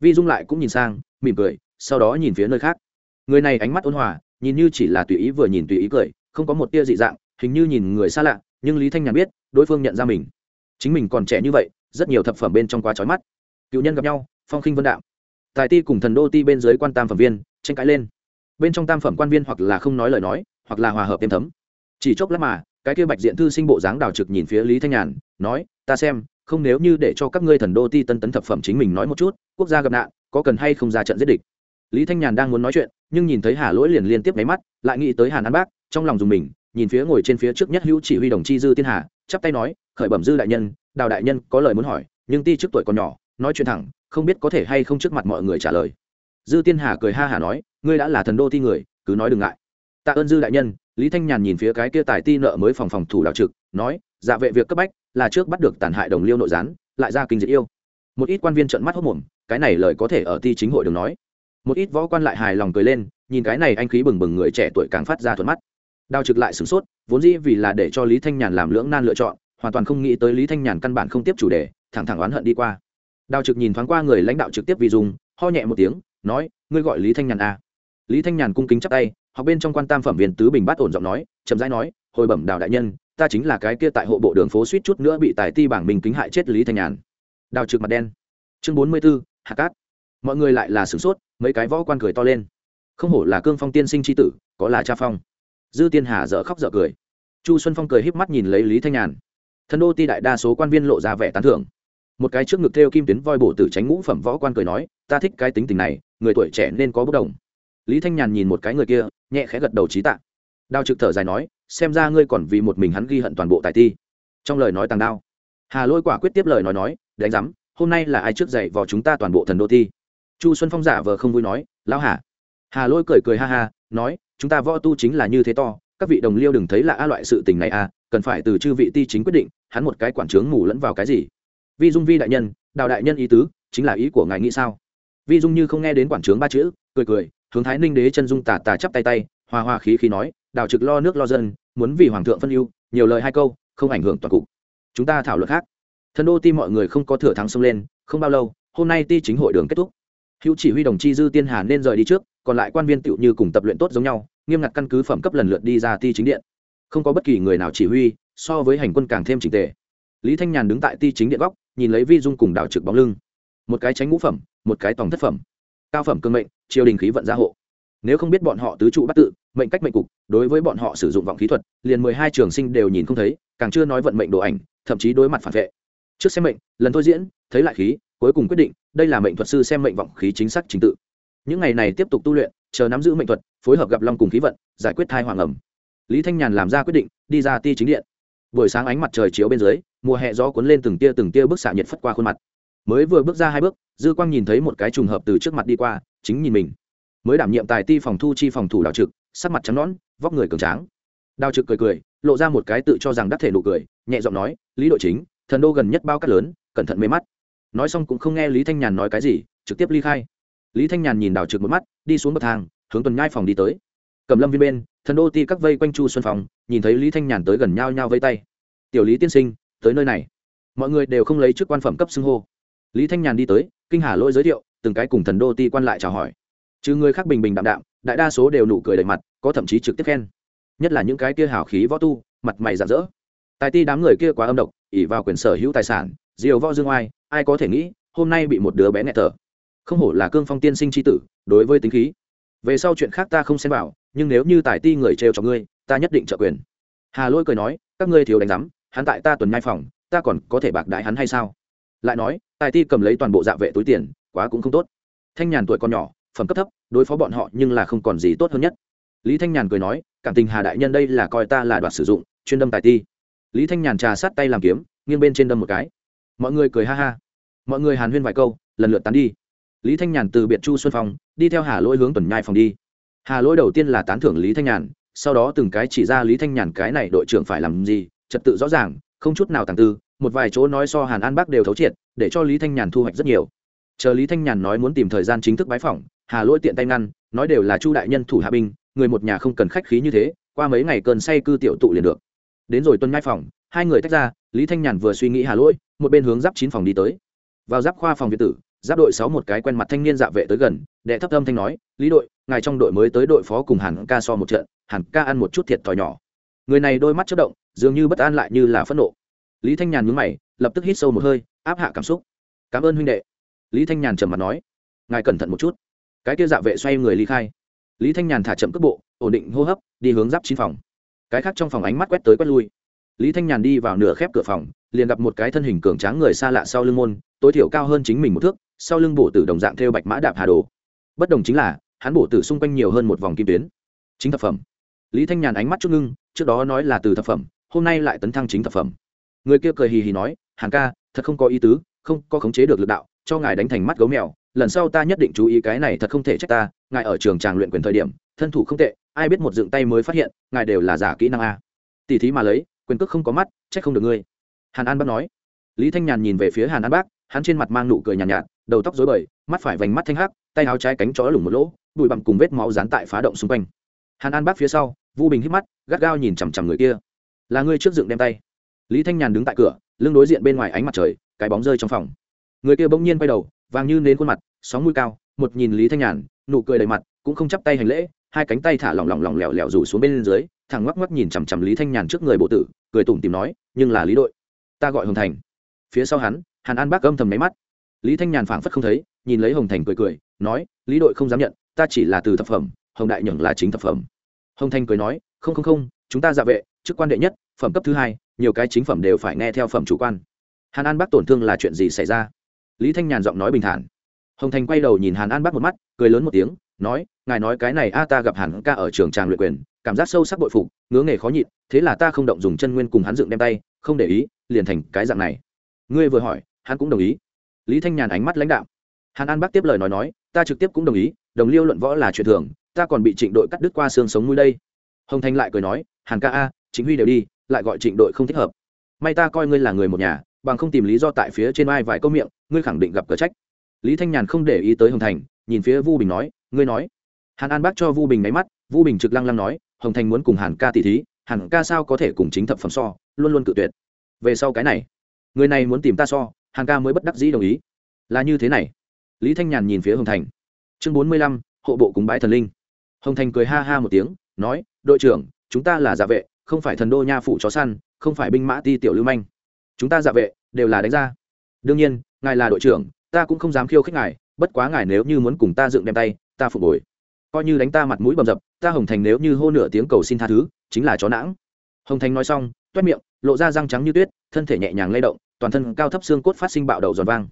vi dung lại cũng nhìn sang, mỉm cười, sau đó nhìn phía nơi khác. Người này ánh mắt ôn hòa, nhìn như chỉ là tùy ý vừa nhìn tùy ý cười, không có một tia dị dạng, hình như nhìn người xa lạ, nhưng lý thanh nhàn biết, đối phương nhận ra mình. Chính mình còn trẻ như vậy, rất nhiều thập phẩm bên trong quá trói mắt. Cựu nhân gặp nhau, phong khinh vân đạo tài ti cùng thần đô ti bên dưới quan tam phẩm viên, tranh cãi lên. Bên trong tam phẩm quan viên hoặc là không nói lời nói, hoặc là hòa hợp êm thấm. Chỉ chốc lát mà, cái kia bạch diện thư sinh bộ dáng đào trực nhìn phía lý thanh nhàn, nói, ta xem, không nếu như để cho các ngươi thần đô ti tân tấn thập phẩm chính mình nói một chút quốc gia gặp nạn, có cần hay không ra trận giết địch? Lý thanh nhàn đang muốn nói chuyện, nhưng nhìn thấy hà lỗi liền liên tiếp máy mắt, lại nghĩ tới hàn an bác, trong lòng dùng mình, nhìn phía ngồi trên phía trước nhất hữu chỉ huy đồng chi dư tiên hà, chắp tay nói, khởi bẩm dư đại nhân, đào đại nhân có lời muốn hỏi, nhưng ti trước tuổi còn nhỏ, nói chuyện thẳng, không biết có thể hay không trước mặt mọi người trả lời. Dư tiên hà cười ha hà nói, ngươi đã là thần đô ti người, cứ nói đừng ngại. Tạ ơn dư đại nhân. Lý thanh nhàn nhìn phía cái kia tài ti nợ mới phòng phòng thủ đào trực, nói dạ vệ việc cấp bách là trước bắt được tàn hại đồng liêu nội gián, lại ra kinh diệt yêu một ít quan viên trợn mắt hốc mồm, cái này lời có thể ở ti chính hội đừng nói. Một ít võ quan lại hài lòng cười lên, nhìn cái này anh khí bừng bừng người trẻ tuổi càng phát ra thuận mắt. Đao trực lại sửng sốt, vốn dĩ vì là để cho lý thanh nhàn làm lưỡng nan lựa chọn, hoàn toàn không nghĩ tới lý thanh nhàn căn bản không tiếp chủ đề, thẳng thẳng oán hận đi qua. Đao trực nhìn thoáng qua người lãnh đạo trực tiếp vì dùng, ho nhẹ một tiếng, nói, ngươi gọi lý thanh nhàn à. lý thanh nhàn cung kính chắp tay hoặc bên trong quan tam phẩm viên tứ bình bát ổn giọng nói, chậm rãi nói, hồi bẩm đào đại nhân, ta chính là cái kia tại hộ bộ đường phố suýt chút nữa bị tài ti bảng mình kính hại chết lý thanh nhàn đào trực mặt đen. Chương bốn mươi b ố hạ cát. Mọi người lại là sửng sốt, mấy cái võ quan cười to lên. Không hổ là cương phong tiên sinh tri tử, có là cha phong. Dư tiên hà dở khóc dở cười. Chu xuân phong cười híp mắt nhìn lấy lý thanh nhàn. Thân đô ti đại đa số quan viên lộ ra vẻ tán thưởng. Một cái trước ngực theo kim tuyến voi bổ tử tránh ngũ phẩm võ quan cười nói, ta thích cái tính tình này, người tuổi trẻ nên có bất đồng. Lý thanh nhàn nhìn một cái người kia, nhẹ khẽ gật đầu trí tạ. Đao trực thở dài nói, xem ra ngươi còn vì một mình hắn ghi hận toàn bộ tài ti. Trong lời nói tàng đao hà lôi quả quyết tiếp lời nói nói, đánh giám, hôm nay là ai trước dậy vào chúng ta toàn bộ thần đô ti chu xuân phong giả vờ không vui nói, lão hà. Hà lôi cười cười ha ha, nói, chúng ta võ tu chính là như thế to, các vị đồng liêu đừng thấy là a loại sự tình này à cần phải từ chư vị ti chính quyết định, hắn một cái quản trướng mù lẫn vào cái gì? Vi dung vi đại nhân, đào đại nhân ý tứ, chính là ý của ngài nghĩ sao? Vi dung như không nghe đến quản trướng ba chữ, cười cười, hướng thái ninh đế chân dung tà tà chắp tay tay, hòa hòa khí khí nói, đào trực lo nước lo dân, muốn vì hoàng thượng phân ưu, nhiều lời hai câu, không ảnh hưởng toàn cục chúng ta thảo luận khác. Thần đô ti mọi người không có thừa thắng xông lên, không bao lâu, hôm nay ti chính hội đường kết thúc. Hữu chỉ huy đồng chi dư tiên hà nên rời đi trước, còn lại quan viên tựu như cùng tập luyện tốt giống nhau, nghiêm ngặt căn cứ phẩm cấp lần lượt đi ra ti chính điện. Không có bất kỳ người nào chỉ huy, so với hành quân càng thêm trình tề. Lý thanh nhàn đứng tại ti chính điện góc, nhìn lấy vi dung cùng đảo trực bóng lưng. Một cái tránh ngũ phẩm, một cái tòng thất phẩm. Cao phẩm cương mệnh, triều đình khí vận gia hộ. Nếu không biết bọn họ tứ trụ bắt tự, mệnh cách mệnh cục, đối với bọn họ sử dụng vọng khí thuật, liền mười hai trường sinh đều nhìn không thấy, càng chưa nói vận mệnh đồ ảnh thậm chí đối mặt phản vệ. Trước xem mệnh, lần thôi diễn, thấy lại khí, cuối cùng quyết định, đây là mệnh thuật sư xem mệnh vọng khí chính xác trình tự. Những ngày này tiếp tục tu luyện, chờ nắm giữ mệnh thuật, phối hợp gặp long cùng khí vận, giải quyết thai hoàng ẩm. Lý thanh nhàn làm ra quyết định, đi ra ti chính điện. Buổi sáng ánh mặt trời chiếu bên dưới, mùa hè gió cuốn lên từng tia từng tia bức xạ nhiệt phất qua khuôn mặt. Mới vừa bước ra hai bước, dư quang nhìn thấy một cái trùng hợp từ trước mặt đi qua, chính nhìn mình. Mới đảm nhiệm tài ti phòng thu chi phòng thủ đào trực, sắc mặt trắng nõn, vóc người cường tráng. Đào trực cười cười lộ ra một cái tự cho rằng đắc thể nụ cười, nhẹ giọng nói, lý đội chính, thần đô gần nhất bao cát lớn, cẩn thận mê mắt. Nói xong cũng không nghe lý thanh nhàn nói cái gì, trực tiếp ly khai. Lý thanh nhàn nhìn đào trực một mắt, đi xuống bậc thang, hướng tuần nhai phòng đi tới. Cầm lâm viên bên, thần đô ti các vây quanh chu xuân phòng nhìn thấy lý thanh nhàn tới gần nhau nhau vây tay. Tiểu lý tiên sinh, tới nơi này. Mọi người đều không lấy chức quan phẩm cấp xưng hô. Lý thanh nhàn đi tới, kinh hà lỗi giới thiệu, từng cái cùng thần đô ti quan lại chào hỏi. Chứ người khác bình bình đạm đạm, đại đa số đều nụ cười đầy mặt, có thậm chí trực tiếp khen nhất là những cái kia hào khí võ tu, mặt mày rạng rỡ. Tài ti đám người kia quá âm độc ỉ vào quyền sở hữu tài sản, diều võ dương oai, ai có thể nghĩ, hôm nay bị một đứa bé nghẹt thở. Không hổ là cương phong tiên sinh tri tử, đối với tính khí. Về sau chuyện khác ta không xem vào, nhưng nếu như tài ti người trêu cho ngươi, ta nhất định trợ quyền. Hà lôi cười nói, các ngươi thiếu đánh giám, hắn tại ta tuần nhai phòng, ta còn có thể bạc đại hắn hay sao? Lại nói, tài ti cầm lấy toàn bộ dạ vệ túi tiền, quá cũng không tốt. Thanh nhàn tuổi còn nhỏ, phẩm cấp thấp, đối phó bọn họ nhưng là không còn gì tốt hơn nhất. Lý thanh nhàn cười nói cảm tình hà đại nhân đây là coi ta là đoạt sử dụng, chuyên đâm tài ti. Lý thanh nhàn trà sát tay làm kiếm, nghiêng bên trên đâm một cái. Mọi người cười ha ha. Mọi người hàn huyên vài câu, lần lượt tán đi. Lý thanh nhàn từ biệt chu xuân phòng đi theo hà lỗi hướng tuần nhai phòng đi. Hà lỗi đầu tiên là tán thưởng lý thanh nhàn, sau đó từng cái chỉ ra lý thanh nhàn cái này đội trưởng phải làm gì, trật tự rõ ràng, không chút nào tàng tư, một vài chỗ nói so hàn an bác đều thấu triệt, để cho lý thanh nhàn thu hoạch rất nhiều. Chờ lý thanh nhàn nói muốn tìm thời gian chính thức bái phỏng, hà lỗi tiện tay ngăn, nói đều là chu đại nhân thủ hạ binh người một nhà không cần khách khí như thế, qua mấy ngày cơn say cư tiểu tụ liền được. Đến rồi tuân nhai phòng, hai người tách ra, lý thanh nhàn vừa suy nghĩ hà lỗi, một bên hướng giáp chín phòng đi tới. Vào giáp khoa phòng việt tử, giáp đội sáu một cái quen mặt thanh niên dạ vệ tới gần, đệ thấp âm thanh nói, lý đội, ngài trong đội mới tới đội phó cùng hàn ca so một trận, hàn ca ăn một chút thiệt thòi nhỏ. Người này đôi mắt chất động, dường như bất an lại như là phẫn nộ. Lý thanh nhàn nhúng mày, lập tức hít sâu một hơi, áp hạ cảm xúc. Cảm ơn huynh đệ. Lý thanh nhàn trầm mặt nói, ngài cẩn thận một chút. Cái kia dạ vệ xoay người ly khai lý thanh nhàn thả chậm cước bộ, ổn định hô hấp, đi hướng giáp chín phòng. Cái khác trong phòng ánh mắt quét tới quét lui. Lý thanh nhàn đi vào nửa khép cửa phòng, liền gặp một cái thân hình cường tráng người xa lạ sau lưng môn, tối thiểu cao hơn chính mình một thước, sau lưng bổ tử đồng dạng theo bạch mã đạp hà đồ. Bất đồng chính là, hắn bổ tử xung quanh nhiều hơn một vòng kim tuyến. Chính thập phẩm. Lý thanh nhàn ánh mắt chút ngưng, trước đó nói là từ thập phẩm, hôm nay lại tấn thăng chính thập phẩm. Người kia cười hì hì nói, hàn ca, thật không có ý tứ, không có khống chế được lực đạo, cho ngài đánh thành mắt gấu mèo lần sau ta nhất định chú ý cái này thật không thể trách ta ngài ở trường tràng luyện quyền thời điểm thân thủ không tệ ai biết một dựng tay mới phát hiện ngài đều là giả kỹ năng a. Tỷ thí mà lấy quyền cước không có mắt trách không được ngươi. Hàn an bác nói. Lý thanh nhàn nhìn về phía hàn an bác hắn trên mặt mang nụ cười nhàn nhạt, nhạt đầu tóc dối bời mắt phải vành mắt thanh hắc tay áo trái cánh chó lủng một lỗ bụi bặm cùng vết máu dán tại phá động xung quanh. Hàn an bác phía sau vu bình hít mắt gắt gao nhìn chằm chằm người kia. Là ngươi trước dựng đem tay. Lý thanh nhàn đứng tại cửa lưng đối diện bên ngoài ánh mặt trời cái bóng rơi trong phòng. Người kia bỗng nhiên quay đầu vàng như nến khuôn mặt, sóng mũi cao, một nhìn lý thanh nhàn, nụ cười đầy mặt, cũng không chắp tay hành lễ, hai cánh tay thả lỏng lỏng lỏng lẻo lẻo rủ xuống bên dưới thằng ngoắc ngoắc nhìn chằm chằm lý thanh nhàn trước người bộ tử, cười tủm tìm nói, nhưng là lý đội, ta gọi hồng thành. Phía sau hắn, hàn an bác âm thầm máy mắt. Lý thanh nhàn phảng phất không thấy, nhìn lấy hồng thành cười cười, nói, lý đội không dám nhận, ta chỉ là từ thập phẩm, hồng đại nhường là chính thập phẩm. Hồng thành cười nói, không không không, chúng ta dạ vệ, chức quan đệ nhất, phẩm cấp thứ hai, nhiều cái chính phẩm đều phải nghe theo phẩm chủ quan. Hàn an bác tổn thương là chuyện gì xảy ra? Lý thanh nhàn giọng nói bình thản. Hồng thành quay đầu nhìn hàn an bắt một mắt, cười lớn một tiếng, nói, ngài nói cái này a, ta gặp hàn ca ở trường tràng luyện quyền, cảm giác sâu sắc bội phục, ngứa nghề khó nhịn, thế là ta không động dùng chân nguyên cùng hắn dựng đem tay, không để ý, liền thành cái dạng này. Ngươi vừa hỏi, hắn cũng đồng ý. Lý thanh nhàn ánh mắt lãnh đạo hàn an bác tiếp lời nói nói, ta trực tiếp cũng đồng ý, đồng liêu luận võ là chuyện thường, ta còn bị trịnh đội cắt đứt qua xương sống mũi đây. Hồng thanh lại cười nói, hàn ca a chính huy đều đi, lại gọi trịnh đội không thích hợp. May ta coi ngươi là người một nhà bằng không tìm lý do tại phía trên vai vài câu miệng, ngươi khẳng định gặp cờ trách. Lý thanh nhàn không để ý tới hồng thành, nhìn phía vu bình nói, ngươi nói. Hàn an bác cho vu bình máy mắt, vu bình trực lăng lăng nói, hồng thành muốn cùng hàn ca tỷ thí, hàn ca sao có thể cùng chính thập phẩm so, luôn luôn cự tuyệt. Về sau cái này, người này muốn tìm ta so, hàn ca mới bất đắc dĩ đồng ý. Là như thế này. Lý thanh nhàn nhìn phía hồng thành. Chương bốn mươi lăm, hộ bộ cúng bái thần linh. Hồng thành cười ha ha một tiếng, nói, đội trưởng, chúng ta là giả vệ, không phải thần đô nha phủ chó săn, không phải binh mã ti tiểu lưu manh chúng ta dạ vệ đều là đánh ra. Đương nhiên, ngài là đội trưởng, ta cũng không dám khiêu khích ngài, bất quá ngài nếu như muốn cùng ta dựng đem tay, ta phục hồi. Coi như đánh ta mặt mũi bầm dập, ta hồng thành nếu như hô nửa tiếng cầu xin tha thứ, chính là chó nãng. Hồng thành nói xong, toét miệng, lộ ra răng trắng như tuyết, thân thể nhẹ nhàng lay động, toàn thân cao thấp xương cốt phát sinh bạo đầu giòn vang.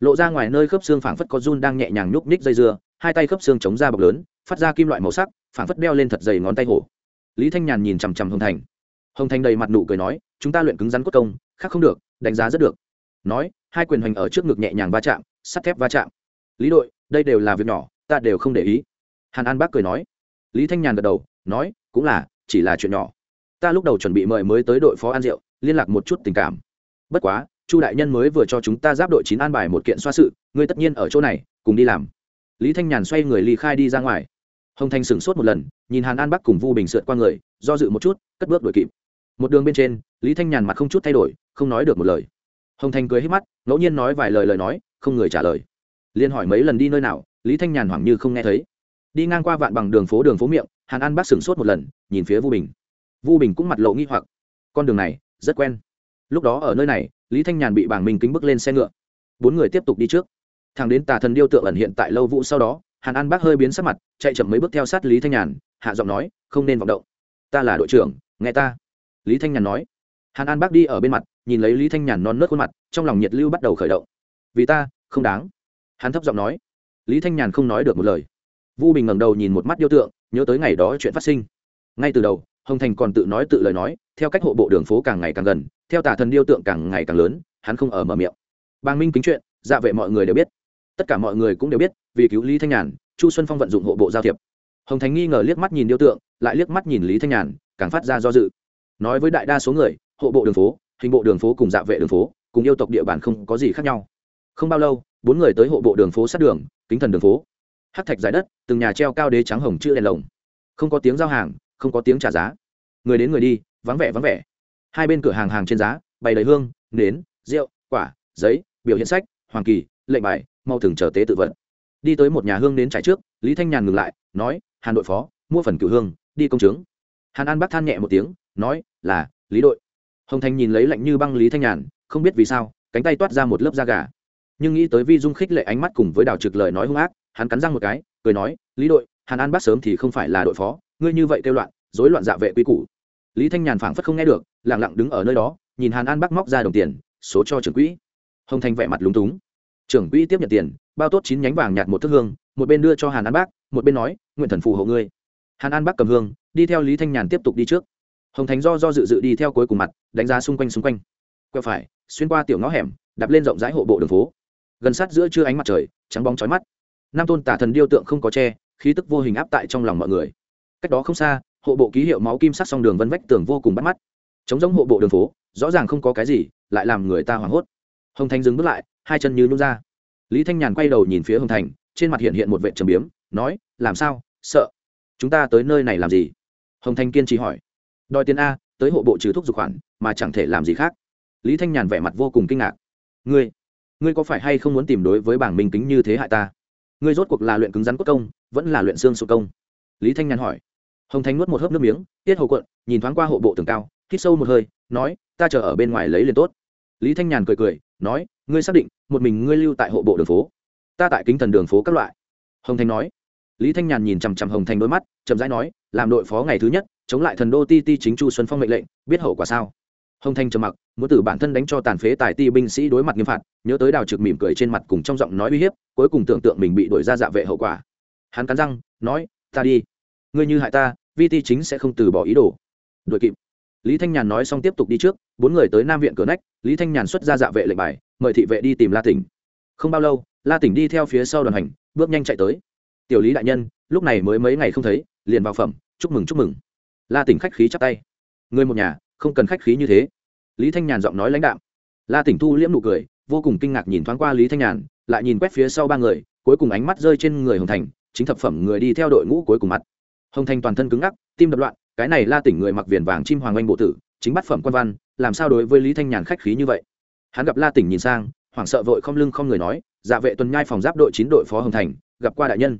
Lộ ra ngoài nơi khớp xương phảng phất có run đang nhẹ nhàng nhúc nhích dây dưa, hai tay khớp xương chống ra bọc lớn, phát ra kim loại màu sắc, phảng phất đeo lên thật dày ngón tay hổ. Lý thanh nhàn nhìn chằm chằm hồng thành hồng thành đầy mặt nụ cười nói, chúng ta luyện cứng rắn cốt công, khác không được, đánh giá rất được. Nói, hai quyền hành ở trước ngực nhẹ nhàng va chạm, sắt thép va chạm. Lý đội, đây đều là việc nhỏ, ta đều không để ý. Hàn an bác cười nói. Lý thanh nhàn gật đầu, nói, cũng là, chỉ là chuyện nhỏ. Ta lúc đầu chuẩn bị mời mới tới đội phó an diệu liên lạc một chút tình cảm. Bất quá, chu đại nhân mới vừa cho chúng ta giáp đội chín an bài một kiện xoa sự, ngươi tất nhiên ở chỗ này, cùng đi làm. Lý thanh nhàn xoay người ly khai đi ra ngoài. Hồng thanh sửng sốt một lần, nhìn hàn an bắc cùng vu bình sượt qua người, do dự một chút, cất bước đuổi kịp một đường bên trên, lý thanh nhàn mặt không chút thay đổi, không nói được một lời. Hồng thanh cười hết mắt, ngẫu nhiên nói vài lời lời nói, không người trả lời. Liên hỏi mấy lần đi nơi nào, lý thanh nhàn hoảng như không nghe thấy. Đi ngang qua vạn bằng đường phố đường phố miệng, hàn an bác sửng sốt một lần, nhìn phía vu bình. Vu bình cũng mặt lộ nghi hoặc. Con đường này, rất quen. Lúc đó ở nơi này, lý thanh nhàn bị bảng mình kính bước lên xe ngựa. Bốn người tiếp tục đi trước. Thằng đến tà thần điêu tượng ẩn hiện tại lâu vũ sau đó, hàn an bác hơi biến sắc mặt, chạy chậm mấy bước theo sát lý thanh nhàn, hạ giọng nói, không nên vọng động. Ta là đội trưởng, nghe ta lý thanh nhàn nói. Hàn an bác đi ở bên mặt, nhìn lấy lý thanh nhàn non nớt khuôn mặt, trong lòng nhiệt lưu bắt đầu khởi động. Vì ta, không đáng. Hắn thấp giọng nói. Lý thanh nhàn không nói được một lời. Vu bình ngẩng đầu nhìn một mắt điêu tượng, nhớ tới ngày đó chuyện phát sinh. Ngay từ đầu, hồng thành còn tự nói tự lời nói, theo cách hộ bộ đường phố càng ngày càng gần, theo tả thần điêu tượng càng ngày càng lớn, hắn không ở mở miệng. Bang minh kính chuyện dạ vệ mọi người đều biết. Tất cả mọi người cũng đều biết, vì cứu lý thanh nhàn, chu xuân phong vận dụng hộ bộ giao thiệp. Hồng thành nghi ngờ liếc mắt nhìn điêu tượng, lại liếc mắt nhìn lý thanh nhàn, càng phát ra do dự nói với đại đa số người, hộ bộ đường phố, hình bộ đường phố cùng dạ vệ đường phố, cùng yêu tộc địa bàn không có gì khác nhau. Không bao lâu, bốn người tới hộ bộ đường phố sát đường, kính thần đường phố. Hát thạch giải đất, từng nhà treo cao đế trắng hồng chữ đèn lồng. Không có tiếng giao hàng, không có tiếng trả giá. Người đến người đi, vắng vẻ vắng vẻ. Hai bên cửa hàng hàng trên giá, bày đầy hương, nến, rượu, quả, giấy, biểu hiện sách, hoàng kỳ, lệnh bài, mau thường chờ tế tự vận. Đi tới một nhà hương đến trái trước, lý thanh nhàn ngừng lại, nói, hàn đội phó, mua phần cửu hương, đi công chứng. Hàn an bắc than nhẹ một tiếng nói, là, lý đội. Hồng thành nhìn lấy lạnh như băng lý thanh nhàn, không biết vì sao, cánh tay toát ra một lớp da gà. Nhưng nghĩ tới vi dung khích lệ ánh mắt cùng với đào trực lời nói hung ác, hắn cắn răng một cái, cười nói, lý đội, hàn an bắc sớm thì không phải là đội phó, ngươi như vậy kêu loạn dối loạn dạ vệ quy củ. Lý thanh nhàn phảng phất không nghe được lẳng lặng đứng ở nơi đó, nhìn hàn an bắc móc ra đồng tiền, số cho trưởng quỹ. Hồng thành vẻ mặt lúng túng. Trưởng quỹ tiếp nhận tiền, bao tốt chín nhánh vàng nhạt một thước hương, một bên đưa cho hàn an bác, một bên nói, nguyện thần phù hộ ngươi. Hàn an bác cầm hương, đi theo lý thanh nhàn tiếp tục đi trước hồng thánh do do dự dự đi theo cuối cùng mặt, đánh giá xung quanh xung quanh. Quẹo phải, xuyên qua tiểu ngõ hẻm, đạp lên rộng rãi hộ bộ đường phố. Gần sát giữa trưa ánh mặt trời, trắng bóng trói mắt. Nam tôn tả thần điêu tượng không có tre khí tức vô hình áp tại trong lòng mọi người. Cách đó không xa, hộ bộ ký hiệu máu kim sắc song đường vân vách tường vô cùng bắt mắt. Chống giống hộ bộ đường phố, rõ ràng không có cái gì, lại làm người ta hoảng hốt. Hồng thành dừng bước lại, hai chân như nút ra. Lý thanh nhàn quay đầu nhìn phía hồng thành, trên mặt hiện hiện một vệ trầm biếm, nói, làm sao? Sợ? Chúng ta tới nơi này làm gì? Hồng thành kiên trì hỏi đòi tiền a, tới hộ bộ trừ thuốc dục khoản, mà chẳng thể làm gì khác. Lý thanh nhàn vẻ mặt vô cùng kinh ngạc. Ngươi ngươi có phải hay không muốn tìm đối với bảng minh kính như thế hại ta? Ngươi rốt cuộc là luyện cứng rắn cốt công, vẫn là luyện xương sụ công? Lý thanh nhàn hỏi. Hồng Thanh nuốt một hớp nước miếng, tiết hầu quận, nhìn thoáng qua hộ bộ tường cao, hít sâu một hơi, nói, ta chờ ở bên ngoài lấy liền tốt. Lý thanh nhàn cười cười, nói, ngươi xác định, một mình ngươi lưu tại hộ bộ đường phố? Ta tại kính thần đường phố các loại. Hồng Thanh nói. Lý thanh nhàn nhìn chằm chằm hồng Thanh đôi mắt, chậm rãi nói, làm đội phó ngày thứ nhất chống lại thần đô ti ti chính chu xuân phong mệnh lệnh, biết hậu quả sao? Hồng thanh trầm mặc, muốn từ bản thân đánh cho tàn phế tài ti binh sĩ đối mặt nghiêm phạt, nhớ tới đào trực mỉm cười trên mặt cùng trong giọng nói uy hiếp, cuối cùng tưởng tượng mình bị đuổi ra dạ vệ hậu quả. Hắn cắn răng, nói, ta đi. Ngươi như hại ta, vi ti chính sẽ không từ bỏ ý đồ. Đuổi kịp. Lý thanh nhàn nói xong tiếp tục đi trước, bốn người tới nam viện cửa nách, lý thanh nhàn xuất ra dạ vệ lệnh bài, mời thị vệ đi tìm la tỉnh. Không bao lâu, la tỉnh đi theo phía sau đoàn hành, bước nhanh chạy tới. Tiểu lý đại nhân, lúc này mới mấy ngày không thấy, liền vào phẩm, chúc mừng chúc mừng la tỉnh khách khí chắp tay. Người một nhà, không cần khách khí như thế. Lý thanh nhàn giọng nói lãnh đạm. La tỉnh thu liễm nụ cười, vô cùng kinh ngạc nhìn thoáng qua lý thanh nhàn, lại nhìn quét phía sau ba người, cuối cùng ánh mắt rơi trên người hồng thành, chính thập phẩm người đi theo đội ngũ cuối cùng mặt. Hồng thành toàn thân cứng ngắc, tim đập loạn, cái này la tỉnh người mặc viền vàng chim hoàng anh bộ tử, chính bắt phẩm quan văn, làm sao đối với lý thanh nhàn khách khí như vậy? Hắn gặp la tỉnh nhìn sang, hoảng sợ vội không lưng không người nói dạ vệ tuần nhai phòng giáp đội chín đội phó hồng thành, gặp qua đại nhân.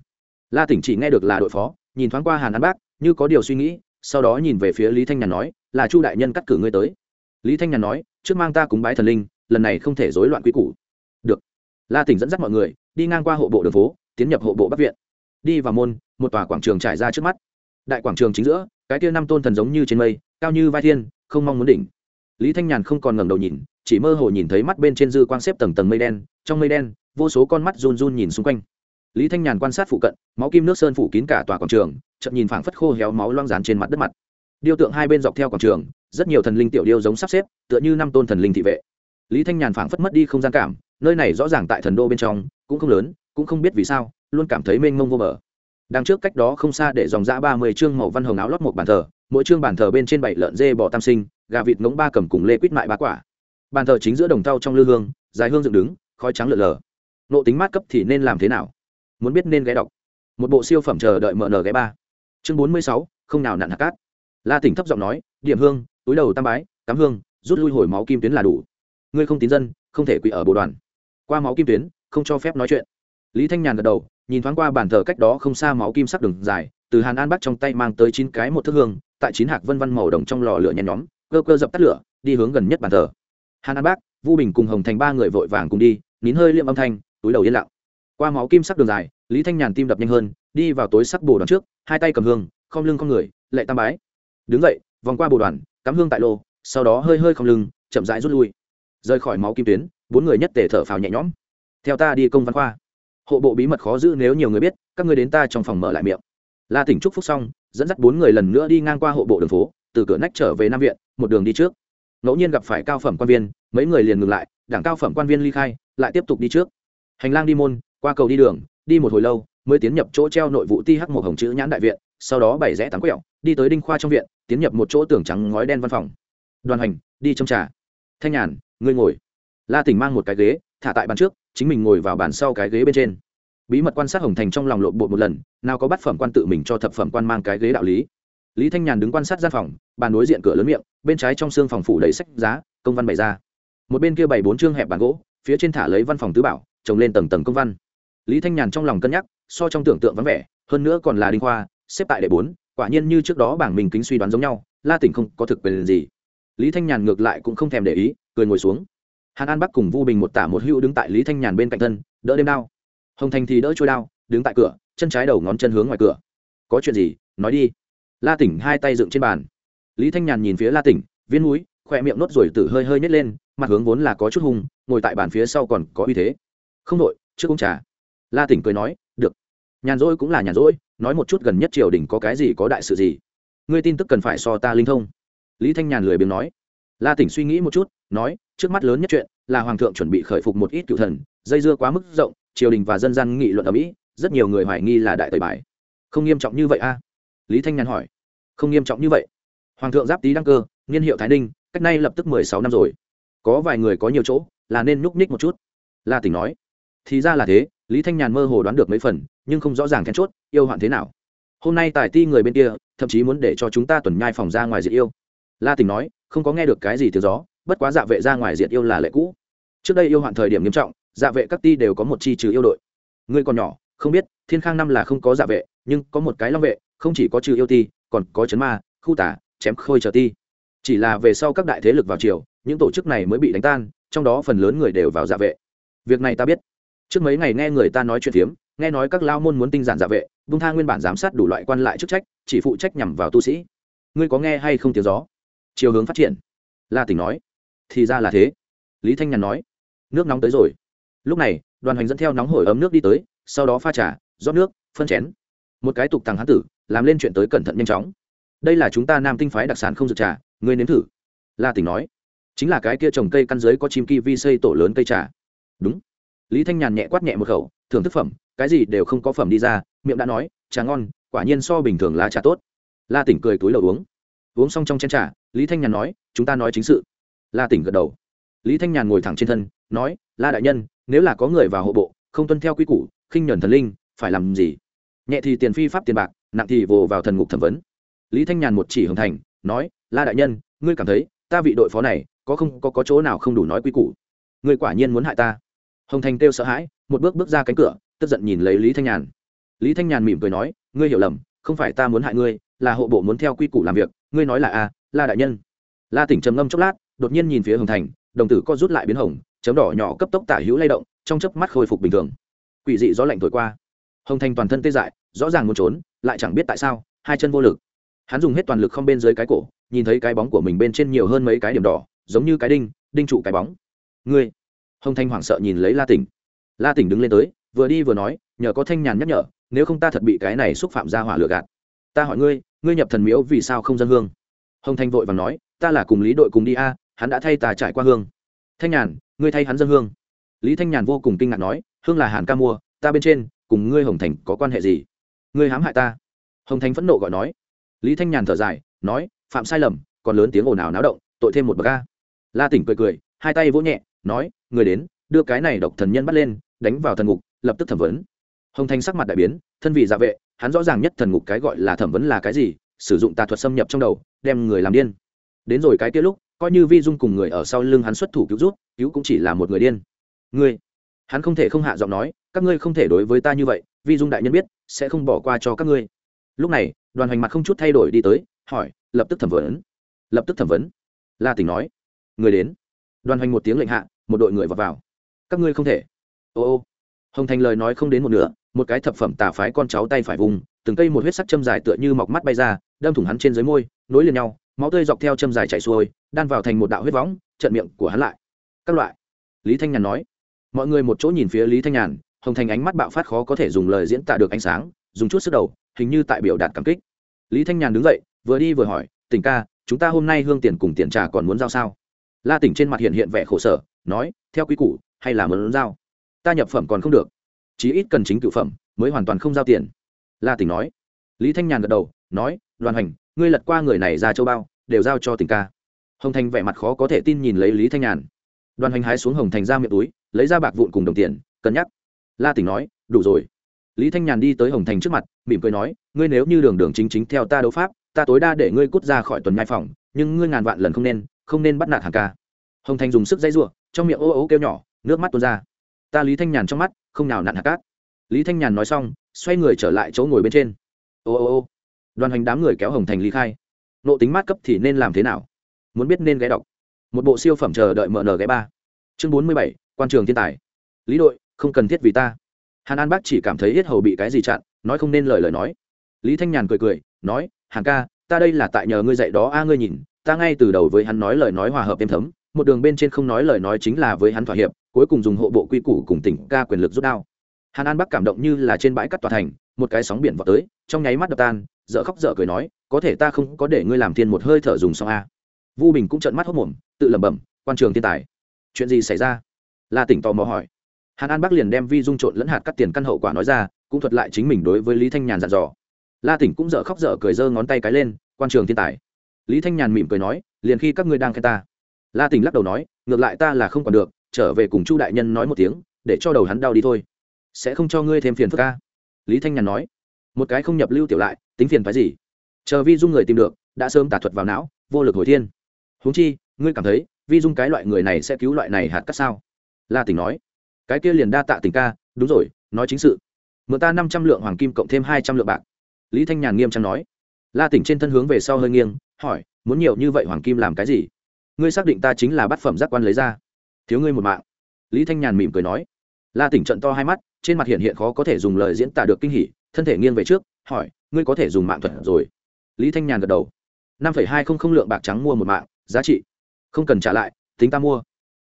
La tỉnh chỉ nghe được là đội phó, nhìn thoáng qua hàn an bác, như có điều suy nghĩ sau đó nhìn về phía lý thanh nhàn nói, là chu đại nhân cắt cử ngươi tới. Lý thanh nhàn nói, trước mang ta cúng bái thần linh, lần này không thể rối loạn quy củ. Được. La tỉnh dẫn dắt mọi người, đi ngang qua hộ bộ đường phố, tiến nhập hộ bộ bắc viện. Đi vào môn, một tòa quảng trường trải ra trước mắt. Đại quảng trường chính giữa, cái tia năm tôn thần giống như trên mây, cao như vai thiên, không mong muốn đỉnh. Lý thanh nhàn không còn ngẩng đầu nhìn, chỉ mơ hồ nhìn thấy mắt bên trên dư quang xếp tầng tầng mây đen, trong mây đen, vô số con mắt run run nhìn xung quanh lý thanh nhàn quan sát phụ cận, máu kim nước sơn phủ kín cả tòa quảng trường chậm nhìn phảng phất khô héo máu loang rán trên mặt đất mặt. Điêu tượng hai bên dọc theo quảng trường, rất nhiều thần linh tiểu điêu giống sắp xếp, tựa như năm tôn thần linh thị vệ. Lý thanh nhàn phảng phất mất đi không gian cảm, nơi này rõ ràng tại thần đô bên trong, cũng không lớn, cũng không biết vì sao, luôn cảm thấy mênh mông vô bờ. Đằng trước cách đó không xa để dòng dã ba mươi chương màu văn hồng áo lót một bàn thờ, mỗi chương bàn thờ bên trên bảy lợn dê bò tam sinh, gà vịt ngỗng ba cầm cùng lê quýt mại ba quả. Bàn thờ chính giữa đồng thau trong lư hương, dài hương dựng đứng, khói trắng lợn lờ nộ tính mát cấp thì nên làm thế nào? Muốn biết nên ghé đọc. Một bộ siêu phẩm chờ đợi mở nở ghé ba. Chương bốn mươi sáu, không nào nặn hạt cát. La tỉnh thấp giọng nói, điểm hương, túi đầu tam bái, cắm hương, rút lui hồi máu kim tuyến là đủ. Ngươi không tín dân, không thể quỵ ở bộ đoàn. Qua máu kim tuyến, không cho phép nói chuyện. Lý thanh nhàn gật đầu, nhìn thoáng qua bàn thờ cách đó không xa máu kim sắc đường dài, từ hàn an bắt trong tay mang tới chín cái một thước hương, tại chín hạt vân văn màu đồng trong lò lửa nhen nhóm cơ cơ dập tắt lửa, đi hướng gần nhất bàn thờ. Hàn an bác vu bình cùng hồng thành ba người vội vàng cùng đi, nín hơi liệm âm thanh, túi đầu yên lặng qua máu kim sắc đường dài, lý thanh nhàn tim đập nhanh hơn, đi vào tối sắc bồ đoàn trước, hai tay cầm hương, không lưng không người, lệ tam bái. Đứng dậy, vòng qua bồ đoàn, cắm hương tại lô, sau đó hơi hơi không lưng, chậm rãi rút lui. Rời khỏi máu kim tuyến, bốn người nhất tề thở phào nhẹ nhõm. Theo ta đi công văn khoa. Hộ bộ bí mật khó giữ nếu nhiều người biết, các người đến ta trong phòng mở lại miệng. La tỉnh trúc phúc xong, dẫn dắt bốn người lần nữa đi ngang qua hộ bộ đường phố, từ cửa nách trở về nam viện, một đường đi trước. Ngẫu nhiên gặp phải cao phẩm quan viên, mấy người liền ngừng lại, đảng cao phẩm quan viên ly khai, lại tiếp tục đi trước. Hành lang đi môn qua cầu đi đường, đi một hồi lâu, mới tiến nhập chỗ treo nội vụ ti hắc một hồng chữ nhãn đại viện, sau đó bảy rẽ tám quẹo, đi tới đinh khoa trong viện, tiến nhập một chỗ tường trắng ngói đen văn phòng. Đoàn hành, đi trong trà. Thanh nhàn, ngươi ngồi. La tỉnh mang một cái ghế, thả tại bàn trước, chính mình ngồi vào bàn sau cái ghế bên trên. Bí mật quan sát hồng thành trong lòng lộn bộ một lần, nào có bắt phẩm quan tự mình cho thập phẩm quan mang cái ghế đạo lý. Lý thanh nhàn đứng quan sát gian phòng, bàn đối diện cửa lớn miệng, bên trái trong xương phòng phủ đầy sách giá, công văn bày ra. Một bên kia bày bốn chương hẹp bàn gỗ, phía trên thả lấy văn phòng tứ bảo, trồng lên tầng tầng công văn lý thanh nhàn trong lòng cân nhắc, so trong tưởng tượng vắng vẻ, hơn nữa còn là đinh khoa, xếp tại đệ bốn, quả nhiên như trước đó bảng mình kính suy đoán giống nhau, la tỉnh không có thực quyền gì. Lý thanh nhàn ngược lại cũng không thèm để ý, cười ngồi xuống. Hàn an bắc cùng vu bình một tả một hữu đứng tại lý thanh nhàn bên cạnh thân, đỡ đêm đao. Hồng thành thì đỡ trôi đao, đứng tại cửa, chân trái đầu ngón chân hướng ngoài cửa. Có chuyện gì, nói đi. La tỉnh hai tay dựng trên bàn. Lý thanh nhàn nhìn phía la tỉnh, viên núi khoe miệng nốt rồi tử hơi hơi nhét lên, mặt hướng vốn là có chút hung, ngồi tại bàn phía sau còn có uy thế. Không đội, trước uống trà la tỉnh cười nói, được. Nhàn rỗi cũng là nhàn rỗi, nói một chút gần nhất triều đình có cái gì, có đại sự gì. Ngươi tin tức cần phải so ta linh thông. Lý thanh nhàn lười biếng nói. La tỉnh suy nghĩ một chút, nói, trước mắt lớn nhất chuyện là hoàng thượng chuẩn bị khởi phục một ít cựu thần, dây dưa quá mức rộng, triều đình và dân gian nghị luận ở mỹ, rất nhiều người hoài nghi là đại tời bài. Không nghiêm trọng như vậy a? À? lý thanh nhàn hỏi. Không nghiêm trọng như vậy. Hoàng thượng giáp tý đăng cơ, niên hiệu thái ninh, cách nay lập tức mười sáu năm rồi. Có vài người có nhiều chỗ, là nên nhúc ních một chút. La tỉnh nói thì ra là thế, lý thanh nhàn mơ hồ đoán được mấy phần, nhưng không rõ ràng then chốt, yêu hoạn thế nào. Hôm nay tài ti người bên kia, thậm chí muốn để cho chúng ta tuần nhai phòng ra ngoài diệt yêu. La tỉnh nói, không có nghe được cái gì tiếng gió, bất quá dạ vệ ra ngoài diệt yêu là lệ cũ. Trước đây yêu hoạn thời điểm nghiêm trọng dạ vệ các ti đều có một chi trừ yêu đội. Ngươi còn nhỏ, không biết, thiên khang năm là không có dạ vệ, nhưng có một cái long vệ, không chỉ có trừ yêu ti, còn có chấn ma, khu tả, chém khôi trở ti. Chỉ là về sau các đại thế lực vào triều, những tổ chức này mới bị đánh tan, trong đó phần lớn người đều vào dạ vệ. Việc này ta biết trước mấy ngày nghe người ta nói chuyện phiếm, nghe nói các lao môn muốn tinh giản dạ vệ bung tha nguyên bản giám sát đủ loại quan lại chức trách, chỉ phụ trách nhằm vào tu sĩ. Ngươi có nghe hay không tiếng gió? Chiều hướng phát triển. La tỉnh nói. Thì ra là thế. Lý thanh nhàn nói. Nước nóng tới rồi. Lúc này, đoàn hành dẫn theo nóng hổi ấm nước đi tới, sau đó pha trà, rót nước, phân chén. Một cái tục tàng hán tử, làm lên chuyện tới cẩn thận nhanh chóng. Đây là chúng ta nam tinh phái đặc sản không dược trà, ngươi nếm thử. La tỉnh nói. Chính là cái kia trồng cây căn dưới có chim ki vi xây tổ lớn cây trà. Đúng lý thanh nhàn nhẹ quát nhẹ một khẩu thưởng thức phẩm cái gì đều không có phẩm đi ra miệng đã nói trà ngon quả nhiên so bình thường lá trà tốt. La tỉnh cười túi lầu uống. Uống xong trong chén trà lý thanh nhàn nói chúng ta nói chính sự. La tỉnh gật đầu. Lý thanh nhàn ngồi thẳng trên thân nói la đại nhân nếu là có người vào hộ bộ không tuân theo quy củ khinh nhuần thần linh phải làm gì? Nhẹ thì tiền phi pháp tiền bạc nặng thì vồ vào thần ngục thẩm vấn. Lý thanh nhàn một chỉ hưởng thành nói la đại nhân ngươi cảm thấy ta vị đội phó này có không có, có chỗ nào không đủ nói quy củ? Ngươi quả nhiên muốn hại ta hồng thành kêu sợ hãi, một bước bước ra cánh cửa, tức giận nhìn lấy lý thanh nhàn. Lý thanh nhàn mỉm cười nói, ngươi hiểu lầm, không phải ta muốn hại ngươi, là hộ bộ muốn theo quy củ làm việc, ngươi nói là a, la đại nhân. La tỉnh trầm ngâm chốc lát, đột nhiên nhìn phía hồng thành, đồng tử co rút lại biến hồng, chấm đỏ nhỏ cấp tốc tả hữu lay động, trong chớp mắt khôi phục bình thường. Quỷ dị gió lạnh thổi qua. Hồng thành toàn thân tê dại, rõ ràng muốn trốn, lại chẳng biết tại sao, hai chân vô lực. Hắn dùng hết toàn lực không bên dưới cái cổ, nhìn thấy cái bóng của mình bên trên nhiều hơn mấy cái điểm đỏ, giống như cái đinh đinh trụ cái bóng. Ngươi hồng thanh hoảng sợ nhìn lấy la tỉnh. La tỉnh đứng lên tới, vừa đi vừa nói, nhờ có thanh nhàn nhắc nhở, nếu không ta thật bị cái này xúc phạm ra hỏa lửa gạt. Ta hỏi ngươi ngươi nhập thần miếu vì sao không dân hương? Hồng thanh vội và nói, ta là cùng lý đội cùng đi a, hắn đã thay ta trải qua hương. Thanh nhàn, ngươi thay hắn dân hương. Lý thanh nhàn vô cùng kinh ngạc nói, hương là hàn ca mua, ta bên trên, cùng ngươi hồng thành có quan hệ gì? Ngươi hãm hại ta. Hồng thành phẫn nộ gọi nói. Lý thanh nhàn thở dài, nói, phạm sai lầm, còn lớn tiếng ồn ào náo động, tội thêm một bậc ca la tỉnh cười cười, hai tay vỗ nhẹ nói người đến, đưa cái này độc thần nhân bắt lên, đánh vào thần ngục, lập tức thẩm vấn. Hồng thanh sắc mặt đại biến, thân vị dạ vệ, hắn rõ ràng nhất thần ngục cái gọi là thẩm vấn là cái gì, sử dụng tà thuật xâm nhập trong đầu, đem người làm điên. Đến rồi cái kia lúc, coi như vi dung cùng người ở sau lưng hắn xuất thủ cứu rút cứu cũng chỉ là một người điên. Ngươi? Hắn không thể không hạ giọng nói, các ngươi không thể đối với ta như vậy, vi dung đại nhân biết, sẽ không bỏ qua cho các ngươi. Lúc này, đoàn hoành mặt không chút thay đổi đi tới, hỏi, lập tức thẩm vấn. Lập tức thẩm vấn. La tỉnh nói người đến đoàn hoành một tiếng lệnh hạ một đội người vào, vào. các ngươi không thể. Ô ô. Hồng thành lời nói không đến một nửa một cái thập phẩm tà phái con cháu tay phải vùng từng cây một huyết sắc châm dài tựa như mọc mắt bay ra đâm thủng hắn trên dưới môi nối liền nhau máu tươi dọc theo châm dài chảy xuôi đan vào thành một đạo huyết võng trận miệng của hắn lại. Các loại. Lý thanh nhàn nói. Mọi người một chỗ nhìn phía lý thanh nhàn hồng thành ánh mắt bạo phát khó có thể dùng lời diễn tả được ánh sáng dùng chút sức đầu hình như tại biểu đạt cảm kích. Lý thanh nhàn đứng dậy vừa đi vừa hỏi tỉnh ca chúng ta hôm nay hương tiền cùng tiền trà còn muốn giao sao? La tỉnh trên mặt hiện hiện vẻ khổ sở, nói, theo quy củ, hay là muốn giao? Ta nhập phẩm còn không được, chí ít cần chính cựu phẩm mới hoàn toàn không giao tiền. La tỉnh nói. Lý thanh nhàn gật đầu, nói, đoàn hành, ngươi lật qua người này ra châu bao, đều giao cho tỉnh ca. Hồng thành vẻ mặt khó có thể tin nhìn lấy lý thanh nhàn. Đoàn hành hái xuống hồng thành ra miệng túi, lấy ra bạc vụn cùng đồng tiền, cân nhắc. La tỉnh nói, đủ rồi. Lý thanh nhàn đi tới hồng thành trước mặt, mỉm cười nói, ngươi nếu như đường đường chính chính theo ta đấu pháp, ta tối đa để ngươi cút ra khỏi tuần nhai phòng, nhưng ngươi ngàn vạn lần không nên không nên bắt nạt hàng ca. Hồng thành dùng sức dây r trong miệng ô ô kêu nhỏ, nước mắt tuôn ra. Ta lý thanh nhàn trong mắt, không nào nặn hạt cát lý thanh nhàn nói xong, xoay người trở lại chỗ ngồi bên trên. Ô ô ô, đoàn hành đám người kéo hồng thành lý khai. Nộ tính mát cấp thì nên làm thế nào? Muốn biết nên ghé đọc. Một bộ siêu phẩm chờ đợi mở nở ghé ba. Chương bốn mươi bảy, quan trường thiên tài. Lý đội, không cần thiết vì ta. Hàn an bác chỉ cảm thấy hết hầu bị cái gì chặn, nói không nên lời lời nói. Lý thanh nhàn cười cười, nói, hàng ca, ta đây là tại nhờ ngươi dạy đó a, ngươi nhìn ta ngay từ đầu với hắn nói lời nói hòa hợp êm thấm, một đường bên trên không nói lời nói chính là với hắn thỏa hiệp, cuối cùng dùng hộ bộ quy củ cùng tỉnh ca quyền lực rút đao. Hàn an bắc cảm động như là trên bãi cắt tòa thành, một cái sóng biển vào tới, trong nháy mắt đập tan dợ khóc dợ cười nói, có thể ta không có để ngươi làm thiên một hơi thở dùng xong a. Vu bình cũng trợn mắt hốc mồm, tự lẩm bẩm, quan trường thiên tài, chuyện gì xảy ra? La tỉnh tò mò hỏi. Hàn an bắc liền đem vi dung trộn lẫn hạt cắt tiền căn hậu quả nói ra, cũng thuật lại chính mình đối với lý thanh nhàn dặn dò. La tỉnh cũng dở khóc dở cười giơ ngón tay cái lên, quan trường thiên tài lý thanh nhàn mỉm cười nói, liền khi các ngươi đang khen ta. La tỉnh lắc đầu nói, ngược lại ta là không còn được, trở về cùng chu đại nhân nói một tiếng, để cho đầu hắn đau đi thôi. Sẽ không cho ngươi thêm phiền phức ca lý thanh nhàn nói. Một cái không nhập lưu tiểu lại, tính phiền phái gì? Chờ vi dung người tìm được, đã sớm tả thuật vào não, vô lực hồi thiên. Huống chi, ngươi cảm thấy, vi dung cái loại người này sẽ cứu loại này hạt cắt sao? La tỉnh nói. Cái kia liền đa tạ tình ca, đúng rồi, nói chính sự. Mượn ta năm trăm lượng hoàng kim cộng thêm hai trăm lượng bạc. Lý thanh nhàn nghiêm trang nói. La tỉnh trên thân hướng về sau hơi nghiêng hỏi, muốn nhiều như vậy hoàng kim làm cái gì? Ngươi xác định ta chính là bát phẩm giác quan lấy ra. Thiếu ngươi một mạng. Lý thanh nhàn mỉm cười nói. La tỉnh trận to hai mắt, trên mặt hiện hiện khó có thể dùng lời diễn tả được kinh hỉ, thân thể nghiêng về trước, hỏi, ngươi có thể dùng mạng thuật rồi? Lý thanh nhàn gật đầu. năm phẩy hai không không lượng bạc trắng mua một mạng, giá trị? Không cần trả lại, tính ta mua.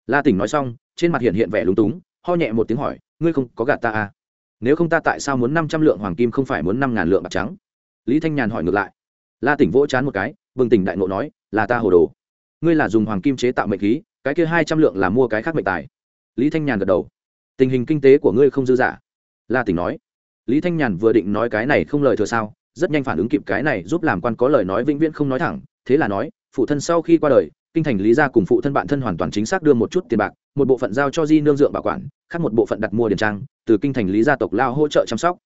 La tỉnh nói xong, trên mặt hiện hiện vẻ lúng túng, ho nhẹ một tiếng hỏi, ngươi không có gạt ta à? Nếu không ta tại sao muốn năm trăm lượng hoàng kim không phải muốn năm ngàn lượng bạc trắng? Lý thanh nhàn hỏi ngược lại. La tỉnh vỗ chán một cái bừng tỉnh đại ngộ nói, là ta hồ đồ. Ngươi là dùng hoàng kim chế tạo mệnh khí, cái kia hai trăm lượng là mua cái khác mệnh tài. Lý thanh nhàn gật đầu. Tình hình kinh tế của ngươi không dư dả. La tỉnh nói. Lý thanh nhàn vừa định nói cái này không lời thừa sao, rất nhanh phản ứng kịp cái này giúp làm quan có lời nói vĩnh viễn không nói thẳng, thế là nói, phụ thân sau khi qua đời, kinh thành lý gia cùng phụ thân bạn thân hoàn toàn chính xác đưa một chút tiền bạc, một bộ phận giao cho di nương dượng bảo quản, khác một bộ phận đặt mua điền trang, từ kinh thành lý gia tộc lao hỗ trợ chăm sóc.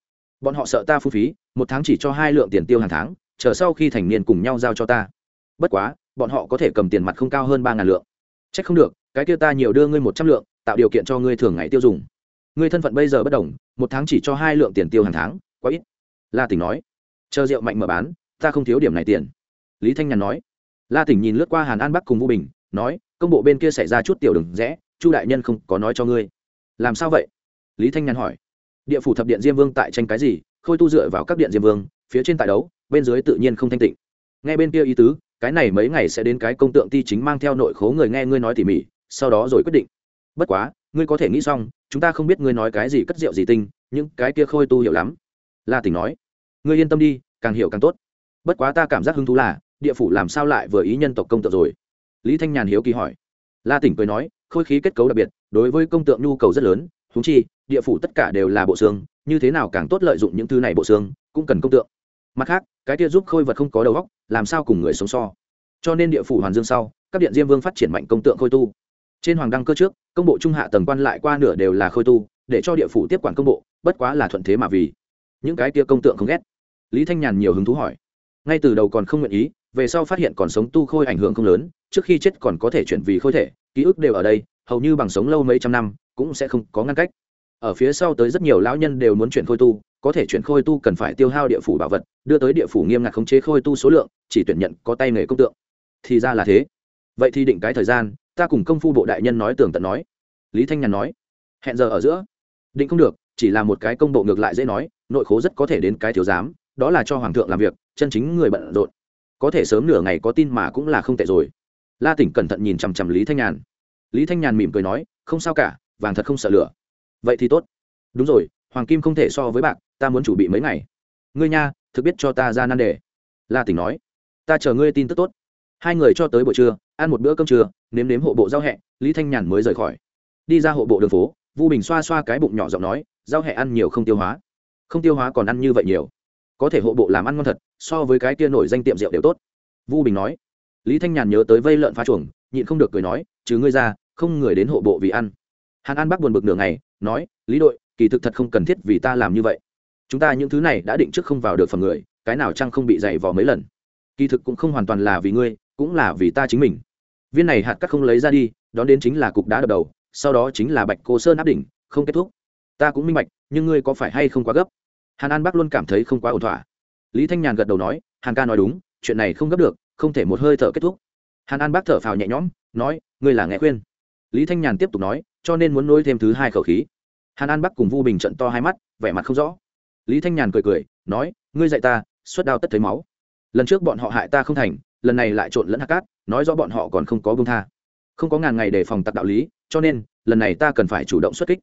Bọn họ sợ ta phung phí, một tháng chỉ cho hai lượng tiền tiêu hàng tháng chờ sau khi thành niên cùng nhau giao cho ta. Bất quá, bọn họ có thể cầm tiền mặt không cao hơn ba ngàn lượng. C h ắ c không được, cái kia ta nhiều đưa ngươi một trăm lượng, tạo điều kiện cho ngươi thường ngày tiêu dùng. Ngươi thân phận bây giờ bất đồng, một tháng chỉ cho hai lượng tiền tiêu hàng tháng, quá ít. La tỉnh nói. Chờ rượu mạnh mở bán, ta không thiếu điểm này tiền. Lý thanh nhàn nói. La tỉnh nhìn lướt qua hàn an bắc cùng vũ bình, nói, công bộ bên kia xảy ra chút tiểu đừng rẽ, chu đại nhân không có nói cho ngươi. Làm sao vậy? Lý thanh nhàn hỏi. Địa phủ thập điện diêm vương tại tranh cái gì? Khôi tu dựa vào các điện diêm vương, phía trên tại đấu bên dưới tự nhiên không thanh tịnh. Nghe bên kia ý tứ, cái này mấy ngày sẽ đến cái công tượng ti chính mang theo nội khố người nghe ngươi nói tỉ mỉ, sau đó rồi quyết định. Bất quá, ngươi có thể nghĩ xong, chúng ta không biết ngươi nói cái gì cất rượu gì tinh nhưng cái kia khôi tu hiểu lắm. La tỉnh nói. Ngươi yên tâm đi, càng hiểu càng tốt. Bất quá ta cảm giác hứng thú là, địa phủ làm sao lại vừa ý nhân tộc công tượng rồi? Lý thanh nhàn hiếu kỳ hỏi. La tỉnh cười nói, khôi khí kết cấu đặc biệt, đối với công tượng nhu cầu rất lớn húng chi, địa phủ tất cả đều là bộ xương, như thế nào càng tốt lợi dụng những thứ này bộ xương, cũng cần công tượng mặt khác, cái kia giúp khôi vật không có đầu óc, làm sao cùng người sống so? Cho nên địa phủ hoàn dương sau, các điện diêm vương phát triển mạnh công tượng khôi tu. Trên hoàng đăng cơ trước, công bộ trung hạ tầng quan lại qua nửa đều là khôi tu, để cho địa phủ tiếp quản công bộ, bất quá là thuận thế mà vì. Những cái kia công tượng không ghét. Lý thanh nhàn nhiều hứng thú hỏi. Ngay từ đầu còn không nguyện ý, về sau phát hiện còn sống tu khôi ảnh hưởng không lớn, trước khi chết còn có thể chuyển vì khôi thể, ký ức đều ở đây, hầu như bằng sống lâu mấy trăm năm, cũng sẽ không có ngăn cách ở phía sau tới rất nhiều lão nhân đều muốn chuyển khôi tu, có thể chuyển khôi tu cần phải tiêu hao địa phủ bảo vật, đưa tới địa phủ nghiêm ngặt khống chế khôi tu số lượng, chỉ tuyển nhận có tay nghề công tượng. Thì ra là thế. Vậy thì định cái thời gian, ta cùng công phu bộ đại nhân nói tường tận nói. Lý thanh nhàn nói, hẹn giờ ở giữa. Định không được, chỉ là một cái công bộ ngược lại dễ nói, nội khố rất có thể đến cái thiếu giám, đó là cho hoàng thượng làm việc, chân chính người bận rộn. Có thể sớm nửa ngày có tin mà cũng là không tệ rồi. La tỉnh cẩn thận nhìn chằm chằm lý thanh nhàn. Lý thanh nhàn mỉm cười nói, không sao cả, vàng thật không sợ lửa vậy thì tốt. Đúng rồi, hoàng kim không thể so với bạc, ta muốn chuẩn bị mấy ngày. Ngươi nha, thực biết cho ta ra nan đề. La tỉnh nói. Ta chờ ngươi tin tức tốt. Hai người cho tới buổi trưa, ăn một bữa cơm trưa, nếm nếm hộ bộ giao hẹ, lý thanh nhàn mới rời khỏi. Đi ra hộ bộ đường phố, vu bình xoa xoa cái bụng nhỏ giọng nói giao hẹ ăn nhiều không tiêu hóa. Không tiêu hóa còn ăn như vậy nhiều. Có thể hộ bộ làm ăn ngon thật, so với cái kia nổi danh tiệm rượu đều tốt. Vu bình nói. Lý thanh nhàn nhớ tới vây lợn phá chuồng, nhịn không được cười nói chứ ngươi ra, không người đến hộ bộ vì ăn. Hàn an bắc buồn bực nửa ngày nói, lý đội, kỳ thực thật không cần thiết vì ta làm như vậy. Chúng ta những thứ này đã định trước không vào được phần người, cái nào chăng không bị dày vò mấy lần. Kỳ thực cũng không hoàn toàn là vì ngươi, cũng là vì ta chính mình. Viên này hạt cắt không lấy ra đi, đón đến chính là cục đá đập đầu, sau đó chính là bạch cô sơn áp đỉnh, không kết thúc. Ta cũng minh bạch, nhưng ngươi có phải hay không quá gấp? Hàn an bắc luôn cảm thấy không quá ổn thỏa. Lý thanh nhàn gật đầu nói, hàn ca nói đúng, chuyện này không gấp được, không thể một hơi thở kết thúc. Hàn an bác thở phào nhẹ nhõm, nói, ngươi là nghe khuyên lý thanh nhàn tiếp tục nói, cho nên muốn nối thêm thứ hai khẩu khí. Hàn an bắc cùng vu bình trận to hai mắt, vẻ mặt không rõ. Lý thanh nhàn cười cười, nói, ngươi dạy ta, xuất đao tất thấy máu. Lần trước bọn họ hại ta không thành, lần này lại trộn lẫn hạt cát, nói rõ bọn họ còn không có bông tha. Không có ngàn ngày để phòng tặc đạo lý, cho nên, lần này ta cần phải chủ động xuất kích.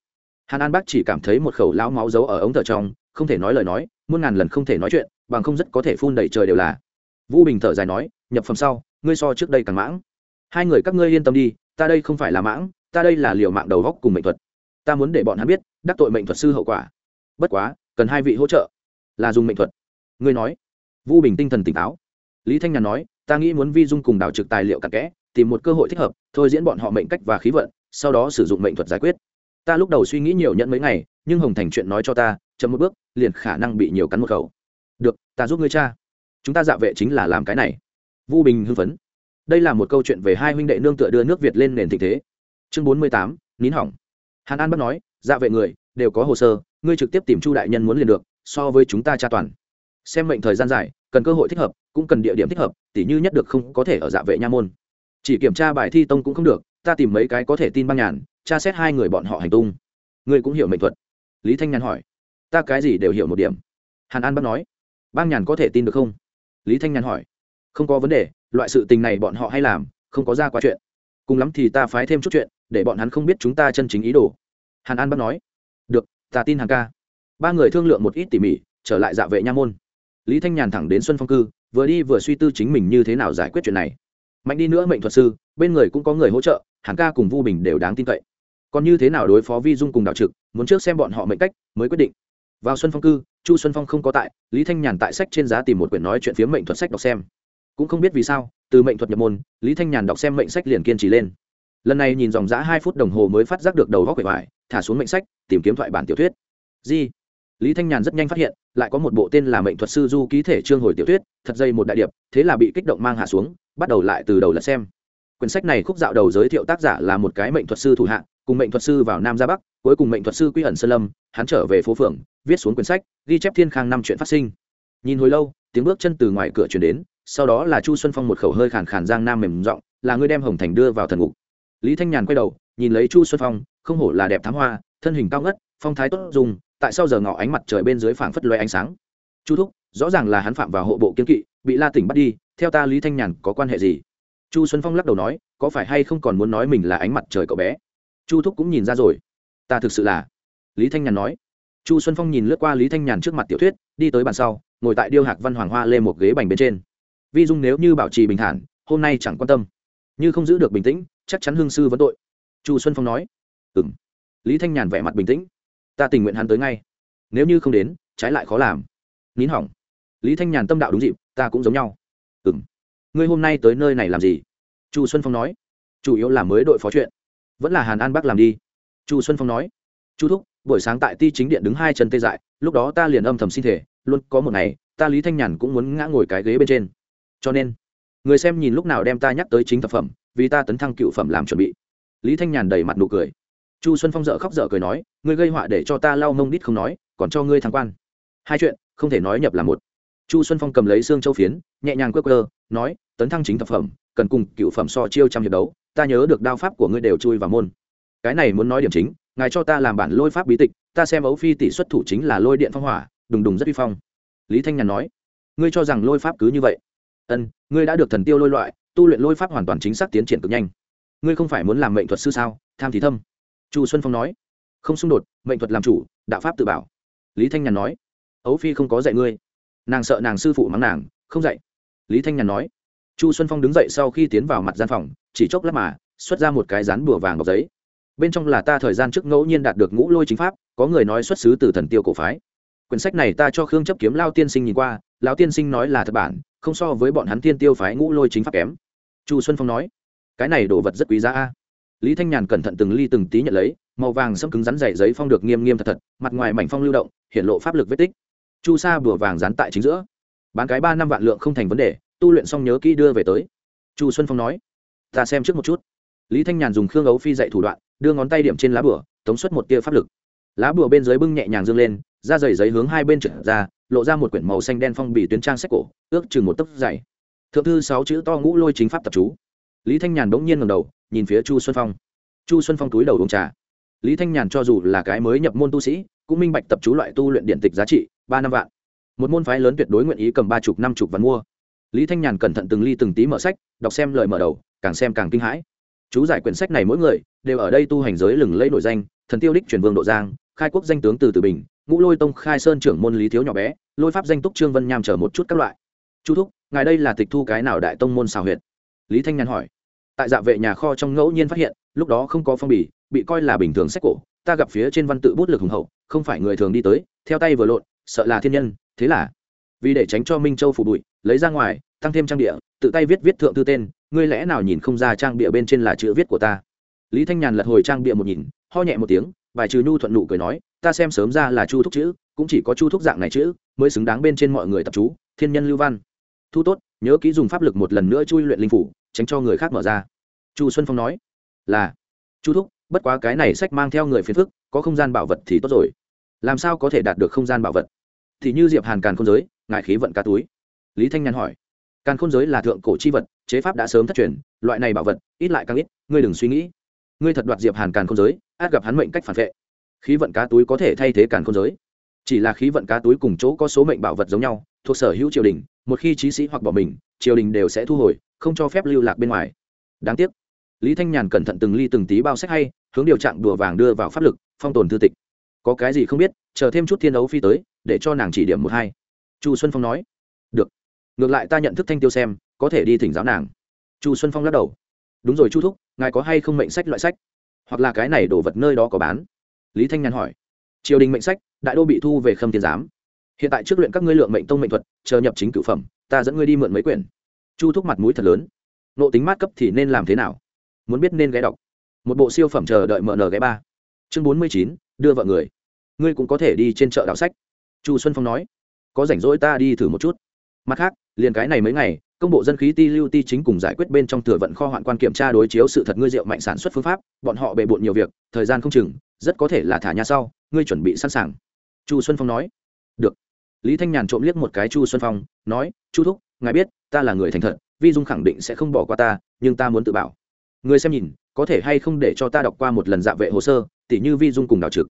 Hàn an bác chỉ cảm thấy một khẩu lão máu giấu ở ống thở trong, không thể nói lời nói, muôn ngàn lần không thể nói chuyện, bằng không rất có thể phun đầy trời đều là. Vũ bình thở dài nói, nhập phẩm sau, ngươi so trước đây càng mãng. Hai người các ngươi yên tâm đi ta đây không phải là mãng, ta đây là liều mạng đầu góc cùng mệnh thuật. Ta muốn để bọn hắn biết, đắc tội mệnh thuật sư hậu quả. Bất quá, cần hai vị hỗ trợ. Là dùng mệnh thuật. Ngươi nói. Vu bình tinh thần tỉnh táo. Lý thanh nhàn nói, ta nghĩ muốn vi dung cùng đảo trực tài liệu cặn kẽ, tìm một cơ hội thích hợp, thôi diễn bọn họ mệnh cách và khí vận, sau đó sử dụng mệnh thuật giải quyết. Ta lúc đầu suy nghĩ nhiều nhận mấy ngày, nhưng hồng thành chuyện nói cho ta, chậm một bước, liền khả năng bị nhiều cắn một khẩu. Được, ta giúp ngươi cha. Chúng ta dạ vệ chính là làm cái này. Vu bình hưng phấn đây là một câu chuyện về hai huynh đệ nương tựa đưa nước việt lên nền thịnh thế. Chương bốn mươi tám, nín hỏng. Hàn an bắt nói dạ vệ người, đều có hồ sơ, ngươi trực tiếp tìm chu đại nhân muốn liền được, so với chúng ta tra toàn. Xem mệnh thời gian dài, cần cơ hội thích hợp, cũng cần địa điểm thích hợp, tỉ như nhất được không có thể ở dạ vệ nha môn. Chỉ kiểm tra bài thi tông cũng không được, ta tìm mấy cái có thể tin băng nhàn, tra xét hai người bọn họ hành tung. Ngươi cũng hiểu mệnh thuật. Lý thanh nhàn hỏi, ta cái gì đều hiểu một điểm. Hàn an bắt nói, băng nhàn có thể tin được không? Lý thanh nhàn hỏi, không có vấn đề loại sự tình này bọn họ hay làm, không có ra quá chuyện. Cùng lắm thì ta phái thêm chút chuyện, để bọn hắn không biết chúng ta chân chính ý đồ. Hàn an bắt nói. Được, ta tin hàng ca. Ba người thương lượng một ít tỉ mỉ, trở lại dạ vệ nha môn. Lý thanh nhàn thẳng đến xuân phong cư, vừa đi vừa suy tư chính mình như thế nào giải quyết chuyện này. Mạnh đi nữa mệnh thuật sư, bên người cũng có người hỗ trợ, hàn ca cùng vu bình đều đáng tin cậy. Còn như thế nào đối phó vi dung cùng đạo trực, muốn trước xem bọn họ mệnh cách, mới quyết định. Vào xuân phong cư, chu xuân phong không có tại, lý thanh nhàn tại sách trên giá tìm một quyển nói chuyện phía mệnh thuật sách đọc xem cũng không biết vì sao, từ mệnh thuật nhập môn, lý thanh nhàn đọc xem mệnh sách liền kiên trì lên. Lần này nhìn dòng giã hai phút đồng hồ mới phát giác được đầu góc bề ngoài thả xuống mệnh sách, tìm kiếm thoại bản tiểu thuyết. Di lý thanh nhàn rất nhanh phát hiện, lại có một bộ tên là mệnh thuật sư du ký thể trương hồi tiểu thuyết, thật dây một đại điệp, thế là bị kích động mang hạ xuống, bắt đầu lại từ đầu là xem. Quyển sách này khúc dạo đầu giới thiệu tác giả là một cái mệnh thuật sư thủ hạng cùng mệnh thuật sư vào nam ra bắc, cuối cùng mệnh thuật sư quy ẩn sơn lâm, hắn trở về phố phường, viết xuống quyển sách, ghi chép thiên khang năm chuyện phát sinh nhìn hồi lâu, tiếng bước chân từ ngoài cửa chuyển đến, sau đó là chu xuân phong một khẩu hơi khàn khàn giang nam mềm giọng, là ngươi đem hồng thành đưa vào thần ngục. Lý thanh nhàn quay đầu, nhìn lấy chu xuân phong, không hổ là đẹp thám hoa, thân hình cao ngất, phong thái tốt dùng tại sao giờ ngỏ ánh mặt trời bên dưới phảng phất loay ánh sáng. Chu thúc, rõ ràng là hắn phạm vào hộ bộ kiên kỵ, bị la tỉnh bắt đi, theo ta lý thanh nhàn có quan hệ gì? Chu xuân phong lắc đầu nói, có phải hay không còn muốn nói mình là ánh mặt trời cậu bé? Chu thúc cũng nhìn ra rồi. Ta thực sự là lý thanh nhàn nói chu xuân phong nhìn lướt qua lý thanh nhàn trước mặt tiểu thuyết, đi tới bàn sau, ngồi tại điêu hạc văn hoàng hoa lê một ghế bành bên trên. Vi dung nếu như bảo trì bình thản, hôm nay chẳng quan tâm. Như không giữ được bình tĩnh, chắc chắn hương sư vấn tội. Chu xuân phong nói. Ừ m lý thanh nhàn vẻ mặt bình tĩnh. Ta tình nguyện hắn tới ngay. Nếu như không đến, trái lại khó làm. Nín hỏng. Lý thanh nhàn tâm đạo đúng dịp, ta cũng giống nhau. Ừ m ngươi hôm nay tới nơi này làm gì? Chu xuân phong nói. Chủ yếu là mới đội phó chuyện. Vẫn là hàn an bắc làm đi. Chu xuân phong nói. Chu thúc buổi sáng tại ti chính điện đứng hai chân tê dại, lúc đó ta liền âm thầm xin thể luôn có một ngày, ta lý thanh nhàn cũng muốn ngã ngồi cái ghế bên trên. Cho nên, người xem nhìn lúc nào đem ta nhắc tới chính thập phẩm, vì ta tấn thăng cựu phẩm làm chuẩn bị. Lý thanh nhàn đầy mặt nụ cười. Chu xuân phong dợ khóc dở cười nói, ngươi gây họa để cho ta lau mông đít không nói, còn cho ngươi thăng quan. Hai chuyện, không thể nói nhập là một. Chu xuân phong cầm lấy xương châu phiến, nhẹ nhàng quơ quơ, nói, tấn thăng chính thập phẩm, cần cùng cựu phẩm so chiêu trăm hiệp đấu, ta nhớ được đao pháp của ngươi đều chui vào môn. Cái này muốn nói điểm chính ngài cho ta làm bản lôi pháp bí tịch, ta xem ấu phi tỷ xuất thủ chính là lôi điện phong hỏa, đùng đùng rất uy phong. Lý thanh nhàn nói, ngươi cho rằng lôi pháp cứ như vậy? Ân, ngươi đã được thần tiêu lôi loại, tu luyện lôi pháp hoàn toàn chính xác tiến triển cực nhanh. Ngươi không phải muốn làm mệnh thuật sư sao? Tham thì thâm. Chu xuân phong nói, không xung đột, mệnh thuật làm chủ, đạo pháp tự bảo. Lý thanh nhàn nói, ấu phi không có dạy ngươi. Nàng sợ nàng sư phụ mắng nàng, không dạy. Lý thanh nhàn nói, chu xuân phong đứng dậy sau khi tiến vào mặt gian phòng, chỉ chốc lát mà, xuất ra một cái rán bùa vàng ngọc giấy bên trong là ta thời gian trước ngẫu nhiên đạt được ngũ lôi chính pháp, có người nói xuất xứ từ thần tiêu cổ phái. Quyển sách này ta cho khương chấp kiếm lao tiên sinh nhìn qua lão tiên sinh nói là thật bản, không so với bọn hắn tiên tiêu phái ngũ lôi chính pháp kém. Chu xuân phong nói, cái này đồ vật rất quý giá a. Lý thanh nhàn cẩn thận từng ly từng tí nhận lấy, màu vàng xâm cứng rắn dày giấy phong được nghiêm nghiêm thật thật, mặt ngoài mảnh phong lưu động hiện lộ pháp lực vết tích. Chu sa bùa vàng dán tại chính giữa. Bán cái ba năm vạn lượng không thành vấn đề, tu luyện xong nhớ kỹ đưa về tới. Chu xuân phong nói, ta xem trước một chút. Lý thanh nhàn dùng khương ấu phi dạy thủ đoạn đưa ngón tay điểm trên lá bửa, tống xuất một tia pháp lực. Lá bùa bên dưới bưng nhẹ nhàng dương lên ra dày giấy hướng hai bên trượt ra, lộ ra một quyển màu xanh đen phong bì tuyến trang sách cổ, ước chừng một tấc dày. Thượng thư sáu chữ to ngũ lôi chính pháp tập chú. Lý thanh nhàn bỗng nhiên ngầm đầu, nhìn phía chu xuân phong. Chu xuân phong túi đầu uống trà. Lý thanh nhàn cho dù là cái mới nhập môn tu sĩ, cũng minh bạch tập chú loại tu luyện điện tịch giá trị, ba năm vạn. Một môn phái lớn tuyệt đối nguyện ý cầm ba chục, năm chục và mua. Lý thanh nhàn cẩn thận từng ly từng tí mở sách, đọc xem lời mở đầu, càng xem càng kinh hãi chú giải quyển sách này mỗi người đều ở đây tu hành giới lừng lẫy nổi danh, thần tiêu đích truyền vương độ giang, khai quốc danh tướng từ từ bình, ngũ lôi tông khai sơn trưởng môn lý thiếu nhỏ bé, lôi pháp danh túc trương vân nham chờ một chút các loại. Chú thúc, ngài đây là tịch thu cái nào đại tông môn xào huyệt? Lý thanh nhàn hỏi. Tại dạ vệ nhà kho trong ngẫu nhiên phát hiện, lúc đó không có phong bì, bị coi là bình thường sách cổ, ta gặp phía trên văn tự bút lực hùng hậu, không phải người thường đi tới, theo tay vừa lộn, sợ là thiên nhân, thế là vì để tránh cho minh châu phủ bụi, lấy ra ngoài, tăng thêm trang địa, tự tay viết viết thượng thư tên ngươi lẽ nào nhìn không ra trang bịa bên trên là chữ viết của ta? Lý thanh nhàn lật hồi trang bịa một nhìn, ho nhẹ một tiếng bài trừ nhu thuận nụ cười nói, ta xem sớm ra là chu thúc chữ, cũng chỉ có chu thúc dạng này chữ, mới xứng đáng bên trên mọi người tập chú, thiên nhân lưu văn. Thu tốt, nhớ kỹ dùng pháp lực một lần nữa chui luyện linh phủ, tránh cho người khác mở ra. Chu xuân phong nói, là, chu thúc, bất quá cái này sách mang theo người phiền phức, có không gian bảo vật thì tốt rồi. Làm sao có thể đạt được không gian bảo vật? Thì như diệp hàn càn không giới, ngại khí vận cá túi. Lý thanh nhàn hỏi càn khôn giới là thượng cổ chi vật, chế pháp đã sớm thất truyền, loại này bảo vật, ít lại càng ít, ngươi đừng suy nghĩ. Ngươi thật đoạt diệp hàn càn khôn giới, át gặp hắn mệnh cách phản vệ. Khí vận cá túi có thể thay thế càn khôn giới. Chỉ là khí vận cá túi cùng chỗ có số mệnh bảo vật giống nhau, thuộc sở hữu triều đình, một khi trí sĩ hoặc bỏ mình, triều đình đều sẽ thu hồi, không cho phép lưu lạc bên ngoài. Đáng tiếc. Lý thanh nhàn cẩn thận từng ly từng tí bao sách hay, hướng điều trạng đùa vàng đưa vào pháp lực, phong tồn thư tịch. Có cái gì không biết, chờ thêm chút thiên đấu phi tới, để cho nàng chỉ điểm một hai. Chu xuân phong nói ngược lại ta nhận thức thanh tiêu xem, có thể đi thỉnh giáo nàng. Chu xuân phong lắc đầu. Đúng rồi chu thúc, ngài có hay không mệnh sách loại sách? Hoặc là cái này đổ vật nơi đó có bán? Lý thanh nhàn hỏi. Triều đình mệnh sách, đại đô bị thu về khâm thiên giám. Hiện tại trước luyện các ngươi lượng mệnh tông mệnh thuật, chờ nhập chính cửu phẩm, ta dẫn ngươi đi mượn mấy quyển. Chu thúc mặt mũi thật lớn. Nộ tính mát cấp thì nên làm thế nào? Muốn biết nên ghé đọc. Một bộ siêu phẩm chờ đợi mở nở ghé ba. Chương bốn mươi chín, đưa vợ người. Ngươi cũng có thể đi trên chợ đạo sách. Chu xuân phong nói. Có rảnh rỗi ta đi thử một chút mặt khác, liền cái này mấy ngày, công bộ dân khí ti lưu ti chính cùng giải quyết bên trong thừa vận kho hoạn quan kiểm tra đối chiếu sự thật ngươi rượu mạnh sản xuất phương pháp, bọn họ bề bộn nhiều việc, thời gian không chừng, rất có thể là thả nhà sau, ngươi chuẩn bị sẵn sàng. Chu xuân phong nói. Được. Lý thanh nhàn trộm liếc một cái chu xuân phong, nói, chu thúc, ngài biết, ta là người thành thật, vi dung khẳng định sẽ không bỏ qua ta, nhưng ta muốn tự bảo. Người xem nhìn, có thể hay không để cho ta đọc qua một lần dạ vệ hồ sơ, tỉ như vi dung cùng đào trực.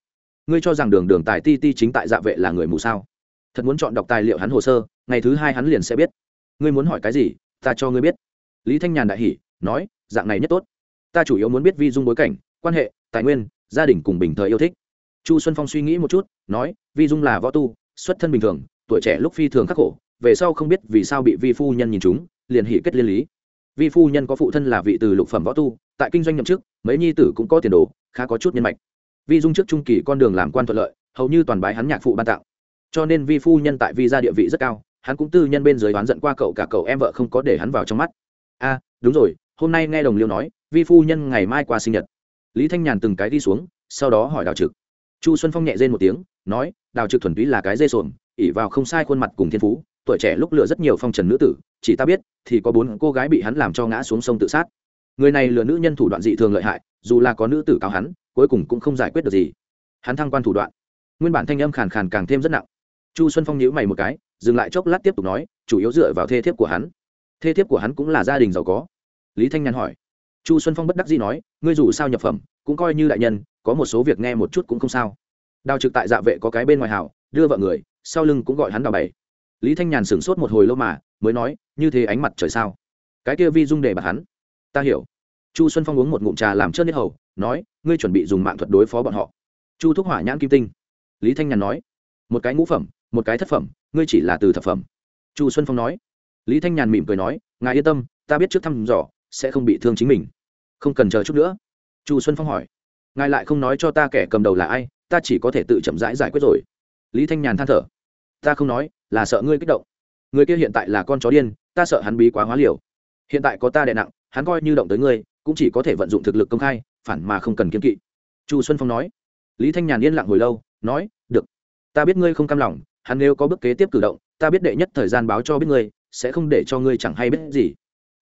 Ngươi cho rằng đường đường tài ti ti chính tại dạ vệ là người mù sao? Thật muốn chọn đọc tài liệu hắn hồ sơ ngày thứ hai hắn liền sẽ biết. Ngươi muốn hỏi cái gì, ta cho ngươi biết. Lý thanh nhàn đại hỉ, nói, dạng này nhất tốt. Ta chủ yếu muốn biết vi dung bối cảnh, quan hệ, tài nguyên, gia đình cùng bình thời yêu thích. Chu xuân phong suy nghĩ một chút, nói, vi dung là võ tu, xuất thân bình thường, tuổi trẻ lúc phi thường khắc khổ, về sau không biết vì sao bị vi phu nhân nhìn chúng, liền hỉ kết liên lý. Vi phu nhân có phụ thân là vị từ lục phẩm võ tu, tại kinh doanh nhậm chức, mấy nhi tử cũng có tiền đồ, khá có chút nhân mạch. Vi dung trước trung kỳ con đường làm quan thuận lợi, hầu như toàn bái hắn nhạc phụ ban tặng. Cho nên vi phu nhân tại vi ra địa vị rất cao hắn cũng tư nhân bên dưới oán giận qua cậu cả cậu em vợ không có để hắn vào trong mắt. A đúng rồi, hôm nay nghe đồng liêu nói, vi phu nhân ngày mai qua sinh nhật. Lý thanh nhàn từng cái đi xuống, sau đó hỏi đào trực. Chu xuân phong nhẹ rên một tiếng, nói, đào trực thuần túy là cái dê sồn ỉ vào không sai khuôn mặt cùng thiên phú, tuổi trẻ lúc lựa rất nhiều phong trần nữ tử, chỉ ta biết, thì có bốn cô gái bị hắn làm cho ngã xuống sông tự sát. Người này lừa nữ nhân thủ đoạn dị thường lợi hại, dù là có nữ tử cáo hắn, cuối cùng cũng không giải quyết được gì. Hắn thăng quan thủ đoạn. Nguyên bản thanh âm khàn khàn càng thêm rất nặng. Chu xuân phong nhíu mày một cái dừng lại chốc lát tiếp tục nói, chủ yếu dựa vào thê thiếp của hắn. Thê thiếp của hắn cũng là gia đình giàu có. Lý thanh nhàn hỏi. Chu xuân phong bất đắc dĩ nói, ngươi dù sao nhập phẩm, cũng coi như đại nhân, có một số việc nghe một chút cũng không sao. Đào trực tại dạ vệ có cái bên ngoài hảo, đưa vợ người, sau lưng cũng gọi hắn đào bảy. Lý thanh nhàn sửng sốt một hồi lâu mà, mới nói, như thế ánh mặt trời sao? Cái kia vi dung để bạc hắn. Ta hiểu. Chu xuân phong uống một ngụm trà làm trơn nhất hầu, nói, ngươi chuẩn bị dùng mạng thuật đối phó bọn họ. Chu thúc hỏa nhãn kim tinh. Lý thanh nhàn nói, một cái ngũ phẩm một cái thất phẩm, ngươi chỉ là từ thập phẩm. Chu xuân phong nói. Lý thanh nhàn mỉm cười nói, ngài yên tâm, ta biết trước thăm dò, sẽ không bị thương chính mình. Không cần chờ chút nữa. Chu xuân phong hỏi. Ngài lại không nói cho ta kẻ cầm đầu là ai, ta chỉ có thể tự chậm rãi giải quyết rồi. Lý thanh nhàn than thở. Ta không nói, là sợ ngươi kích động. Người kia hiện tại là con chó điên, ta sợ hắn bí quá hóa liều. Hiện tại có ta đè nặng, hắn coi như động tới ngươi, cũng chỉ có thể vận dụng thực lực công khai, phản mà không cần kiên kỵ. Chu xuân phong nói. Lý thanh nhàn yên lặng hồi lâu, nói, được. Ta biết ngươi không cam lòng hắn nếu có bước kế tiếp cử động, ta biết đệ nhất thời gian báo cho biết ngươi, sẽ không để cho ngươi chẳng hay biết gì.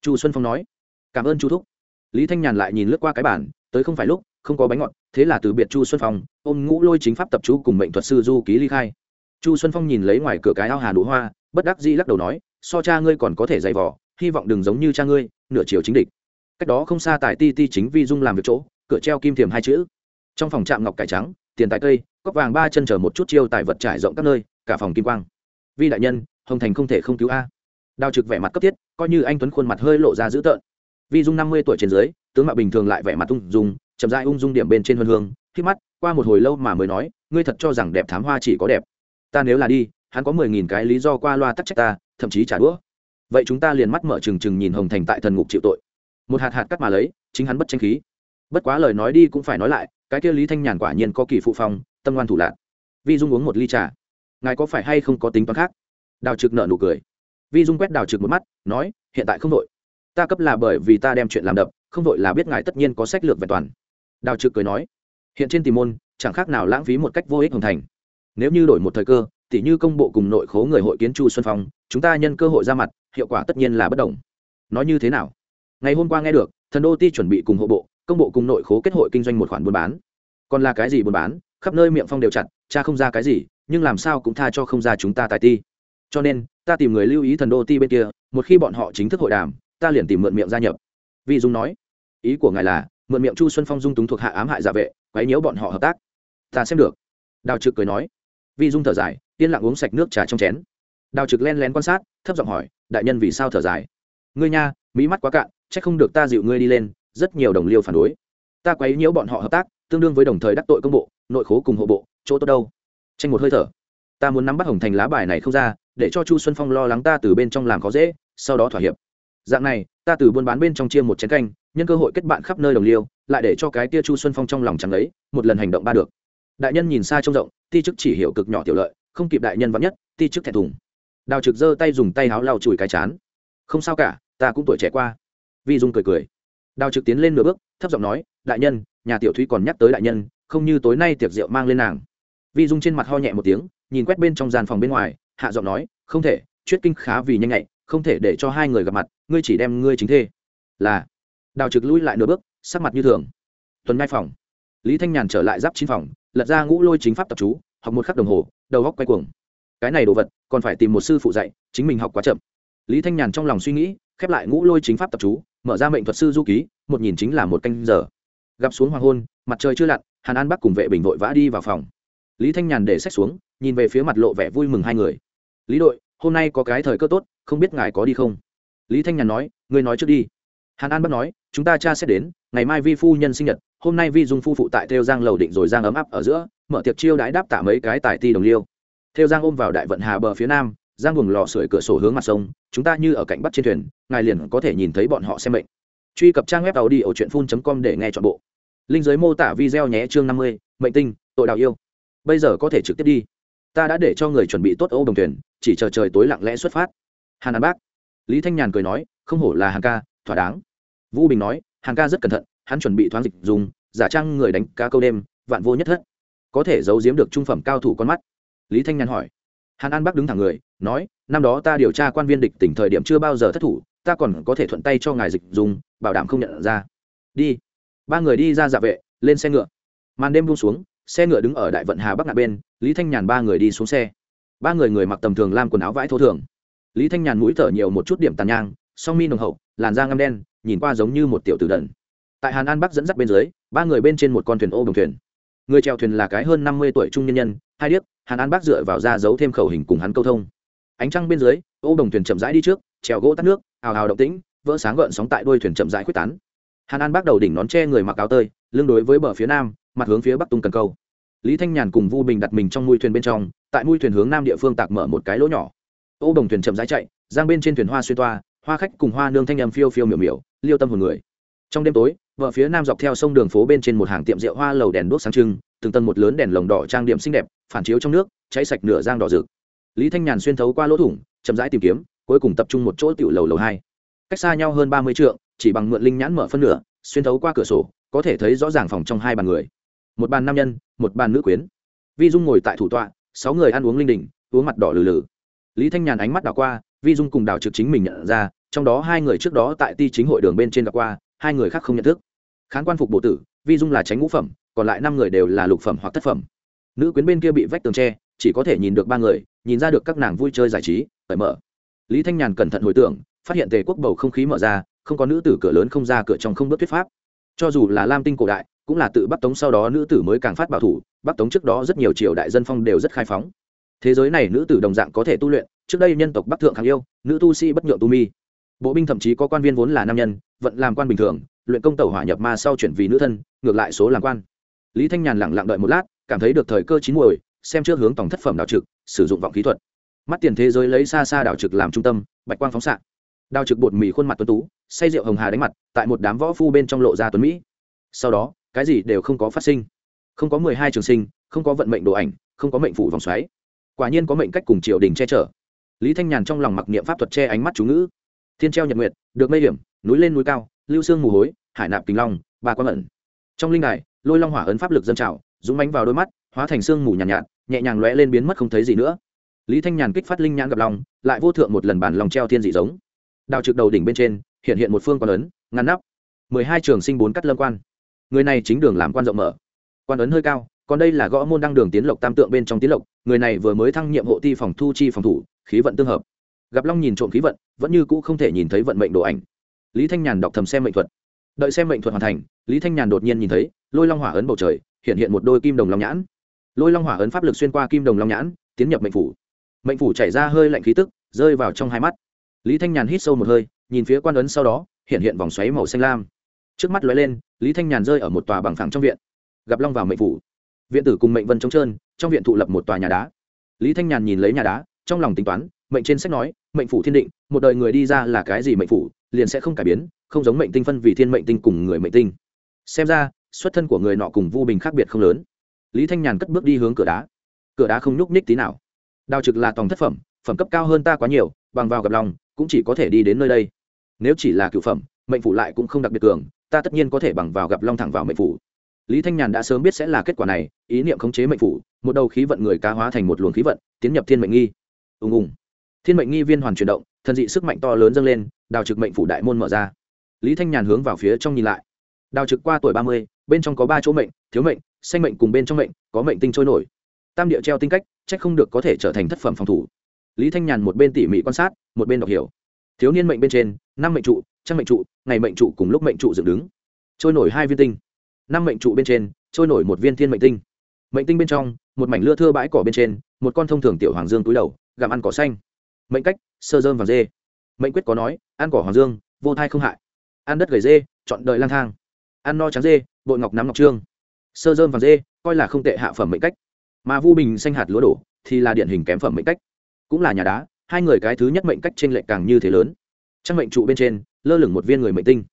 Chu xuân phong nói. Cảm ơn chu thúc. Lý thanh nhàn lại nhìn lướt qua cái bản, tới không phải lúc, không có bánh ngọt, thế là từ biệt chu xuân phong, ôm ngũ lôi chính pháp tập chú cùng mệnh thuật sư du ký ly khai. Chu xuân phong nhìn lấy ngoài cửa cái ao hà nụ hoa, bất đắc dĩ lắc đầu nói, so cha ngươi còn có thể dày vỏ hy vọng đừng giống như cha ngươi, nửa chiều chính địch. Cách đó không xa tại ti ti chính vi dung làm việc chỗ, cửa treo kim thiềm hai chữ. Trong phòng trạm ngọc cải trắng, tiền tài cây cóc vàng ba chân chở một chút chiêu tài vật trải rộng các nơi cả phòng kim quang. Vi đại nhân, hồng thành không thể không cứu a. Đào trực vẻ mặt cấp thiết, coi như anh tuấn khuôn mặt hơi lộ ra dữ tợn. Vi dung năm mươi tuổi trên dưới, tướng mạo bình thường lại vẻ mặt ung dung, chậm dai ung dung điểm bên trên huân hương, khi mắt qua một hồi lâu mà mới nói, ngươi thật cho rằng đẹp thám hoa chỉ có đẹp. Ta nếu là đi, hắn có mười nghìn cái lý do qua loa tắc trách ta, thậm chí trả đũa. Vậy chúng ta liền mắt mở trừng trừng nhìn hồng thành tại thần ngục chịu tội. Một hạt hạt cắt mà lấy, chính hắn bất tranh khí. Bất quá lời nói đi cũng phải nói lại, cái kia lý thanh nhàn quả nhiên có kỳ phụ phong, tâm ngoan thủ lạc. Vi dung uống một ly trà ngài có phải hay không có tính toán khác? Đào trực nợ nụ cười. Vi dung quét đào trực một mắt, nói, hiện tại không đội ta cấp là bởi vì ta đem chuyện làm đập, không đội là biết ngài tất nhiên có sách lược vẹn toàn. Đào trực cười nói, hiện trên tìm môn, chẳng khác nào lãng phí một cách vô ích hồng thành. Nếu như đổi một thời cơ, tỉ như công bộ cùng nội khố người hội kiến chu xuân phong, chúng ta nhân cơ hội ra mặt, hiệu quả tất nhiên là bất đồng. Nói như thế nào? Ngày hôm qua nghe được, thần đô ti chuẩn bị cùng hộ bộ, công bộ cùng nội khố kết hội kinh doanh một khoản buôn bán. Còn là cái gì buôn bán? Khắp nơi miệng phong đều chặt, cha không ra cái gì nhưng làm sao cũng tha cho không ra chúng ta tài ti. Cho nên, ta tìm người lưu ý thần đô ti bên kia, một khi bọn họ chính thức hội đàm, ta liền tìm mượn miệng gia nhập. Vị dung nói. Ý của ngài là, mượn miệng chu xuân phong dung túng thuộc hạ ám hại giả vệ, quấy nhiễu bọn họ hợp tác. Ta xem được. Đào trực cười nói. Vi dung thở dài, yên lặng uống sạch nước trà trong chén. Đào trực len lén quan sát, thấp giọng hỏi, đại nhân vì sao thở dài? Ngươi nha, mỹ mắt quá cạn c h ắ c không được ta dịu ngươi đi lên, rất nhiều đồng liêu phản đối. Ta quấy nhiễu bọn họ hợp tác, tương đương với đồng thời đắc tội công bộ, nội khố cùng hộ bộ, chỗ tốt đâu? Tranh một hơi thở. Ta muốn nắm bắt hồng thành lá bài này không ra, để cho chu xuân phong lo lắng ta từ bên trong làm khó dễ, sau đó thỏa hiệp. Dạng này, ta từ buôn bán bên trong chia một chén canh, nhân cơ hội kết bạn khắp nơi đồng liêu, lại để cho cái tia chu xuân phong trong lòng chẳng lấy một lần hành động ba được. Đại nhân nhìn xa trông rộng, ti chức chỉ hiểu cực nhỏ tiểu lợi, không kịp đại nhân vắn nhất, ti chức thẹn thùng. Đào trực giơ tay dùng tay háo lau chùi cái chán. Không sao cả, ta cũng tuổi trẻ qua. Vi dung cười cười. Đào trực tiến lên nửa bước, thấp giọng nói, đại nhân, nhà tiểu thúy còn nhắc tới đại nhân, không như tối nay tiệc rượu mang lên nàng vi dung trên mặt ho nhẹ một tiếng, nhìn quét bên trong gian phòng bên ngoài, hạ giọng nói, không thể chuyết kinh khá vì nhanh nhạy, không thể để cho hai người gặp mặt, ngươi chỉ đem ngươi chính thê. Là, đào trực lui lại nửa bước, sắc mặt như thường. Tuần nhai phòng. Lý thanh nhàn trở lại giáp chín phòng, lật ra ngũ lôi chính pháp tập chú, học một khắc đồng hồ, đầu góc quay cuồng. Cái này đồ vật, còn phải tìm một sư phụ dạy, chính mình học quá chậm. Lý thanh nhàn trong lòng suy nghĩ, khép lại ngũ lôi chính pháp tập chú, mở ra mệnh thuật sư du ký, một nhìn chính là một canh giờ. Gặp xuống hoàng hôn, mặt trời chưa lặn, hàn an bắc cùng vệ bình vội vã đi vào phòng lý thanh nhàn để sách xuống, nhìn về phía mặt lộ vẻ vui mừng hai người. Lý đội, hôm nay có cái thời cơ tốt, không biết ngài có đi không? Lý thanh nhàn nói, ngươi nói trước đi. Hàn an bắt nói, chúng ta cha sẽ đến, ngày mai vi phu nhân sinh nhật, hôm nay vi dung phu phụ tại theo giang lầu định rồi giang ấm áp ở giữa, mở tiệc chiêu đãi đáp tạ mấy cái tài ti đồng liêu. Theo giang ôm vào đại vận hà bờ phía nam, giang buồng lò sưởi cửa sổ hướng mặt sông, chúng ta như ở cạnh bắt trên thuyền, ngài liền có thể nhìn thấy bọn họ xem bệnh. Truy cập trang web tàu đi ở truyện phun com để nghe chọn bộ. Linh giới mô tả video nhé chương năm mươi, mệnh tinh, tội đạo yêu bây giờ có thể trực tiếp đi. Ta đã để cho người chuẩn bị tốt ô đồng thuyền, chỉ chờ trời tối lặng lẽ xuất phát. Hàn an bác. Lý thanh nhàn cười nói, không hổ là hàng ca, thỏa đáng. Vũ bình nói hàng ca rất cẩn thận, hắn chuẩn bị thoáng dịch dùng, giả trang người đánh cá câu đêm, vạn vô nhất thất. Có thể giấu giếm được trung phẩm cao thủ con mắt. Lý thanh nhàn hỏi. Hàn an Bác đứng thẳng người, nói, năm đó ta điều tra quan viên địch tỉnh thời điểm chưa bao giờ thất thủ, ta còn có thể thuận tay cho ngài dịch dùng, bảo đảm không nhận ra. Đi. Ba người đi ra dạ vệ, lên xe ngựa. Màn đêm buông xuống xe ngựa đứng ở đại vận hà bắc ngã bên, lý thanh nhàn ba người đi xuống xe. Ba người người mặc tầm thường làm quần áo vãi thô thường. Lý thanh nhàn mũi thở nhiều một chút điểm tàn nhang, song mi nồng hậu, làn da ngâm đen, nhìn qua giống như một tiểu tử đần. Tại hàn an bắc dẫn dắt bên dưới, ba người bên trên một con thuyền ô đồng thuyền. Người chèo thuyền là cái hơn năm mươi tuổi trung nhân nhân, hai điếc, hàn an bắc dựa vào ra giấu thêm khẩu hình cùng hắn câu thông. Ánh trăng bên dưới, ô đồng thuyền chậm rãi đi trước, trèo gỗ tắt nước hào hào động tĩnh, vỡ sáng gợn sóng tại đuôi thuyền chậm rãi quyết tán. Hàn an bắc đầu đỉnh nón tre người mặc áo tơi, lưng đối với bờ phía nam mặt hướng phía bắc tung cần câu. Lý thanh nhàn cùng vu bình đặt mình trong mui thuyền bên trong, tại mui thuyền hướng nam địa phương tạc mở một cái lỗ nhỏ. Ô đồng thuyền chậm rãi chạy, giang bên trên thuyền hoa xuyên toa, hoa khách cùng hoa nương thanh âm phiêu phiêu miểu miểu, liêu tâm hồn người. Trong đêm tối, vợ phía nam dọc theo sông đường phố bên trên một hàng tiệm rượu hoa lầu đèn đuốc sáng trưng, từng tầng một lớn đèn lồng đỏ trang điểm xinh đẹp, phản chiếu trong nước, cháy sạch nửa giang đỏ rực. Lý thanh nhàn xuyên thấu qua lỗ thủng, chậm rãi tìm kiếm, cuối cùng tập trung một chỗ tiểu lầu lầu hai. Cách xa nhau hơn ba mươi trượng, chỉ bằng mượn linh nhãn mở phân nửa, xuyên thấu qua cửa sổ, có thể thấy rõ ràng phòng trong hai bàn người một bàn nam nhân, một bàn nữ quyến. Vi dung ngồi tại thủ tọa, sáu người ăn uống linh đình, uống mặt đỏ lừ lừ. Lý thanh nhàn ánh mắt đảo qua, vi dung cùng đào trực chính mình nhận ra, trong đó hai người trước đó tại ti chính hội đường bên trên gặp qua, hai người khác không nhận thức. Khán quan phục bộ tử, vi dung là tránh ngũ phẩm, còn lại năm người đều là lục phẩm hoặc thất phẩm. Nữ quyến bên kia bị vách tường tre chỉ có thể nhìn được ba người, nhìn ra được các nàng vui chơi giải trí, cởi mở. Lý thanh nhàn cẩn thận hồi tưởng, phát hiện tề quốc bầu không khí mở ra, không có nữ tử cửa lớn không ra cửa trong không bước thuyết pháp. Cho dù là lam tinh cổ đại cũng là tự bắc tống sau đó nữ tử mới càng phát bảo thủ, bắc tống trước đó rất nhiều triều đại dân phong đều rất khai phóng. Thế giới này nữ tử đồng dạng có thể tu luyện, trước đây nhân tộc bắc thượng kháng yêu, nữ tu sĩ bất nhượng tu mi. Bộ binh thậm chí có quan viên vốn là nam nhân, vẫn làm quan bình thường, luyện công tẩu hỏa nhập ma sau chuyển vì nữ thân, ngược lại số làm quan. Lý thanh nhàn lẳng lặng đợi một lát, cảm thấy được thời cơ chín muồi, xem trước hướng tổng thất phẩm đảo trực, sử dụng vọng kỹ thuật. Mắt tiền thế giới lấy xa xa đảo trực làm trung tâm, bạch quang phóng xạ. Đào trực bột mì khuôn mặt tuấn tú, say rượu hồng hà đánh mặt, tại một đám võ phu bên trong lộ ra tuấn mỹ. Sau đó cái gì đều không có phát sinh. Không có mười hai trường sinh không có vận mệnh đồ ảnh không có mệnh phủ vòng xoáy. Quả nhiên có mệnh cách cùng triều đình che chở. Lý thanh nhàn trong lòng mặc niệm pháp thuật che ánh mắt chú ngữ. Thiên treo nhật nguyệt được mây hiểm núi lên núi cao lưu sương mù hối hải nạp kính long ba quan ẩn. Trong linh đài lôi long hỏa ấn pháp lực dân trào dũng bánh vào đôi mắt hóa thành sương mù nhàn nhạt, nhạt nhẹ nhàng lóe lên biến mất không thấy gì nữa. Lý thanh nhàn kích phát linh nhãn gặp long lại vô thượng một lần bản lòng treo thiên dị giống. Đào trực đầu đỉnh bên trên hiện hiện một phương quan ấn ngăn nắp. mười hai trường sinh bốn cắt lâm quan người này chính đường làm quan rộng mở. Quan ấn hơi cao, còn đây là gõ môn đăng đường tiến lộc tam tượng bên trong tiến lộc, người này vừa mới thăng nhiệm hộ ti phòng thu chi phòng thủ, khí vận tương hợp. Gặp long nhìn trộm khí vận, vẫn như cũ không thể nhìn thấy vận mệnh đồ ảnh. Lý thanh nhàn đọc thầm xem mệnh thuật. Đợi xem mệnh thuật hoàn thành, lý thanh nhàn đột nhiên nhìn thấy, lôi long hỏa ấn bầu trời, hiện hiện một đôi kim đồng long nhãn. Lôi long hỏa ấn pháp lực xuyên qua kim đồng long nhãn, tiến nhập mệnh phủ. Mệnh phủ chảy ra hơi lạnh khí tức, rơi vào trong hai mắt. Lý thanh nhàn hít sâu một hơi, nhìn phía quan ấn sau đó, hiện hiện vòng xoáy màu xanh lam trước mắt lóe lên, lý thanh nhàn rơi ở một tòa bằng phẳng trong viện. Gặp long vào mệnh phủ. Viện tử cùng mệnh vân trống trơn, trong viện thụ lập một tòa nhà đá. Lý thanh nhàn nhìn lấy nhà đá, trong lòng tính toán, mệnh trên sách nói, mệnh phủ thiên định, một đời người đi ra là cái gì mệnh phủ, liền sẽ không cải biến, không giống mệnh tinh phân vì thiên mệnh tinh cùng người mệnh tinh. Xem ra, xuất thân của người nọ cùng vu bình khác biệt không lớn. Lý thanh nhàn cất bước đi hướng cửa đá. Cửa đá không nhúc nhích tí nào. Đào trực là tòng thất phẩm phẩm cấp cao hơn ta quá nhiều, bằng vào gặp lòng, cũng chỉ có thể đi đến nơi đây. Nếu chỉ là cựu phẩm, mệnh phủ lại cũng không đặc biệt cường ta tất nhiên có thể bằng vào gặp long thẳng vào mệnh phủ. Lý thanh nhàn đã sớm biết sẽ là kết quả này, ý niệm khống chế mệnh phủ, một đầu khí vận người cá hóa thành một luồng khí vận, tiến nhập thiên mệnh nghi. Ùng ùng. Thiên mệnh nghi viên hoàn chuyển động thần dị sức mạnh to lớn dâng lên, đào trực mệnh phủ đại môn mở ra. Lý thanh nhàn hướng vào phía trong nhìn lại. Đào trực qua tuổi ba mươi, bên trong có ba chỗ mệnh, thiếu mệnh, sanh mệnh cùng bên trong mệnh, có mệnh tinh trôi nổi. Tam địa treo tinh cách trách không được có thể trở thành thất phẩm phòng thủ. Lý thanh nhàn một bên tỉ mỉ quan sát, một bên đọc hiểu. Thiếu niên mệnh bên trên, năm mệnh trụ trăng mệnh trụ, ngày mệnh trụ cùng lúc mệnh trụ dựng đứng. Trôi nổi hai viên tinh. Năm mệnh trụ bên trên, trôi nổi một viên thiên mệnh tinh. Mệnh tinh bên trong, một mảnh lưa thưa bãi cỏ bên trên, một con thông thường tiểu hoàng dương túi đầu, gặm ăn cỏ xanh. Mệnh cách, sơ dơm vàng dê. Mệnh quyết có nói, ăn cỏ hoàng dương, vô thai không hại. Ăn đất gầy dê, chọn đời lang thang. Ăn no trắng dê, bội ngọc nắm ngọc trương. Sơ dơm vàng dê, coi là không tệ hạ phẩm mệnh cách. Mà vu bình xanh hạt lúa đổ, thì là điển hình kém phẩm mệnh cách. Cũng là nhà đá, hai người cái thứ nhất mệnh cách trên lệnh càng như thế lớn. Trang mệnh trụ bên trên lơ lửng một viên người mệnh tinh.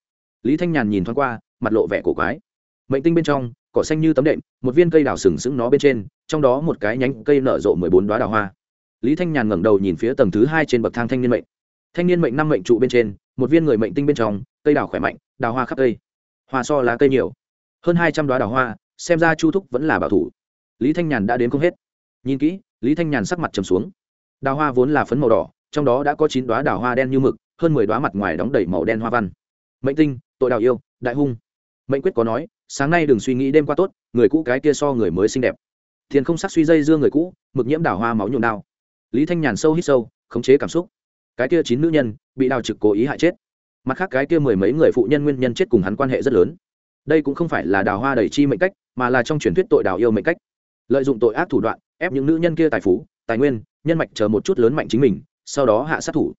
Lý thanh nhàn nhìn thoáng qua, mặt lộ vẻ cổ quái. Mệnh tinh bên trong, cỏ xanh như tấm đệm, một viên cây đào sừng sững nó bên trên, trong đó một cái nhánh cây nở rộ mười bốn đoá đào hoa. Lý thanh nhàn ngẩng đầu nhìn phía tầng thứ hai trên bậc thang thanh niên mệnh. Thanh niên mệnh năm mệnh trụ bên trên, một viên người mệnh tinh bên trong, cây đào khỏe mạnh, đào hoa khắp cây. Hoa so lá cây nhiều. Hơn hai trăm đoá đào hoa, xem ra chu thúc vẫn là bảo thủ. Lý thanh nhàn đã đến không hết. Nhìn kỹ, lý thanh nhàn sắc mặt trầm xuống. Đào hoa vốn là phấn màu đỏ, trong đó đã có chín đoá đào hoa đen như mực hơn mười đoá mặt ngoài đóng đầy màu đen hoa văn. Mệnh tinh, tội đào yêu, đại hung. Mệnh quyết có nói, sáng nay đừng suy nghĩ đêm qua tốt, người cũ cái kia so người mới xinh đẹp. Thiền không sắc suy dây dưa người cũ, mực nhiễm đào hoa máu nhuộm đao. Lý thanh nhàn sâu hít sâu, khống chế cảm xúc. Cái kia chín nữ nhân, bị đào trực cố ý hại chết. Mặt khác cái kia mười mấy người phụ nhân nguyên nhân chết cùng hắn quan hệ rất lớn. Đây cũng không phải là đào hoa đầy chi mệnh cách, mà là trong truyền thuyết tội đào yêu mệnh cách. Lợi dụng tội ác thủ đoạn, ép những nữ nhân kia tài phú, tài nguyên, nhân mạch chờ một chút lớn mạnh chính mình, sau đó hạ sát thủ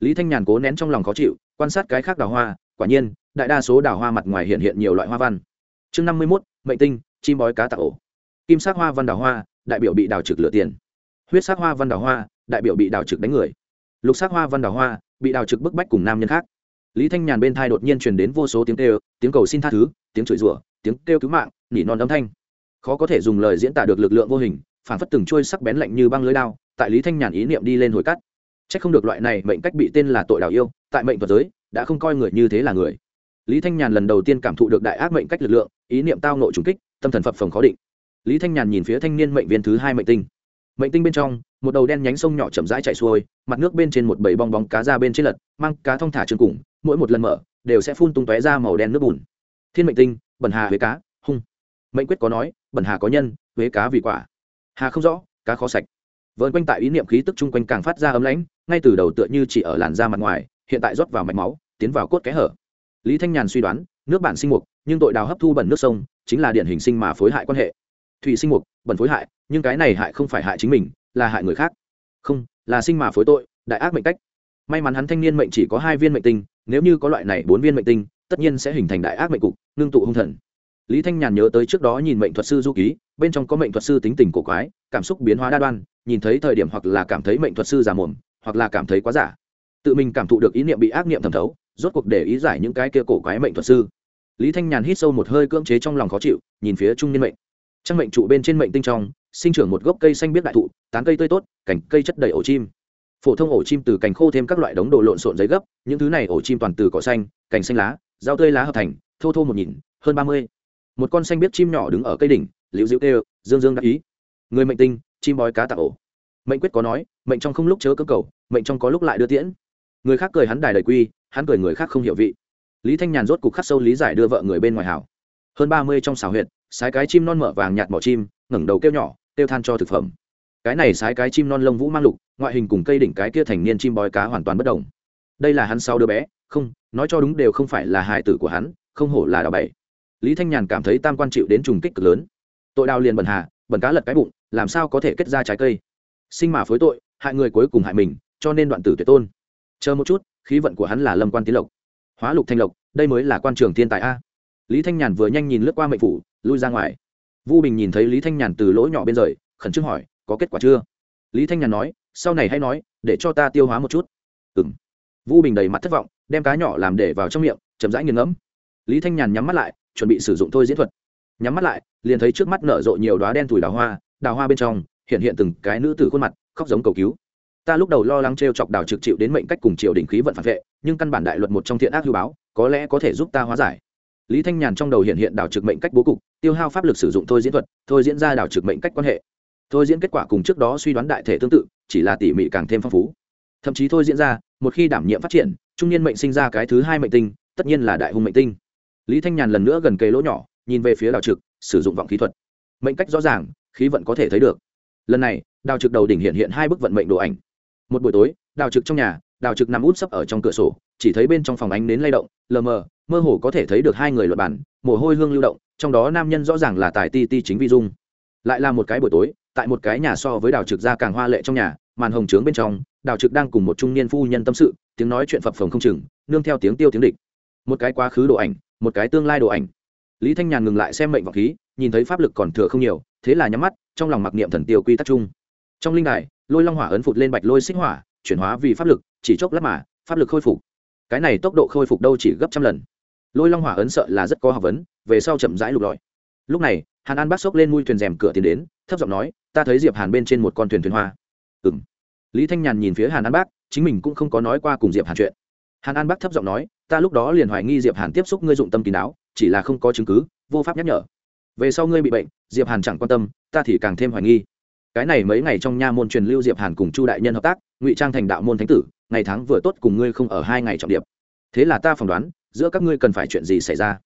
lý thanh nhàn cố nén trong lòng khó chịu, quan sát cái khác đào hoa, quả nhiên, đại đa số đào hoa mặt ngoài hiện hiện nhiều loại hoa văn. Chương năm mươi mốt, mệnh tinh, chim bói cá tạo ổ. Kim sắc hoa văn đào hoa, đại biểu bị đào trực lựa tiền. Huyết sắc hoa văn đào hoa, đại biểu bị đào trực đánh người. Lục sắc hoa văn đào hoa, bị đào trực bức bách cùng nam nhân khác. Lý thanh nhàn bên thai đột nhiên truyền đến vô số tiếng kêu, tiếng cầu xin tha thứ, tiếng chửi rủa, tiếng kêu cứu mạng, nỉ non âm thanh. Khó có thể dùng lời diễn tả được lực lượng vô hình phản phất từng trôi sắc bén lạnh như băng lưới đao, tại lý thanh nhàn ý niệm đi lên hồi cắt. Chắc không được loại này mệnh cách bị tên là tội đào yêu, tại mệnh thuật giới, đã không coi người như thế là người. Lý thanh nhàn lần đầu tiên cảm thụ được đại ác mệnh cách lực lượng, ý niệm tao ngộ trùng kích, tâm thần phập phồng khó định. Lý thanh nhàn nhìn phía thanh niên mệnh viên thứ hai mệnh tinh. Mệnh tinh bên trong, một đầu đen nhánh sông nhỏ chậm rãi chảy xuôi, mặt nước bên trên một bầy bong bóng cá ra bên trên lật, mang cá thông thả trường cùng, mỗi một lần mở, đều sẽ phun tung tóe ra màu đen nước bùn. Thiên mệnh tinh, bẩn hà với cá, hung. mệnh quyết có nói, bẩn hà có nhân, huế cá vì quả. Hà không rõ, cá khó sạch. Vợn quanh tại ý niệm khí tức chung quanh càng phát ra ấm lãnh ngay từ đầu tựa như chỉ ở làn da mặt ngoài, hiện tại rót vào mạch máu, tiến vào cốt kẽ hở. Lý thanh nhàn suy đoán, nước bản sinh mục, nhưng tội đào hấp thu bẩn nước sông, chính là điển hình sinh mà phối hại quan hệ. Thủy sinh mục, bẩn phối hại, nhưng cái này hại không phải hại chính mình, là hại người khác. Không, là sinh mà phối tội, đại ác mệnh cách. May mắn hắn thanh niên mệnh chỉ có hai viên mệnh tinh, nếu như có loại này bốn viên mệnh tinh, tất nhiên sẽ hình thành đại ác mệnh cục, ngưng tụ hung thần. Lý thanh nhàn nhớ tới trước đó nhìn mệnh thuật sư du ký, bên trong có mệnh thuật sư tính tình cổ quái, cảm xúc biến hóa đa đoan, nhìn thấy thời điểm hoặc là cảm thấy mệnh thuật sư già mồm hoặc là cảm thấy quá giả. Tự mình cảm thụ được ý niệm bị ác niệm thẩm thấu, rốt cuộc để ý giải những cái kia cổ quái mệnh thuật sư. Lý thanh nhàn hít sâu một hơi cưỡng chế trong lòng khó chịu, nhìn phía trung niên mệnh. Trang mệnh trụ bên trên mệnh tinh trong, sinh trưởng một gốc cây xanh biết đại thụ, tán cây tươi tốt, cành cây chất đầy ổ chim. Phổ thông ổ chim từ cành khô thêm các loại đống đồ lộn xộn giấy gấp, những thứ này ổ chim toàn từ cỏ xanh, cành xanh lá, rau tươi lá hợp thành, thô thô một nhìn, hơn ba mươi. Một con xanh biết chim nhỏ đứng ở cây đỉnh, liễu diễu tê dương dương đắc ý. Người mệnh tinh, chim bói cá tạo ổ mệnh quyết có nói, mệnh trong không lúc chớ cơ cầu, mệnh trong có lúc lại đưa tiễn. Người khác cười hắn đài đầy quy, hắn cười người khác không hiểu vị. Lý thanh nhàn rốt cục khắc sâu lý giải đưa vợ người bên ngoài hảo. Hơn ba mươi trong xào huyệt, sái cái chim non mở vàng nhạt mỏ chim, ngẩng đầu kêu nhỏ, kêu than cho thực phẩm. Cái này sái cái chim non lông vũ mang lục, ngoại hình cùng cây đỉnh cái kia thành niên chim bói cá hoàn toàn bất đồng. Đây là hắn sau đứa bé, không, nói cho đúng đều không phải là hài tử của hắn, không hổ là đào bảy lý thanh nhàn cảm thấy tam quan chịu đến trùng kích cực lớn. Tội đào liền bẩn hà, bẩn cá lật cái bụng, làm sao có thể kết ra trái cây? Sinh mà phối tội, hại người cuối cùng hại mình, cho nên đoạn tử tuyệt tôn. Chờ một chút, khí vận của hắn là lâm quan tiến lộc. Hóa lục thanh lộc, đây mới là quan trường thiên tài a. Lý thanh nhàn vừa nhanh nhìn lướt qua mệnh phủ, lui ra ngoài. Vu bình nhìn thấy lý thanh nhàn từ lỗ nhỏ bên rời, khẩn trương hỏi, có kết quả chưa? Lý thanh nhàn nói, sau này hay nói, để cho ta tiêu hóa một chút. Ừ m vu bình đầy mặt thất vọng, đem cá nhỏ làm để vào trong miệng, chậm rãi nghiền ngẫm. Lý thanh nhàn nhắm mắt lại, chuẩn bị sử dụng thôi diễn thuật. Nhắm mắt lại, liền thấy trước mắt nở rộ nhiều đoá đen thùi đào hoa đào hoa bên trong hiện hiện từng cái nữ tử khuôn mặt, khóc giống cầu cứu. Ta lúc đầu lo lắng t r e o chọc đào trực chịu đến mệnh cách cùng triều đình khí vận phản vệ, nhưng căn bản đại luật một trong thiện ác hưu báo, có lẽ có thể giúp ta hóa giải. Lý thanh nhàn trong đầu hiện hiện đào trực mệnh cách bố cục, tiêu hao pháp lực sử dụng thôi diễn thuật, thôi diễn ra đào trực mệnh cách quan hệ. Thôi diễn kết quả cùng trước đó suy đoán đại thể tương tự, chỉ là tỉ mỉ càng thêm phong phú. Thậm chí thôi diễn ra, một khi đảm nhiệm phát triển, trung niên mệnh sinh ra cái thứ hai mệnh tinh, tất nhiên là đại hùng mệnh tinh. Lý thanh nhàn lần nữa gần cây lỗ nhỏ, nhìn về phía đào trực, sử dụng vọng khí thuật. Mệnh cách rõ ràng, khí vận có thể thấy được lần này, đào trực đầu đỉnh hiện hiện hai bức vận mệnh đồ ảnh. Một buổi tối, đào trực trong nhà, đào trực nằm út sấp ở trong cửa sổ, chỉ thấy bên trong phòng ánh nến lay động, lờ mờ, mơ hồ có thể thấy được hai người luật bản mồ hôi hương lưu động, trong đó nam nhân rõ ràng là tài ti ti chính vi dung. Lại là một cái buổi tối, tại một cái nhà so với đào trực ra càng hoa lệ trong nhà, màn hồng trướng bên trong, đào trực đang cùng một trung niên phu nhân tâm sự, tiếng nói chuyện phập phồng không chừng, nương theo tiếng tiêu tiếng địch. Một cái quá khứ đồ ảnh, một cái tương lai đồ ảnh. Lý thanh nhàn ngừng lại xem mệnh vọng khí, nhìn thấy pháp lực còn thừa không nhiều thế là nhắm mắt, trong lòng mặc niệm thần tiêu quy tắc chung. Trong linh đài, lôi long hỏa ấn phụt lên bạch lôi xích hỏa, chuyển hóa vì pháp lực, chỉ chốc lát mà, pháp lực khôi phục. Cái này tốc độ khôi phục đâu chỉ gấp trăm lần. Lôi long hỏa ấn sợ là rất có học vấn, về sau chậm rãi lục lọi. Lúc này, hàn an bác xốc lên mui thuyền rèm cửa tiến đến, thấp giọng nói, ta thấy diệp hàn bên trên một con thuyền thuyền hoa. Ừ m lý thanh nhàn nhìn phía hàn an bác, chính mình cũng không có nói qua cùng diệp hàn chuyện. Hàn an bác thấp giọng nói, ta lúc đó liền hoài nghi diệp hàn tiếp xúc ngươi dụng tâm kín đáo, chỉ là không có chứng cứ, vô pháp nhắc nhở về sau ngươi bị bệnh, diệp hàn chẳng quan tâm, ta thì càng thêm hoài nghi. Cái này mấy ngày trong nha môn truyền lưu diệp hàn cùng chu đại nhân hợp tác, ngụy trang thành đạo môn thánh tử, ngày tháng vừa tốt cùng ngươi không ở hai ngày trọng điệp. Thế là ta phỏng đoán, giữa các ngươi cần phải chuyện gì xảy ra?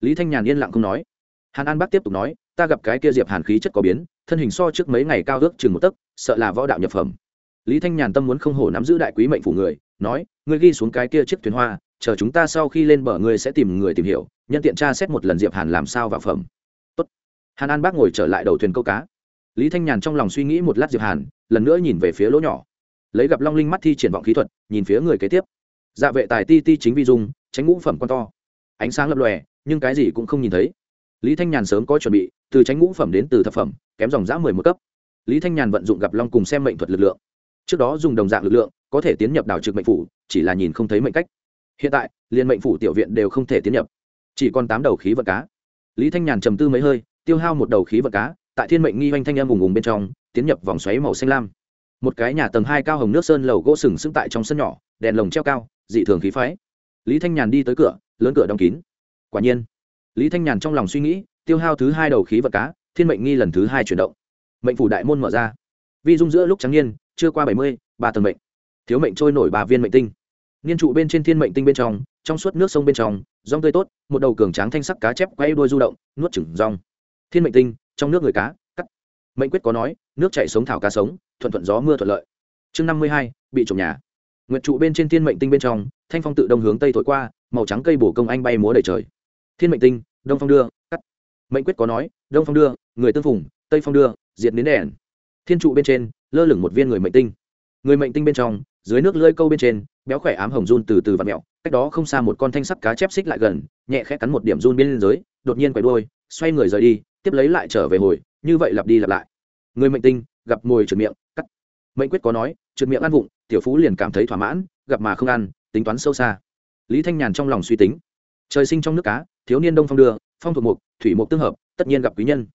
Lý thanh nhàn yên lặng không nói. Hàn an bác tiếp tục nói, ta gặp cái kia diệp hàn khí chất có biến, thân hình so trước mấy ngày cao ước chừng một tấc, sợ là võ đạo nhập phẩm. Lý thanh nhàn tâm muốn không hổ nắm giữ đại quý mệnh phủ người, nói, ngươi ghi xuống cái kia chiếc thuyền hoa, chờ chúng ta sau khi lên bờ ngươi sẽ tìm người tìm hiểu, nhân tiện tra xét một lần diệp hàn làm sao vào phẩm hàn an bác ngồi trở lại đầu thuyền câu cá. Lý thanh nhàn trong lòng suy nghĩ một lát diệp hàn, lần nữa nhìn về phía lỗ nhỏ. Lấy gặp long linh mắt thi triển vọng khí thuật, nhìn phía người kế tiếp. Dạ vệ tài ti ti chính vi dung, tránh ngũ phẩm con to. Ánh sáng lập lòe, nhưng cái gì cũng không nhìn thấy. Lý thanh nhàn sớm có chuẩn bị, từ tránh ngũ phẩm đến từ thập phẩm, kém dòng giã mười một cấp. Lý thanh nhàn vận dụng gặp long cùng xem mệnh thuật lực lượng. Trước đó dùng đồng dạng lực lượng, có thể tiến nhập đảo trực mệnh phủ, chỉ là nhìn không thấy mệnh cách. Hiện tại liên mệnh phủ tiểu viện đều không thể tiến nhập. Chỉ còn tám đầu khí vật cá. Lý thanh nhàn trầm tư mấy hơi tiêu hao một đầu khí vật cá, tại thiên mệnh nghi oanh thanh âm ùng ùng bên trong, tiến nhập vòng xoáy màu xanh lam. Một cái nhà tầng hai cao hồng nước sơn lầu gỗ sừng sững tại trong sân nhỏ, đèn lồng treo cao, dị thường khí phái. Lý thanh nhàn đi tới cửa, lớn cửa đóng kín. Quả nhiên, lý thanh nhàn trong lòng suy nghĩ, tiêu hao thứ hai đầu khí vật cá, thiên mệnh nghi lần thứ hai chuyển động. Mệnh phủ đại môn mở ra. Vi dung giữa lúc trắng niên, chưa qua bảy mươi, ba tầng mệnh. Thiếu mệnh trôi nổi ba viên mệnh tinh. Niên trụ bên trên thiên mệnh tinh bên trong trong suốt nước sông bên trong, rong tươi tốt, một đầu cường tráng thanh sắc cá chép quay đuôi du động, nuốt chửng rong thiên mệnh tinh, trong nước người cá, cắt. Mệnh quyết có nói, nước chạy sống, thảo cá sống, thuận thuận gió mưa thuận lợi. Chương năm mươi hai, bị trộm nhà. Nguyện trụ bên trên thiên mệnh tinh bên trong, thanh phong tự đông hướng tây thổi qua, màu trắng cây bổ công anh bay múa đầy trời. Thiên mệnh tinh, đông phong đưa, cắt. Mệnh quyết có nói, đông phong đưa, người tương phùng, tây phong đưa, diệt đến đèn. Thiên trụ bên trên, lơ lửng một viên người mệnh tinh. Người mệnh tinh bên trong, dưới nước lơi câu bên trên, béo khỏe ám hồng run từ từ và mẹo, cách đó không xa một con thanh sắc cá chép xích lại gần, nhẹ khẽ cắn một điểm run bên dưới đột nhiên quay đôi xoay người rời đi tiếp lấy lại trở về hồi, như vậy lặp đi lặp lại. Người mệnh tinh, gặp mồi trượt miệng, cắt. Mệnh quyết có nói, trượt miệng ăn vụng, tiểu phú liền cảm thấy thỏa mãn, gặp mà không ăn, tính toán sâu xa. Lý thanh nhàn trong lòng suy tính. Trời sinh trong nước cá, thiếu niên đông phong đưa, phong thuộc mục, thủy mục tương hợp, tất nhiên gặp quý nhân.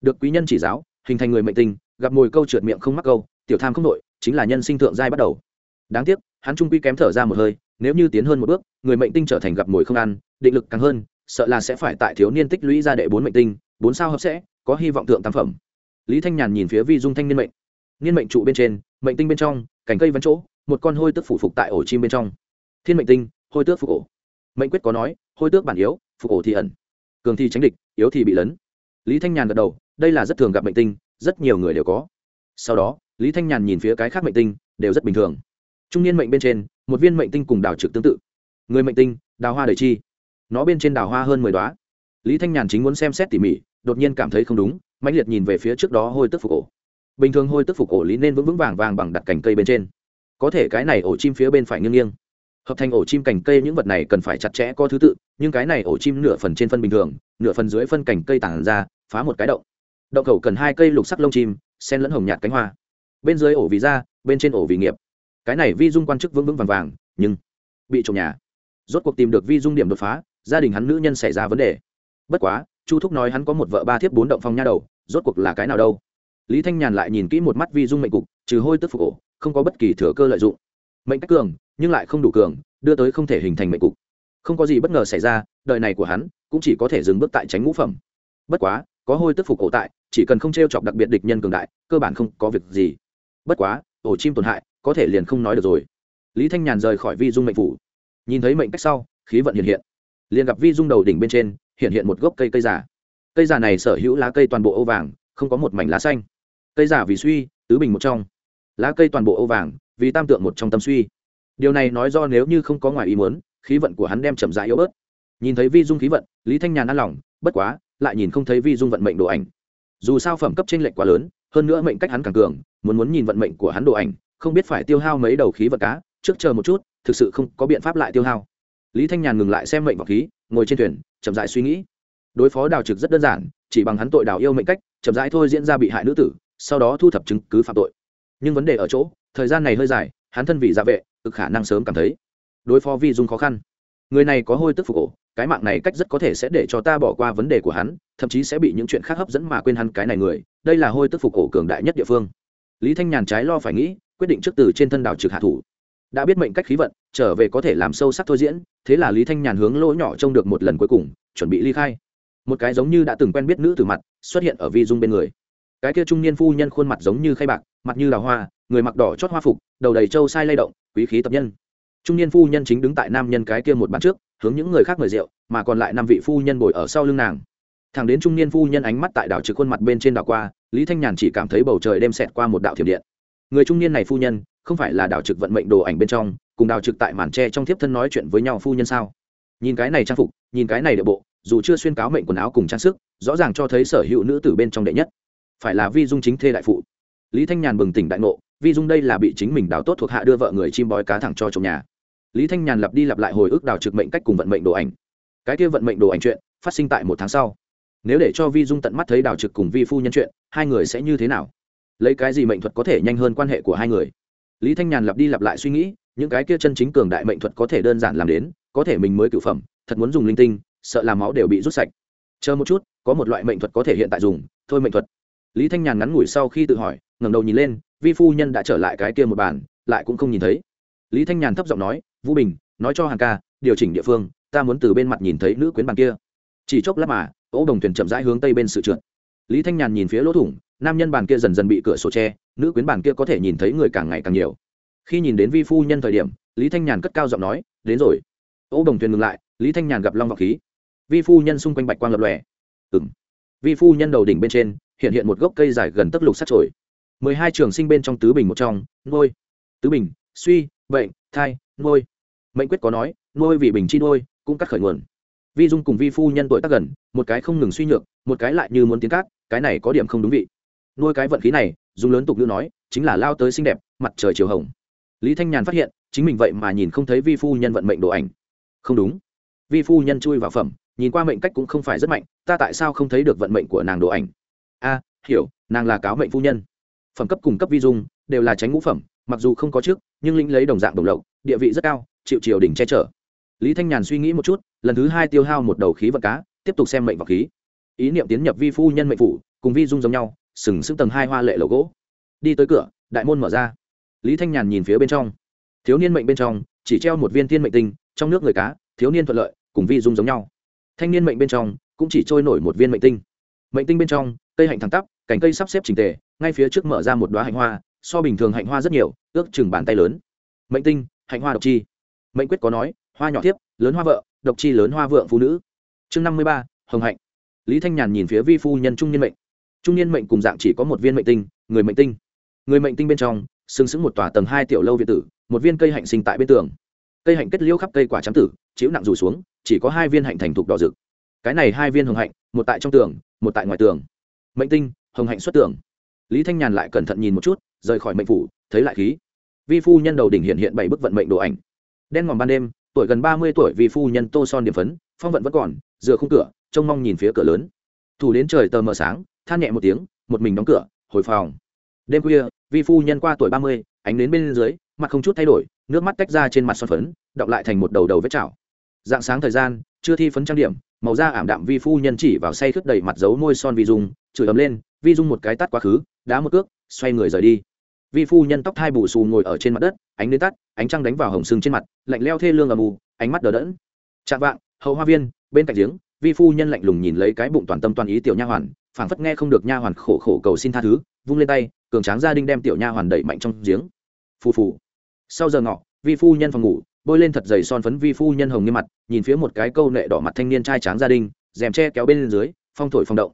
Được quý nhân chỉ giáo, hình thành người mệnh tinh, gặp mồi câu trượt miệng không mắc câu, tiểu tham không nội chính là nhân sinh thượng giai bắt đầu. Đáng tiếc, hắn trung quy kém thở ra một hơi, nếu như tiến hơn một bước, người mệnh tinh trở thành gặp mồi không ăn, định lực càng hơn, sợ là sẽ phải tại thiếu niên tích lũy ra đệ bốn mệnh tinh bốn sao hợp sẽ, có hy vọng thượng tam phẩm. Lý thanh nhàn nhìn phía vi dung thanh niên mệnh. Niên mệnh trụ bên trên, mệnh tinh bên trong, cành cây vẫn chỗ, một con hôi tước phủ phục tại ổ chim bên trong. Thiên mệnh tinh, hôi tước phục ổ. Mệnh quyết có nói, hôi tước bản yếu, phục ổ thì ẩn. Cường thì tránh địch, yếu thì bị lấn. Lý thanh nhàn gật đầu, đây là rất thường gặp mệnh tinh, rất nhiều người đều có. Sau đó, lý thanh nhàn nhìn phía cái khác mệnh tinh, đều rất bình thường. Trung niên mệnh bên trên, một viên mệnh tinh cùng đào trực tương tự. Người mệnh tinh, đào hoa đời chi. Nó bên trên đào hoa hơn mười đoá. Lý thanh nhàn chính muốn xem xét tỉ mỉ đột nhiên cảm thấy không đúng, mãnh liệt nhìn về phía trước đó hôi tức phục ổ. Bình thường hôi tức phục ổ lý nên vững vững vàng vàng bằng đặt cành cây bên trên. Có thể cái này ổ chim phía bên phải nghiêng nghiêng. Hợp thành ổ chim cành cây những vật này cần phải chặt chẽ có thứ tự, nhưng cái này ổ chim nửa phần trên phân bình thường, nửa phần dưới phân cành cây tản ra, phá một cái động. Động khẩu cần hai cây lục sắc lông chim sen lẫn hồng nhạt cánh hoa. Bên dưới ổ vì da, bên trên ổ vì nghiệp. Cái này vi dung quan chức vững vững vàng vàng, nhưng bị trộm nhà. Rốt cuộc tìm được vi dung điểm đột phá, gia đình hắn nữ nhân xảy ra vấn đề. Bất quá chu thúc nói hắn có một vợ ba thiếp bốn động phong nha đầu rốt cuộc là cái nào đâu? Lý thanh nhàn lại nhìn kỹ một mắt vi dung mệnh cục trừ hôi tức phục cổ, không có bất kỳ thừa cơ lợi dụng. Mệnh cách cường nhưng lại không đủ cường đưa tới không thể hình thành mệnh cục. Không có gì bất ngờ xảy ra đời này của hắn cũng chỉ có thể dừng bước tại tránh ngũ phẩm. Bất quá có hôi tức phục cổ tại chỉ cần không t r e o chọc đặc biệt địch nhân cường đại cơ bản không có việc gì. Bất quá ổ chim tổn hại có thể liền không nói được rồi. Lý thanh nhàn rời khỏi vi dung mệnh phủ. Nhìn thấy mệnh cách sau khí vận hiện hiện. Liền gặp vi dung đầu đỉnh bên trên hiện hiện một gốc cây cây giả cây giả này sở hữu lá cây toàn bộ âu vàng, không có một mảnh lá xanh. Cây giả vì suy, tứ bình một trong. Lá cây toàn bộ âu vàng, vì tam tượng một trong tâm suy. Điều này nói do nếu như không có ngoài ý muốn, khí vận của hắn đem chậm rãi yếu bớt. Nhìn thấy vi dung khí vận, lý thanh nhàn ăn lòng, bất quá, lại nhìn không thấy vi dung vận mệnh đồ ảnh. Dù sao phẩm cấp tranh lệch quá lớn, hơn nữa mệnh cách hắn càng cường, muốn muốn nhìn vận mệnh của hắn đồ ảnh, không biết phải tiêu hao mấy đầu khí vận cá, trước chờ một chút, thực sự không có biện pháp lại tiêu hao. Lý thanh nhàn ngừng lại xem mệnh vào khí, ngồi trên thuyền chậm dại suy nghĩ. Đối phó đào trực rất đơn giản, chỉ bằng hắn tội đào yêu mệnh cách, chậm rãi thôi diễn ra bị hại nữ tử, sau đó thu thập chứng cứ phạm tội. Nhưng vấn đề ở chỗ, thời gian này hơi dài, hắn thân vị gia dạ vệ, cực khả năng sớm cảm thấy đối phó vi dung khó khăn. Người này có hôi tức phục ổ cái mạng này cách rất có thể sẽ để cho ta bỏ qua vấn đề của hắn, thậm chí sẽ bị những chuyện khác hấp dẫn mà quên hắn cái này người, đây là hôi tức phục ổ cường đại nhất địa phương. Lý thanh nhàn trái lo phải nghĩ, quyết định trước từ trên thân đảo trực hạ thủ. Đã biết mệnh cách khí vận, trở về có thể làm sâu sắc thôi diễn thế là lý thanh nhàn hướng lỗ nhỏ trông được một lần cuối cùng, chuẩn bị ly khai. Một cái giống như đã từng quen biết nữ từ mặt, xuất hiện ở vi dung bên người. Cái kia trung niên phu nhân khuôn mặt giống như khay bạc, mặt như là hoa, người mặc đỏ chót hoa phục, đầu đầy trâu sai lay động, quý khí tập nhân. Trung niên phu nhân chính đứng tại nam nhân cái kia một bàn trước, hướng những người khác mời rượu, mà còn lại năm vị phu nhân bồi ở sau lưng nàng. Thẳng đến trung niên phu nhân ánh mắt tại đảo trực khuôn mặt bên trên đảo qua, lý thanh nhàn chỉ cảm thấy bầu trời đem xẹt qua một đạo thiểm điện. Người trung niên này phu nhân không phải là đào trực vận mệnh đồ ảnh bên trong, cùng đào trực tại màn tre trong thiếp thân nói chuyện với nhau phu nhân sao? Nhìn cái này trang phục, nhìn cái này địa bộ, dù chưa xuyên cáo mệnh quần áo cùng trang sức, rõ ràng cho thấy sở hữu nữ tử bên trong đệ nhất. Phải là vi dung chính thê đại phụ. Lý thanh nhàn bừng tỉnh đại ngộ, vi dung đây là bị chính mình đào tốt thuộc hạ đưa vợ người chim bói cá thẳng cho trong nhà. Lý thanh nhàn lặp đi lặp lại hồi ức đào trực mệnh cách cùng vận mệnh đồ ảnh. Cái kia vận mệnh đồ ảnh chuyện, phát sinh tại một tháng sau. Nếu để cho vi dung tận mắt thấy đào trực cùng vi phu nhân chuyện, hai người sẽ như thế nào? Lấy cái gì mệnh thuật có thể nhanh hơn quan hệ của hai người? Lý thanh nhàn lặp đi lặp lại suy nghĩ, những cái kia chân chính cường đại mệnh thuật có thể đơn giản làm đến, có thể mình mới cựu phẩm, thật muốn dùng linh tinh, sợ làm máu đều bị rút sạch. Chờ một chút, có một loại mệnh thuật có thể hiện tại dùng, thôi mệnh thuật. Lý thanh nhàn ngắn ngủi sau khi tự hỏi, ngẩng đầu nhìn lên, vi phu nhân đã trở lại cái kia một bàn, lại cũng không nhìn thấy. Lý thanh nhàn thấp giọng nói, vũ bình, nói cho hàng ca, điều chỉnh địa phương, ta muốn từ bên mặt nhìn thấy nữ quyến bàn kia. Chỉ chốc lát mà, ô đồng thuyền chậm rãi hướng tây bên sự trượt. Lý thanh nhàn nhìn phía lỗ thủng, nam nhân bàn kia dần dần bị cửa sổ tre nữ quyến bàn kia có thể nhìn thấy người càng ngày càng nhiều. Khi nhìn đến vi phu nhân thời điểm, lý thanh nhàn cất cao giọng nói, đến rồi. Ô đồng thuyền ngừng lại, lý thanh nhàn gặp long vọng khí. Vi phu nhân xung quanh bạch quang lập lòe. Ừng vi phu nhân đầu đỉnh bên trên, hiện hiện một gốc cây dài gần tấc lục sắt trồi. Mười hai trường sinh bên trong tứ bình một trong, nuôi. Tứ bình, suy, bệnh, thai, nuôi. Mệnh quyết có nói, nuôi vì bình chi nuôi, cũng cắt khởi nguồn. Vi dung cùng vi phu nhân tuổi tác gần, một cái không ngừng suy nhược, một cái lại như muốn tiến cát, cái này có điểm không đúng vị nuôi cái vận khí này, dùng lớn tục ngữ nói, chính là lao tới xinh đẹp, mặt trời chiều hồng. Lý thanh nhàn phát hiện, chính mình vậy mà nhìn không thấy vi phu nhân vận mệnh đồ ảnh. Không đúng. Vi phu nhân chui vào phẩm, nhìn qua mệnh cách cũng không phải rất mạnh, ta tại sao không thấy được vận mệnh của nàng đồ ảnh? A, hiểu, nàng là cáo mệnh phu nhân. Phẩm cấp cùng cấp vi dung, đều là tránh ngũ phẩm, mặc dù không có trước, nhưng lĩnh lấy đồng dạng đồng lộc, địa vị rất cao, chịu triều đình che chở. Lý thanh nhàn suy nghĩ một chút, lần thứ hai tiêu hao một đầu khí vận cá, tiếp tục xem mệnh vào khí. Ý niệm tiến nhập vi phu nhân mệnh phủ, cùng vi dung giống nhau sừng sững tầng hai hoa lệ lầu gỗ. Đi tới cửa, đại môn mở ra. Lý thanh nhàn nhìn phía bên trong. Thiếu niên mệnh bên trong, chỉ treo một viên thiên mệnh tinh, trong nước người cá, thiếu niên thuận lợi, cùng vi dung giống nhau. Thanh niên mệnh bên trong, cũng chỉ trôi nổi một viên mệnh tinh. Mệnh tinh bên trong, cây hạnh thẳng tắp, cành cây sắp xếp trình tề, ngay phía trước mở ra một đoá hạnh hoa, so bình thường hạnh hoa rất nhiều, ước chừng bàn tay lớn. Mệnh tinh, hạnh hoa độc chi. Mệnh quyết có nói, hoa nhỏ tiếp lớn hoa vợ, độc chi lớn hoa vượng phụ nữ. Chương năm mươi ba, hồng hạnh. Lý thanh nhàn nhìn phía vi phu nhân trung niên mệnh trung niên mệnh cùng dạng chỉ có một viên mệnh tinh, người mệnh tinh. Người mệnh tinh bên trong, sừng sững một tòa tầng hai tiểu lâu việt tử, một viên cây hạnh sinh tại bên tường. Cây hạnh kết liễu khắp cây quả trắng tử, chiếu nặng rủ xuống, chỉ có hai viên hạnh thành thục đỏ rực. Cái này hai viên hồng hạnh, một tại trong tường, một tại ngoài tường. Mệnh tinh, hồng hạnh xuất tường. Lý thanh nhàn lại cẩn thận nhìn một chút, rời khỏi mệnh phủ, thấy lại khí. Vi phu nhân đầu đỉnh hiện hiện bảy bức vận mệnh đồ ảnh. Đen ngòm ban đêm, tuổi gần ba mươi tuổi vi phu nhân tô son điểm phấn, phong vận vẫn còn, dựa khung cửa, trông mong nhìn phía cửa lớn. Thủ đến trời tờ mờ sáng than nhẹ một tiếng, một mình đóng cửa, hồi phòng. Đêm khuya, vi phu nhân qua tuổi ba mươi, ánh đến bên dưới, mặt không chút thay đổi, nước mắt tách ra trên mặt son phấn, đọng lại thành một đầu đầu vết chảo. Dạng sáng thời gian, chưa thi phấn trang điểm, màu da ảm đạm vi phu nhân chỉ vào say khướt đầy mặt dấu môi son vi dung, chửi ấm lên, vi dung một cái tắt quá khứ, đá một cước, xoay người rời đi. Vi phu nhân tóc thai bù xù ngồi ở trên mặt đất, ánh đến tắt, ánh trăng đánh vào hồng sưng trên mặt, lạnh leo thê lương ầm ù, ánh mắt đờ đẫn. Chạm vạng, hậu hoa viên, bên cạnh giếng, vi phu nhân lạnh lùng nhìn lấy cái bụng toàn tâm toàn ý tiểu nha hoàn phảng phất nghe không được nha hoàn khổ khổ cầu xin tha thứ, vung lên tay, cường tráng gia đình đem tiểu nha hoàn đẩy mạnh trong giếng. Phù phù. Sau giờ ngọ, vi phu nhân phòng ngủ, bôi lên thật dày son phấn vi phu nhân hồng như mặt, nhìn phía một cái câu nệ đỏ mặt thanh niên trai tráng gia đình, rèm tre kéo bên dưới, phong thổi phong động.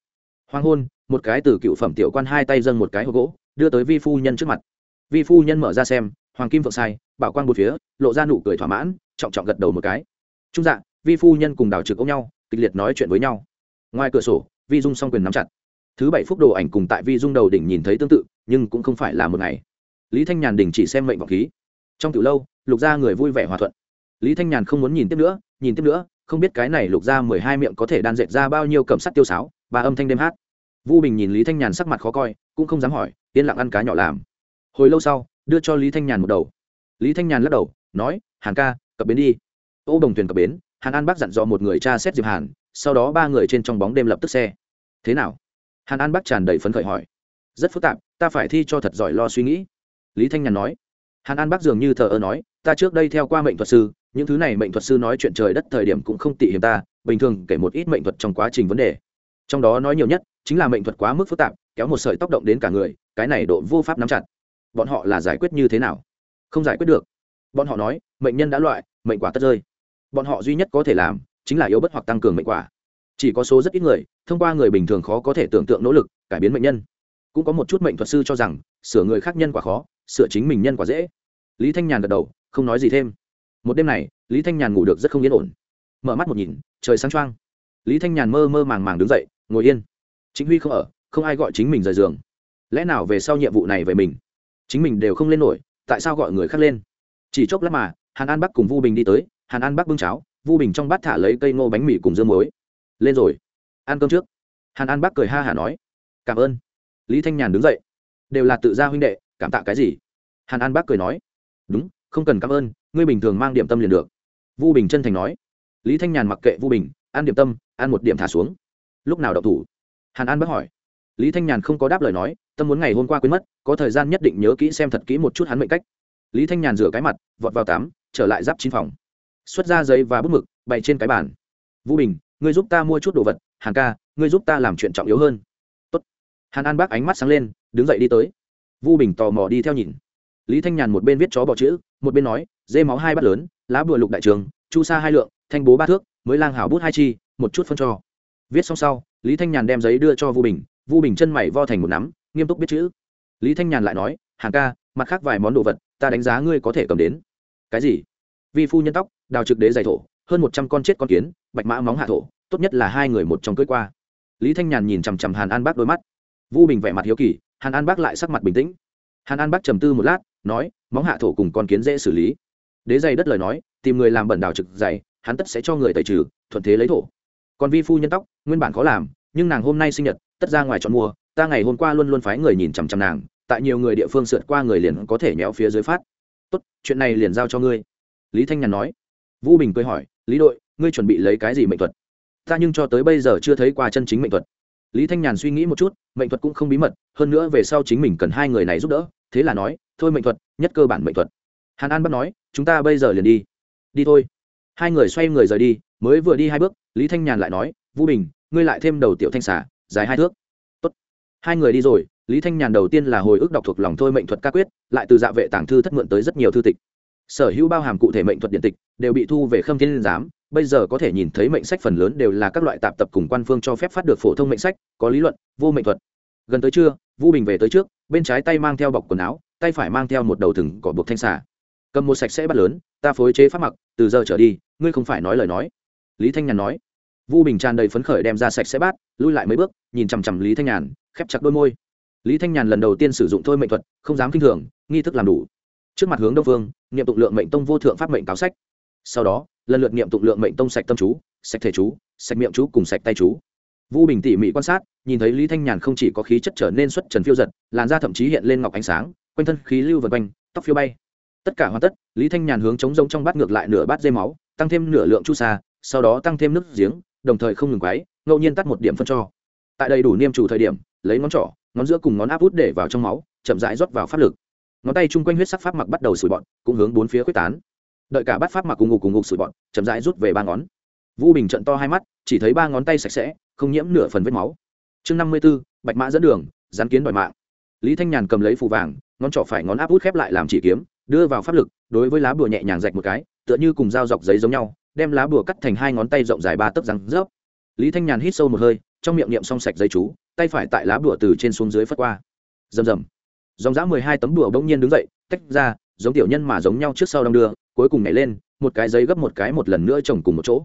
Hoang hôn, một cái từ cựu phẩm tiểu quan hai tay dâng một cái hộp gỗ, đưa tới vi phu nhân trước mặt. Vi phu nhân mở ra xem, hoàng kim phượng sai, bảo quang một phía, lộ ra nụ cười thỏa mãn, trọng trọng gật đầu một cái. Trung dạng vi phu nhân cùng đào trực ôm nhau, kịch liệt nói chuyện với nhau. Ngoài cửa sổ vi dung song quyền nắm chặt. Thứ bảy phúc đồ ảnh cùng tại vi dung đầu đỉnh nhìn thấy tương tự, nhưng cũng không phải là một ngày. Lý thanh nhàn đình chỉ xem mệnh vọng khí. Trong từ lâu, lục gia người vui vẻ hòa thuận. Lý thanh nhàn không muốn nhìn tiếp nữa, nhìn tiếp nữa, không biết cái này lục gia mười hai miệng có thể đan dệt ra bao nhiêu cầm sắt tiêu sáo và âm thanh đêm hát. Vu bình nhìn lý thanh nhàn sắc mặt khó coi, cũng không dám hỏi, yên lặng ăn cá nhỏ làm. Hồi lâu sau, đưa cho lý thanh nhàn một đầu. Lý thanh nhàn lắc đầu, nói, hàn ca, cập bến đi. Ô đồng thuyền cập bến, hàn an bác dặn dò một người cha xét diệp hàn sau đó ba người trên trong bóng đêm lập tức xe. Thế nào? Hàn an Bắc tràn đầy phấn khởi hỏi. Rất phức tạp, ta phải thi cho thật giỏi lo suy nghĩ. Lý thanh nhàn nói. Hàn an Bắc dường như thờ ơ nói. Ta trước đây theo qua mệnh thuật sư, những thứ này mệnh thuật sư nói chuyện trời đất thời điểm cũng không tỉ hiểm ta, bình thường kể một ít mệnh thuật trong quá trình vấn đề. Trong đó nói nhiều nhất chính là mệnh thuật quá mức phức tạp, kéo một sợi tóc động đến cả người, cái này độ vô pháp nắm chặt. Bọn họ là giải quyết như thế nào? Không giải quyết được. Bọn họ nói, mệnh nhân đã loại, mệnh quả tất rơi. Bọn họ duy nhất có thể làm chính là yếu bất hoặc tăng cường mệnh quả. Chỉ có số rất ít người, thông qua người bình thường khó có thể tưởng tượng nỗ lực, cải biến mệnh nhân. Cũng có một chút mệnh thuật sư cho rằng, sửa người khác nhân quả khó, sửa chính mình nhân quả dễ. Lý thanh nhàn gật đầu, không nói gì thêm. Một đêm này, lý thanh nhàn ngủ được rất không yên ổn. Mở mắt một nhìn, trời sáng choang. Lý thanh nhàn mơ mơ màng màng đứng dậy, ngồi yên. Chính huy không ở, không ai gọi chính mình rời giường. Lẽ nào về sau nhiệm vụ này về mình? Chính mình đều không lên nổi, tại sao gọi người khác lên? Chỉ chốc lát mà, hàn an bắc cùng vu bình đi tới, hàn an bắc bưng cháo vu bình trong bát thả lấy cây ngô bánh mì cùng dương muối. Lên rồi, ăn cơm trước. Hàn an Bác cười ha hả nói. Cảm ơn. Lý thanh nhàn đứng dậy. Đều là tự gia huynh đệ, cảm tạ cái gì? Hàn an Bác cười nói. Đúng, không cần cảm ơn, ngươi bình thường mang điểm tâm liền được. Vu bình chân thành nói. Lý thanh nhàn mặc kệ vu bình, ăn điểm tâm, ăn một điểm thả xuống. Lúc nào đậu thủ? Hàn an Bác hỏi. Lý thanh nhàn không có đáp lời nói, tâm muốn ngày hôm qua quên mất, có thời gian nhất định nhớ kỹ xem thật kỹ một chút hắn mệnh cách. Lý thanh nhàn rửa cái mặt, vọt vào tắm, trở lại giáp chín phòng xuất ra giấy và bút mực, bày trên cái bàn. Vũ bình, ngươi giúp ta mua chút đồ vật hàn ca, ngươi giúp ta làm chuyện trọng yếu hơn. Tốt. hàn an bác ánh mắt sáng lên, đứng dậy đi tới. Vu bình tò mò đi theo nhìn. Lý thanh nhàn một bên viết chó bỏ chữ, một bên nói, dê máu hai bát lớn, lá bùa lục đại trường, chu sa hai lượng, thanh bố ba thước, mới lang hảo bút hai chi, một chút phân cho. Viết xong sau, lý thanh nhàn đem giấy đưa cho vu bình vu bình chân mày vo thành một nắm, nghiêm túc biết chữ. Lý thanh nhàn lại nói, hàng ca, mặt khác vài món đồ vật, ta đánh giá ngươi có thể cầm đến. Cái gì? Vi phu nhân tóc, đào trực đế dày thổ, hơn một trăm con chết con kiến, bạch mã móng hạ thổ, tốt nhất là hai người một trong cưới qua. Lý thanh nhàn nhìn chằm chằm hàn an bác đôi mắt. Vu bình vẻ mặt hiếu kỳ, hàn an bác lại sắc mặt bình tĩnh. Hàn an bác trầm tư một lát, nói, móng hạ thổ cùng con kiến dễ xử lý. Đế dày đất lời nói, tìm người làm bẩn đào trực dày, hắn tất sẽ cho người tẩy trừ, thuận thế lấy thổ. Còn vi phu nhân tóc, nguyên bản khó làm, nhưng nàng hôm nay sinh nhật, tất ra ngoài chọn mua, ta ngày hôm qua luôn luôn phái người nhìn chằm chằm nàng, tại nhiều người địa phương sượt qua người liền có thể méo phía dưới phát. Tốt, chuyện này liền giao cho ngươi lý thanh nhàn nói. Vũ bình cười hỏi, lý đội, ngươi chuẩn bị lấy cái gì mệnh thuật? Ta nhưng cho tới bây giờ chưa thấy qua chân chính mệnh thuật. Lý thanh nhàn suy nghĩ một chút, mệnh thuật cũng không bí mật, hơn nữa về sau chính mình cần hai người này giúp đỡ, thế là nói, thôi mệnh thuật, nhất cơ bản mệnh thuật. Hàn an bắt nói, chúng ta bây giờ liền đi. Đi thôi. Hai người xoay người rời đi, mới vừa đi hai bước, lý thanh nhàn lại nói, vũ bình, ngươi lại thêm đầu tiểu thanh xả dài hai thước. Tốt. hai người đi rồi, lý thanh nhàn đầu tiên là hồi ức đọc thuộc lòng thôi mệnh thuật ca quyết, lại từ dạ vệ tàng thư thất mượn tới rất nhiều thư tịch sở hữu bao hàm cụ thể mệnh thuật điện tịch đều bị thu về khâm thiên giám. Bây giờ có thể nhìn thấy mệnh sách phần lớn đều là các loại tạp tập cùng quan phương cho phép phát được phổ thông mệnh sách, có lý luận, vô mệnh thuật. Gần tới trưa, vu bình về tới trước, bên trái tay mang theo bọc quần áo, tay phải mang theo một đầu thừng cỏ buộc thanh xà. Cầm một sạch sẽ bắt lớn, ta phối chế pháp mặc, từ giờ trở đi, ngươi không phải nói lời nói. Lý thanh nhàn nói. Vu bình tràn đầy phấn khởi đem ra sạch sẽ bát, lui lại mấy bước, nhìn chằm chằm lý thanh nhàn, khép chặt đôi môi. Lý thanh nhàn lần đầu tiên sử dụng thôi mệnh thuật, không dám kinh thường, nghi thức làm đủ trước mặt hướng đông phương, niệm tụng lượng mệnh tông vô thượng pháp mệnh cáo sách. Sau đó, lần lượt niệm tụng lượng mệnh tông sạch tâm chú, sạch thể chú, sạch miệng chú cùng sạch tay chú. Vu bình tỉ mỉ quan sát, nhìn thấy lý thanh nhàn không chỉ có khí chất trở nên xuất trần phiêu giật, làn da thậm chí hiện lên ngọc ánh sáng, quanh thân khí lưu vần quanh, tóc phiêu bay. Tất cả hoàn tất, lý thanh nhàn hướng chống rông trong bát ngược lại nửa bát dây máu, tăng thêm nửa lượng chu sa, sau đó tăng thêm nước giếng, đồng thời không ngừng quáy ngẫu nhiên tắt một điểm phân cho. Tại đây đủ niêm chủ thời điểm, lấy ngón trỏ, ngón giữa cùng ngón áp út để vào trong máu, chậm rãi rót vào pháp lực ngón tay chung quanh huyết sắc pháp mặc bắt đầu sủi bọn cũng hướng bốn phía quyết tán. Đợi cả bát pháp mặc cùng ngục cùng ngục sủi bọn chậm rãi rút về ba ngón. Vũ bình trận to hai mắt, chỉ thấy ba ngón tay sạch sẽ, không nhiễm nửa phần vết máu. Chương năm mươi b ố bạch mã dẫn đường rắn kiến đòi mạng. Lý thanh nhàn cầm lấy phù vàng, ngón trỏ phải ngón áp út khép lại làm chỉ kiếm, đưa vào pháp lực, đối với lá bùa nhẹ nhàng rạch một cái, tựa như cùng dao dọc giấy giống nhau, đem lá bùa cắt thành hai ngón tay rộng dài ba tấc răng rớp. Lý thanh nhàn hít sâu một hơi, trong miệng niệm xong sạch giấy chú, tay phải tại lá bùa từ trên xuống dưới phất qua. Rầm rầm dòng dã mười hai tấm đùa bỗng nhiên đứng dậy, tách ra, giống tiểu nhân mà giống nhau trước sau đong đưa, cuối cùng nhảy lên, một cái giấy gấp một cái một lần nữa chồng cùng một chỗ.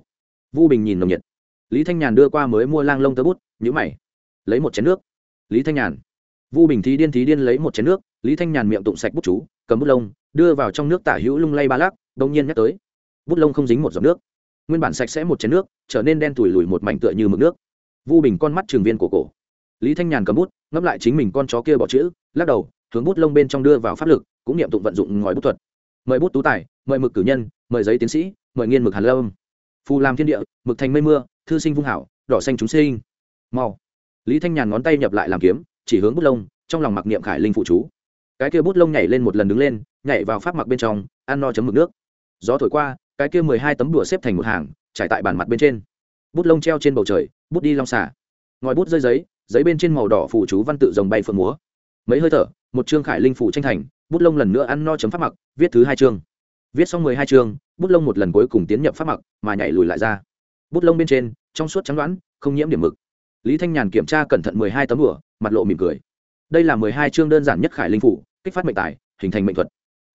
Vu bình nhìn nồng nhiệt. Lý thanh nhàn đưa qua mới mua lang lông tơ bút nhữ mày. Lấy một chén nước. Lý thanh nhàn. Vu bình thí điên thí điên lấy một chén nước, lý thanh nhàn miệng tụng sạch bút chú, cầm bút lông, đưa vào trong nước tả hữu lung lay ba lắc đông nhiên nhắc tới. Bút lông không dính một giọt nước. Nguyên bản sạch sẽ một chén nước, trở nên đen tủi lùi một mảnh tựa như mực nước. Vu bình con mắt trường viên của cổ. Lý thanh nhàn cầm bút, ngẫm lại chính mình con chó kia bỏ chữ, lắc đầu hướng bút lông bên trong đưa vào pháp lực, cũng niệm tụng vận dụng ngòi bút thuật. Mời bút tú tài, mời mực cử nhân, mời giấy tiến sĩ, mời nghiên mực hàn lâm. Phù làm thiên địa, mực thành mây mưa, thư sinh vung hảo, đỏ xanh chúng sinh. Mau. Lý thanh nhàn ngón tay nhập lại làm kiếm, chỉ hướng bút lông, trong lòng mặc niệm khải linh phụ chú. Cái kia bút lông nhảy lên một lần đứng lên, nhảy vào pháp mặc bên trong, ăn no chấm mực nước. Gió thổi qua, cái kia mười hai tấm đùa xếp thành một hàng, trải tại bàn mặt bên trên. Bút lông treo trên bầu trời, bút đi long xả. Ngòi bút rơi giấy giấy bên trên màu đỏ phủ chú văn tự dòng bay phượng múa. Mấy hơi thở một chương khải linh phủ tranh thành, bút lông lần nữa ăn no chấm pháp mặc, viết thứ hai chương. Viết xong mười hai chương, bút lông một lần cuối cùng tiến nhập pháp mặc, mà nhảy lùi lại ra. Bút lông bên trên, trong suốt trắng đoán, không nhiễm điểm mực. Lý thanh nhàn kiểm tra cẩn thận mười hai tấm đùa, mặt lộ mỉm cười. Đây là mười hai chương đơn giản nhất khải linh phủ, kích phát mệnh tài, hình thành mệnh thuật.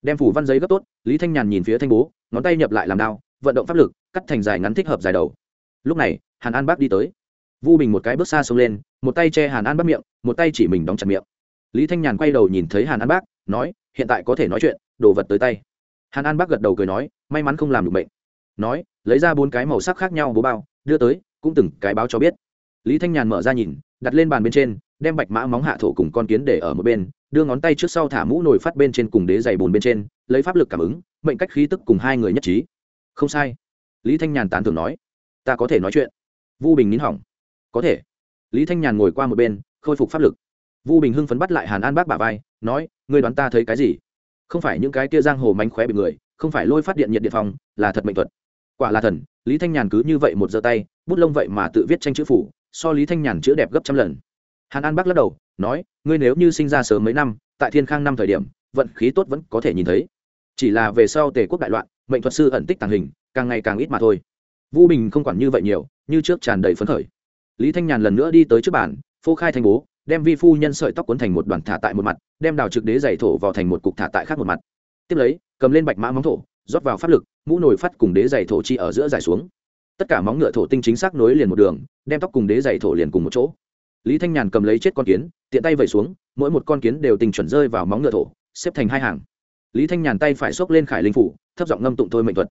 Đem phủ văn giấy gấp tốt, lý thanh nhàn nhìn phía thanh bố, ngón tay nhập lại làm đao, vận động pháp lực, cắt thành dài ngắn thích hợp dài đầu. Lúc này, hàn an bác đi tới. Vu bình một cái bước xa xông lên, một tay che hàn an bác miệng, một tay chỉ mình đóng chặt miệng lý thanh nhàn quay đầu nhìn thấy hàn an bác, nói, hiện tại có thể nói chuyện, đồ vật tới tay. Hàn an bác gật đầu cười nói, may mắn không làm được bệnh. Nói, lấy ra bốn cái màu sắc khác nhau bố bao, đưa tới, cũng từng cái báo cho biết. Lý thanh nhàn mở ra nhìn, đặt lên bàn bên trên, đem bạch mã móng hạ thổ cùng con kiến để ở một bên, đưa ngón tay trước sau thả mũ nồi phát bên trên cùng đế dày bùn bên trên, lấy pháp lực cảm ứng, mệnh cách khí tức cùng hai người nhất trí. Không sai. Lý thanh nhàn tán thường nói, ta có thể nói chuyện. Vu bình nín hỏng. Có thể. Lý thanh nhàn ngồi qua một bên, khôi phục pháp lực vu bình hưng phấn bắt lại hàn an bác bà vai, nói, ngươi đoán ta thấy cái gì? Không phải những cái kia giang hồ mánh khóe bị người, không phải lôi phát điện nhiệt điện phòng, là thật mệnh thuật. Quả là thần, lý thanh nhàn cứ như vậy một giơ tay, bút lông vậy mà tự viết tranh chữ phủ, so lý thanh nhàn chữ đẹp gấp trăm lần. Hàn an bác lắc đầu, nói, ngươi nếu như sinh ra sớm mấy năm, tại thiên khang năm thời điểm, vận khí tốt vẫn có thể nhìn thấy. Chỉ là về sau tề quốc đại loạn, mệnh thuật sư ẩn tích tàng hình, càng ngày càng ít mà thôi. Vũ bình không quản như vậy nhiều, như trước tràn đầy phấn khởi. Lý thanh nhàn lần nữa đi tới trước bàn, phô khai thành bố đem vi phu nhân sợi tóc cuốn thành một đoàn thả tại một mặt, đem đào trực đế dày thổ vào thành một cục thả tại khác một mặt. Tiếp lấy, cầm lên bạch mã móng thổ, rót vào pháp lực, mũ nồi phát cùng đế dày thổ chi ở giữa dài xuống. Tất cả móng ngựa thổ tinh chính xác nối liền một đường, đem tóc cùng đế dày thổ liền cùng một chỗ. Lý thanh nhàn cầm lấy chết con kiến, tiện tay vẩy xuống, mỗi một con kiến đều tình chuẩn rơi vào móng ngựa thổ, xếp thành hai hàng. Lý thanh nhàn tay phải xốc lên khải linh phủ, thấp giọng ngâm tụng thôi mệnh thuật.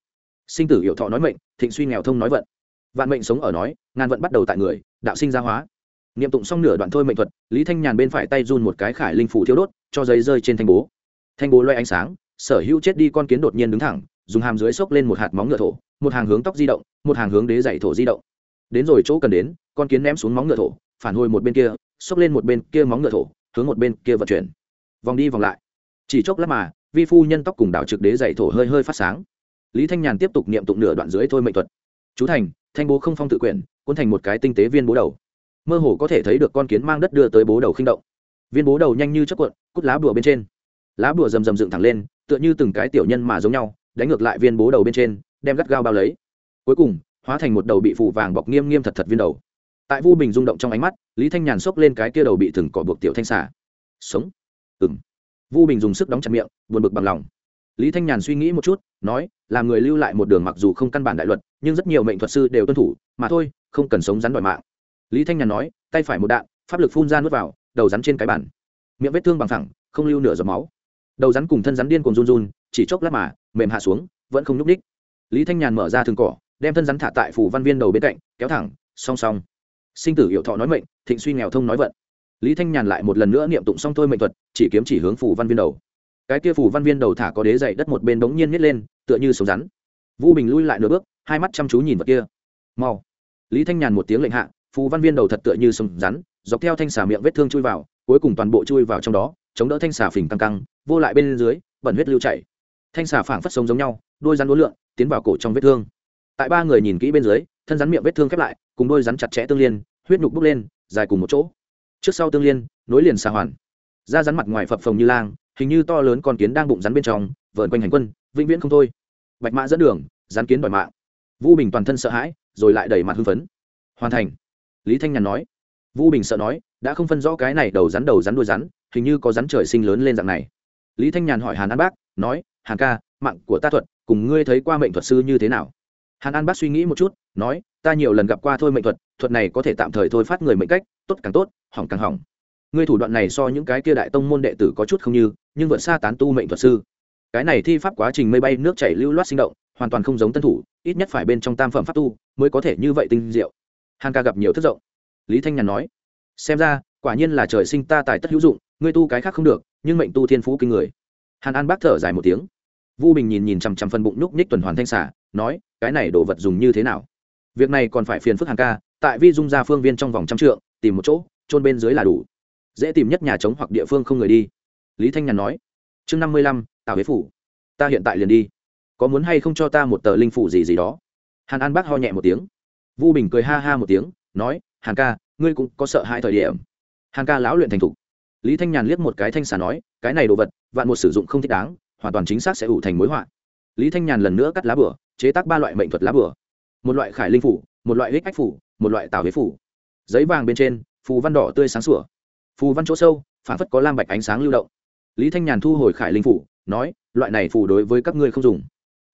Sinh tử hiệu thọ nói mệnh, thịnh suy nghèo thông nói vận. Vạn mệnh sống ở nói, ngàn vận bắt đầu tại người, đạo sinh gia hóa niệm tụng xong nửa đoạn thôi mệnh thuật, lý thanh nhàn bên phải tay run một cái khải linh phủ thiếu đốt, cho giấy rơi trên thanh bố. Thanh bố loay ánh sáng, sở hữu chết đi con kiến đột nhiên đứng thẳng, dùng hàm dưới xốc lên một hạt móng ngựa thổ, một hàng hướng tóc di động, một hàng hướng đế dày thổ di động. Đến rồi chỗ cần đến, con kiến ném xuống móng ngựa thổ, phản hồi một bên kia, xốc lên một bên kia móng ngựa thổ, hướng một bên kia vận chuyển. Vòng đi vòng lại. Chỉ chốc lát mà, vi phu nhân tóc cùng đảo trực đế dày thổ hơi hơi phát sáng. Lý thanh nhàn tiếp tục niệm tụng nửa đoạn dưới thôi mệnh thuật. Chú thành, thanh bố không phong tự quyển, cuốn thành một cái tinh tế viên bố đầu mơ hồ có thể thấy được con kiến mang đất đưa tới bố đầu khinh động. Viên bố đầu nhanh như chất cuộn, cút lá bùa bên trên. Lá bùa rầm rầm dựng thẳng lên, tựa như từng cái tiểu nhân mà giống nhau, đánh ngược lại viên bố đầu bên trên, đem gắt gao bao lấy. Cuối cùng, hóa thành một đầu bị phủ vàng bọc nghiêm nghiêm thật thật viên đầu. Tại vu bình rung động trong ánh mắt, lý thanh nhàn xốc lên cái kia đầu bị thừng cỏ buộc tiểu thanh xả sống. Ừng vu bình dùng sức đóng chặt miệng, buồn bực bằng lòng. Lý thanh nhàn suy nghĩ một chút, nói là người lưu lại một đường mặc dù không căn bản đại luật, nhưng rất nhiều mệnh thuật sư đều tuân thủ, mà thôi, không cần sống rắn đòi mạng lý thanh nhàn nói, tay phải một đạn, pháp lực phun ra nuốt vào, đầu rắn trên cái bản miệng vết thương bằng thẳng không lưu nửa giọt máu. Đầu rắn cùng thân rắn điên cùng run run, chỉ chốc lát mà, mềm hạ xuống, vẫn không nhúc ních lý thanh nhàn mở ra thường cỏ, đem thân rắn thả tại phủ văn viên đầu bên cạnh, kéo thẳng, song song. Sinh tử hiệu thọ nói mệnh, thịnh suy nghèo thông nói vận. Lý thanh nhàn lại một lần nữa niệm tụng xong thôi mệnh thuật, chỉ kiếm chỉ hướng phủ văn viên đầu. Cái kia phủ văn viên đầu thả có đế dậy đất một bên bỗng nhiên nhét lên, tựa như sống rắn. Vũ bình lui lại nửa bước, hai mắt chăm chú nhìn vật kia. Mau. Lý thanh nhàn một tiếng lệnh hạ phù văn viên đầu thật tựa như sống rắn, dọc theo thanh xà miệng vết thương chui vào, cuối cùng toàn bộ chui vào trong đó, chống đỡ thanh xà phình căng căng, vô lại bên dưới, bẩn huyết lưu chảy. Thanh xà phảng phất sống giống nhau, đôi rắn uốn lượn, tiến vào cổ trong vết thương. Tại ba người nhìn kỹ bên dưới, thân rắn miệng vết thương khép lại, cùng đôi rắn chặt chẽ tương liên, huyết nhục bốc lên, dài cùng một chỗ. Trước sau tương liên, nối liền xà hoàn. Da rắn mặt ngoài phập phồng như lang, hình như to lớn con kiến đang bụng rắn bên trong vợn quanh hành quân, vĩnh viễn không thôi. Bạch mã dẫn đường, rắn kiến đòi mạng. Vũ bình toàn thân sợ hãi, rồi lại đẩy mặt hưng phấn. Hoàn thành lý thanh nhàn nói. Vũ bình sợ nói, đã không phân rõ cái này đầu rắn đầu rắn đuôi rắn, hình như có rắn trời sinh lớn lên dạng này. Lý thanh nhàn hỏi hàn an bác, nói, hàn ca, mạng của ta thuật, cùng ngươi thấy qua mệnh thuật sư như thế nào? Hàn an bác suy nghĩ một chút, nói, ta nhiều lần gặp qua thôi mệnh thuật thuật này có thể tạm thời thôi phát người mệnh cách, tốt càng tốt, hỏng càng hỏng. Ngươi thủ đoạn này so những cái kia đại tông môn đệ tử có chút không như, nhưng vượt xa tán tu mệnh thuật sư. Cái này thi pháp quá trình mây bay, nước chảy lưu loát sinh động, hoàn toàn không giống tân thủ, ít nhất phải bên trong tam phẩm pháp tu mới có thể như vậy tinh diệu hàn ca gặp nhiều thất rộng. Lý thanh nhàn nói, xem ra, quả nhiên là trời sinh ta tài tất hữu dụng, ngươi tu cái khác không được, nhưng mệnh tu thiên phú kinh người. Hàn an bác thở dài một tiếng. Vu bình nhìn nhìn chằm chằm phân bụng nhúc nhích tuần hoàn thanh xả nói, cái này đồ vật dùng như thế nào? Việc này còn phải phiền phức hàn ca, tại vi dung ra phương viên trong vòng trăm trượng, tìm một chỗ trôn bên dưới là đủ. Dễ tìm nhất nhà trống hoặc địa phương không người đi. Lý thanh nhàn nói, chương năm mươi lăm tạo huế phủ. Ta hiện tại liền đi. Có muốn hay không cho ta một tờ linh phủ gì gì đó? Hàn an bác ho nhẹ một tiếng vu bình cười ha ha một tiếng, nói, hàn ca, ngươi cũng có sợ hai thời điểm. Hàn ca lão luyện thành thục. Lý thanh nhàn liếc một cái thanh xà nói, cái này đồ vật, vạn một sử dụng không thích đáng, hoàn toàn chính xác sẽ ủ thành mối họa. Lý thanh nhàn lần nữa cắt lá bửa, chế tác ba loại mệnh thuật lá bửa. Một loại khải linh phủ, một loại hích ách phủ, một loại tào huế phủ. Giấy vàng bên trên, phù văn đỏ tươi sáng sủa. Phù văn chỗ sâu, phản phất có lam bạch ánh sáng lưu động. Lý thanh nhàn thu hồi khải linh phủ, nói, loại này phù đối với các ngươi không dùng.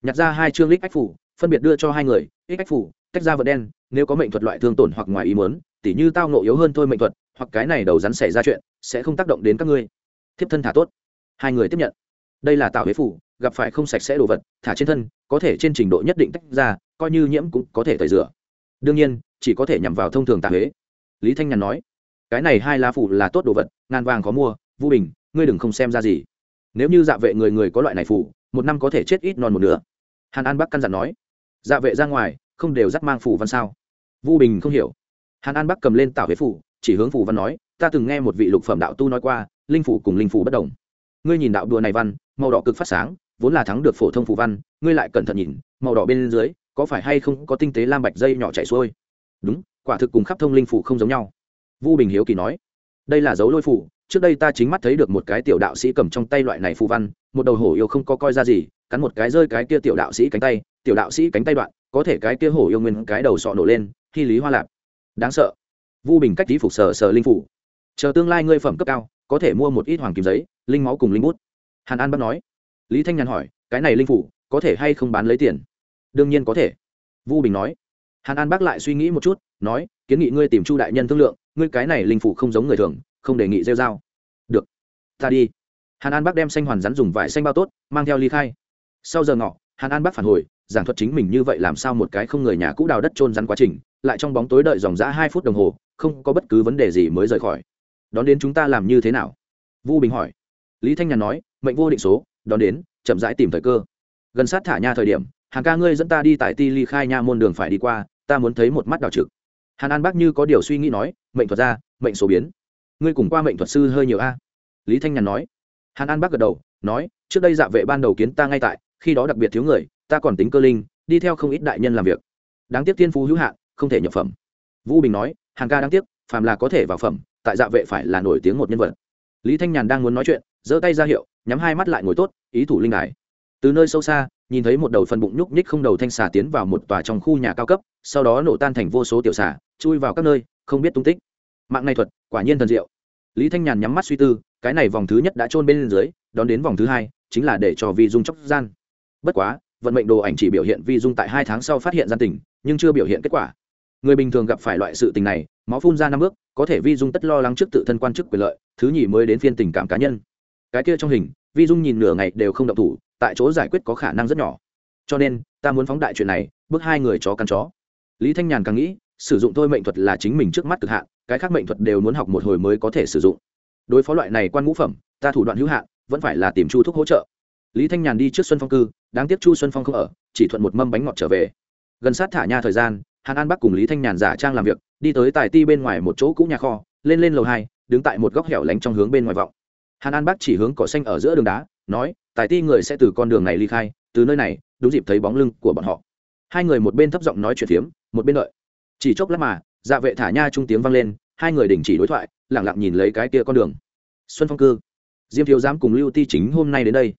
Nhặt ra hai chương lích ách phủ phân biệt đưa cho hai người ít cách phủ, tách ra vật đen, nếu có mệnh thuật loại thương tổn hoặc ngoài ý muốn, tỉ như tao nộ yếu hơn thôi mệnh thuật, hoặc cái này đầu rắn xảy ra chuyện, sẽ không tác động đến các ngươi. Thiếp thân thả tốt. Hai người tiếp nhận. Đây là tạo huế phủ, gặp phải không sạch sẽ đồ vật, thả trên thân, có thể trên trình độ nhất định tách ra, coi như nhiễm cũng có thể tẩy rửa. Đương nhiên, chỉ có thể nhằm vào thông thường tạ huế. Lý thanh nhàn nói, cái này hai lá phủ là tốt đồ vật, ngàn vàng có mua, vu bình, ngươi đừng không xem ra gì. Nếu như dạ vệ người người có loại này phủ, một năm có thể chết ít non một nửa. Hàn an bắc căn dặn nói dạ vệ ra ngoài, không đều dắt mang phủ văn sao? Vu bình không hiểu. Hàn an bắc cầm lên tảo huế phủ, chỉ hướng phủ văn nói, ta từng nghe một vị lục phẩm đạo tu nói qua, linh phủ cùng linh phủ bất đồng. Ngươi nhìn đạo đùa này văn, màu đỏ cực phát sáng, vốn là thắng được phổ thông phủ văn, ngươi lại cẩn thận nhìn, màu đỏ bên dưới, có phải hay không có tinh tế lam bạch dây nhỏ chảy xuôi? Đúng, quả thực cùng khắp thông linh phủ không giống nhau. Vu bình hiếu kỳ nói, đây là dấu lôi phủ, trước đây ta chính mắt thấy được một cái tiểu đạo sĩ cầm trong tay loại này phù văn, một đầu hổ yêu không có coi ra gì, cắn một cái rơi cái kia tiểu đạo sĩ cánh tay tiểu đạo sĩ cánh tay đoạn, có thể cái kia hổ yêu nguyên cái đầu sọ nổ lên, khi lý hoa lạp. Đáng sợ. Vu bình cách tí phục sở sở linh phủ. Chờ tương lai ngươi phẩm cấp cao, có thể mua một ít hoàng kim giấy, linh máu cùng linh bút. Hàn an bắt nói. Lý thanh nhàn hỏi, cái này linh phủ, có thể hay không bán lấy tiền? Đương nhiên có thể. Vu bình nói. Hàn an bác lại suy nghĩ một chút, nói, kiến nghị ngươi tìm chu đại nhân thương lượng, ngươi cái này linh phủ không giống người thường, không đề nghị rêu dao được. Ta đi. Hàn an bác đem xanh hoàn rắn dùng vải xanh bao tốt, mang theo ly khai. Sau giờ ngọ, hàn an bác phản hồi giảng thuật chính mình như vậy làm sao một cái không người nhà cũ đào đất trôn rắn quá trình, lại trong bóng tối đợi dòng dã hai phút đồng hồ, không có bất cứ vấn đề gì mới rời khỏi. Đón đến chúng ta làm như thế nào? Vu bình hỏi. Lý thanh nhàn nói, mệnh vô định số, đón đến, chậm rãi tìm thời cơ. Gần sát thả nha thời điểm, hàng ca ngươi dẫn ta đi tại ti ly khai nha môn đường phải đi qua, ta muốn thấy một mắt đào trực. Hàn an bác như có điều suy nghĩ nói, mệnh thuật ra, mệnh số biến. Ngươi cùng qua mệnh thuật sư hơi nhiều a. Lý thanh nhàn nói. Hàn an bác gật đầu, nói, trước đây dạ vệ ban đầu kiến ta ngay tại, khi đó đặc biệt thiếu người ta còn tính cơ linh, đi theo không ít đại nhân làm việc. Đáng tiếc thiên phú hữu hạn, không thể nhập phẩm. Vũ bình nói, hàng ca đáng tiếc, phàm là có thể vào phẩm, tại dạ vệ phải là nổi tiếng một nhân vật. Lý thanh nhàn đang muốn nói chuyện, giơ tay ra hiệu, nhắm hai mắt lại ngồi tốt, ý thủ linh đài. Từ nơi sâu xa, nhìn thấy một đầu phần bụng nhúc nhích không đầu thanh xà tiến vào một tòa trong khu nhà cao cấp, sau đó nổ tan thành vô số tiểu xà, chui vào các nơi, không biết tung tích. Mạng này thuật, quả nhiên thần diệu. Lý thanh nhàn nhắm mắt suy tư, cái này vòng thứ nhất đã trôn bên dưới, đón đến vòng thứ hai, chính là để cho vi dung chóc gian. Bất quá vận mệnh đồ ảnh chỉ biểu hiện vi dung tại hai tháng sau phát hiện gian tình, nhưng chưa biểu hiện kết quả. Người bình thường gặp phải loại sự tình này, máu phun ra năm bước, có thể vi dung tất lo lắng trước tự thân quan chức quyền lợi, thứ nhì mới đến phiên tình cảm cá nhân. Cái kia trong hình, vi dung nhìn nửa ngày đều không động thủ, tại chỗ giải quyết có khả năng rất nhỏ. Cho nên, ta muốn phóng đại chuyện này, bước hai người chó cắn chó. Lý thanh nhàn càng nghĩ, sử dụng thôi mệnh thuật là chính mình trước mắt cực hạn, cái khác mệnh thuật đều muốn học một hồi mới có thể sử dụng. Đối phó loại này quan ngũ phẩm, ta thủ đoạn hữu hạn, vẫn phải là tìm chu thúc hỗ trợ lý thanh nhàn đi trước xuân phong cư, đáng tiếc chu xuân phong không ở, chỉ thuận một mâm bánh ngọt trở về. Gần sát thả nha thời gian, hàn an bắc cùng lý thanh nhàn giả trang làm việc, đi tới tài ti bên ngoài một chỗ cũ nhà kho, lên lên lầu hai, đứng tại một góc hẻo lánh trong hướng bên ngoài vọng. Hàn an bắc chỉ hướng cỏ xanh ở giữa đường đá, nói, tài ti người sẽ từ con đường này ly khai, từ nơi này, đúng dịp thấy bóng lưng của bọn họ. Hai người một bên thấp giọng nói chuyện phiếm, một bên đợi. Chỉ chốc lát mà dạ vệ thả nha trung tiếng vang lên, hai người đình chỉ đối thoại lẳng lặng nhìn lấy cái kia con đường. Xuân phong cư. Diêm thiếu giám cùng lưu ti chính hôm nay đến đây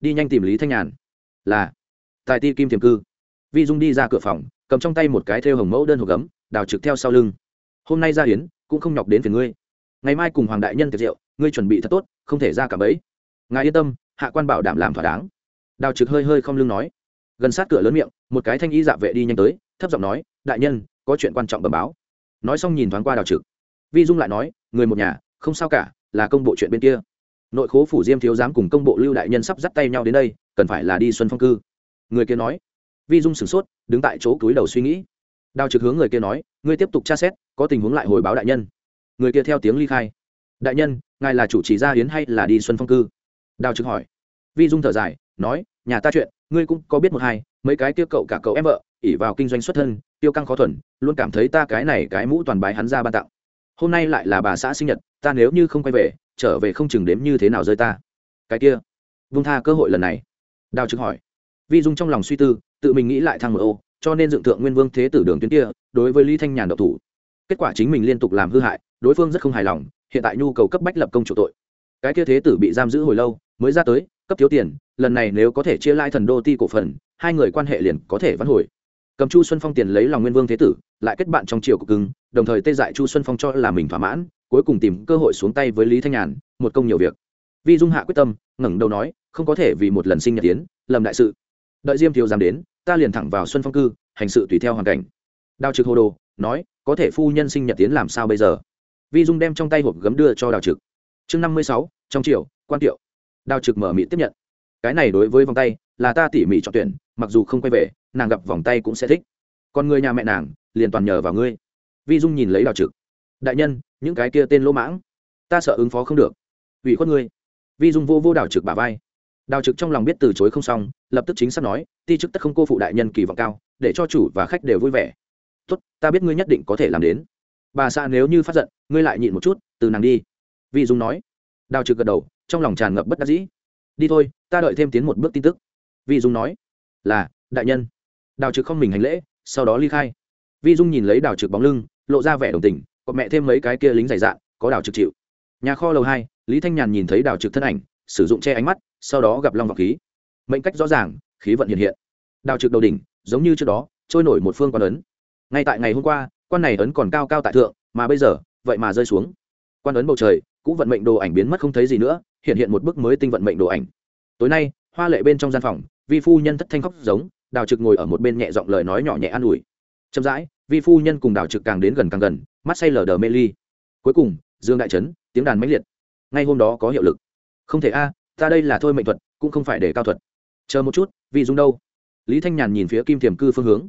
đi nhanh tìm lý thanh nhàn. Là, tài ti kim thiềm cư. Vi dung đi ra cửa phòng, cầm trong tay một cái thêu hồng mẫu đơn hộp gấm, đào trực theo sau lưng. Hôm nay ra hiến, cũng không nhọc đến phiền ngươi. Ngày mai cùng hoàng đại nhân tiệc rượu, ngươi chuẩn bị thật tốt, không thể ra cả bẫy. Ngài yên tâm, hạ quan bảo đảm làm thỏa đáng. Đào trực hơi hơi không lưng nói. Gần sát cửa lớn miệng, một cái thanh y dạ vệ đi nhanh tới, thấp giọng nói, đại nhân, có chuyện quan trọng bẩm báo. Nói xong nhìn thoáng qua đào trực. Vi dung lại nói, người một nhà, không sao cả, là công bộ chuyện bên kia nội khố phủ diêm thiếu giám cùng công bộ lưu đại nhân sắp dắt tay nhau đến đây, cần phải là đi xuân phong cư. Người kia nói. Vi dung sửng sốt, đứng tại chỗ túi đầu suy nghĩ. Đào trực hướng người kia nói, ngươi tiếp tục tra xét, có tình huống lại hồi báo đại nhân. Người kia theo tiếng ly khai. Đại nhân, ngài là chủ trì gia hiến hay là đi xuân phong cư? Đào trực hỏi. Vi dung thở dài, nói, nhà ta chuyện, ngươi cũng có biết một hai, mấy cái kia cậu cả cậu em vợ ỉ vào kinh doanh xuất thân, tiêu căng khó thuần, luôn cảm thấy ta cái này cái mũ toàn bái hắn ra ban tặng. Hôm nay lại là bà xã sinh nhật, ta nếu như không quay về trở về không chừng đếm như thế nào rơi ta. Cái kia, vung tha cơ hội lần này. Đào trực hỏi. Vi dung trong lòng suy tư, tự mình nghĩ lại thăng một ô, cho nên dựng thượng nguyên vương thế tử đường tuyến kia, đối với lý thanh nhàn độc thủ. Kết quả chính mình liên tục làm hư hại, đối phương rất không hài lòng, hiện tại nhu cầu cấp bách lập công chủ tội. Cái kia thế tử bị giam giữ hồi lâu, mới ra tới, cấp thiếu tiền, lần này nếu có thể chia lại thần đô ti cổ phần, hai người quan hệ liền có thể vãn hồi. Cầm chu xuân phong tiền lấy lòng nguyên vương thế tử, lại kết bạn trong triều cực cứng đồng thời tê dại chu xuân phong cho là mình thỏa mãn cuối cùng tìm cơ hội xuống tay với lý thanh nhàn một công nhiều việc. Vi dung hạ quyết tâm ngẩng đầu nói không có thể vì một lần sinh nhật tiến lầm đại sự. Đợi diêm thiếu dám đến ta liền thẳng vào xuân phong cư hành sự tùy theo hoàn cảnh. Đào trực hồ đồ nói có thể phu nhân sinh nhật tiến làm sao bây giờ? Vi dung đem trong tay hộp gấm đưa cho đào trực. Chương năm mươi sáu trong triệu, quan tiệu. Đào trực mở mị tiếp nhận. Cái này đối với vòng tay là ta tỉ mỉ chọn tuyển mặc dù không quay về nàng gặp vòng tay cũng sẽ thích. Còn người nhà mẹ nàng liền toàn nhờ vào ngươi. Vi dung nhìn lấy đào trực. Đại nhân những cái kia tên lỗ mãng. Ta sợ ứng phó không được. Ủy khuất ngươi. Vi dung vô vô đào trực bà vai. Đào trực trong lòng biết từ chối không xong, lập tức chính xác nói, ti chức tất không cô phụ đại nhân kỳ vọng cao, để cho chủ và khách đều vui vẻ. Tốt, ta biết ngươi nhất định có thể làm đến. Bà xã nếu như phát giận, ngươi lại nhịn một chút, từ nàng đi. Vi dung nói. Đào trực gật đầu, trong lòng tràn ngập bất đắc dĩ. Đi thôi, ta đợi thêm tiến một bước tin tức. Vi dung nói. Là, đại nhân. Đào trực không mình hành lễ, sau đó ly khai. Vi dung nhìn lấy đào trực bóng lưng, lộ ra vẻ đồng tình còn mẹ thêm mấy cái kia lính dày dạn, có đào trực chịu. Nhà kho lầu hai, lý thanh nhàn nhìn thấy đào trực thân ảnh, sử dụng che ánh mắt, sau đó gặp long vào khí. Mệnh cách rõ ràng, khí vận hiện hiện. Đào trực đầu đỉnh, giống như trước đó, trôi nổi một phương quan ấn. Ngay tại ngày hôm qua, quan này ấn còn cao cao tại thượng, mà bây giờ, vậy mà rơi xuống. Quan ấn bầu trời cũng vận mệnh đồ ảnh biến mất không thấy gì nữa, hiện hiện một bức mới tinh vận mệnh đồ ảnh. Tối nay, hoa lệ bên trong gian phòng, vi phu nhân thất thanh khóc giống, đào trực ngồi ở một bên nhẹ giọng lời nói nhỏ nhẹ an ủi. Chậm rãi vi phu nhân cùng đảo trực càng đến gần càng gần, mắt say lờ đờ mê ly. Cuối cùng, dương đại trấn, tiếng đàn mãnh liệt. Ngay hôm đó có hiệu lực. Không thể a, ta đây là thôi mệnh thuật, cũng không phải để cao thuật. Chờ một chút, vi dung đâu? Lý thanh nhàn nhìn phía kim thiềm cư phương hướng.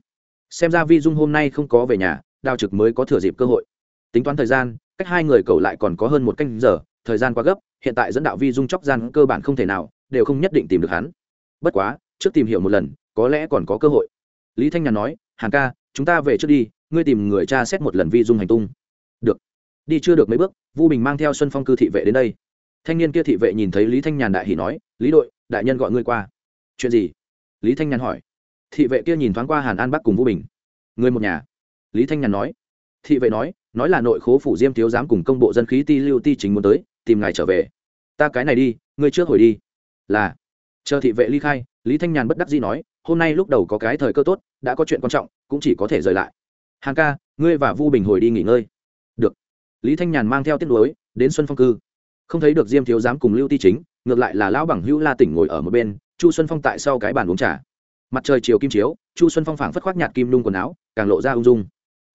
Xem ra vi dung hôm nay không có về nhà đào trực mới có thừa dịp cơ hội. Tính toán thời gian, cách hai người cầu lại còn có hơn một canh giờ, thời gian quá gấp, hiện tại dẫn đạo vi dung chóc gian cơ bản không thể nào, đều không nhất định tìm được hắn. Bất quá, trước tìm hiểu một lần, có lẽ còn có cơ hội. Lý thanh nhàn nói, hàn ca chúng ta về trước đi, ngươi tìm người cha xét một lần vi dung hành tung. Được. Đi chưa được mấy bước, vu bình mang theo xuân phong cư thị vệ đến đây. Thanh niên kia thị vệ nhìn thấy lý thanh nhàn đại hỉ nói, lý đội, đại nhân gọi ngươi qua. Chuyện gì? Lý thanh nhàn hỏi. Thị vệ kia nhìn thoáng qua hàn an bắc cùng vũ bình. Người một nhà? Lý thanh nhàn nói. Thị vệ nói nói là nội khố phủ diêm thiếu giám cùng công bộ dân khí ti lưu ti chính muốn tới, tìm ngài trở về. Ta cái này đi, ngươi trước hồi đi. Là chờ thị vệ ly khai, lý thanh nhàn bất đắc dĩ nói, hôm nay lúc đầu có cái thời cơ tốt, đã có chuyện quan trọng, cũng chỉ có thể rời lại. Hàng ca, ngươi và vu bình hồi đi nghỉ ngơi. Được. Lý thanh nhàn mang theo tiết lối, đến xuân phong cư. Không thấy được diêm thiếu giám cùng lưu ti chính, ngược lại là lão bằng hữu la tỉnh ngồi ở một bên, chu xuân phong tại sau cái bàn uống trà. Mặt trời chiều kim chiếu, chu xuân phong phảng phất khoác nhạt kim nung quần áo, càng lộ ra ung dung.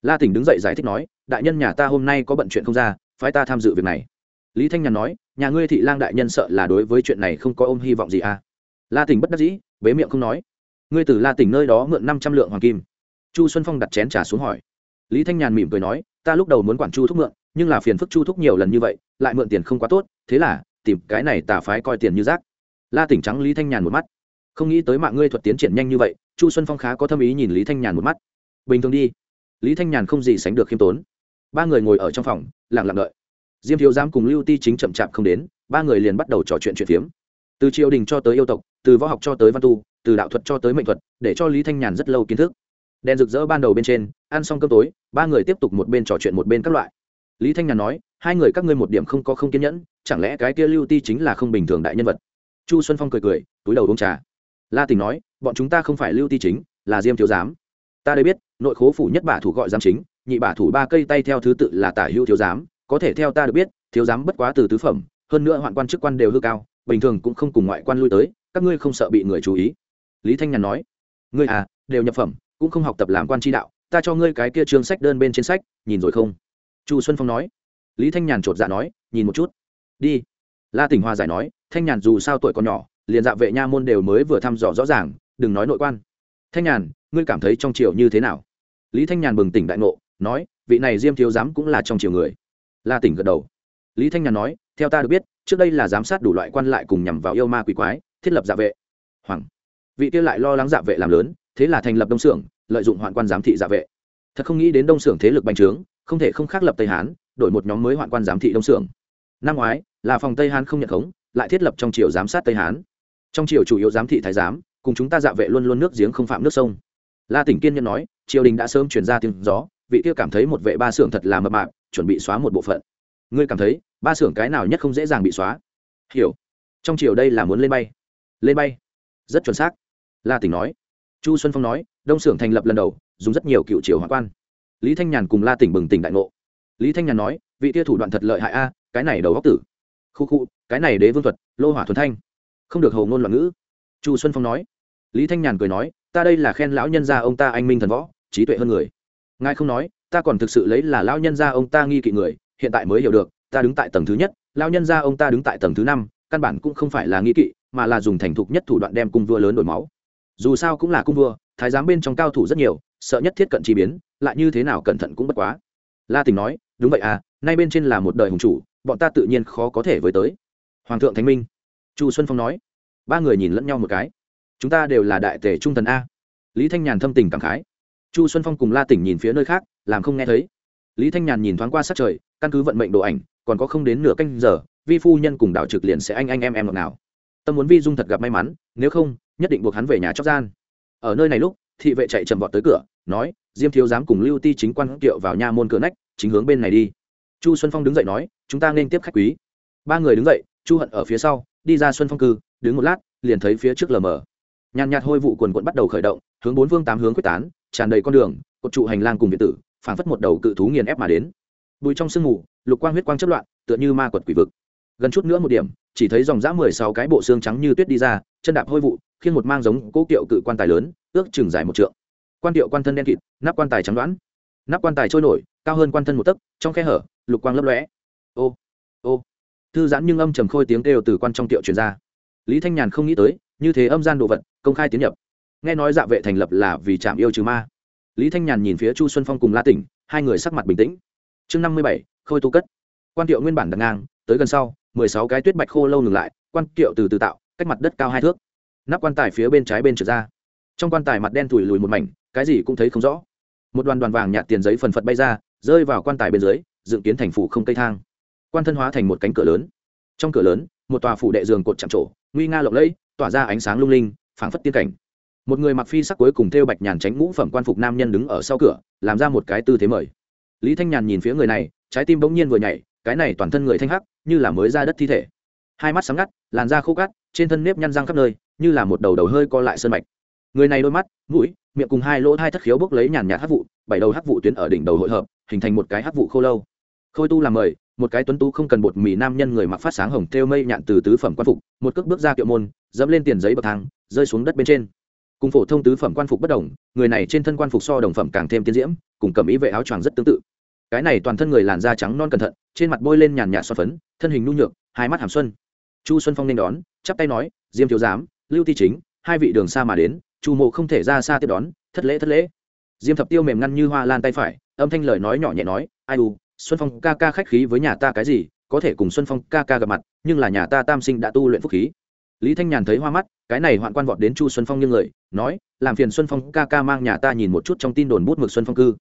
La tỉnh đứng dậy giải thích nói, đại nhân nhà ta hôm nay có bận chuyện không ra, phái ta tham dự việc này. Lý thanh nhàn nói, nhà ngươi thị lang đại nhân sợ là đối với chuyện này không có ôm hy vọng gì à? La tỉnh bất đắc dĩ, bế miệng không nói. Ngươi từ la tỉnh nơi đó mượn năm trăm lượng hoàng kim. Chu xuân phong đặt chén trà xuống hỏi. Lý thanh nhàn mỉm cười nói, ta lúc đầu muốn quản chu thúc mượn, nhưng là phiền phức chu thúc nhiều lần như vậy, lại mượn tiền không quá tốt, thế là, tìm cái này tà phái coi tiền như rác. La tỉnh trắng lý thanh nhàn một mắt. Không nghĩ tới mạng ngươi thuật tiến triển nhanh như vậy, chu xuân phong khá có tâm ý nhìn lý thanh nhàn một mắt. Bình thường đi. Lý thanh nhàn không gì sánh được khiêm tốn. Ba người ngồi ở trong phòng, lặng lặng đợi. Diêm thiếu giám cùng lưu ti chính chậm chạp không đến, ba người liền bắt đầu trò chuyện chuyện phiếm. Từ triều đình cho tới yêu tộc từ võ học cho tới văn tu, từ đạo thuật cho tới mệnh thuật, để cho lý thanh nhàn rất lâu kiến thức. Đèn rực rỡ ban đầu bên trên, ăn xong cơm tối, ba người tiếp tục một bên trò chuyện một bên các loại. Lý thanh nhàn nói, hai người các ngươi một điểm không có không kiên nhẫn, chẳng lẽ cái kia lưu ti chính là không bình thường đại nhân vật? Chu xuân phong cười cười, túi đầu uống trà. La tình nói, bọn chúng ta không phải lưu ti chính, là diêm thiếu giám. Ta đây biết, nội khố phủ nhất bả thủ gọi giám chính, nhị bả thủ ba cây tay theo thứ tự là tả hữu thiếu giám, có thể theo ta được biết, thiếu giám bất quá từ tứ phẩm, hơn nữa hoạn quan chức quan đều hư cao, bình thường cũng không cùng ngoại quan lui tới các ngươi không sợ bị người chú ý. Lý thanh nhàn nói, ngươi à đều nhập phẩm, cũng không học tập làm quan tri đạo, ta cho ngươi cái kia chương sách đơn bên trên sách, nhìn rồi không? Chu xuân phong nói. Lý thanh nhàn chột dạ nói, nhìn một chút. Đi. La tỉnh hoa giải nói, thanh nhàn dù sao tuổi còn nhỏ, liền dạ vệ nha môn đều mới vừa thăm dò rõ ràng, đừng nói nội quan. Thanh nhàn, ngươi cảm thấy trong triều như thế nào? Lý thanh nhàn bừng tỉnh đại ngộ, nói, vị này diêm thiếu giám cũng là trong triều người. La tỉnh gật đầu. Lý thanh nhàn nói, theo ta được biết, trước đây là giám sát đủ loại quan lại cùng nhằm vào yêu ma quỷ quái thiết lập dạ vệ. Hoàng. Vị kia lại lo lắng dạ vệ làm lớn, thế là thành lập đông xưởng, lợi dụng hoạn quan giám thị dạ vệ. Thật không nghĩ đến đông xưởng thế lực bành trướng, không thể không khác lập tây hán, đổi một nhóm mới hoạn quan giám thị đông xưởng. Năm ngoái, là phòng tây hán không nhận khống, lại thiết lập trong triều giám sát tây hán. Trong triều chủ yếu giám thị thái giám, cùng chúng ta dạ vệ luôn luôn nước giếng không phạm nước sông. La tỉnh kiên nhân nói, triều đình đã sớm chuyển ra tiếng gió, vị kia cảm thấy một vệ ba xưởng thật là mập mạp, chuẩn bị xóa một bộ phận. Ngươi cảm thấy, ba xưởng cái nào nhất không dễ dàng bị xóa? Hiểu. Trong triều đây là muốn lên bay lên bay. Rất chuẩn xác. La tỉnh nói. Chu xuân phong nói, đông xưởng thành lập lần đầu, dùng rất nhiều cựu triều hoàng quan. Lý thanh nhàn cùng la tỉnh bừng tỉnh đại ngộ. Lý thanh nhàn nói, vị tia thủ đoạn thật lợi hại a, cái này đầu góc tử. Khu khu, cái này đế vương thuật, lô hỏa thuần thanh. Không được hầu ngôn loạn ngữ. Chu xuân phong nói. Lý thanh nhàn cười nói, ta đây là khen lão nhân gia ông ta anh minh thần võ, trí tuệ hơn người. Ngài không nói, ta còn thực sự lấy là lão nhân gia ông ta nghi kỵ người, hiện tại mới hiểu được, ta đứng tại tầng thứ nhất, lão nhân gia ông ta đứng tại tầng thứ năm, căn bản cũng không phải là nghi kỵ mà là dùng thành thục nhất thủ đoạn đem cung vua lớn đổi máu. Dù sao cũng là cung vua, thái giám bên trong cao thủ rất nhiều, sợ nhất thiết cận chi biến, lại như thế nào cẩn thận cũng bất quá. La tình nói, đúng vậy à nay bên trên là một đời hùng chủ, bọn ta tự nhiên khó có thể với tới. Hoàng thượng thánh minh. Chu xuân phong nói, ba người nhìn lẫn nhau một cái. Chúng ta đều là đại tể trung thần a. Lý thanh nhàn thâm tình cảm khái. Chu xuân phong cùng la tỉnh nhìn phía nơi khác, làm không nghe thấy. Lý thanh nhàn nhìn thoáng qua sát trời, căn cứ vận mệnh độ ảnh, còn có không đến nửa canh giờ, vi phu nhân cùng đảo trực liền sẽ anh anh em em ngọt nào tâm muốn vi dung thật gặp may mắn, nếu không, nhất định buộc hắn về nhà chóc gian. Ở nơi này lúc, thị vệ chạy trầm vọt tới cửa, nói, diêm thiếu giám cùng lưu ti chính quan kiệu vào nha môn cửa nách, chính hướng bên này đi. Chu xuân phong đứng dậy nói, chúng ta nên tiếp khách quý. Ba người đứng dậy, chu hận ở phía sau, đi ra xuân phong cư, đứng một lát, liền thấy phía trước lờ mờ. Nhàn nhạt hôi vụ quần quận bắt đầu khởi động, hướng bốn vương tám hướng quyết tán, tràn đầy con đường, cột trụ hành lang cùng biệt tử, phảng phất một đầu cự thú nghiền ép mà đến. Bùi trong sương mù, lục quang huyết quang chất loạn, tựa như ma quật quỷ vực gần chút nữa một điểm, chỉ thấy dòng dã mười sáu cái bộ xương trắng như tuyết đi ra, chân đạp hôi vụ khiến một mang giống cố kiệu cự quan tài lớn, ước chừng dài một trượng. Quan tiệu quan thân đen kịt, nắp quan tài trắng đoán. Nắp quan tài trôi nổi, cao hơn quan thân một tấc, trong khe hở, lục quang lấp lóe. Ô ô. Thư giãn nhưng âm trầm khôi tiếng kêu từ quan trong tiệu truyền ra. Lý thanh nhàn không nghĩ tới, như thế âm gian đồ vật, công khai tiến nhập. Nghe nói dạ vệ thành lập là vì chạm yêu trừ ma. Lý thanh nhàn nhìn phía chu xuân phong cùng la tỉnh, hai người sắc mặt bình tĩnh. Chương năm mươi bảy, khôi tu cất. Quan tiệu nguyên bản đặt ngang tới gần sau, mười sáu cái tuyết bạch khô lâu ngừng lại, quan kiệu từ từ tạo, cách mặt đất cao hai thước. Nắp quan tài phía bên trái bên trượt ra. Trong quan tài mặt đen thủi lùi một mảnh, cái gì cũng thấy không rõ. Một đoàn đoàn vàng nhạt tiền giấy phần phật bay ra, rơi vào quan tài bên dưới, dựng kiến thành phủ không cây thang. Quan thân hóa thành một cánh cửa lớn. Trong cửa lớn, một tòa phủ đệ giường cột chạm trổ, nguy nga lộng lẫy, tỏa ra ánh sáng lung linh, phảng phất tiên cảnh. Một người mặc phi sắc cuối cùng theo bạch nhàn tránh ngũ phẩm quan phục nam nhân đứng ở sau cửa, làm ra một cái tư thế mời. Lý thanh nhàn nhìn phía người này, trái tim bỗng nhiên vừa nhảy cái này toàn thân người thanh hắc như là mới ra đất thi thể. Hai mắt sáng ngắt làn da khô cát, trên thân nếp nhăn răng khắp nơi như là một đầu đầu hơi co lại sơn mạch. Người này đôi mắt mũi miệng cùng hai lỗ hai thất khiếu bốc lấy nhàn nhạt hắc vụ bảy đầu hắc vụ tuyến ở đỉnh đầu hội hợp hình thành một cái hắc vụ khô lâu. Khôi tu làm mời một cái tuấn tú không cần bột mì nam nhân người mặc phát sáng hồng thêu mây nhạn từ tứ phẩm quan phục một cước bước ra kiệu môn dẫm lên tiền giấy bậc thang rơi xuống đất bên trên. Cùng phổ thông tứ phẩm quan phục bất đồng người này trên thân quan phục so đồng phẩm càng thêm tiến diễm cùng cầm ý vệ áo choàng rất tương tự cái này toàn thân người làn da trắng non cẩn thận, trên mặt bôi lên nhàn nhạt xoa phấn, thân hình nhu nhược, hai mắt hàm xuân. Chu xuân phong nên đón, chắp tay nói, diêm thiếu giám, lưu ti chính, hai vị đường xa mà đến, chu mộ không thể ra xa tiếp đón, thất lễ thất lễ. Diêm thập tiêu mềm ngăn như hoa lan tay phải, âm thanh lời nói nhỏ nhẹ nói, ai u, xuân phong ca ca khách khí với nhà ta cái gì, có thể cùng xuân phong ca ca gặp mặt, nhưng là nhà ta tam sinh đã tu luyện phúc khí. Lý thanh nhàn thấy hoa mắt, cái này hoạn quan vọt đến chu xuân phong như người, nói, làm phiền xuân phong ca ca mang nhà ta nhìn một chút trong tin đồn bút mực xuân phong cư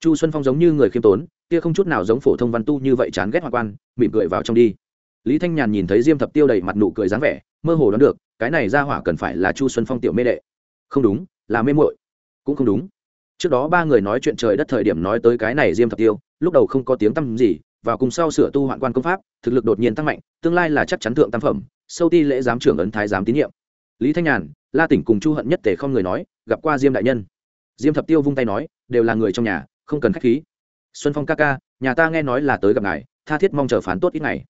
chu xuân phong giống như người khiêm tốn, kia không chút nào giống phổ thông văn tu như vậy chán ghét hoạn quan, mỉm cười vào trong đi. Lý thanh nhàn nhìn thấy diêm thập tiêu đầy mặt nụ cười dáng vẻ, mơ hồ đoán được, cái này ra hỏa cần phải là chu xuân phong tiểu mê đệ. Không đúng, là mê muội. Cũng không đúng. Trước đó ba người nói chuyện trời đất thời điểm nói tới cái này diêm thập tiêu, lúc đầu không có tiếng tăm gì, vào cùng sau sửa tu hoạn quan công pháp, thực lực đột nhiên tăng mạnh, tương lai là chắc chắn thượng tam phẩm, sâu ti lễ giám trưởng ấn thái giám tín nhiệm. Lý thanh nhàn, la tỉnh cùng chu hận nhất tể không người nói, gặp qua diêm đại nhân. Diêm thập tiêu vung tay nói, đều là người trong nhà không cần khách khí. Xuân phong ca ca, nhà ta nghe nói là tới gặp ngài, tha thiết mong chờ phán tốt ít ngày.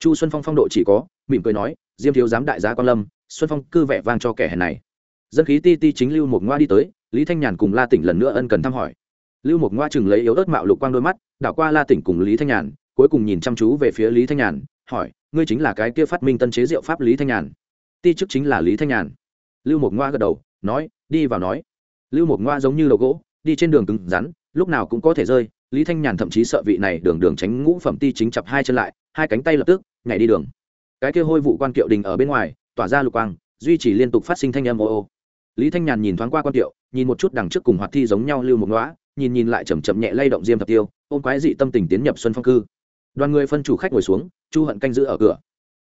Chu xuân phong phong độ chỉ có, mỉm cười nói, diêm thiếu giám đại gia quan lâm, xuân phong cư vẻ vang cho kẻ hèn này. Dân khí ti ti chính lưu một ngoa đi tới, lý thanh nhàn cùng la tỉnh lần nữa ân cần thăm hỏi. Lưu một ngoa chừng lấy yếu ớt mạo lục quang đôi mắt, đảo qua la tỉnh cùng lý thanh nhàn, cuối cùng nhìn chăm chú về phía lý thanh nhàn, hỏi, ngươi chính là cái kia phát minh tân chế diệu pháp lý thanh nhàn? Ti chức chính là lý thanh nhàn. Lưu một ngoa gật đầu, nói, đi vào nói. Lưu một ngoa giống như đầu gỗ, đi trên đường cứng rắn lúc nào cũng có thể rơi, lý thanh nhàn thậm chí sợ vị này đường đường tránh ngũ phẩm ti chính chập hai chân lại, hai cánh tay lập tức, nhảy đi đường. Cái kia hôi vụ quan kiệu đình ở bên ngoài, tỏa ra lục quang, duy trì liên tục phát sinh thanh âm ô ô. Lý thanh nhàn nhìn thoáng qua quan kiệu, nhìn một chút đằng trước cùng hoạt thi giống nhau lưu một ngõa, nhìn nhìn lại chầm chậm nhẹ lay động diêm thập tiêu, ôm quái dị tâm tình tiến nhập xuân phong cư. Đoàn người phân chủ khách ngồi xuống, chu hận canh giữ ở cửa.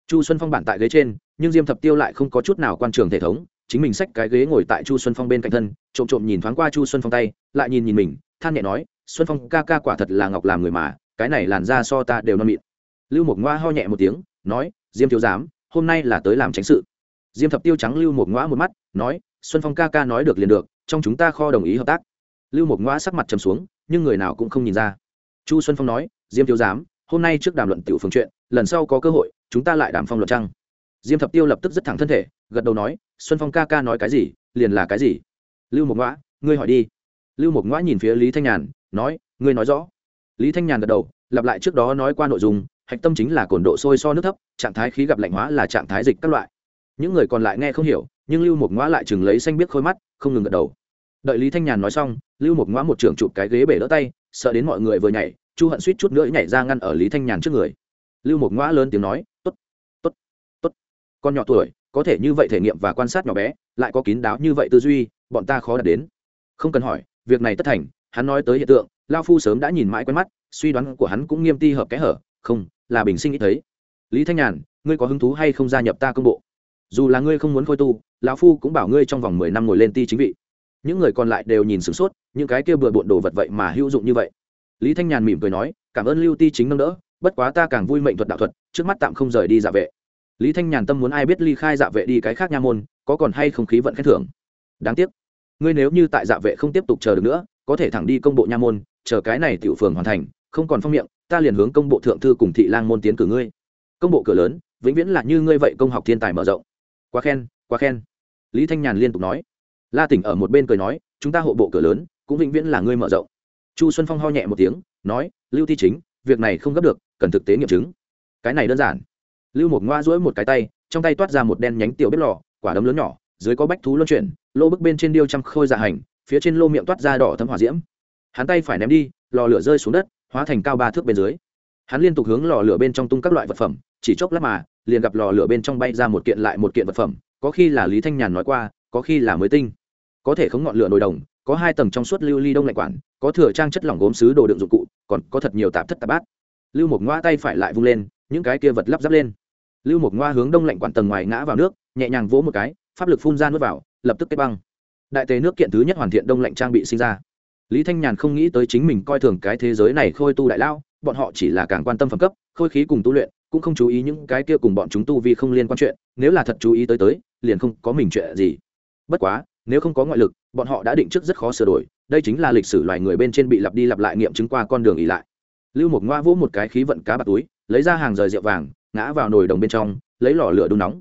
Chu xuân phong bản tại ghế trên, nhưng diêm thập tiêu lại không có chút nào quan trường thể thống, chính mình xách cái ghế ngồi tại chu xuân phong bên cạnh thân, trộm trộm nhìn thoáng qua chu xuân phong tay, lại nhìn nhìn mình than nhẹ nói xuân phong ca ca quả thật là ngọc làm người mà cái này làn ra so ta đều non mịn. Lưu một ngoa ho nhẹ một tiếng nói diêm thiếu giám hôm nay là tới làm tránh sự. Diêm thập tiêu trắng lưu một ngoa một mắt nói xuân phong ca ca nói được liền được trong chúng ta kho đồng ý hợp tác. Lưu một ngoa sắc mặt trầm xuống nhưng người nào cũng không nhìn ra. Chu xuân phong nói diêm thiếu giám hôm nay trước đàm luận tiểu phương chuyện lần sau có cơ hội chúng ta lại đàm phong luật trăng. Diêm thập tiêu lập tức rất thẳng thân thể gật đầu nói xuân phong ca ca nói cái gì liền là cái gì. Lưu một Ngoa, ngươi hỏi đi lưu một ngoã nhìn phía lý thanh nhàn, nói, ngươi nói rõ. Lý thanh nhàn gật đầu, lặp lại trước đó nói qua nội dung, hạch tâm chính là cồn độ sôi so nước thấp, trạng thái khí gặp lạnh hóa là trạng thái dịch các loại. Những người còn lại nghe không hiểu, nhưng lưu một ngoã lại chừng lấy xanh biết khôi mắt, không ngừng gật đầu. Đợi lý thanh nhàn nói xong, lưu một ngoã một trưởng chụp cái ghế bể đỡ tay, sợ đến mọi người vừa nhảy, chu hận suýt chút nữa nhảy ra ngăn ở lý thanh nhàn trước người. Lưu một ngoã lớn tiếng nói t ố t t ố t t ố t con nhỏ tuổi, có thể như vậy thể nghiệm và quan sát nhỏ bé, lại có kín đáo như vậy tư duy, bọn ta khó đạt đến. Không cần hỏi việc này tất thành, hắn nói tới hiện tượng, lao phu sớm đã nhìn mãi quen mắt, suy đoán của hắn cũng nghiêm ti hợp kẽ hở, không, là bình sinh ít thấy. Lý thanh nhàn, ngươi có hứng thú hay không gia nhập ta công bộ? Dù là ngươi không muốn khôi tu, lão phu cũng bảo ngươi trong vòng mười năm ngồi lên ti chính vị. Những người còn lại đều nhìn sửng sốt, những cái kia bừa bộn đồ vật vậy mà hữu dụng như vậy. Lý thanh nhàn mỉm cười nói, cảm ơn lưu ti chính nâng đỡ, bất quá ta càng vui mệnh thuật đạo thuật, trước mắt tạm không rời đi dạ vệ. Lý thanh nhàn tâm muốn ai biết ly khai dạ vệ đi cái khác nha môn, có còn hay không khí vận khen thưởng? Đáng tiếc ngươi nếu như tại dạ vệ không tiếp tục chờ được nữa, có thể thẳng đi công bộ nha môn, chờ cái này tiểu phường hoàn thành, không còn phong miệng, ta liền hướng công bộ thượng thư cùng thị lang môn tiến cử ngươi. Công bộ cửa lớn, vĩnh viễn là như ngươi vậy công học thiên tài mở rộng. Quá khen quá khen. Lý thanh nhàn liên tục nói. La tỉnh ở một bên cười nói, chúng ta hộ bộ cửa lớn, cũng vĩnh viễn là ngươi mở rộng. Chu xuân phong ho nhẹ một tiếng, nói, lưu thi chính, việc này không gấp được, cần thực tế nghiệm chứng. Cái này đơn giản. Lưu một ngoa duỗi một cái tay, trong tay toát ra một đen nhánh tiểu bếp lò, quả đấm lớn nhỏ dưới có bách thú luân chuyển, lô bức bên trên điêu trăm khôi dạ hành, phía trên lô miệng toát ra đỏ thấm hỏa diễm. Hắn tay phải ném đi, lò lửa rơi xuống đất, hóa thành cao ba thước bên dưới. Hắn liên tục hướng lò lửa bên trong tung các loại vật phẩm, chỉ chốc lát mà, liền gặp lò lửa bên trong bay ra một kiện lại một kiện vật phẩm, có khi là lý thanh nhàn nói qua, có khi là mới tinh. Có thể khống ngọn lửa nồi đồng, có hai tầng trong suốt lưu ly đông lạnh quản, có thừa trang chất lỏng gốm xứ đồ đựng dụng cụ, còn có thật nhiều tạp thất tạp bát. Lưu một ngoa tay phải lại vung lên, những cái kia vật lắp ráp lên. Lưu một ngoa hướng đông lạnh quản tầng ngoài ngã vào nước, nhẹ nhàng vỗ một cái pháp lực phun ra nuốt vào, lập tức kết băng. Đại tế nước kiện thứ nhất hoàn thiện đông lạnh trang bị sinh ra. Lý thanh nhàn không nghĩ tới chính mình coi thường cái thế giới này khôi tu đại lao, bọn họ chỉ là càng quan tâm phẩm cấp, khôi khí cùng tu luyện, cũng không chú ý những cái kia cùng bọn chúng tu vì không liên quan chuyện, nếu là thật chú ý tới tới, liền không có mình chuyện gì. Bất quá, nếu không có ngoại lực, bọn họ đã định trước rất khó sửa đổi, đây chính là lịch sử loài người bên trên bị lặp đi lặp lại nghiệm chứng qua con đường ỉ lại. Lưu một ngoa vỗ một cái khí vận cá bạc túi, lấy ra hàng rời rượu vàng, ngã vào nồi đồng bên trong, lấy lò lửa đun nóng.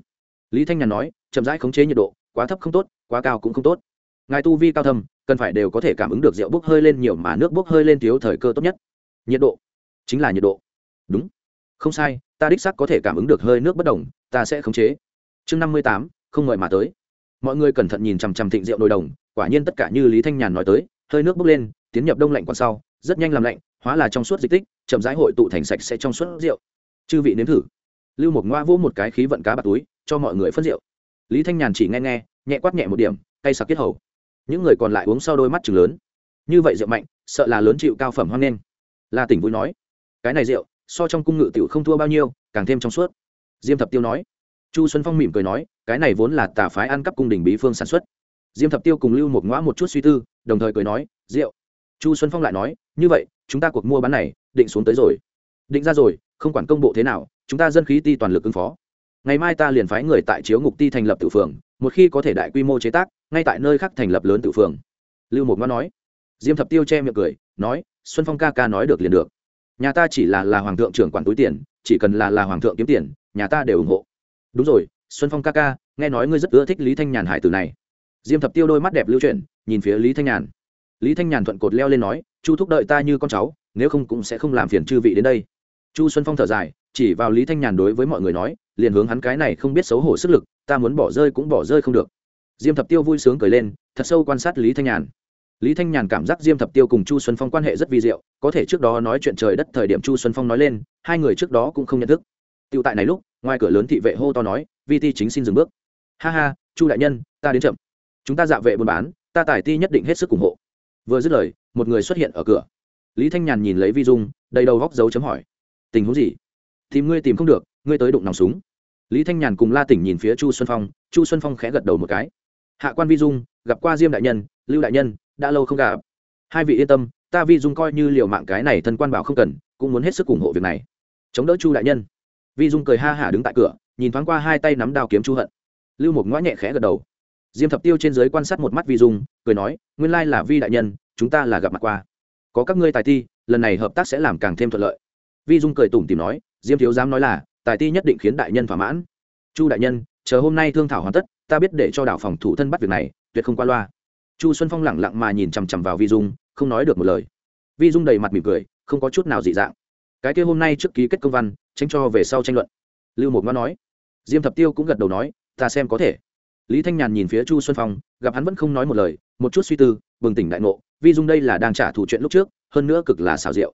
Lý thanh nhàn nói chậm rãi khống chế nhiệt độ, quá thấp không tốt, quá cao cũng không tốt. Ngài tu vi cao thâm, cần phải đều có thể cảm ứng được rượu bốc hơi lên nhiều mà nước bốc hơi lên thiếu thời cơ tốt nhất. Nhiệt độ. Chính là nhiệt độ. Đúng. Không sai, ta đích sắc có thể cảm ứng được hơi nước bất đồng, ta sẽ khống chế. Chương năm mươi tám, không ngợi mà tới. Mọi người cẩn thận nhìn chằm chằm thịnh rượu nồi đồng, quả nhiên tất cả như lý thanh nhàn nói tới, hơi nước bốc lên, tiến nhập đông lạnh còn sau, rất nhanh làm lạnh, hóa là trong suốt dịch tích, chậm rãi hội tụ thành sạch sẽ trong suốt rượu. Chư vị nếm thử. Lưu một ngoa vỗ một cái khí vận cá bạc túi, cho mọi người phân rượu lý thanh nhàn chỉ nghe nghe, nhẹ quát nhẹ một điểm, cay sặc kết hầu. Những người còn lại uống sau đôi mắt chừng lớn. Như vậy rượu mạnh, sợ là lớn chịu cao phẩm hoang nên. La tỉnh vui nói, cái này rượu, so trong cung ngự tiểu không thua bao nhiêu, càng thêm trong suốt. Diêm thập tiêu nói, chu xuân phong mỉm cười nói, cái này vốn là tà phái ăn cắp cung đình bí phương sản xuất. Diêm thập tiêu cùng lưu một ngõ một chút suy tư, đồng thời cười nói, rượu. Chu xuân phong lại nói, như vậy, chúng ta cuộc mua bán này, định xuống tới rồi. Định ra rồi, không quản công bộ thế nào, chúng ta dân khí ti toàn lực ứng phó ngày mai ta liền phái người tại chiếu ngục ti thành lập tự phường, một khi có thể đại quy mô chế tác, ngay tại nơi khác thành lập lớn tự phường. Lưu một ngõ nói. Diêm thập tiêu che miệng cười, nói, xuân phong ca ca nói được liền được. Nhà ta chỉ là là hoàng thượng trưởng quản túi tiền, chỉ cần là là hoàng thượng kiếm tiền, nhà ta đều ủng hộ. Đúng rồi, xuân phong ca ca, nghe nói ngươi rất ưa thích lý thanh nhàn hải tử này. Diêm thập tiêu đôi mắt đẹp lưu chuyển, nhìn phía lý thanh nhàn. Lý thanh nhàn thuận cột leo lên nói, chu thúc đợi ta như con cháu, nếu không cũng sẽ không làm phiền chư vị đến đây. Chu xuân phong thở dài, chỉ vào lý thanh nhàn đối với mọi người nói liền hướng hắn cái này không biết xấu hổ sức lực, ta muốn bỏ rơi cũng bỏ rơi không được. Diêm thập tiêu vui sướng cười lên, thật sâu quan sát lý thanh nhàn. Lý thanh nhàn cảm giác diêm thập tiêu cùng chu xuân phong quan hệ rất vi diệu, có thể trước đó nói chuyện trời đất thời điểm chu xuân phong nói lên, hai người trước đó cũng không nhận thức. Tiêu tại này lúc, ngoài cửa lớn thị vệ hô to nói, vi ti chính xin dừng bước. Ha ha, chu đại nhân, ta đến chậm. Chúng ta dạ vệ buôn bán, ta tài ti nhất định hết sức ủng hộ. Vừa dứt lời, một người xuất hiện ở cửa. Lý thanh nhàn nhìn lấy vi dung, đầy đầu góc dấu chấm hỏi, tình huống gì? Tìm ngươi tìm không được ngươi tới đụng nòng súng. Lý thanh nhàn cùng la tỉnh nhìn phía chu xuân phong chu xuân phong khẽ gật đầu một cái. Hạ quan vi dung gặp qua diêm đại nhân lưu đại nhân đã lâu không gặp. Hai vị yên tâm ta vi dung coi như liều mạng cái này thân quan bảo không cần cũng muốn hết sức ủng hộ việc này. Chống đỡ chu đại nhân. Vi dung cười ha hả đứng tại cửa nhìn thoáng qua hai tay nắm đao kiếm chu hận. Lưu một ngõ nhẹ khẽ gật đầu. Diêm thập tiêu trên giới quan sát một mắt vi dung cười nói nguyên lai là vi đại nhân chúng ta là gặp mặt qua. Có các ngươi tài thi, lần này hợp tác sẽ làm càng thêm thuận lợi. Vi dung cười tủm tìm nói diêm thiếu dám nói là tài ti nhất định khiến đại nhân thỏa mãn. Chu đại nhân, chờ hôm nay thương thảo hoàn tất, ta biết để cho đảo phòng thủ thân bắt việc này, tuyệt không qua loa. Chu xuân phong lẳng lặng mà nhìn chằm chằm vào vi dung, không nói được một lời. Vi dung đầy mặt mỉm cười, không có chút nào dị dạng. Cái kia hôm nay trước ký kết công văn, tránh cho về sau tranh luận. Lưu một ngoan nói. Diêm thập tiêu cũng gật đầu nói, ta xem có thể. Lý thanh nhàn nhìn phía chu xuân phong, gặp hắn vẫn không nói một lời, một chút suy tư, bừng tỉnh đại ngộ, vi dung đây là đang trả thù chuyện lúc trước, hơn nữa cực là xào rượu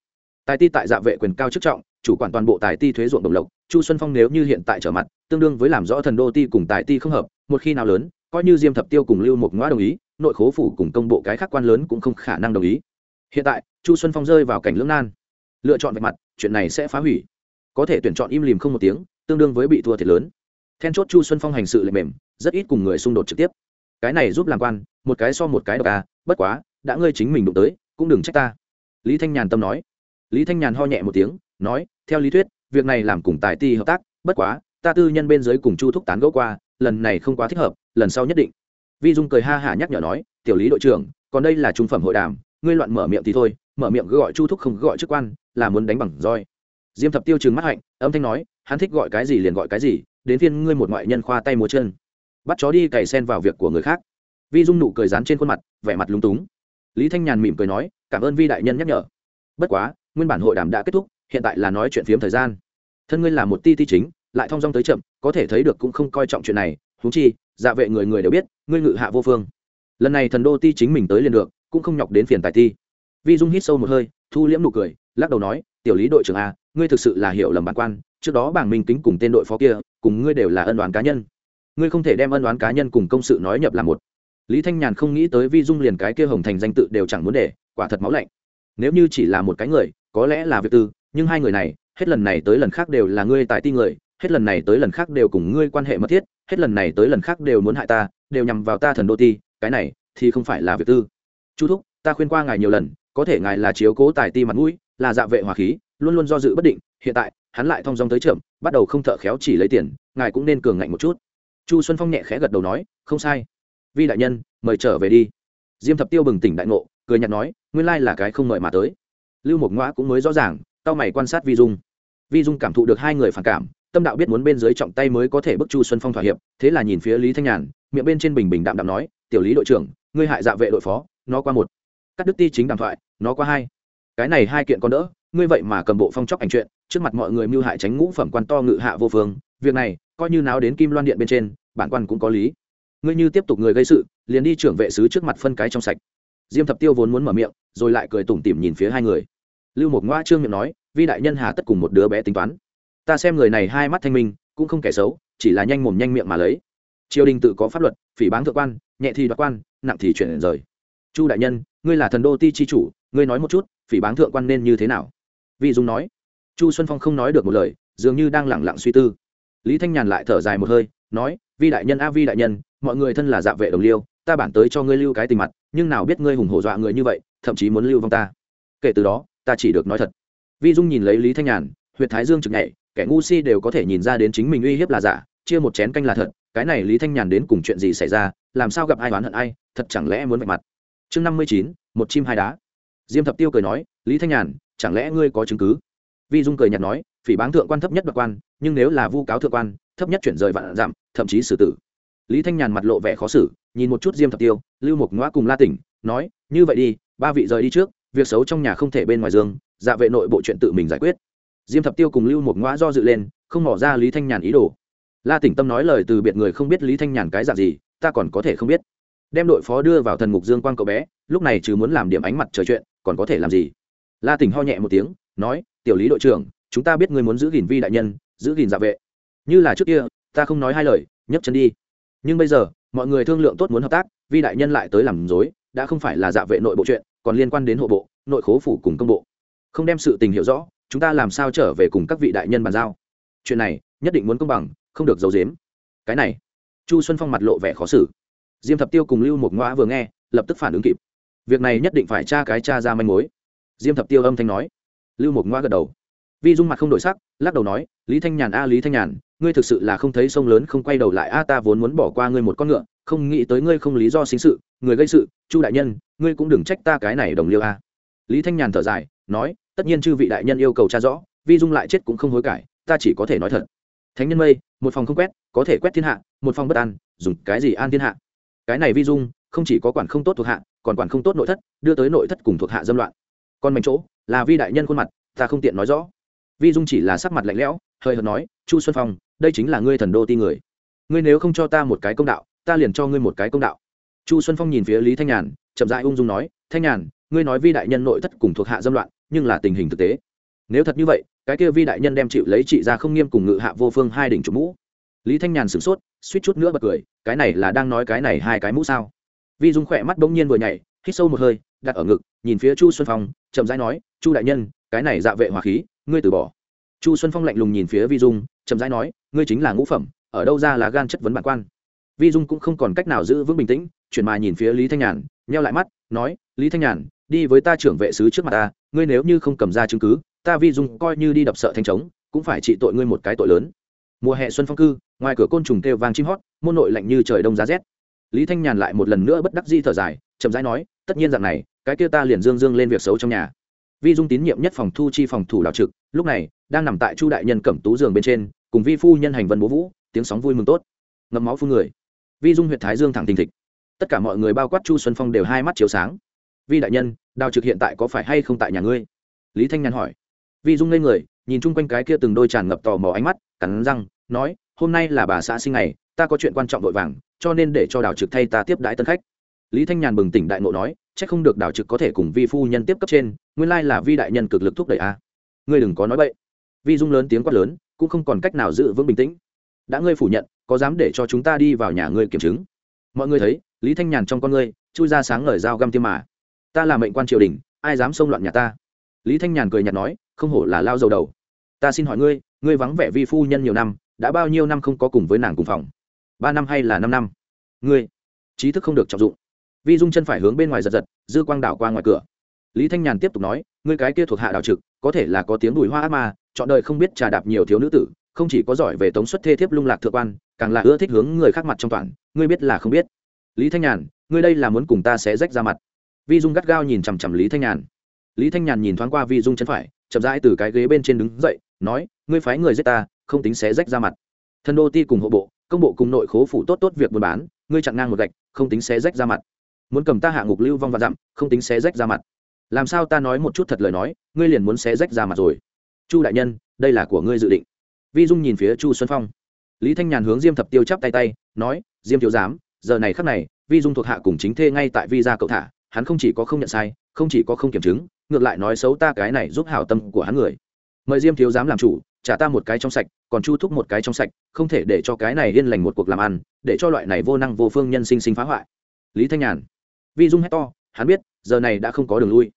tài ti tại dạ vệ quyền cao chức trọng, chủ quản toàn bộ tài ti thuế ruộng đồng lộc, chu xuân phong nếu như hiện tại trở mặt, tương đương với làm rõ thần đô ti cùng tài ti không hợp, một khi nào lớn, coi như diêm thập tiêu cùng lưu một ngoa đồng ý, nội khố phủ cùng công bộ cái khác quan lớn cũng không khả năng đồng ý. Hiện tại, chu xuân phong rơi vào cảnh lưỡng nan. Lựa chọn về mặt, chuyện này sẽ phá hủy. Có thể tuyển chọn im lìm không một tiếng, tương đương với bị thua thiệt lớn. Then chốt chu xuân phong hành sự lệ mềm, rất ít cùng người xung đột trực tiếp. Cái này giúp làm quan, một cái so một cái độc à bất quá, đã ngươi chính mình đụng tới, cũng đừng trách ta. Lý thanh nhàn tâm nói lý thanh nhàn ho nhẹ một tiếng, nói, theo lý thuyết, việc này làm cùng tài ti hợp tác, bất quá, ta tư nhân bên dưới cùng chu thúc tán gẫu qua, lần này không quá thích hợp, lần sau nhất định. Vi dung cười ha hả nhắc nhở nói, tiểu lý đội trưởng, còn đây là trung phẩm hội đàm, ngươi loạn mở miệng thì thôi, mở miệng gọi chu thúc không gọi chức quan, là muốn đánh bằng roi. Diêm thập tiêu trừng mắt hạnh, âm thanh nói, hắn thích gọi cái gì liền gọi cái gì, đến phiên ngươi một ngoại nhân khoa tay múa chân. Bắt chó đi cày sen vào việc của người khác. Vi dung nụ cười dán trên khuôn mặt, vẻ mặt lúng túng. Lý thanh nhàn mỉm cười nói, cảm ơn vi đại nhân nhắc nhở. Bất quá nguyên bản hội đàm đã kết thúc, hiện tại là nói chuyện phiếm thời gian. Thân ngươi là một ti ti chính, lại thong dong tới chậm, có thể thấy được cũng không coi trọng chuyện này. Huống chi dạ vệ người người đều biết, ngươi ngự hạ vô phương. Lần này thần đô ti chính mình tới liền được, cũng không nhọc đến phiền tài ti. Vi dung hít sâu một hơi, thu liễm nụ cười, lắc đầu nói, tiểu lý đội trưởng a, ngươi thực sự là hiểu lầm bản quan, trước đó bảng minh kính cùng tên đội phó kia, cùng ngươi đều là ân đoán cá nhân. Ngươi không thể đem ân đoán cá nhân cùng công sự nói nhập là một. Lý thanh nhàn không nghĩ tới vi dung liền cái kia hồng thành danh tự đều chẳng muốn để, quả thật máu lạnh. Nếu như chỉ là một cái người có lẽ là việc tư, nhưng hai người này, hết lần này tới lần khác đều là ngươi tại ti người, hết lần này tới lần khác đều cùng ngươi quan hệ mật thiết, hết lần này tới lần khác đều muốn hại ta, đều nhằm vào ta thần đô ti, cái này thì không phải là việc tư. Chu thúc, ta khuyên qua ngài nhiều lần, có thể ngài là chiếu cố tài ti mặt mũi, là dạ vệ hòa khí, luôn luôn do dự bất định, hiện tại, hắn lại thong dong tới chậm, bắt đầu không thợ khéo chỉ lấy tiền, ngài cũng nên cường ngạnh một chút. Chu xuân phong nhẹ khẽ gật đầu nói, không sai. Vi đại nhân, mời trở về đi. Diêm thập tiêu bừng tỉnh đại ngộ, cười nhạt nói, nguyên lai là cái không mời mà tới lưu Mộc ngõa cũng mới rõ ràng tao mày quan sát vi dung. Vi dung cảm thụ được hai người phản cảm, tâm đạo biết muốn bên dưới trọng tay mới có thể bức chu xuân phong thỏa hiệp, thế là nhìn phía lý thanh nhàn, miệng bên trên bình bình đạm đạm nói, tiểu lý đội trưởng, ngươi hại dạ vệ đội phó, nó qua một. Cắt đức ti chính đàm thoại, nó qua hai. Cái này hai kiện còn đỡ, ngươi vậy mà cầm bộ phong chóc ảnh chuyện, trước mặt mọi người mưu hại tránh ngũ phẩm quan to ngự hạ vô phương, việc này, coi như náo đến kim loan điện bên trên, bản quan cũng có lý. Ngươi như tiếp tục người gây sự, liền đi trưởng vệ sứ trước mặt phân cái trong sạch diêm thập tiêu vốn muốn mở miệng, rồi lại cười tủm tỉm nhìn phía hai người. Lưu một ngoa trương miệng nói, vi đại nhân hà tất cùng một đứa bé tính toán. Ta xem người này hai mắt thanh minh, cũng không kẻ xấu, chỉ là nhanh mồm nhanh miệng mà lấy. Triều đình tự có pháp luật, phỉ báng thượng quan, nhẹ thì đoạt quan, nặng thì chuyển rời. Chu đại nhân, ngươi là thần đô ti chi chủ, ngươi nói một chút, phỉ báng thượng quan nên như thế nào? Vị dung nói. Chu xuân phong không nói được một lời, dường như đang lẳng lặng suy tư. Lý thanh nhàn lại thở dài một hơi, nói, vi đại nhân a, vi đại nhân, mọi người thân là dạ vệ đồng liêu ta bản tới cho ngươi lưu cái tình mặt, nhưng nào biết ngươi hùng hổ dọa người như vậy, thậm chí muốn lưu vong ta. Kể từ đó, ta chỉ được nói thật. Vi dung nhìn lấy lý thanh nhàn huyện thái dương trực nhảy, kẻ ngu si đều có thể nhìn ra đến chính mình uy hiếp là giả, chia một chén canh là thật, cái này lý thanh nhàn đến cùng chuyện gì xảy ra, làm sao gặp ai oán hận ai, thật chẳng lẽ muốn vạch mặt. Chương năm mươi chín, một chim hai đá. Diêm thập tiêu cười nói, lý thanh nhàn, chẳng lẽ ngươi có chứng cứ? Vi dung cười nhạt nói, phỉ báng thượng quan thấp nhất bậc quan, nhưng nếu là vu cáo thượng quan, thấp nhất chuyển rời vạn giảm thậm chí xử tử. Lý thanh nhàn mặt lộ vẻ khó xử nhìn một chút diêm thập tiêu, lưu mục ngoã cùng la tỉnh, nói, như vậy đi, ba vị rời đi trước, việc xấu trong nhà không thể bên ngoài dương dạ vệ nội bộ chuyện tự mình giải quyết. Diêm thập tiêu cùng lưu mục ngoã do dự lên, không mỏ ra lý thanh nhàn ý đồ. La tỉnh tâm nói lời từ biệt người không biết lý thanh nhàn cái dạng gì, ta còn có thể không biết. Đem đội phó đưa vào thần mục dương quang cậu bé, lúc này chứ muốn làm điểm ánh mặt trời chuyện, còn có thể làm gì? La tỉnh ho nhẹ một tiếng, nói, tiểu lý đội trưởng, chúng ta biết ngươi muốn giữ gìn vi đại nhân, giữ gìn dạ vệ. Như là trước kia, ta không nói hai lời, nhấc chân đi. Nhưng bây giờ mọi người thương lượng tốt muốn hợp tác, vi đại nhân lại tới làm dối đã không phải là dạ vệ nội bộ chuyện, còn liên quan đến hộ bộ, nội khố phủ cùng công bộ. Không đem sự tình hiểu rõ, chúng ta làm sao trở về cùng các vị đại nhân bàn giao? Chuyện này, nhất định muốn công bằng, không được giấu giếm. Cái này, chu xuân phong mặt lộ vẻ khó xử. Diêm thập tiêu cùng lưu một ngoã vừa nghe, lập tức phản ứng kịp. Việc này nhất định phải tra cái tra ra manh mối. Diêm thập tiêu âm thanh nói. Lưu một ngoã gật đầu. Vi dung mặt không đổi sắc, lắc đầu nói, lý thanh nhàn a, lý thanh nhàn ngươi thực sự là không thấy sông lớn không quay đầu lại. A, ta vốn muốn bỏ qua ngươi một con ngựa, không nghĩ tới ngươi không lý do xính sự, người gây sự, chu đại nhân, ngươi cũng đừng trách ta cái này đồng liêu a. Lý thanh nhàn thở dài, nói, tất nhiên chư vị đại nhân yêu cầu tra rõ, vi dung lại chết cũng không hối cải, ta chỉ có thể nói thật. Thánh nhân mây, một phòng không quét, có thể quét thiên hạ, một phòng bất an, dùng cái gì an thiên hạ? Cái này vi dung, không chỉ có quản không tốt thuộc hạ, còn quản không tốt nội thất, đưa tới nội thất cùng thuộc hạ dâm loạn. Còn mảnh chỗ, là vi đại nhân khuôn mặt, ta không tiện nói rõ vi dung chỉ là sắc mặt lạnh lẽo, hơi hợt nói, chu xuân phong, đây chính là ngươi thần đô ti người. Ngươi nếu không cho ta một cái công đạo, ta liền cho ngươi một cái công đạo. Chu xuân phong nhìn phía lý thanh nhàn, chậm dại ung dung nói, thanh nhàn, ngươi nói vi đại nhân nội thất cùng thuộc hạ dâm loạn, nhưng là tình hình thực tế. Nếu thật như vậy, cái kia vi đại nhân đem chịu lấy trị ra không nghiêm cùng ngự hạ vô phương hai đỉnh chủ mũ. Lý thanh nhàn sửng sốt, suýt chút nữa bật cười, cái này là đang nói cái này hai cái mũ sao? Vi dung khỏe mắt bỗng nhiên vừa nhảy, hít sâu một hơi, đặt ở ngực, nhìn phía chu xuân phong, chậm rãi nói, chu đại nhân, cái này dạ vệ hòa khí ngươi từ bỏ. Chu xuân phong lạnh lùng nhìn phía vi dung, chậm rãi nói, ngươi chính là ngũ phẩm, ở đâu ra là gan chất vấn bản quan. Vi dung cũng không còn cách nào giữ vững bình tĩnh, chuyển mà nhìn phía lý thanh nhàn, nheo lại mắt, nói, lý thanh nhàn, đi với ta trưởng vệ sứ trước mặt ta, ngươi nếu như không cầm ra chứng cứ, ta vi dung coi như đi đập sợ thanh trống, cũng phải trị tội ngươi một cái tội lớn. Mùa hè xuân phong cư, ngoài cửa côn trùng kêu vang chim hót, môn nội lạnh như trời đông giá rét. Lý thanh nhàn lại một lần nữa bất đắc di thở dài, chậm rãi nói, tất nhiên rằng này, cái kia ta liền dương dương lên việc xấu trong nhà vi dung tín nhiệm nhất phòng thu chi phòng thủ đảo trực, lúc này, đang nằm tại chu đại nhân cẩm tú giường bên trên, cùng vi phu nhân hành vân bố vũ, tiếng sóng vui mừng tốt. Ngầm máu phun người. Vi dung huyệt thái dương thẳng thình thịch. Tất cả mọi người bao quát chu xuân phong đều hai mắt chiếu sáng. Vi đại nhân, đào trực hiện tại có phải hay không tại nhà ngươi? Lý thanh nhàn hỏi. Vi dung lên người, nhìn chung quanh cái kia từng đôi tràn ngập tò mò ánh mắt, cắn răng, nói, hôm nay là bà xã sinh ngày, ta có chuyện quan trọng vội vàng, cho nên để cho đào trực thay ta tiếp đãi tân khách. Lý thanh nhàn bừng tỉnh đại ngộ nói c h ắ c không được đảo trực có thể cùng vi phu nhân tiếp cấp trên, nguyên lai là vi đại nhân cực lực thúc đẩy a. Ngươi đừng có nói vậy vi dung lớn tiếng quát lớn, cũng không còn cách nào giữ vững bình tĩnh. Đã ngươi phủ nhận, có dám để cho chúng ta đi vào nhà ngươi kiểm chứng? Mọi người thấy, lý thanh nhàn trong con ngươi, chui ra sáng ngời dao găm tiêm mà. Ta là mệnh quan triều đình, ai dám xông loạn nhà ta? Lý thanh nhàn cười nhạt nói, không hổ là lao dầu đầu. Ta xin hỏi ngươi ngươi vắng vẻ vi phu nhân nhiều năm, đã bao nhiêu năm không có cùng với nàng cùng phòng? Ba năm hay là năm năm? Ngươi, trí thức không được trọng dụng vi dung chân phải hướng bên ngoài giật giật, dư quang đảo qua ngoài cửa. Lý thanh nhàn tiếp tục nói, ngươi cái kia thuộc hạ đảo trực, có thể là có tiếng đùi hoa ác ma, chọn đời không biết trà đạp nhiều thiếu nữ tử, không chỉ có giỏi về tống xuất thê thiếp lung lạc thượng quan, càng là ưa thích hướng người khác mặt trong toàn, ngươi biết là không biết. Lý thanh nhàn, ngươi đây là muốn cùng ta sẽ rách ra mặt. Vi dung gắt gao nhìn chằm chằm lý thanh nhàn. Lý thanh nhàn nhìn thoáng qua vi dung chân phải, chậm rãi từ cái ghế bên trên đứng dậy, nói, ngươi phái người giết ta, không tính sẽ rách ra mặt. Thần đô ti cùng hộ bộ, công bộ cùng nội khố phủ tốt tốt việc buôn bán, ngươi chặn ngang một gạch, không tính sẽ rách ra mặt muốn cầm ta hạ ngục lưu vong và dặm, không tính xé rách ra mặt. Làm sao ta nói một chút thật lời nói, ngươi liền muốn xé rách ra mặt rồi. Chu đại nhân, đây là của ngươi dự định. Vi dung nhìn phía chu xuân phong. Lý thanh nhàn hướng diêm thập tiêu chắp tay tay, nói, diêm thiếu giám, giờ này khắc này, vi dung thuộc hạ cùng chính thê ngay tại vi gia cậu thả, hắn không chỉ có không nhận sai, không chỉ có không kiểm chứng, ngược lại nói xấu ta cái này giúp hảo tâm của hắn người. Mời diêm thiếu giám làm chủ, trả ta một cái trong sạch, còn chu thúc một cái trong sạch, không thể để cho cái này yên lành một cuộc làm ăn, để cho loại này vô năng vô phương nhân sinh sinh phá hoại. Lý thanh nhàn vi dung hét to, hắn biết, giờ này đã không có đường lui.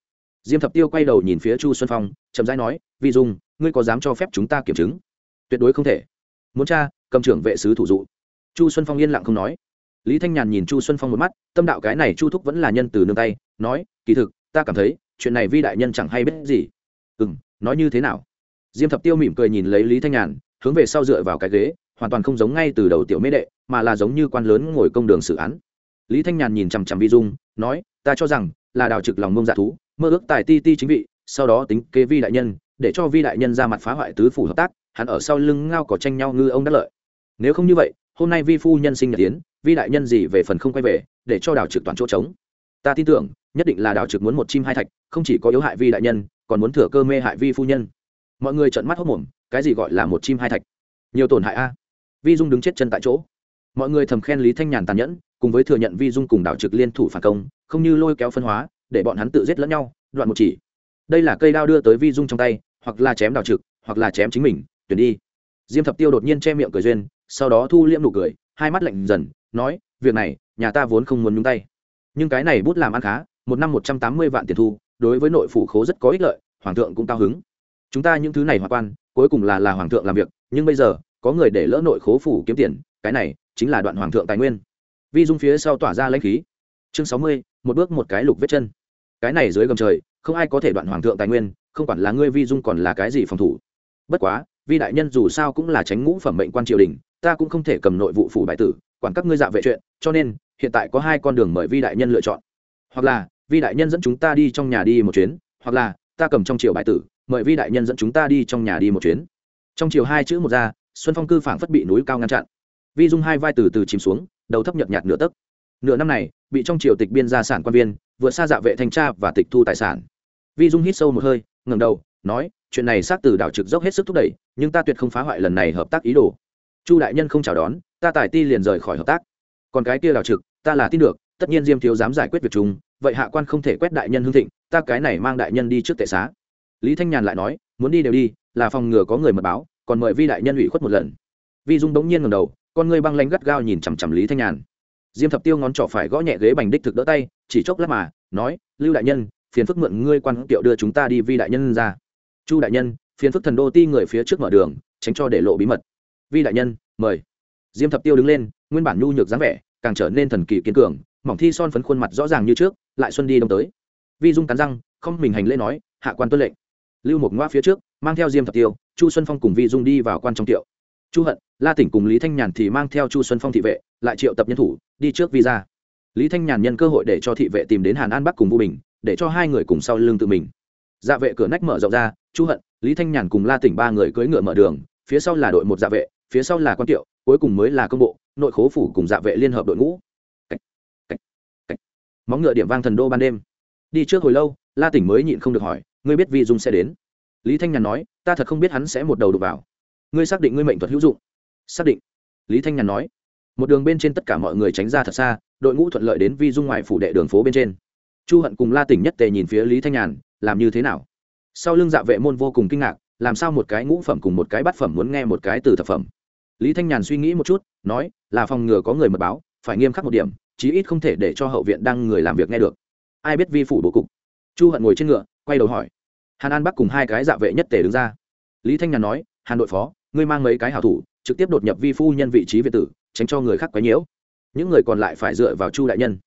Diêm thập tiêu quay đầu nhìn phía chu xuân phong, chậm rãi nói, vi dung, ngươi có dám cho phép chúng ta kiểm chứng? Tuyệt đối không thể. Muốn cha, cầm trưởng vệ sứ thủ dụ. Chu xuân phong yên lặng không nói. Lý thanh nhàn nhìn chu xuân phong một mắt, tâm đạo cái này chu thúc vẫn là nhân từ nương tay, nói, kỳ thực, ta cảm thấy, chuyện này vi đại nhân chẳng hay biết gì. Ừ m nói như thế nào? Diêm thập tiêu mỉm cười nhìn lấy lý thanh nhàn, hướng về sau dựa vào cái ghế, hoàn toàn không giống ngay từ đầu tiểu mê đệ, mà là giống như quan lớn ngồi công đường xử án. Lý thanh nhàn nhìn chằm chằm vi dung nói, ta cho rằng là đào trực lòng mông dạ thú, mơ ước tài ti ti chính vị, sau đó tính kế vi đại nhân, để cho vi đại nhân ra mặt phá hoại tứ phủ hợp tác, hắn ở sau lưng ngao cỏ tranh nhau ngư ông đắc lợi. Nếu không như vậy, hôm nay vi phu nhân sinh nhật tiến, vi đại nhân gì về phần không quay về, để cho đào trực toàn chỗ trống. Ta tin tưởng, nhất định là đào trực muốn một chim hai thạch, không chỉ có yếu hại vi đại nhân, còn muốn thừa cơ mê hại vi phu nhân. Mọi người trợn mắt hốc mồm cái gì gọi là một chim hai thạch? Nhiều tổn hại a. Vi dung đứng chết chân tại chỗ. Mọi người thầm khen lý thanh nhàn tàn nhẫn cùng với thừa nhận vi dung cùng đảo trực liên thủ phản công, không như lôi kéo phân hóa, để bọn hắn tự giết lẫn nhau, đoạn một chỉ. Đây là cây đao đưa tới vi dung trong tay, hoặc là chém đảo trực, hoặc là chém chính mình, tuyển đi. Diêm thập tiêu đột nhiên che miệng cười duyên, sau đó thu liễm nụ cười, hai mắt lạnh dần, nói, việc này, nhà ta vốn không muốn nhúng tay. Nhưng cái này bút làm ăn khá, một năm một trăm tám mươi vạn tiền thu, đối với nội phủ khố rất có ích lợi, hoàng thượng cũng cao hứng. Chúng ta những thứ này hòa quan, cuối cùng là là hoàng thượng làm việc, nhưng bây giờ, có người để lỡ nội khố phủ kiếm tiền, cái này chính là đoạn hoàng thượng tài nguyên vi dung phía sau tỏa ra lãnh khí. Chương sáu mươi, một bước một cái lục vết chân. Cái này dưới gầm trời, không ai có thể đoạn hoàng thượng tài nguyên, không quản là ngươi vi dung còn là cái gì phòng thủ. Bất quá, vi đại nhân dù sao cũng là tránh ngũ phẩm mệnh quan triều đình, ta cũng không thể cầm nội vụ phủ bại tử, quản các ngươi dạ vệ chuyện, cho nên, hiện tại có hai con đường mời vi đại nhân lựa chọn. Hoặc là, vi đại nhân dẫn chúng ta đi trong nhà đi một chuyến, hoặc là, ta cầm trong triều bại tử, mời vi đại nhân dẫn chúng ta đi trong nhà đi một chuyến. Trong chiều hai chữ một ra, xuân phong cư phảng phất bị núi cao ngăn chặn. Vi dung hai vai từ từ chìm xuống đầu thấp nhợt nhạt nửa tấc. Nửa năm này, bị trong triều tịch biên gia sản quan viên vượt xa dạ vệ thanh tra và tịch thu tài sản. Vi dung hít sâu một hơi, ngẩng đầu, nói, chuyện này xác từ đảo trực dốc hết sức thúc đẩy, nhưng ta tuyệt không phá hoại lần này hợp tác ý đồ. Chu đại nhân không chào đón, ta tài ti liền rời khỏi hợp tác. Còn cái kia đảo trực, ta là tin được, tất nhiên diêm thiếu dám giải quyết việc chúng, vậy hạ quan không thể quét đại nhân hương thịnh, ta cái này mang đại nhân đi trước tệ xá. Lý thanh nhàn lại nói, muốn đi đều đi, là phòng ngừa có người mật báo, còn mời vi đại nhân ủy khuất một lần. Vi dung bỗng nhiên ngầm đầu con ngươi băng lanh gắt gao nhìn chằm chằm lý thanh nhàn. Diêm thập tiêu ngón trỏ phải gõ nhẹ ghế bành đích thực đỡ tay, chỉ chốc lát mà, nói, lưu đại nhân, phiền phức mượn ngươi quan tiệu đưa chúng ta đi vi đại nhân ra. Chu đại nhân, phiền phức thần đô ti người phía trước mở đường, tránh cho để lộ bí mật. Vi đại nhân, mời. Diêm thập tiêu đứng lên, nguyên bản nhu nhược dáng vẻ, càng trở nên thần kỳ kiên cường, mỏng thi son phấn khuôn mặt rõ ràng như trước, lại xuân đi đông tới. Vi dung cắn răng, không mình hành lễ nói, hạ quan tuân lệnh. Lưu một ngoa phía trước, mang theo diêm thập tiêu, chu xuân phong cùng vi dung đi vào quan trong tiệu chu hận la tỉnh cùng lý thanh nhàn thì mang theo chu xuân phong thị vệ lại triệu tập nhân thủ đi trước visa. Lý thanh nhàn nhân cơ hội để cho thị vệ tìm đến hàn an bắc cùng vũ bình để cho hai người cùng sau lưng tự mình. Dạ vệ cửa nách mở rộng ra chu hận lý thanh nhàn cùng la tỉnh ba người cưỡi ngựa mở đường phía sau là đội một dạ vệ phía sau là quan tiệu cuối cùng mới là công bộ nội khố phủ cùng dạ vệ liên hợp đội ngũ. Cách, cách, cách. móng ngựa điểm vang thần đô ban đêm. Đi trước hồi lâu la tỉnh mới nhịn không được hỏi ngươi biết vi dung sẽ đến? Lý thanh nhàn nói ta thật không biết hắn sẽ một đầu đục vào ngươi xác định ngươi mệnh thuật hữu dụng. Xác định. Lý thanh nhàn nói. Một đường bên trên tất cả mọi người tránh ra thật xa, đội ngũ thuận lợi đến vi dung ngoại phủ đệ đường phố bên trên. Chu hận cùng la tỉnh nhất tề nhìn phía lý thanh nhàn, làm như thế nào? Sau lưng dạ vệ môn vô cùng kinh ngạc, làm sao một cái ngũ phẩm cùng một cái bát phẩm muốn nghe một cái từ thập phẩm? Lý thanh nhàn suy nghĩ một chút, nói, là phòng ngừa có người mật báo, phải nghiêm khắc một điểm, chí ít không thể để cho hậu viện đang người làm việc nghe được. Ai biết vi phủ bố cục? Chu hận ngồi trên ngựa, quay đầu hỏi. Hàn an bắc cùng hai cái dạ vệ nhất tề đứng ra. Lý thanh nhàn nói, hàn đội phó ngươi mang mấy cái hảo thủ, trực tiếp đột nhập vi phu nhân vị trí việt tử, tránh cho người khác quấy nhiễu. Những người còn lại phải dựa vào chu đại nhân.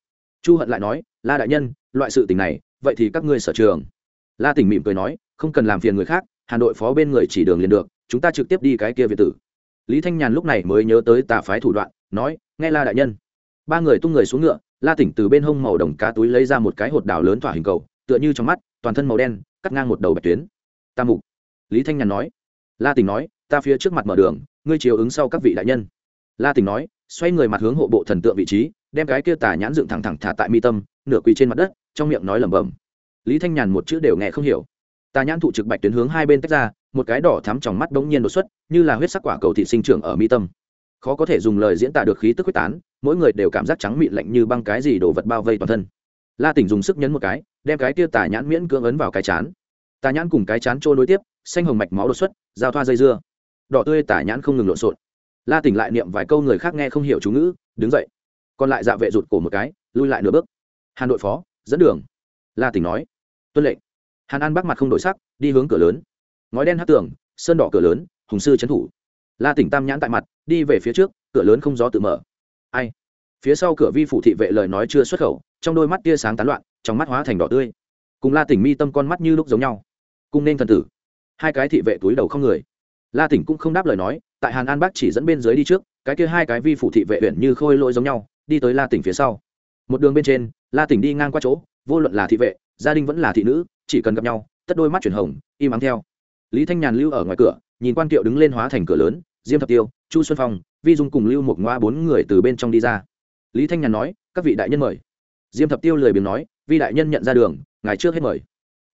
Chu hận lại nói, la đại nhân, loại sự tình này, vậy thì các ngươi sở trường. La tỉnh mỉm cười nói, không cần làm phiền người khác, hàn đội phó bên người chỉ đường liền được, chúng ta trực tiếp đi cái kia việt tử. Lý thanh nhàn lúc này mới nhớ tới tà phái thủ đoạn, nói, nghe la đại nhân. Ba người tung người xuống ngựa, la tỉnh từ bên hông màu đồng cá túi lấy ra một cái hột đào lớn thỏa hình cầu, tựa như trong mắt, toàn thân màu đen, cắt ngang một đầu bạch tuyến. Tam mục. Lý thanh nhàn nói. La tỉnh nói ta phía trước mặt mở đường, ngươi chiều ứng sau các vị đại nhân. La tỉnh nói, xoay người mặt hướng hộ bộ thần tượng vị trí, đem cái kia tà nhãn dựng thẳng thẳng thả tại mi tâm, nửa quỳ trên mặt đất, trong miệng nói lẩm bẩm. Lý thanh nhàn một chữ đều nghe không hiểu. Tà nhãn thụ trực bạch tuyến hướng hai bên tách ra, một cái đỏ thắm trong mắt bỗng nhiên đột xuất, như là huyết sắc quả cầu thị sinh trưởng ở mi tâm. Khó có thể dùng lời diễn tả được khí tức quyết tán, mỗi người đều cảm giác trắng mịn lạnh như băng cái gì đổ vật bao vây toàn thân. La tỉnh dùng sức nhấn một cái, đem cái kia tà nhãn miễn cưỡng ấn vào cái chán. Tà nhãn cùng cái chán trôi nối tiếp, xanh hồng mạch máu đột xuất, giao thoa dây dưa đỏ tươi tả nhãn không ngừng lộn xộn. La tỉnh lại niệm vài câu người khác nghe không hiểu chú ngữ, đứng dậy. Còn lại dạ vệ rụt cổ một cái, lui lại nửa bước. Hàn đội phó, dẫn đường. La tỉnh nói, tuân lệnh. Hàn an bắc mặt không đổi sắc, đi hướng cửa lớn. Ngói đen hát tường, sơn đỏ cửa lớn, hùng sư trấn thủ. La tỉnh tam nhãn tại mặt, đi về phía trước, cửa lớn không gió tự mở. Ai? Phía sau cửa vi phủ thị vệ lời nói chưa xuất khẩu, trong đôi mắt tia sáng tán loạn, trong mắt hóa thành đỏ tươi. Cùng la tỉnh mi tâm con mắt như lúc giống nhau. Cùng nên thần tử. Hai cái thị vệ túi đầu không người la tỉnh cũng không đáp lời nói, tại hàn an bắc chỉ dẫn bên dưới đi trước, cái kia hai cái vi phủ thị vệ huyện như khôi lỗi giống nhau, đi tới la tỉnh phía sau. Một đường bên trên, la tỉnh đi ngang qua chỗ, vô luận là thị vệ, gia đình vẫn là thị nữ, chỉ cần gặp nhau, tất đôi mắt chuyển hồng, im ắng theo. Lý thanh nhàn lưu ở ngoài cửa, nhìn quan kiệu đứng lên hóa thành cửa lớn, diêm thập tiêu, chu xuân phong, vi dung cùng lưu một ngoa bốn người từ bên trong đi ra. Lý thanh nhàn nói, các vị đại nhân mời. Diêm thập tiêu lười biếng nói, vi đại nhân nhận ra đường, ngài trước hết mời.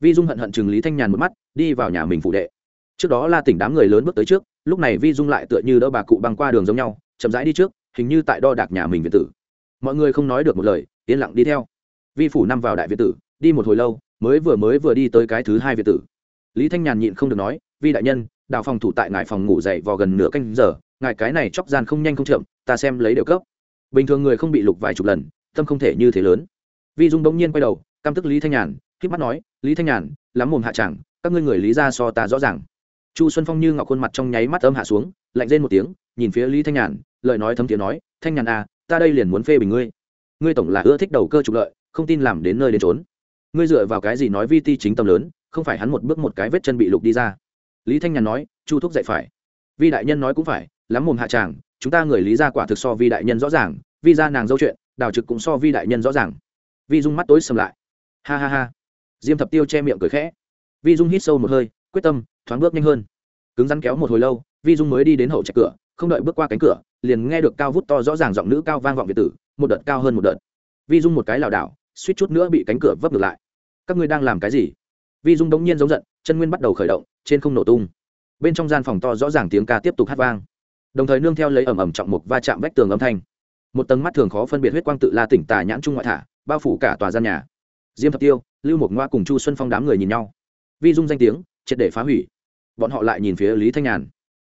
Vi dung hận hận chừng lý thanh nhàn một mắt, đi vào nhà mình phụ đệ trước đó la tỉnh đám người lớn bước tới trước, lúc này vi dung lại tựa như đỡ bà cụ băng qua đường giống nhau, chậm rãi đi trước, hình như tại đo đạc nhà mình việt tử. Mọi người không nói được một lời, yên lặng đi theo. Vi phủ năm vào đại việt tử, đi một hồi lâu, mới vừa mới vừa đi tới cái thứ hai việt tử. Lý thanh nhàn nhịn không được nói, vi đại nhân, đào phòng thủ tại ngài phòng ngủ dậy vào gần nửa canh giờ, ngài cái này chóc gian không nhanh không chậm, ta xem lấy đều cấp. Bình thường người không bị lục vài chục lần, tâm không thể như thế lớn. Vi dung bỗng nhiên quay đầu, căm tức lý thanh nhàn k mắt nói, lý thanh nhàn, lắm mồm hạ chẳng, các ngươi người lý ra so ta rõ ràng chu xuân phong như ngọc khuôn mặt trong nháy mắt âm hạ xuống, lạnh lên một tiếng, nhìn phía lý thanh nhàn, lời nói thấm tiếng nói, thanh nhàn à ta đây liền muốn phê bình ngươi. Ngươi tổng là ưa thích đầu cơ trục lợi, không tin làm đến nơi đến trốn ngươi dựa vào cái gì nói vi ti chính tâm lớn, không phải hắn một bước một cái vết chân bị lục đi ra? Lý thanh nhàn nói, chu thúc dạy phải. Vi đại nhân nói cũng phải, lắm mồm hạ tràng, chúng ta người lý ra quả thực so vi đại nhân rõ ràng, vi ra nàng dâu chuyện, đào trực cũng so vi đại nhân rõ ràng. Vi dung mắt tối sầm lại. Ha ha ha. Diêm thập tiêu che miệng cười khẽ. Vi dung hít sâu một hơi, quyết tâm thoáng bước nhanh hơn. Cứng rắn kéo một hồi lâu, vi dung mới đi đến hậu trạch cửa, không đợi bước qua cánh cửa, liền nghe được cao vút to rõ ràng giọng nữ cao vang vọng việt tử, một đợt cao hơn một đợt. Vi dung một cái lảo đảo, suýt chút nữa bị cánh cửa vấp ngược lại. Các ngươi đang làm cái gì? Vi dung đống nhiên giống giận, chân nguyên bắt đầu khởi động, trên không nổ tung. Bên trong gian phòng to rõ ràng tiếng ca tiếp tục hát vang. Đồng thời nương theo lấy ẩm ẩm trọng mục va chạm vách tường âm thanh. Một tầng mắt thường khó phân biệt huyết quang tự la tỉnh tà nhãn trung ngoại thả, bao phủ cả tòa gian nhà. Diêm thập tiêu, lưu một ngoa cùng chu xuân phong đám người nhìn nhau. Vi dung danh tiếng, triệt để phá hủy bọn họ lại nhìn phía lý thanh nhàn.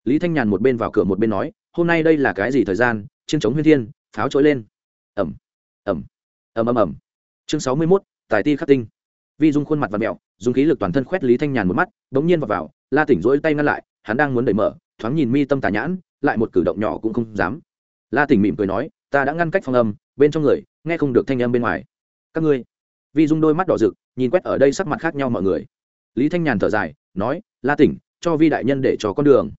Lý thanh nhàn một bên vào cửa một bên nói hôm nay đây là cái gì thời gian? Chiến chống huyên thiên pháo trỗi lên. Ẩm ẩm ẩm ẩm ẩm. Chương sáu mươi mốt tài ti khắc tinh. Vi dung khuôn mặt và mẹo dùng khí lực toàn thân khoét lý thanh nhàn một mắt đ ố n g nhiên vào, vào la tỉnh rỗi tay ngăn lại hắn đang muốn đẩy mở thoáng nhìn mi tâm tà nhãn lại một cử động nhỏ cũng không dám. La tỉnh mỉm cười nói ta đã ngăn cách phong âm bên trong người nghe không được thanh âm bên ngoài. Các ngươi. Vi dung đôi mắt đỏ rực nhìn quét ở đây sắc mặt khác nhau mọi người. Lý thanh nhàn thở dài nói la tỉnh cho vi đại nhân để cho con đường.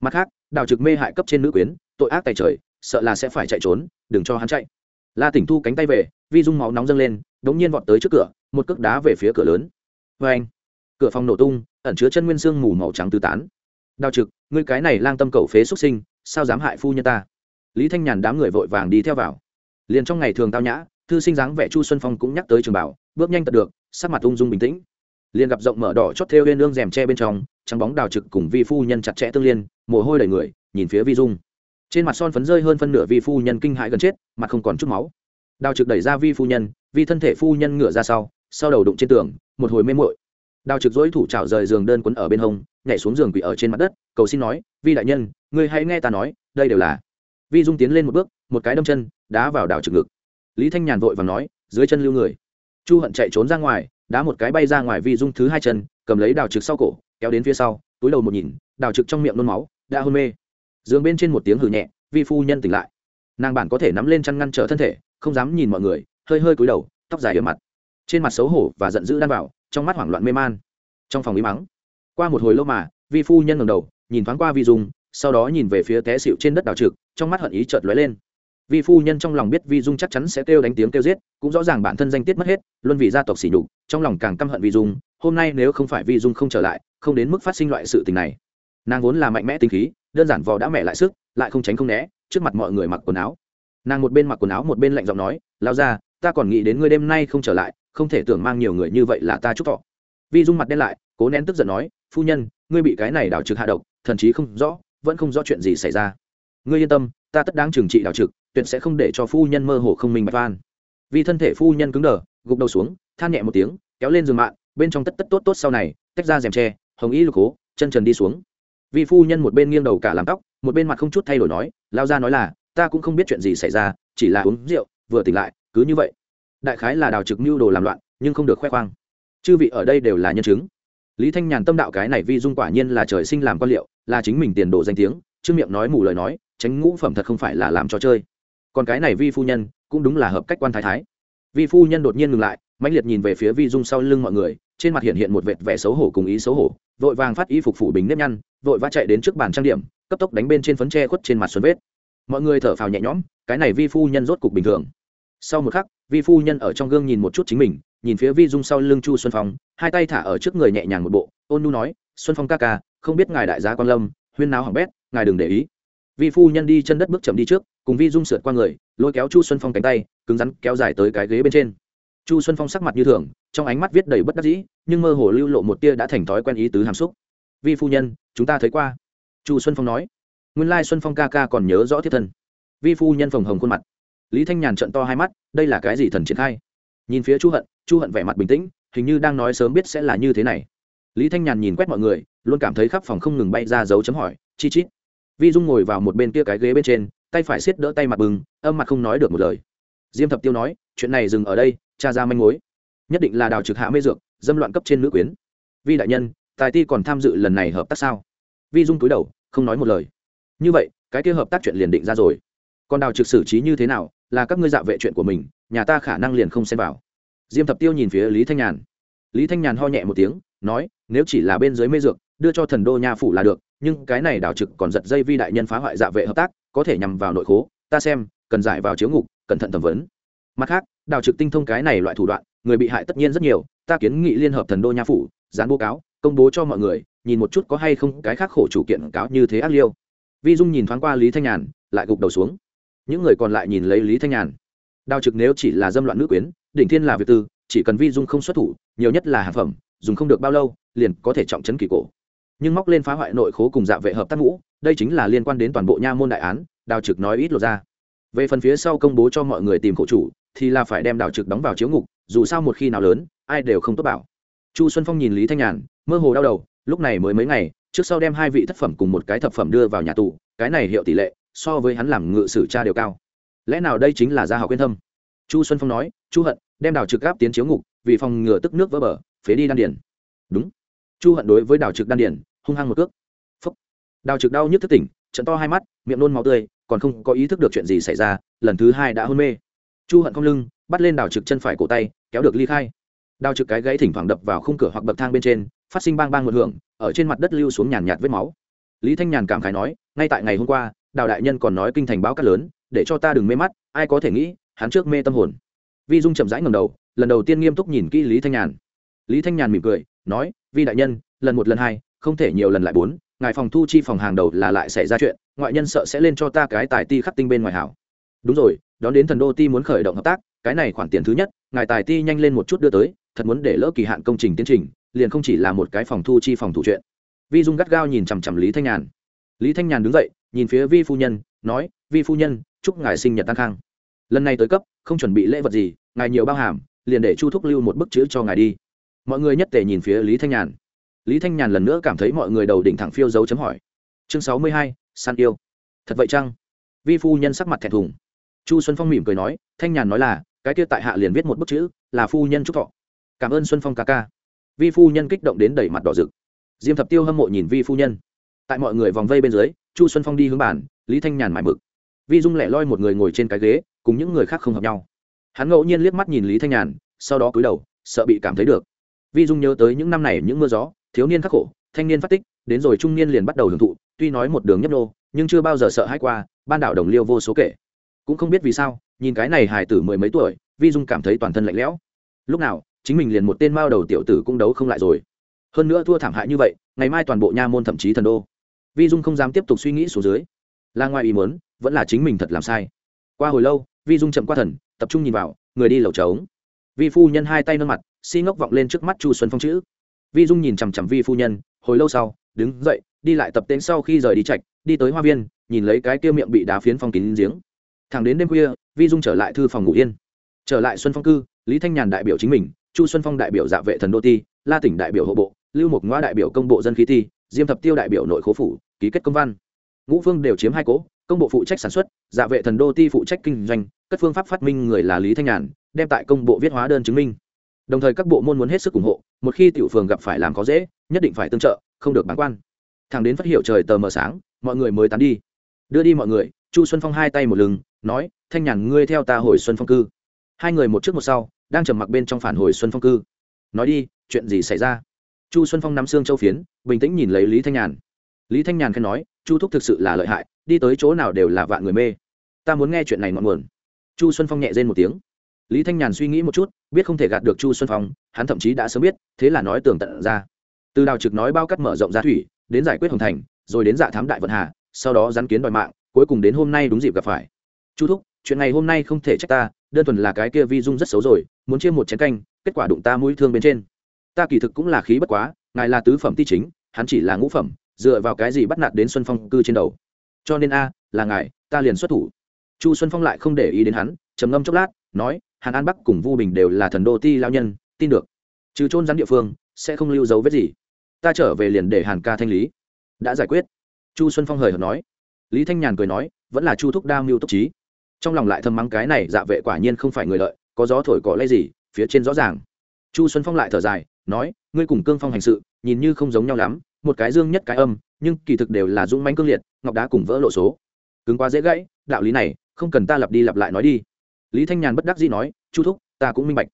Mặt khác, đào trực mê hại cấp trên nữ quyến, tội ác tài trời, sợ là sẽ phải chạy trốn, đừng cho hắn chạy. La tỉnh thu cánh tay về, vi dung máu nóng dâng lên đ ố n g nhiên vọt tới trước cửa, một cước đá về phía cửa lớn. Vê anh, cửa phòng nổ tung, ẩn chứa chân nguyên xương mù màu trắng tứ tán. Đào trực, ngươi cái này lang tâm cầu phế xuất sinh, sao dám hại phu nhân ta? Lý thanh nhàn đám người vội vàng đi theo vào. Liền trong ngày thường tao nhã, thư sinh dáng vẻ chu xuân phong cũng nhắc tới trường bảo, bước nhanh tật được, sắc mặt ung dung bình tĩnh. Liền gặp rộng mở đỏ chót theo bên lương rèm tre bên trong trắng bóng đào trực cùng vi phu nhân chặt chẽ tương liên, mồ hôi đầy người, nhìn phía vi dung. Trên mặt son phấn rơi hơn phân nửa vi phu nhân kinh hãi gần chết, mặt không còn chút máu. Đào trực đẩy ra vi phu nhân, vi thân thể phu nhân ngửa ra sau sau đầu đụng trên tường, một hồi mê mội đào trực dỗi thủ trào rời giường đơn quấn ở bên hông, nhảy xuống giường quỷ ở trên mặt đất, cầu xin nói, vi đại nhân người hãy nghe ta nói, đây đều là. Vi dung tiến lên một bước, một cái đâm chân, đá vào đào trực ngực. Lý thanh nhàn vội và nói, dưới chân lưu người. Chu hận chạy trốn ra ngoài, đá một cái bay ra ngoài vi dung thứ hai chân, cầm lấy đào trực sau cổ kéo đến phía sau, túi đầu một nhìn, đào trực trong miệng nôn máu, đã hôn mê. Giường bên trên một tiếng hử nhẹ, vi phu nhân tỉnh lại. Nàng bản có thể nắm lên chăn ngăn trở thân thể, không dám nhìn mọi người, hơi hơi cúi đầu, tóc dài ở mặt. Trên mặt xấu hổ và giận dữ đan vào, trong mắt hoảng loạn mê man. Trong phòng ý mắng qua một hồi lâu mà, vi phu nhân ngầm đầu, nhìn thoáng qua vi dung, sau đó nhìn về phía té xịu trên đất đào trực, trong mắt hận ý chợt lóe lên vi phu nhân trong lòng biết vi dung chắc chắn sẽ kêu đánh tiếng kêu giết, cũng rõ ràng bản thân danh tiết mất hết luôn vì gia tộc xỉ nhục, trong lòng càng căm hận vi dung, hôm nay nếu không phải vi dung không trở lại, không đến mức phát sinh loại sự tình này. Nàng vốn là mạnh mẽ tinh khí, đơn giản vò đã mẹ lại sức, lại không tránh không né, trước mặt mọi người mặc quần áo. Nàng một bên mặc quần áo một bên lạnh giọng nói lao ra ta còn nghĩ đến ngươi đêm nay không trở lại, không thể tưởng mang nhiều người như vậy là ta chúc thọ. Vi dung mặt đen lại, cố nén tức giận nói, phu nhân, ngươi bị cái này đảo trực hạ độc, thần chí không rõ, vẫn không rõ chuyện gì xảy ra. Ngươi yên tâm ta tất đáng trừng trị đào trực, tuyệt sẽ không để cho phu nhân mơ hồ không minh bạch van vì thân thể phu nhân cứng đờ, gục đầu xuống, than nhẹ một tiếng, kéo lên giường mạng bên trong tất tất tốt tốt sau này, tách ra rèm tre, hồng y lục hố, chân trần đi xuống. Vì phu nhân một bên nghiêng đầu cả làm tóc, một bên mặt không chút thay đổi nói, lao ra nói là, ta cũng không biết chuyện gì xảy ra, chỉ là uống rượu, vừa tỉnh lại, cứ như vậy. Đại khái là đào trực mưu đồ làm loạn, nhưng không được khoe khoang. Chư vị ở đây đều là nhân chứng. Lý thanh nhàn tâm đạo cái này vi dung quả nhiên là trời sinh làm quan liệu, là chính mình tiền đồ danh tiếng chứ miệng nói mù lời nói tránh ngũ phẩm thật không phải là làm cho chơi. Còn cái này vi phu nhân, cũng đúng là hợp cách quan thái thái. Vi phu nhân đột nhiên ngừng lại, mãnh liệt nhìn về phía vi dung sau lưng mọi người, trên mặt hiện hiện một vệt vẻ xấu hổ cùng ý xấu hổ, vội vàng phát y phục phủ bình nếp nhăn, vội vã chạy đến trước bàn trang điểm, cấp tốc đánh bên trên phấn tre khuất trên mặt xuân vết. Mọi người thở phào nhẹ nhõm, cái này vi phu nhân rốt cục bình thường. Sau một khắc, vi phu nhân ở trong gương nhìn một chút chính mình, nhìn phía vi dung sau lưng chu xuân phong, hai tay thả ở trước người nhẹ nhàng một bộ, ôn nu nói, xuân phong ca ca, không biết ngài đại gia quan lâm, huyên náo hỏng bét, ngài đừng để ý vi phu nhân đi chân đất bước chậm đi trước, cùng vi dung sượt qua người, lôi kéo chu xuân phong cánh tay, cứng rắn kéo dài tới cái ghế bên trên. Chu xuân phong sắc mặt như thường, trong ánh mắt viết đầy bất đắc dĩ, nhưng mơ hồ lưu lộ một tia đã thành thói quen ý tứ hàm xúc. Vi phu nhân, chúng ta thấy qua. Chu xuân phong nói. Nguyên lai xuân phong ca ca còn nhớ rõ thiết thân. Vi phu nhân phồng hồng khuôn mặt. Lý thanh nhàn trận to hai mắt, đây là cái gì thần triển khai? Nhìn phía chu hận chu hận vẻ mặt bình tĩnh, hình như đang nói sớm biết sẽ là như thế này. Lý thanh nhàn nhìn quét mọi người, luôn cảm thấy khắp phòng không ngừng bay ra dấu chấm hỏi, chi chít? Vi dung ngồi vào một bên kia cái ghế bên trên, tay phải xiết đỡ tay mặt bừng, âm mặt không nói được một lời. Diêm thập tiêu nói, chuyện này dừng ở đây, cha ra manh mối. Nhất định là đào trực hạ mê dược, dâm loạn cấp trên nữ quyến. Vi đại nhân, tài ti còn tham dự lần này hợp tác sao? Vi dung túi đầu, không nói một lời. Như vậy, cái kia hợp tác chuyện liền định ra rồi. Còn đào trực xử trí như thế nào, là các ngươi dạ vệ chuyện của mình, nhà ta khả năng liền không xem vào. Diêm thập tiêu nhìn phía lý thanh nhàn. Lý thanh nhàn ho nhẹ một tiếng, nói, nếu chỉ là bên dưới mê dược, đưa cho thần đô nha phủ là được nhưng cái này đảo trực còn giật dây vi đại nhân phá hoại dạ vệ hợp tác, có thể nhằm vào nội khố, ta xem, cần giải vào chiếu ngục, cẩn thận thẩm vấn. Mặt khác đào trực tinh thông cái này loại thủ đoạn, người bị hại tất nhiên rất nhiều, ta kiến nghị liên hợp thần đô nha phủ, dán bố cáo, công bố cho mọi người, nhìn một chút có hay không cái khác khổ chủ kiện cáo như thế ác liêu. Vi dung nhìn thoáng qua lý thanh nhàn, lại gục đầu xuống. Những người còn lại nhìn lấy lý thanh nhàn. Đào trực nếu chỉ là dâm loạn nữ quyến, đỉnh thiên là việc tư, chỉ cần vi dung không xuất thủ, nhiều nhất là hàng phẩm, dùng không được bao lâu, liền có thể trọng chấn kỳ cổ nhưng móc lên phá hoại nội khố cùng dạ vệ hợp tác ngũ, đây chính là liên quan đến toàn bộ nha môn đại án, đào trực nói ít lộ ra. Về phần phía sau công bố cho mọi người tìm khổ chủ, thì là phải đem đào trực đóng vào chiếu ngục, dù sao một khi nào lớn, ai đều không tốt bảo. Chu xuân phong nhìn lý thanh nhàn, mơ hồ đau đầu, lúc này mới mấy ngày, trước sau đem hai vị thất phẩm cùng một cái thập phẩm đưa vào nhà tù, cái này hiệu tỷ lệ, so với hắn làm ngự sử cha đều cao. Lẽ nào đây chính là gia học quyên thâm? Chu xuân phong nói, chu hận, đem đào trực gáp tiến chiếu ngục, vì phòng ngừa tức nước vỡ bờ, phế đi đan điền. Đúng chu hận đối với đào trực đan điền, hung hăng một cước. Đào trực đau nhức thức tỉnh, trận to hai mắt, miệng nôn máu tươi, còn không có ý thức được chuyện gì xảy ra, lần thứ hai đã hôn mê. Chu hận không lưng, bắt lên đào trực chân phải cổ tay, kéo được ly khai. Đào trực cái gãy thỉnh thoảng đập vào khung cửa hoặc bậc thang bên trên, phát sinh bang bang một hưởng, ở trên mặt đất lưu xuống nhàn nhạt vết máu. Lý thanh nhàn cảm khái nói, ngay tại ngày hôm qua, đào đại nhân còn nói kinh thành báo cát lớn, để cho ta đừng mê mắt, ai có thể nghĩ, hắn trước mê tâm hồn. Vi dung chậm rãi ngầm đầu, lần đầu tiên nghiêm túc nhìn kỹ lý thanh nhàn. Lý thanh nhàn mỉm cười nói, vi đại nhân, lần một lần hai, không thể nhiều lần lại bốn, ngài phòng thu chi phòng hàng đầu là lại xảy ra chuyện, ngoại nhân sợ sẽ lên cho ta cái tài ti khắc tinh bên ngoài hảo. Đúng rồi, đón đến thần đô ti muốn khởi động hợp tác, cái này khoản tiền thứ nhất, ngài tài ti nhanh lên một chút đưa tới, thật muốn để lỡ kỳ hạn công trình tiến trình, liền không chỉ là một cái phòng thu chi phòng thủ chuyện. Vi dung gắt gao nhìn chằm chằm lý thanh nhàn. Lý thanh nhàn đứng dậy, nhìn phía vi phu nhân, nói, vi phu nhân, chúc ngài sinh nhật tăng khang. Lần này tới cấp, không chuẩn bị lễ vật gì, ngài nhiều bao hàm, liền để chu thúc lưu một bức chữ cho ngài đi mọi người nhất tề nhìn phía lý thanh nhàn. Lý thanh nhàn lần nữa cảm thấy mọi người đầu đỉnh thẳng phiêu dấu chấm hỏi. Chương sáu mươi hai, san yêu. Thật vậy chăng? Vi phu nhân sắc mặt thẹn thùng. Chu xuân phong mỉm cười nói, thanh nhàn nói là, cái kia tại hạ liền viết một bức chữ, là phu nhân chúc thọ. Cảm ơn xuân phong ca ca. Vi phu nhân kích động đến đẩy mặt đỏ rực. Diêm thập tiêu hâm mộ nhìn vi phu nhân. Tại mọi người vòng vây bên dưới, chu xuân phong đi hướng bàn, lý thanh nhàn mải mực. Vi dung lẻ loi một người ngồi trên cái ghế, cùng những người khác không hợp nhau. Hắn ngẫu nhiên liếc mắt nhìn lý thanh nhàn, sau đó cúi đầu, sợ bị cảm thấy được vi dung nhớ tới những năm này những mưa gió, thiếu niên khắc khổ, thanh niên phát tích, đến rồi trung niên liền bắt đầu hưởng thụ, tuy nói một đường nhấp nô nhưng chưa bao giờ sợ hãi qua, ban đảo đồng liêu vô số kể. Cũng không biết vì sao, nhìn cái này hài tử mười mấy tuổi, vi dung cảm thấy toàn thân lạnh lẽo. Lúc nào, chính mình liền một tên mao đầu tiểu tử cũng đấu không lại rồi. Hơn nữa thua thảm hại như vậy, ngày mai toàn bộ nha môn thậm chí thần đô. Vi dung không dám tiếp tục suy nghĩ xuống dưới. Là ngoài ý muốn, vẫn là chính mình thật làm sai. Qua hồi lâu, vi dung chậm qua thần, tập trung nhìn vào, người đi lầu trống. Vi phu nhân hai tay nâng mặt si ngốc vọng lên trước mắt chu xuân phong chữ. Vi dung nhìn chằm chằm vi phu nhân, hồi lâu sau, đứng dậy, đi lại tập tên sau khi rời đi trạch, đi tới hoa viên, nhìn lấy cái kia miệng bị đá phiến phong kín giếng. Thẳng đến đêm khuya, vi dung trở lại thư phòng ngủ yên. Trở lại xuân phong cư, lý thanh nhàn đại biểu chính mình, chu xuân phong đại biểu dạ vệ thần đô ti, la tỉnh đại biểu hộ bộ, lưu mục ngoa đại biểu công bộ dân khí ti, diêm thập tiêu đại biểu nội khố phủ, ký kết công văn. Ngũ phương đều chiếm hai cỗ công bộ phụ trách sản xuất dạ vệ thần đô ti phụ trách kinh doanh các phương pháp phát minh người là lý thanh nhàn, đem tại công bộ viết hóa đơn chứng minh đồng thời các bộ môn muốn hết sức ủng hộ, một khi tiểu phường gặp phải làm có dễ, nhất định phải tương trợ, không được bán quan. Thằng đến phát hiệu trời tờ mờ sáng, mọi người mới tán đi. Đưa đi mọi người, chu xuân phong hai tay một lưng, nói, thanh nhàn, ngươi theo ta hồi xuân phong cư. Hai người một trước một sau, đang trầm mặc bên trong phản hồi xuân phong cư. Nói đi, chuyện gì xảy ra? Chu xuân phong nắm xương châu phiến, bình tĩnh nhìn lấy lý thanh nhàn. Lý thanh nhàn khen nói, chu thúc thực sự là lợi hại, đi tới chỗ nào đều là vạn người mê. Ta muốn nghe chuyện này ngọn nguồn. Chu xuân phong nhẹ rên một tiếng lý thanh nhàn suy nghĩ một chút, biết không thể gạt được chu xuân phong, hắn thậm chí đã sớm biết, thế là nói tường tận ra. Từ đào trực nói bao cắt mở rộng ra thủy, đến giải quyết hồng thành, rồi đến dạ thám đại vận hà, sau đó rắn kiến đòi mạng, cuối cùng đến hôm nay đúng dịp gặp phải. Chu thúc, chuyện này hôm nay không thể trách ta, đơn thuần là cái kia vi dung rất xấu rồi, muốn chia một chén canh, kết quả đụng ta mũi thương bên trên. Ta kỳ thực cũng là khí bất quá, ngài là tứ phẩm ti chính, hắn chỉ là ngũ phẩm, dựa vào cái gì bắt nạt đến xuân phong cư trên đầu. Cho nên a, là ngài, ta liền xuất thủ. Chu xuân phong lại không để ý đến hắn, trầm ngâm chốc lát, nói hàn an bắc cùng vu bình đều là thần đô ti lao nhân, tin được. Trừ trôn rắn địa phương, sẽ không lưu dấu vết gì. Ta trở về liền để hàn ca thanh lý. Đã giải quyết. Chu xuân phong hời hợt nói. Lý thanh nhàn cười nói, vẫn là chu thúc đa mưu túc trí. Trong lòng lại thầm mắng cái này dạ vệ quả nhiên không phải người lợi, có gió thổi cỏ lay gì, phía trên rõ ràng. Chu xuân phong lại thở dài, nói, ngươi cùng cương phong hành sự, nhìn như không giống nhau lắm, một cái dương nhất cái âm, nhưng kỳ thực đều là dũng manh cương liệt, ngọc đá cùng vỡ lộ số. Cứng quá dễ gãy, đạo lý này, không cần ta lặp đi lặp lại nói đi lý thanh nhàn bất đắc dĩ nói, chu thúc, ta cũng minh bạch.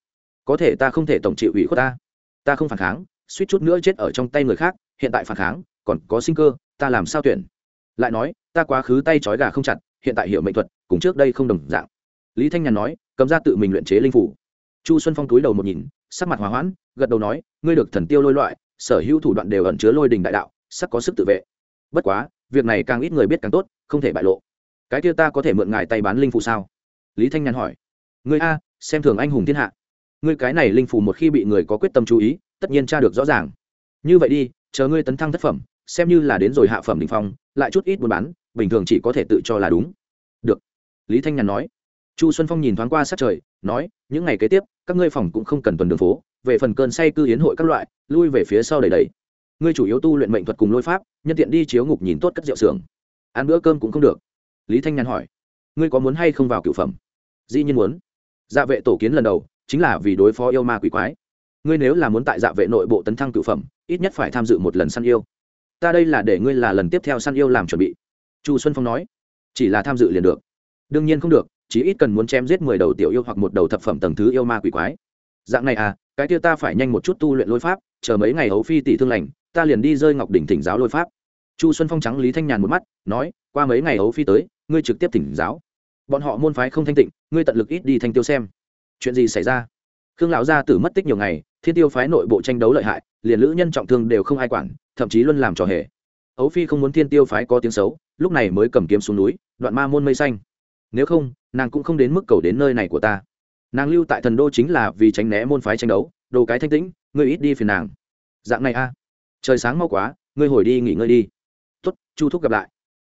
Có thể ta không thể tổng chịu ủy khuất ta. Ta không phản kháng, suýt chút nữa chết ở trong tay người khác, hiện tại phản kháng, còn có sinh cơ, ta làm sao tuyển? Lại nói, ta quá khứ tay trói gà không chặt, hiện tại hiểu mệnh thuật, cùng trước đây không đồng dạng. Lý thanh nhàn nói, cầm ra tự mình luyện chế linh phủ. Chu xuân phong túi đầu một nhìn, sắc mặt hòa hoãn, gật đầu nói, ngươi được thần tiêu lôi loại, sở hữu thủ đoạn đều ẩn chứa lôi đình đại đạo sắc có sức tự vệ. Bất quá, việc này càng ít người biết càng tốt, không thể bại lộ. Cái kia ta có thể mượn ngài tay bán linh phụ sao? Lý thanh nhàn hỏi. Ngươi a, xem thường anh hùng thiên hạ. Ngươi cái này linh phù một khi bị người có quyết tâm chú ý, tất nhiên tra được rõ ràng. Như vậy đi, chờ ngươi tấn thăng thất phẩm, xem như là đến rồi hạ phẩm đ ỉ n h phong, lại chút ít buôn bán, bình thường chỉ có thể tự cho là đúng. Được. Lý thanh nhàn nói. Chu xuân phong nhìn thoáng qua sát trời, nói, những ngày kế tiếp, các ngươi phòng cũng không cần tuần đường phố, về phần cơn say cư hiến hội các loại, lui về phía sau đầy đầy. Ngươi chủ yếu tu luyện mệnh thuật cùng lôi pháp, nhân tiện đi chiếu ngục nhìn tốt cất rượu xưởng. Ăn bữa cơm cũng không được. Lý thanh nhàn hỏi ngươi có muốn hay không vào cựu phẩm? Dĩ nhiên muốn. Dạ vệ tổ kiến lần đầu, chính là vì đối phó yêu ma quỷ quái. Ngươi nếu là muốn tại dạ vệ nội bộ tấn thăng cựu phẩm, ít nhất phải tham dự một lần săn yêu. Ta đây là để ngươi là lần tiếp theo săn yêu làm chuẩn bị. Chu xuân phong nói. Chỉ là tham dự liền được. Đương nhiên không được, chỉ ít cần muốn chém giết mười đầu tiểu yêu hoặc một đầu thập phẩm tầng thứ yêu ma quỷ quái. Dạng này à cái kia ta phải nhanh một chút tu luyện lôi pháp, chờ mấy ngày hấu phi tỷ thương lành, ta liền đi rơi ngọc đỉnh thỉnh giáo lôi pháp. Chu xuân phong trắng lý thanh nhàn một mắt, nói qua mấy ngày ấu phi tới, ngươi trực tiếp thỉnh giáo. Bọn họ môn phái không thanh tịnh, ngươi tận lực ít đi thanh tiêu xem. Chuyện gì xảy ra? Khương lão gia tử mất tích nhiều ngày, thiên tiêu phái nội bộ tranh đấu lợi hại, liền lữ nhân trọng thương đều không ai quản, thậm chí luôn làm trò hề. Ấu phi không muốn thiên tiêu phái có tiếng xấu, lúc này mới cầm kiếm xuống núi, đoạn ma môn mây xanh. Nếu không, nàng cũng không đến mức cầu đến nơi này của ta. Nàng lưu tại thần đô chính là vì tránh né môn phái tranh đấu, đồ cái thanh tĩnh, ngươi ít đi phiền nàng. Dạng này a. Trời sáng mau quá, ngươi hồi đi nghỉ ngơi đi. Tuất chu thúc gặp lại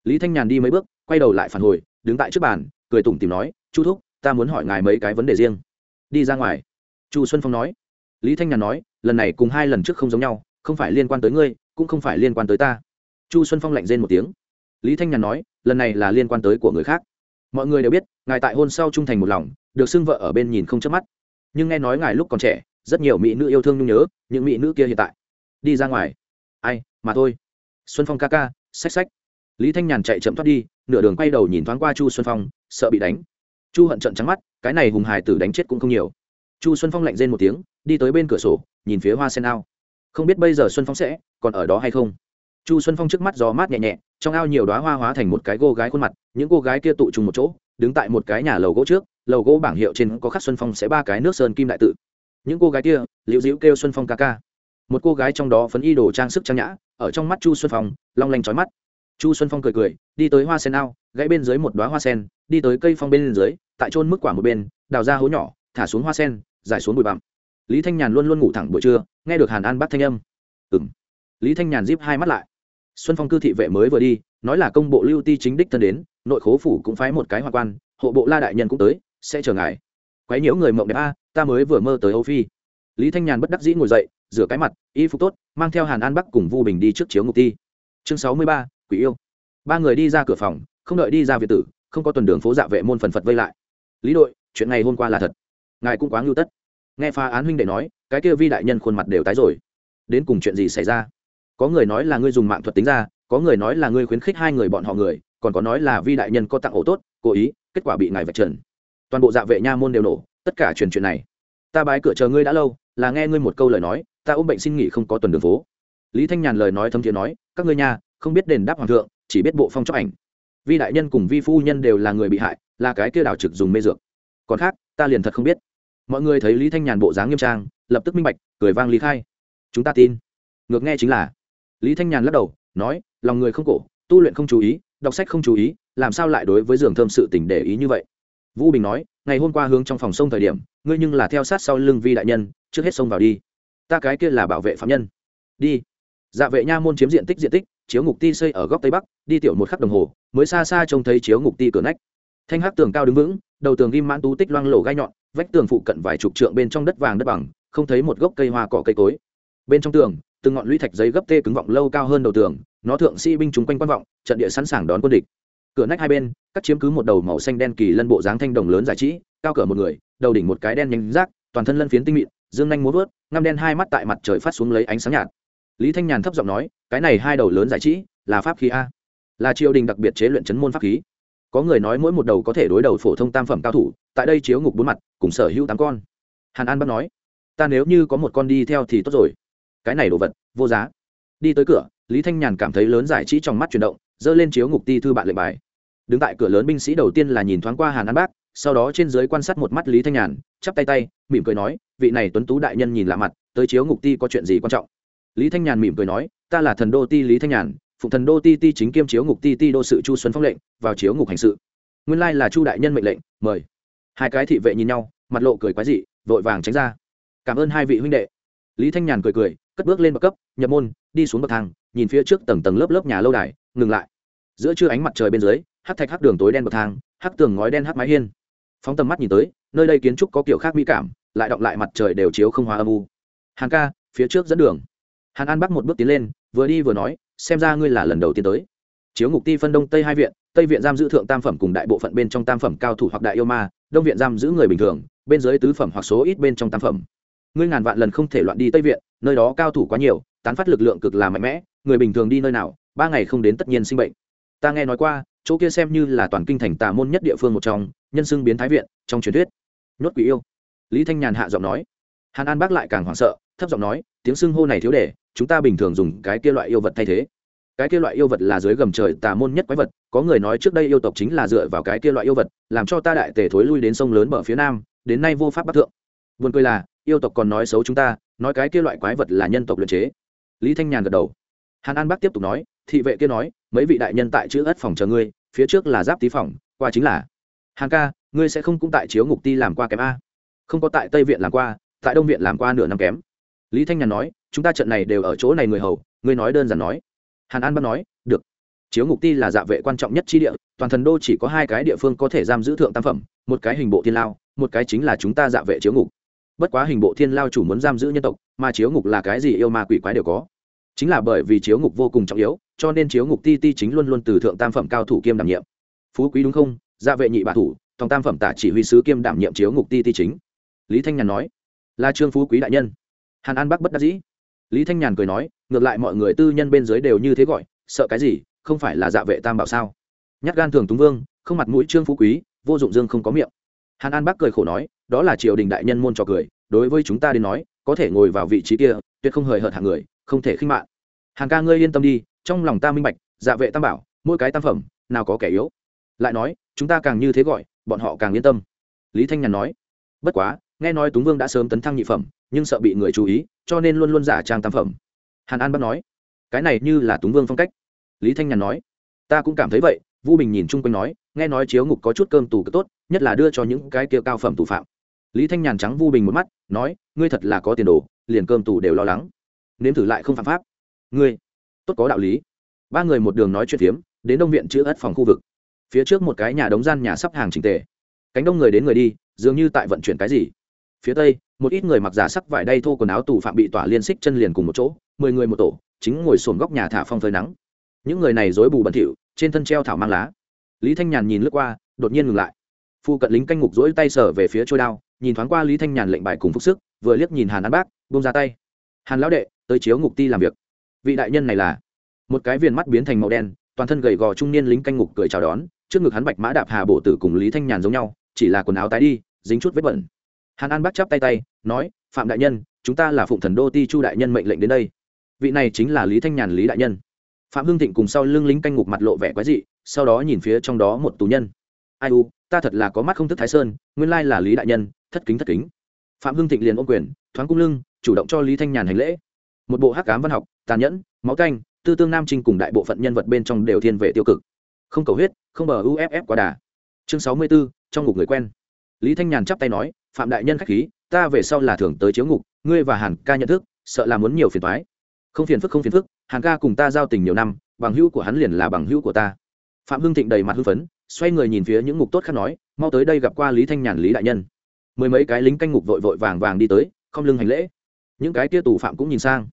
lý thanh nhàn đi mấy bước, quay đầu lại phản hồi, đứng tại trước bàn, cười tủm tìm nói, chu thúc, ta muốn hỏi ngài mấy cái vấn đề riêng. Đi ra ngoài. Chu xuân phong nói. Lý thanh nhàn nói, lần này cùng hai lần trước không giống nhau, không phải liên quan tới ngươi, cũng không phải liên quan tới ta. Chu xuân phong lạnh rên một tiếng. Lý thanh nhàn nói, lần này là liên quan tới của người khác. Mọi người đều biết, ngài tại hôn sau trung thành một lòng, được xưng vợ ở bên nhìn không chớp mắt. Nhưng nghe nói ngài lúc còn trẻ, rất nhiều mỹ nữ yêu thương nhung nhớ, những mỹ nữ kia hiện tại. Đi ra ngoài. Ai, mà thôi. Xuân phong ca ca, xách xách lý thanh nhàn chạy chậm thoát đi, nửa đường quay đầu nhìn thoáng qua chu xuân phong, sợ bị đánh. Chu hận trận trắng mắt, cái này hùng Hải tử đánh chết cũng không nhiều. Chu xuân phong lạnh rên một tiếng, đi tới bên cửa sổ, nhìn phía hoa sen ao. Không biết bây giờ xuân phong sẽ còn ở đó hay không. Chu xuân phong trước mắt gió mát nhẹ nhẹ, trong ao nhiều đoá hoa hóa thành một cái cô gái khuôn mặt, những cô gái kia tụ trùng một chỗ, đứng tại một cái nhà lầu gỗ trước, lầu gỗ bảng hiệu trên có khắc xuân phong sẽ ba cái nước sơn kim đại tự. Những cô gái kia, liễu dĩu kêu xuân phong ca ca. Một cô gái trong đó phấn y đồ trang sức trang nhã, ở trong mắt chu xuân phong, long lanh trói mắt chu xuân phong cười cười, đi tới hoa sen ao, gãy bên dưới một đoá hoa sen, đi tới cây phong bên dưới, tại trôn mức quả một bên, đào ra hố nhỏ, thả xuống hoa sen giải xuống bụi bặm. Lý thanh nhàn luôn luôn ngủ thẳng buổi trưa, nghe được hàn an bắt thanh âm. Ừ m lý thanh nhàn díp hai mắt lại. Xuân phong cư thị vệ mới vừa đi, nói là công bộ lưu ti chính đích thân đến, nội khố phủ cũng phái một cái hoa quan, hộ bộ la đại nhân cũng tới, sẽ chờ ngài. Quấy nhiễu người mộng đẹp a, ta mới vừa mơ tới âu phi. Lý thanh nhàn bất đắc dĩ ngồi dậy, rửa cái mặt, y phục tốt, mang theo hàn an bắc cùng vu bình đi trước chiếu ngục ti. Chương sáu mươi ba quỷ yêu. Ba người đi ra cửa phòng, không đợi đi ra việt tử, không có tuần đường phố dạ vệ môn phần phật vây lại. Lý đội, chuyện này hôm qua là thật. Ngài cũng quá ngưu tất. Nghe phá án huynh đệ nói, cái kia vi đại nhân khuôn mặt đều tái rồi. Đến cùng chuyện gì xảy ra? Có người nói là ngươi dùng mạng thuật tính ra, có người nói là ngươi khuyến khích hai người bọn họ người, còn có nói là vi đại nhân có tặng ổ tốt, cố ý, kết quả bị ngài vạch trần. Toàn bộ dạ vệ nha môn đều nổ, tất cả truyền chuyện này. Ta bái cửa chờ ngươi đã lâu, là nghe ngươi một câu lời nói, ta ôm bệnh xin nghỉ không có tuần đường phố. Lý thanh nhàn lời nói thâm thiện nói, các ngươi nha không biết đền đáp hoàng thượng, chỉ biết bộ phong chóc ảnh. Vi đại nhân cùng vi phu nhân đều là người bị hại, là cái kia đảo trực dùng mê dược. Còn khác, ta liền thật không biết. Mọi người thấy lý thanh nhàn bộ dáng nghiêm trang, lập tức minh bạch, cười vang lý khai. Chúng ta tin. Ngược nghe chính là, lý thanh nhàn lắc đầu, nói, lòng người không cổ, tu luyện không chú ý, đọc sách không chú ý, làm sao lại đối với giường thơm sự tỉnh để ý như vậy? Vũ bình nói, ngày hôm qua hướng trong phòng sông thời điểm, ngươi nhưng là theo sát sau lưng vi đại nhân, trước hết sông vào đi. Ta cái kia là bảo vệ phạm nhân. Đi. Dạ vệ nha môn chiếm diện tích diện tích chiếu ngục ti xây ở góc tây bắc, đi tiểu một khắc đồng hồ, mới xa xa trông thấy chiếu ngục ti cửa nách. Thanh hắc tường cao đứng vững, đầu tường ghim mãn tú tích loang lổ gai nhọn, vách tường phụ cận vài chục trượng bên trong đất vàng đất bằng, không thấy một gốc cây hoa cỏ cây cối. Bên trong tường, từng ngọn lũy thạch giấy gấp tê cứng vọng lâu cao hơn đầu tường, nó thượng sĩ binh chúng quanh quan vọng, trận địa sẵn sàng đón quân địch. Cửa nách hai bên cắt chiếm cứ một đầu màu xanh đen kỳ lân bộ dáng thanh đồng lớn giải trí, cao cỡ một người, đầu đỉnh một cái đen nhánh rác, toàn thân lân phiến tinh mịn, dương nhanh muốn vớt, ngăm đen hai mắt tại mặt trời phát xuống lấy ánh sáng nhạt lý thanh nhàn thấp giọng nói, cái này hai đầu lớn giải trí, là pháp khí a. Là triều đình đặc biệt chế luyện chấn môn pháp khí. Có người nói mỗi một đầu có thể đối đầu phổ thông tam phẩm cao thủ, tại đây chiếu ngục bốn mặt, cùng sở hữu tám con. Hàn an bắt nói, ta nếu như có một con đi theo thì tốt rồi. Cái này đồ vật, vô giá. Đi tới cửa, lý thanh nhàn cảm thấy lớn giải trí trong mắt chuyển động dơ lên chiếu ngục ti thư bạn lệnh bài. Đứng tại cửa lớn binh sĩ đầu tiên là nhìn thoáng qua hàn an bác, sau đó trên dưới quan sát một mắt lý thanh nhàn, chắp tay tay, mỉm cười nói, vị này tuấn tú đại nhân nhìn lạ mặt, tới chiếu ngục ti có chuyện gì quan trọng? Lý thanh nhàn mỉm cười nói, ta là thần đô ti lý thanh nhàn, phụ thần đô ti ti chính kiêm chiếu ngục ti ti đô sự chu xuân phong lệnh, vào chiếu ngục hành sự. Nguyên lai là chu đại nhân mệnh lệnh, mời. Hai cái thị vệ nhìn nhau, mặt lộ cười quái dị, vội vàng tránh ra. Cảm ơn hai vị huynh đệ. Lý thanh nhàn cười cười, cất bước lên bậc cấp, nhập môn, đi xuống bậc thang, nhìn phía trước tầng tầng lớp lớp nhà lâu đài, ngừng lại. Giữa trưa ánh mặt trời bên dưới, hắc thạch hắc đường tối đen bậc thang, hắc tường ngói đen hắc mái hiên. Phóng tầm mắt nhìn tới, nơi đây kiến trúc có kiểu khác mỹ cảm, lại động lại mặt trời đều chiếu không hóa âm u. Hàng ca, phía trước dẫn đường hàn an bắc một bước tiến lên, vừa đi vừa nói, xem ra ngươi là lần đầu tiên tới. Chiếu ngục ti phân đông tây hai viện, tây viện giam giữ thượng tam phẩm cùng đại bộ phận bên trong tam phẩm cao thủ hoặc đại yêu ma, đông viện giam giữ người bình thường, bên dưới tứ phẩm hoặc số ít bên trong tam phẩm. Ngươi ngàn vạn lần không thể loạn đi tây viện, nơi đó cao thủ quá nhiều, tán phát lực lượng cực là mạnh mẽ, người bình thường đi nơi nào, ba ngày không đến tất nhiên sinh bệnh. Ta nghe nói qua, chỗ kia xem như là toàn kinh thành tà môn nhất địa phương một trong, nhân xưng biến thái viện, trong truyền thuyết. Nhốt quỷ yêu. Lý thanh nhàn hạ giọng nói. Hàn an bác lại càng hoảng sợ thấp giọng nói, tiếng xưng hô này thiếu để chúng ta bình thường dùng cái kia loại yêu vật thay thế. Cái kia loại yêu vật là dưới gầm trời tà môn nhất quái vật, có người nói trước đây yêu tộc chính là dựa vào cái kia loại yêu vật, làm cho ta đại tề thối lui đến sông lớn bờ phía nam, đến nay vô pháp bắc thượng. Vườn cười là, yêu tộc còn nói xấu chúng ta, nói cái kia loại quái vật là nhân tộc luyện chế. Lý thanh nhàn gật đầu. Hàn an bắc tiếp tục nói, thị vệ kia nói, mấy vị đại nhân tại chữ ất phòng chờ ngươi, phía trước là giáp tý phòng, qua chính là hàn ca, ngươi sẽ không cũng tại chiếu ngục ti làm qua kém a. Không có tại tây viện làm qua, tại đông viện làm qua nửa năm kém lý thanh nhàn nói, chúng ta trận này đều ở chỗ này người hầu, ngươi nói đơn giản nói. Hàn an bắt nói, được. Chiếu ngục ti là dạ vệ quan trọng nhất chi địa, toàn thần đô chỉ có hai cái địa phương có thể giam giữ thượng tam phẩm, một cái hình bộ thiên lao, một cái chính là chúng ta dạ vệ chiếu ngục. Bất quá hình bộ thiên lao chủ muốn giam giữ nhân tộc, mà chiếu ngục là cái gì yêu ma quỷ quái đều có. Chính là bởi vì chiếu ngục vô cùng trọng yếu, cho nên chiếu ngục ti ti chính luôn luôn từ thượng tam phẩm cao thủ kiêm đảm nhiệm. Phú quý đúng không? Dạ vệ nhị bạ thủ, thòng tam phẩm tả chỉ huy sứ kiêm đảm nhiệm chiếu ngục ti ti chính. Lý thanh nhàn nói, là trương phú quý đại nhân hàn an bắc bất đắc dĩ. Lý thanh nhàn cười nói, ngược lại mọi người tư nhân bên dưới đều như thế gọi, sợ cái gì, không phải là dạ vệ tam bảo sao? Nhát gan thường túng vương, không mặt mũi trương phú quý, vô dụng dương không có miệng. Hàn an bắc cười khổ nói, đó là triều đình đại nhân môn cho cười, đối với chúng ta đến nói, có thể ngồi vào vị trí kia, tuyệt không hời hợt hàng người, không thể khinh mạng. Hàn ca ngươi yên tâm đi, trong lòng ta minh bạch dạ vệ tam bảo, mỗi cái tam phẩm, nào có kẻ yếu. Lại nói, chúng ta càng như thế gọi, bọn họ càng yên tâm. Lý thanh nhàn nói, bất quá nghe nói túng vương đã sớm tấn thăng nhị phẩm, nhưng sợ bị người chú ý, cho nên luôn luôn giả trang tam phẩm. Hàn an bắt nói, cái này như là túng vương phong cách. Lý thanh nhàn nói, ta cũng cảm thấy vậy. Vu bình nhìn chung quanh nói, nghe nói chiếu ngục có chút cơm tù cực tốt, nhất là đưa cho những cái kia cao phẩm tù phạm. Lý thanh nhàn trắng vu bình một mắt, nói, ngươi thật là có tiền đồ, liền cơm tù đều lo lắng. Nếm thử lại không phạm pháp. Ngươi, tốt có đạo lý. Ba người một đường nói chuyện phiếm, đến đông viện chữ ất phòng khu vực. Phía trước một cái nhà đống gian nhà sắp hàng trình tề. Cánh đông người đến người đi, dường như tại vận chuyển cái gì phía tây, một ít người mặc giả sắc vải đay thô quần áo tù phạm bị tỏa liên xích chân liền cùng một chỗ, mười người một tổ, chính ngồi sồn góc nhà thả phong phơi nắng. Những người này dối bù bẩn thỉu, trên thân treo thảo mang lá. Lý thanh nhàn nhìn lướt qua, đột nhiên ngừng lại. Phu cận lính canh ngục dỗi tay sở về phía trôi đao, nhìn thoáng qua lý thanh nhàn lệnh bài cùng phúc sức, vừa liếc nhìn hàn an bác bông ra tay. Hàn lão đệ, tới chiếu ngục ti làm việc. Vị đại nhân này là? Một cái viền mắt biến thành màu đen, toàn thân gầy gò trung niên lính canh ngục cười chào đón, trước ngực hắn bạch mã đạp hà bổ tử cùng lý thanh nhàn giống nhau, chỉ là quần áo tái đi, dính chút vết bẩn hàn an bắt chắp tay tay nói phạm đại nhân chúng ta là phụng thần đô ti chu đại nhân mệnh lệnh đến đây. Vị này chính là lý thanh nhàn lý đại nhân. Phạm hưng thịnh cùng sau lưng lính canh ngục mặt lộ vẻ quái dị sau đó nhìn phía trong đó một tù nhân. Ai u ta thật là có mắt không thức thái sơn nguyên lai là lý đại nhân thất kính thất kính. Phạm hưng thịnh liền ôm quyền thoáng cung lưng chủ động cho lý thanh nhàn hành lễ. Một bộ hắc cám văn học tàn nhẫn máu canh tư tương nam trinh cùng đại bộ phận nhân vật bên trong đều thiên về tiêu cực. Không cầu huyết không bờ uff quá đà. Chương sáu mươi 64, trong ngục người quen. Lý thanh nhàn chắp tay nói phạm đại nhân khách khí, ta về sau là thường tới chiếu ngục, ngươi và hàn ca nhận thức, sợ là muốn nhiều phiền thoái không phiền phức, không phiền phức, hàn ca cùng ta giao tình nhiều năm, bằng hữu của hắn liền là bằng hữu của ta. Phạm hưng thịnh đầy mặt hưng phấn, xoay người nhìn phía những ngục tốt khác nói, mau tới đây gặp qua lý thanh nhàn, lý đại nhân. Mười mấy cái lính canh ngục vội vội vàng vàng đi tới, không lưng hành lễ. Những cái tia tù phạm cũng nhìn sang.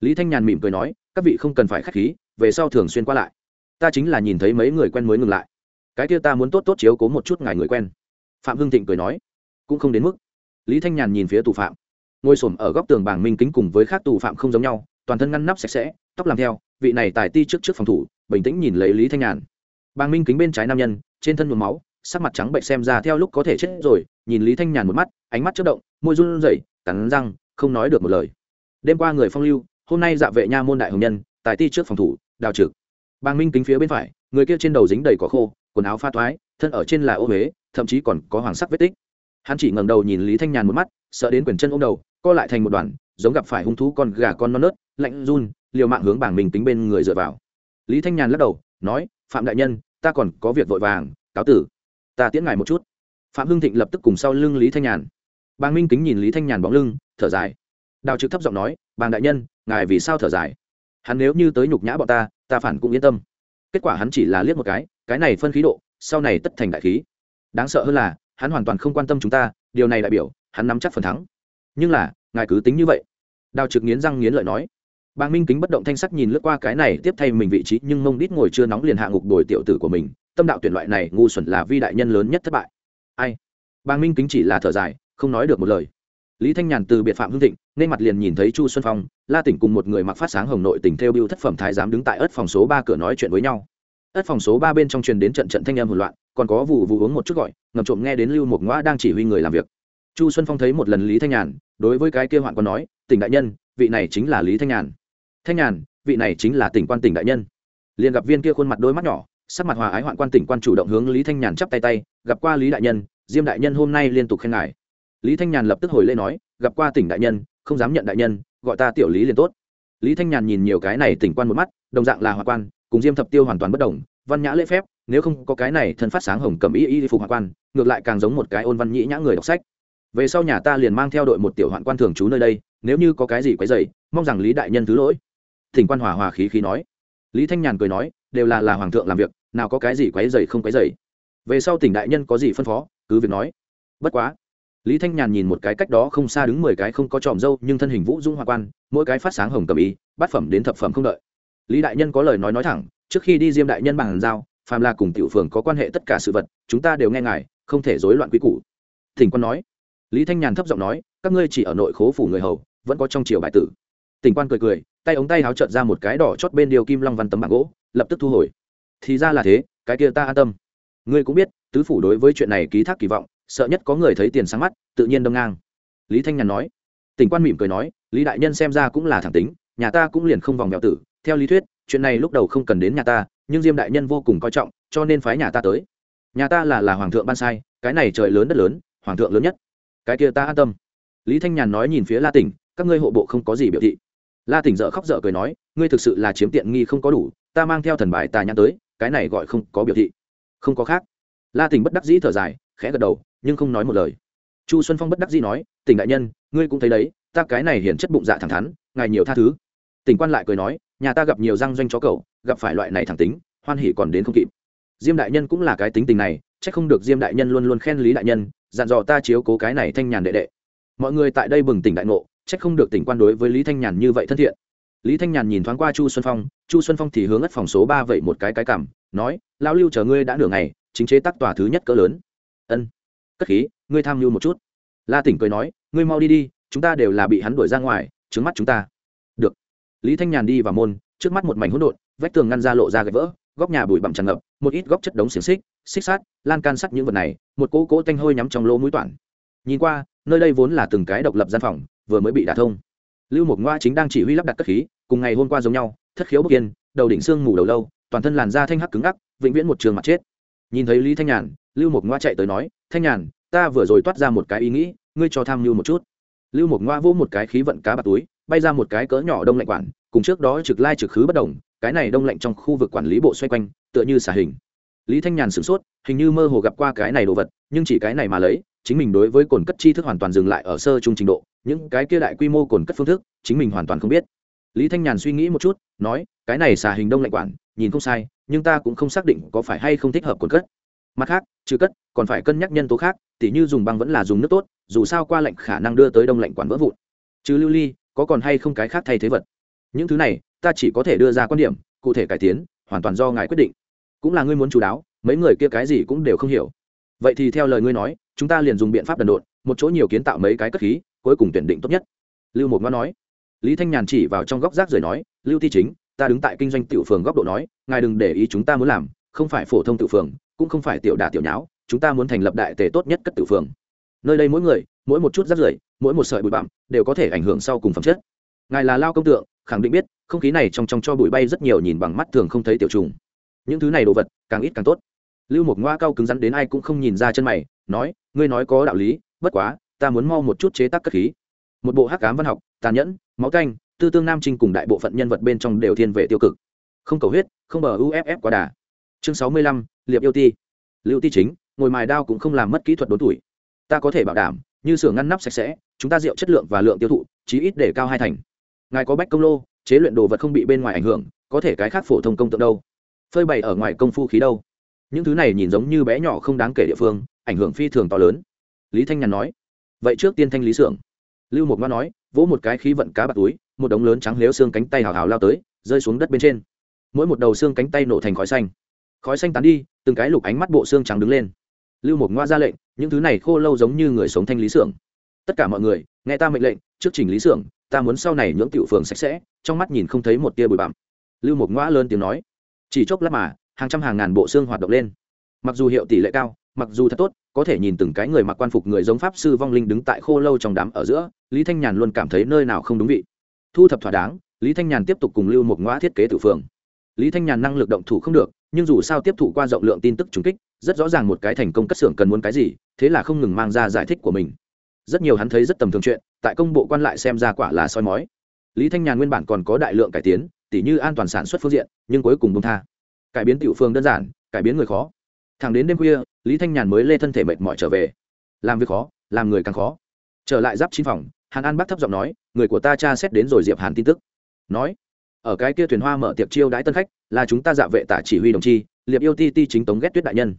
Lý thanh nhàn mỉm cười nói, các vị không cần phải k h á c h khí, về sau thường xuyên qua lại. Ta chính là nhìn thấy mấy người quen mới ngừng lại. Cái tia ta muốn tốt tốt chiếu cố một chút ngài người quen. Phạm hưng thịnh cười nói cũng không đến mức. Lý thanh nhàn nhìn phía tù phạm ngồi s ổ m ở góc tường bảng minh kính cùng với khác tù phạm không giống nhau toàn thân ngăn nắp sạch sẽ tóc làm theo vị này tài ti trước trước phòng thủ bình tĩnh nhìn lấy lý thanh nhàn. Bàng minh kính bên trái nam nhân trên thân nhuốm máu sắc mặt trắng bệnh xem ra theo lúc có thể chết rồi nhìn lý thanh nhàn một mắt ánh mắt chất động môi run rẩy cắn răng không nói được một lời. Đêm qua người phong lưu hôm nay dạ vệ nha môn đại hồng nhân tài ti trước phòng thủ đào trực. Bàng minh kính phía bên phải người kia trên đầu dính đầy cỏ khô quần áo pha toái, thân ở trên là ô huế thậm chí còn có hoàng sắc vết tích hắn chỉ ngẩng đầu nhìn lý thanh nhàn một mắt, sợ đến quyển chân ôm đầu, co lại thành một đoàn, giống gặp phải hung thú con gà con non nớt, lạnh run, liều mạng hướng bảng minh tính bên người dựa vào. Lý thanh nhàn lắc đầu, nói, phạm đại nhân, ta còn có việc vội vàng, cáo tử. Ta tiễn ngài một chút. Phạm hưng thịnh lập tức cùng sau lưng lý thanh nhàn. Bàng minh kính nhìn lý thanh nhàn bóng lưng, thở dài. Đào trực thấp giọng nói, bàng đại nhân, ngài vì sao thở dài? Hắn nếu như tới nhục nhã bọn ta ta phản cũng yên tâm. Kết quả hắn chỉ là liếc một cái cái này phân khí độ, sau này tất thành đại khí. Đáng sợ hơn là hắn hoàn toàn không quan tâm chúng ta, điều này đại biểu, hắn nắm chắc phần thắng. Nhưng là, ngài cứ tính như vậy. Đào trực nghiến răng nghiến lợi nói. Bàng minh kính bất động thanh sắc nhìn lướt qua cái này tiếp thay mình vị trí, nhưng mông đít ngồi chưa nóng liền hạ ngục đổi tiểu tử của mình. Tâm đạo tuyển loại này, ngu xuẩn là vi đại nhân lớn nhất thất bại. Ai? Bàng minh kính chỉ là thở dài, không nói được một lời. Lý thanh nhàn từ biệt phạm hương thịnh nên mặt liền nhìn thấy chu xuân phong, la tỉnh cùng một người mặc phát sáng hồng nội tỉnh theo biêu thất phẩm thái giám đứng tại ớt phòng số ba cửa nói chuyện với nhau ất phòng số ba bên trong truyền đến trận trận thanh âm hỗn loạn, còn có vụ vụ uống một chút gọi, ngầm trộm nghe đến lưu một ngoã đang chỉ huy người làm việc. Chu xuân phong thấy một lần lý thanh nhàn, đối với cái kia hoạn còn nói, tỉnh đại nhân, vị này chính là lý thanh nhàn. Thanh nhàn, vị này chính là tỉnh quan tỉnh đại nhân. Liền gặp viên kia khuôn mặt đôi mắt nhỏ, sắc mặt hòa ái hoạn quan tỉnh quan chủ động hướng lý thanh nhàn chắp tay tay, gặp qua lý đại nhân, diêm đại nhân hôm nay liên tục khen ngài. Lý thanh nhàn lập tức hồi lễ nói, gặp qua tỉnh đại nhân, không dám nhận đại nhân, gọi ta tiểu lý liền tốt. Lý thanh nhàn nhìn nhiều cái này tỉnh quan một mắt, đồng dạng là hòa quan cùng diêm thập tiêu hoàn toàn bất đồng, văn nhã lễ phép, nếu không có cái này thân phát sáng hồng cầm y y phục hoàng quan, ngược lại càng giống một cái ôn văn nhĩ nhã người đọc sách. Về sau nhà ta liền mang theo đội một tiểu hoạn quan thường trú nơi đây, nếu như có cái gì quấy dày mong rằng lý đại nhân thứ lỗi. Thỉnh quan hòa hòa khí khí nói. Lý thanh nhàn cười nói, đều là là hoàng thượng làm việc, nào có cái gì quấy dày không quấy dày về sau tỉnh đại nhân có gì phân phó, cứ việc nói. Bất quá, lý thanh nhàn nhìn một cái cách đó không xa đứng mười cái không có tròm dâu, nhưng thân hình vũ dung hoa quan, mỗi cái phát sáng hồng cầm ý bát phẩm đến thập phẩm không đợi lý đại nhân có lời nói nói thẳng, trước khi đi diêm đại nhân bằng giao phàm là cùng tiểu phường có quan hệ tất cả sự vật, chúng ta đều nghe ngài, không thể rối loạn quý củ. Thỉnh quan nói. Lý thanh nhàn thấp giọng nói, các ngươi chỉ ở nội khố phủ người hầu, vẫn có trong triều bài tử. Tỉnh quan cười cười, tay ống tay háo trợn ra một cái đỏ chót bên điều kim long văn tấm bảng gỗ, lập tức thu hồi. Thì ra là thế, cái kia ta an tâm. Ngươi cũng biết, tứ phủ đối với chuyện này ký thác kỳ vọng, sợ nhất có người thấy tiền sáng mắt, tự nhiên đâm ngang. Lý thanh nhàn nói. Tỉnh quan mỉm cười nói, lý đại nhân xem ra cũng là thẳng tính, nhà ta cũng liền không vòng mèo tử theo lý thuyết, chuyện này lúc đầu không cần đến nhà ta, nhưng diêm đại nhân vô cùng coi trọng, cho nên phái nhà ta tới. Nhà ta là là hoàng thượng ban sai, cái này trời lớn đất lớn, hoàng thượng lớn nhất. Cái kia ta an tâm. Lý thanh nhàn nói nhìn phía la tỉnh, các ngươi hộ bộ không có gì biểu thị. La tỉnh dợ khóc dợ cười nói, ngươi thực sự là chiếm tiện nghi không có đủ, ta mang theo thần bài tà nhãn tới, cái này gọi không có biểu thị. Không có khác. La tỉnh bất đắc dĩ thở dài, khẽ gật đầu, nhưng không nói một lời. Chu xuân phong bất đắc dĩ nói, tỉnh đại nhân, ngươi cũng thấy đấy, ta cái này hiển chất bụng dạ thẳng thắn, ngài nhiều tha thứ tỉnh quan lại cười nói nhà ta gặp nhiều răng doanh chó cẩu, gặp phải loại này thẳng tính hoan hỉ còn đến không kịp. Diêm đại nhân cũng là cái tính tình này c h ắ c không được diêm đại nhân luôn luôn khen lý đại nhân dặn dò ta chiếu cố cái này thanh nhàn đệ đệ. Mọi người tại đây bừng tỉnh đại ngộ c h ắ c không được tỉnh quan đối với lý thanh nhàn như vậy thân thiện. Lý thanh nhàn nhìn thoáng qua chu xuân phong chu xuân phong thì hướng ất phòng số ba vậy một cái cái cảm nói lão lưu chờ ngươi đã nửa ngày chính chế tác tòa thứ nhất cỡ lớn. Ân cất khí ngươi tham mưu một chút. La tỉnh cười nói ngươi mau đi đi chúng ta đều là bị hắn đuổi ra ngoài trứng mắt chúng ta lý thanh nhàn đi vào môn, trước mắt một mảnh hỗn độn, vách tường ngăn ra lộ ra gạch vỡ, góc nhà bụi bặm tràn ngập, một ít góc chất đống xiềng xích xích sát lan can sắt những vật này, một cỗ cỗ tanh hôi nhắm trong lỗ mũi toản nhìn qua, nơi đây vốn là từng cái độc lập gian phòng, vừa mới bị đả thông. Lưu một ngoa chính đang chỉ huy lắp đặt cất khí, cùng ngày hôm qua giống nhau, thất khiếu bất yên, đầu đỉnh xương mù đầu lâu, toàn thân làn da thanh hắc cứng ngắc, vĩnh viễn một trường mặt chết. Nhìn thấy lý thanh nhàn, lưu một ngoa chạy tới nói, thanh nhàn, ta vừa rồi toát ra một cái ý nghĩ, ngươi cho tham mưu một chút. Lưu một ngoa vỗ một cái khí vận cá bạc túi bay ra một cái cỡ nhỏ đông lạnh quản, cùng trước đó trực lai trực khứ bất đồng, cái này đông lạnh trong khu vực quản lý bộ xoay quanh, tựa như xả hình. Lý thanh nhàn sửng sốt, hình như mơ hồ gặp qua cái này đồ vật, nhưng chỉ cái này mà lấy, chính mình đối với cồn cất chi thức hoàn toàn dừng lại ở sơ trung trình độ, những cái kia đại quy mô cồn cất phương thức, chính mình hoàn toàn không biết. Lý thanh nhàn suy nghĩ một chút, nói, cái này xả hình đông lạnh quản, nhìn không sai, nhưng ta cũng không xác định có phải hay không thích hợp cồn cất. Mặt khác, trừ cất, còn phải cân nhắc nhân tố khác, tỉ như dùng băng vẫn là dùng nước tốt, dù sao qua lệnh khả năng đưa tới đông lạnh quản vỡ vụn. Trừ lưu ly có còn hay không cái khác thay thế vật. Những thứ này, ta chỉ có thể đưa ra quan điểm, cụ thể cải tiến, hoàn toàn do ngài quyết định. Cũng là ngươi muốn chú đáo, mấy người kia cái gì cũng đều không hiểu. Vậy thì theo lời ngươi nói, chúng ta liền dùng biện pháp đần độn, một chỗ nhiều kiến tạo mấy cái cất khí, cuối cùng tuyển định tốt nhất. Lưu một ngoan nói. Lý thanh nhàn chỉ vào trong góc rác rồi nói, lưu thi chính, ta đứng tại kinh doanh tiểu phường góc độ nói, ngài đừng để ý chúng ta muốn làm, không phải phổ thông tiểu phường, cũng không phải tiểu đà tiểu nháo, chúng ta muốn thành lập đại tề tốt nhất cất tiểu phường. Nơi đây mỗi người, mỗi một chút rác rưởi mỗi một sợi bụi bặm đều có thể ảnh hưởng sau cùng phẩm chất. Ngài là lao công tượng, khẳng định biết, không khí này trong trong cho bụi bay rất nhiều nhìn bằng mắt thường không thấy tiểu trùng. Những thứ này đồ vật, càng ít càng tốt. Lưu một ngoa cao cứng rắn đến ai cũng không nhìn ra chân mày, nói, ngươi nói có đạo lý, bất quá, ta muốn mau một chút chế tác cất khí. Một bộ hắc cám văn học, tàn nhẫn, máu canh, tư tương nam trinh cùng đại bộ phận nhân vật bên trong đều thiên về tiêu cực. Không cầu huyết, không bờ uff quá đà. Chương sáu mươi lăm, liệp yêu ti. Lưu ti chính, ngồi mài đao cũng không làm mất kỹ thuật đốn tuổi. Ta có thể bảo đảm như xưởng ngăn nắp sạch sẽ, chúng ta rượu chất lượng và lượng tiêu thụ, chí ít để cao hai thành. Ngài có bách công lô, chế luyện đồ vật không bị bên ngoài ảnh hưởng, có thể cái khác phổ thông công tượng đâu. Phơi bày ở ngoài công phu khí đâu. Những thứ này nhìn giống như bé nhỏ không đáng kể địa phương, ảnh hưởng phi thường to lớn. Lý thanh nhàn nói. Vậy trước tiên thanh lý xưởng. Lưu một ngoan nói, vỗ một cái khí vận cá bạc túi, một đống lớn trắng lếu xương cánh tay hào hào lao tới, rơi xuống đất bên trên. Mỗi một đầu xương cánh tay nổ thành khói xanh. Khói xanh tán đi, từng cái lục ánh mắt bộ xương trắng đứng lên lưu một ngoa ra lệnh, những thứ này khô lâu giống như người sống thanh lý xưởng. Tất cả mọi người, nghe ta mệnh lệnh, trước chỉnh lý xưởng, ta muốn sau này nhưỡng tiểu phường sạch sẽ, trong mắt nhìn không thấy một tia bụi bặm. Lưu một ngoa lớn tiếng nói. Chỉ chốc lát mà, hàng trăm hàng ngàn bộ xương hoạt động lên. Mặc dù hiệu tỷ lệ cao, mặc dù thật tốt, có thể nhìn từng cái người mặc quan phục người giống pháp sư vong linh đứng tại khô lâu trong đám ở giữa, lý thanh nhàn luôn cảm thấy nơi nào không đúng vị. Thu thập thỏa đáng, lý thanh nhàn tiếp tục cùng lưu một ngoa thiết kế tự phường. Lý thanh nhàn năng lực động thủ không được, nhưng dù sao tiếp thụ qua rộng lượng tin tức trùng kích rất rõ ràng một cái thành công cất xưởng cần muốn cái gì, thế là không ngừng mang ra giải thích của mình. Rất nhiều hắn thấy rất tầm thường chuyện, tại công bộ quan lại xem ra quả là soi mói. Lý thanh nhàn nguyên bản còn có đại lượng cải tiến, tỉ như an toàn sản xuất phương diện, nhưng cuối cùng bông tha. Cải biến tiểu phương đơn giản, cải biến người khó. Thẳng đến đêm khuya, lý thanh nhàn mới lê thân thể mệt mỏi trở về. Làm việc khó, làm người càng khó. Trở lại giáp chín phòng, hàn an bắc thấp giọng nói, người của ta tra xét đến rồi diệp hàn tin tức. Nói, ở cái kia thuyền hoa mở tiệc chiêu đãi tân khách, là chúng ta dạ vệ tả chỉ huy đồng chi, liệp yêu ti ti chính tống ghét tuyết đại nhân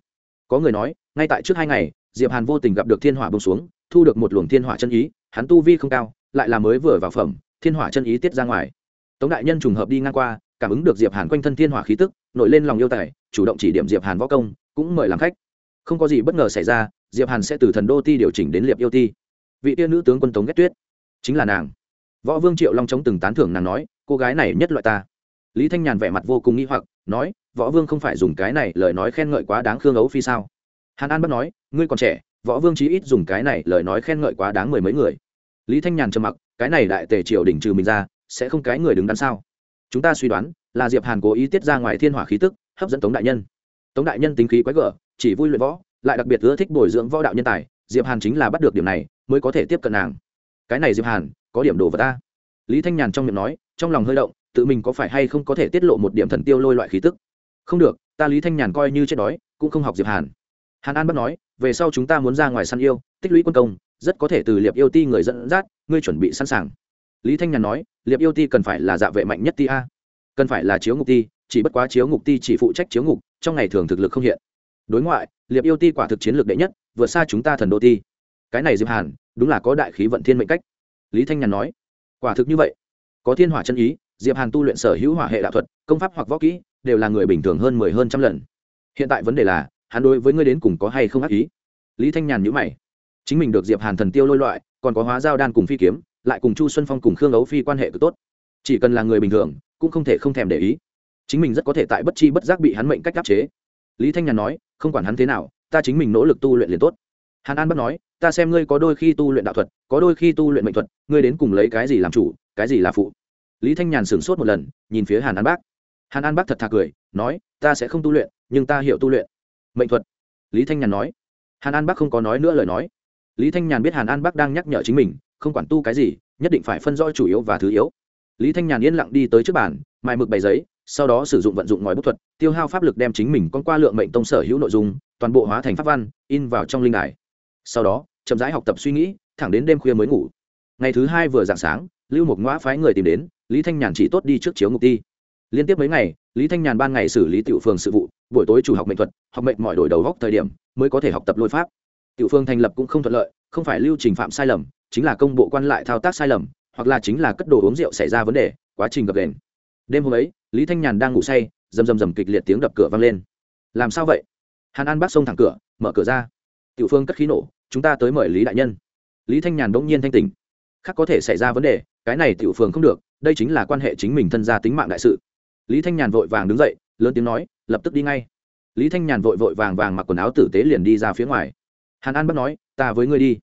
có người nói, ngay tại trước hai ngày, diệp hàn vô tình gặp được thiên hỏa bông xuống, thu được một luồng thiên hỏa chân ý, hắn tu vi không cao, lại là mới vừa vào phẩm, thiên hỏa chân ý tiết ra ngoài. Tống đại nhân trùng hợp đi ngang qua, cảm ứng được diệp hàn quanh thân thiên hỏa khí tức, nổi lên lòng yêu tài, chủ động chỉ điểm diệp hàn võ công, cũng mời làm khách. Không có gì bất ngờ xảy ra, diệp hàn sẽ từ thần đô ti điều chỉnh đến liệp yêu ti. Vị tiên nữ tướng quân tống ghét tuyết, chính là nàng. Võ vương triệu long chống từng tán thưởng nàng nói, cô gái này nhất loại ta. Lý thanh nhàn vẻ mặt vô cùng nghi hoặc nói, võ vương không phải dùng cái này lời nói khen ngợi quá đáng khương ấu phi sao? Hàn an bắt nói, ngươi còn trẻ, võ vương chí ít dùng cái này lời nói khen ngợi quá đáng mười mấy người. Lý thanh nhàn trầm mặc, cái này đại tề triều đỉnh trừ mình ra, sẽ không cái người đứng đắn sao? Chúng ta suy đoán, là diệp hàn cố ý tiết ra ngoài thiên hỏa khí tức, hấp dẫn tống đại nhân. Tống đại nhân tính khí quái gở, chỉ vui luyện võ, lại đặc biệt ưa thích bồi dưỡng võ đạo nhân tài, diệp hàn chính là bắt được điểm này, mới có thể tiếp cận nàng. Cái này diệp hàn, có điểm đồ vật ta. Lý thanh nhàn trong miệng nói, trong lòng hơi động tự mình có phải hay không có thể tiết lộ một điểm thần tiêu lôi loại khí tức? Không được, ta lý thanh nhàn coi như chết đói, cũng không học diệp hàn. Hàn an bắt nói, về sau chúng ta muốn ra ngoài săn yêu, tích lũy quân công, rất có thể từ liệp yêu ti người dẫn dắt, ngươi chuẩn bị sẵn sàng. Lý thanh nhàn nói, liệp yêu ti cần phải là dạ vệ mạnh nhất ti a. Cần phải là chiếu ngục ti, chỉ bất quá chiếu ngục ti chỉ phụ trách chiếu ngục, trong ngày thường thực lực không hiện. Đối ngoại, liệp yêu ti quả thực chiến lược đệ nhất, vượt xa chúng ta thần đô ti. Cái này diệp hàn, đúng là có đại khí vận thiên mệnh cách. Lý thanh nhàn nói, quả thực như vậy. Có thiên hỏa chân ý diệp hàn tu luyện sở hữu hỏa hệ đạo thuật, công pháp hoặc võ kỹ, đều là người bình thường hơn mười hơn trăm lần. Hiện tại vấn đề là, hắn đối với ngươi đến cùng có hay không ác ý? Lý thanh nhàn nhữ mày. Chính mình được diệp hàn thần tiêu lôi loại, còn có hóa giao đan cùng phi kiếm, lại cùng chu xuân phong cùng khương ấu phi quan hệ cực tốt. Chỉ cần là người bình thường, cũng không thể không thèm để ý. Chính mình rất có thể tại bất chi bất giác bị hắn mệnh cách áp chế. Lý thanh nhàn nói, không quản hắn thế nào, ta chính mình nỗ lực tu luyện liền tốt. Hàn an bắt nói, ta xem ngươi có đôi khi tu luyện đạo thuật, có đôi khi tu luyện mệnh thuật, ngươi đến cùng lấy cái gì làm chủ, cái gì là phụ? Lý thanh nhàn sửng sốt một lần, nhìn phía hàn an bác. Hàn an bác thật thà cười, nói, ta sẽ không tu luyện, nhưng ta hiểu tu luyện. Mệnh thuật? Lý thanh nhàn nói. Hàn an bác không có nói nữa lời nói. Lý thanh nhàn biết hàn an bác đang nhắc nhở chính mình, không quản tu cái gì, nhất định phải phân rõ chủ yếu và thứ yếu. Lý thanh nhàn yên lặng đi tới trước bàn, mài mực bày giấy, sau đó sử dụng vận dụng ngòi bút thuật, tiêu hao pháp lực đem chính mình con qua lượng mệnh tông sở hữu nội dung, toàn bộ hóa thành pháp văn, in vào trong linh đài. Sau đó, chậm rãi học tập suy nghĩ, thẳng đến đêm khuya mới ngủ. Ngày thứ hai vừa dạng sáng lưu một ngõ phái người tìm đến, lý thanh nhàn chỉ tốt đi trước chiếu ngục ti liên tiếp mấy ngày, lý thanh nhàn ban ngày xử lý tiểu phường sự vụ, buổi tối chủ học mệnh thuật, học mệnh mọi đổi đầu góc thời điểm mới có thể học tập lôi pháp. Tiểu phương thành lập cũng không thuận lợi, không phải lưu trình phạm sai lầm, chính là công bộ quan lại thao tác sai lầm, hoặc là chính là cất đồ uống rượu xảy ra vấn đề, quá trình gập đền đêm hôm ấy, lý thanh nhàn đang ngủ say, rầm rầm rầm kịch liệt tiếng đập cửa vang lên. Làm sao vậy? Hàn an bắt xông thẳng cửa, mở cửa ra. Tiểu phương cất khí nổ, chúng ta tới mời lý đại nhân. Lý thanh nhàn bỗng nhiên thanh tỉnh. Khác có thể xảy ra vấn đề cái này tiểu phường không được, đây chính là quan hệ chính mình thân gia tính mạng đại sự. Lý thanh nhàn vội vàng đứng dậy, lớn tiếng nói, lập tức đi ngay. Lý thanh nhàn vội vội vàng vàng mặc quần áo tử tế liền đi ra phía ngoài. Hàn an bắt nói, ta với ngươi đi.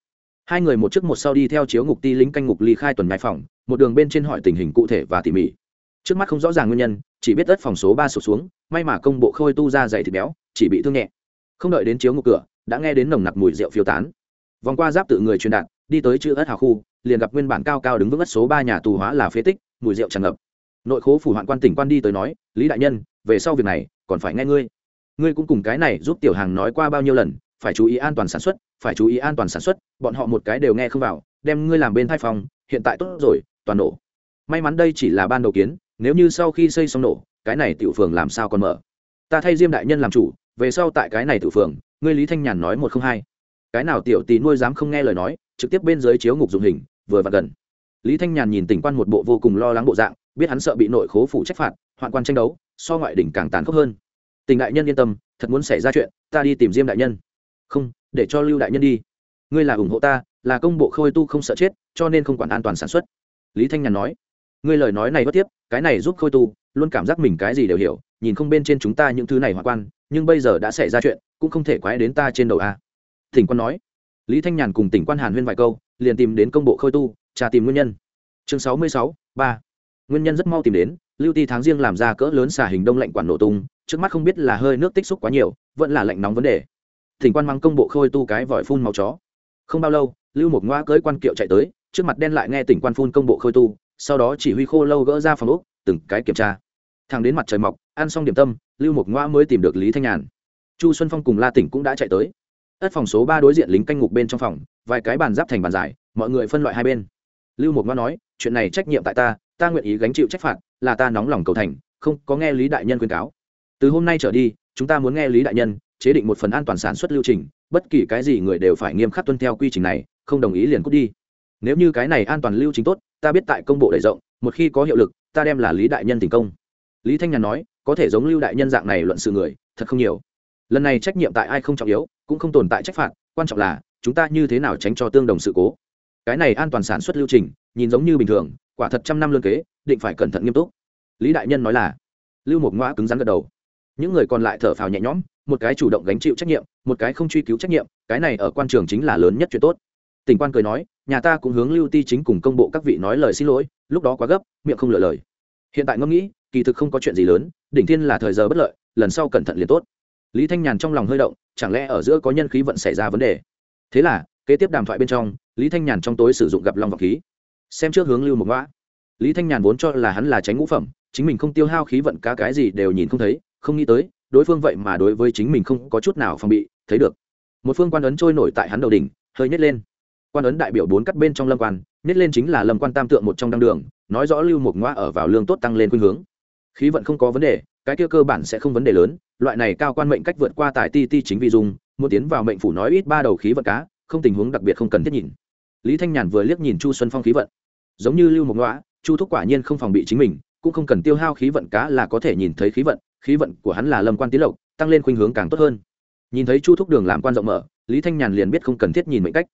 Hai người một trước một sau đi theo chiếu ngục ti lính canh ngục ly khai tuần nhai phòng, một đường bên trên hỏi tình hình cụ thể và tỉ mỉ. Trước mắt không rõ ràng nguyên nhân, chỉ biết đất phòng số ba sụt xuống, may mà công bộ khôi tu ra dày thịt béo, chỉ bị thương nhẹ. Không đợi đến chiếu ngục cửa, đã nghe đến nồng nặc mùi rượu phiêu tán. Vòng qua giáp tự người truyền đạt, đi tới chữ ất hào khu liền gặp nguyên bản cao cao đứng vững ất số ba nhà tù hóa là phế tích, mùi rượu tràn ngập. Nội khố phủ hoạn quan tỉnh quan đi tới nói, lý đại nhân, về sau việc này, còn phải nghe ngươi. Ngươi cũng cùng cái này giúp tiểu hàng nói qua bao nhiêu lần, phải chú ý an toàn sản xuất, phải chú ý an toàn sản xuất, bọn họ một cái đều nghe không vào, đem ngươi làm bên thai phòng, hiện tại tốt rồi, toàn nổ. May mắn đây chỉ là ban đầu kiến, nếu như sau khi xây xong nổ, cái này tiểu phường làm sao còn mở? Ta thay diêm đại nhân làm chủ, về sau tại cái này tiểu phường, ngươi lý thanh nhàn nói một không hai. Cái nào tiểu tì nuôi dám không nghe lời nói, trực tiếp bên dưới chiếu ngục dụng hình vừa và gần. Lý thanh nhàn nhìn tỉnh quan một bộ vô cùng lo lắng bộ dạng, biết hắn sợ bị nội khố phủ trách phạt, hoạn quan tranh đấu, so ngoại đỉnh càng tàn khốc hơn. Tỉnh đại nhân yên tâm, thật muốn xảy ra chuyện, ta đi tìm diêm đại nhân. Không, để cho lưu đại nhân đi. Ngươi là ủng hộ ta, là công bộ khôi tu không sợ chết, cho nên không quản an toàn sản xuất. Lý thanh nhàn nói. Ngươi lời nói này bất tiếp, cái này giúp khôi tu, luôn cảm giác mình cái gì đều hiểu, nhìn không bên trên chúng ta những thứ này hoạn quan, nhưng bây giờ đã xảy ra chuyện, cũng không thể quái đến ta trên đầu a. Tỉnh quan nói. Lý thanh nhàn cùng tỉnh quan hàn huyên vài câu liền tìm đến công bộ khôi tu, trà tìm nguyên nhân. Chương sáu mươi sáu, ba. Nguyên nhân rất mau tìm đến, lưu ti tháng riêng làm ra cỡ lớn xả hình đông lạnh quản nổ tung, trước mắt không biết là hơi nước tích xúc quá nhiều, vẫn là lạnh nóng vấn đề. Thỉnh quan mang công bộ khôi tu cái vòi phun màu chó. Không bao lâu, lưu một ngoa cưới quan kiệu chạy tới, trước mặt đen lại nghe tỉnh quan phun công bộ khôi tu, sau đó chỉ huy khô lâu gỡ ra phòng úc từng cái kiểm tra. Thằng đến mặt trời mọc, ăn xong điểm tâm, lưu một ngoa mới tìm được lý thanh nhàn. Chu xuân phong cùng la tỉnh cũng đã chạy tới. Ất phòng số ba đối diện lính canh ngục bên trong phòng vài cái bàn giáp thành bàn giải, mọi người phân loại hai bên. Lưu một ngoa nói, chuyện này trách nhiệm tại ta ta nguyện ý gánh chịu trách phạt, là ta nóng lòng cầu thành, không có nghe lý đại nhân khuyên cáo. Từ hôm nay trở đi, chúng ta muốn nghe lý đại nhân chế định một phần an toàn sản xuất lưu trình, bất kỳ cái gì người đều phải nghiêm khắc tuân theo quy trình này, không đồng ý liền cút đi. Nếu như cái này an toàn lưu trình tốt, ta biết tại công bộ đầy rộng, một khi có hiệu lực, ta đem là lý đại nhân thành công. Lý thanh nhàn nói, có thể giống lưu đại nhân dạng này luận sự người, thật không nhiều. Lần này trách nhiệm tại ai không trọng yếu, cũng không tồn tại trách phạt, quan trọng là chúng ta như thế nào tránh cho tương đồng sự cố? Cái này an toàn sản xuất lưu trình, nhìn giống như bình thường, quả thật trăm năm lương kế, định phải cẩn thận nghiêm túc. Lý đại nhân nói là, lưu một ngoã cứng rắn gật đầu. Những người còn lại thở phào nhẹ nhõm, một cái chủ động gánh chịu trách nhiệm, một cái không truy cứu trách nhiệm, cái này ở quan trường chính là lớn nhất chuyện tốt. Tỉnh quan cười nói, nhà ta cũng hướng lưu ti chính cùng công bộ các vị nói lời xin lỗi, lúc đó quá gấp, miệng không lựa lời. Hiện tại ngẫm nghĩ, kỳ thực không có chuyện gì lớn, đỉnh thiên là thời giờ bất lợi, lần sau cẩn thận liền tốt. Lý thanh nhàn trong lòng hơi động, chẳng lẽ ở giữa có nhân khí vận xảy ra vấn đề? Thế là, kế tiếp đàm thoại bên trong, lý thanh nhàn trong tối sử dụng gặp long vọng khí. Xem trước hướng lưu một ngõ lý thanh nhàn vốn cho là hắn là tránh ngũ phẩm, chính mình không tiêu hao khí vận cá cái gì đều nhìn không thấy, không nghĩ tới, đối phương vậy mà đối với chính mình không có chút nào phòng bị, thấy được. Một phương quan ấn trôi nổi tại hắn đầu đỉnh, hơi nhét lên. Quan ấn đại biểu bốn cắt bên trong lâm quan nhét lên chính là lâm quan tam tượng một trong đăng đường, nói rõ lưu một ngoa ở vào lương tốt tăng lên khuynh hướng. Khí vận không có vấn đề, cái kia cơ bản sẽ không vấn đề lớn, loại này cao quan mệnh cách vượt qua tài ti ti chính vì dùng muốn tiến vào mệnh phủ nói ít ba đầu khí vận cá, không tình huống đặc biệt không cần thiết nhìn. Lý thanh nhàn vừa liếc nhìn chu xuân phong khí vận. Giống như lưu một ngõa chu thúc quả nhiên không phòng bị chính mình, cũng không cần tiêu hao khí vận cá là có thể nhìn thấy khí vận khí vận của hắn là lâm quan tiến lộc, tăng lên khuynh hướng càng tốt hơn. Nhìn thấy chu thúc đường làm quan rộng mở, lý thanh nhàn liền biết không cần thiết nhìn mệnh cách.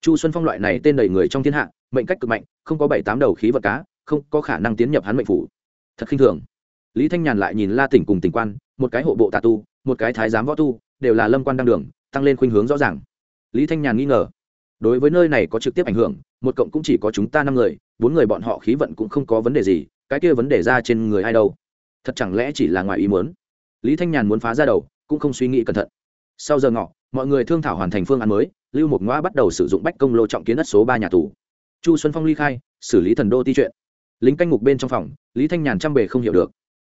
Chu xuân phong loại này tên đầy người trong thiên hạ, mệnh cách cực mạnh, không có bảy tám đầu khí vận cá, không có khả năng tiến nhập hắn mệnh phủ. Thật khinh thường. Lý thanh nhàn lại nhìn la tỉnh cùng tỉnh quan, một cái hộ bộ tà tu, một cái thái giám võ tu, đều là lâm quan đăng đường tăng lên khuynh hướng rõ ràng. Lý thanh nhàn nghi ngờ, đối với nơi này có trực tiếp ảnh hưởng, một cộng cũng chỉ có chúng ta năm người, bốn người bọn họ khí vận cũng không có vấn đề gì, cái kia vấn đề ra trên người ai đâu? Thật chẳng lẽ chỉ là ngoài ý muốn? Lý thanh nhàn muốn phá ra đầu, cũng không suy nghĩ cẩn thận. Sau giờ ngọ, mọi người thương thảo hoàn thành phương án mới, lưu một ngoa bắt đầu sử dụng bách công lô trọng kiến đất số ba nhà tù. Chu xuân phong ly khai, xử lý thần đô ti chuyện. Lính canh ngục bên trong phòng, lý thanh nhàn trăm bề không hiểu được.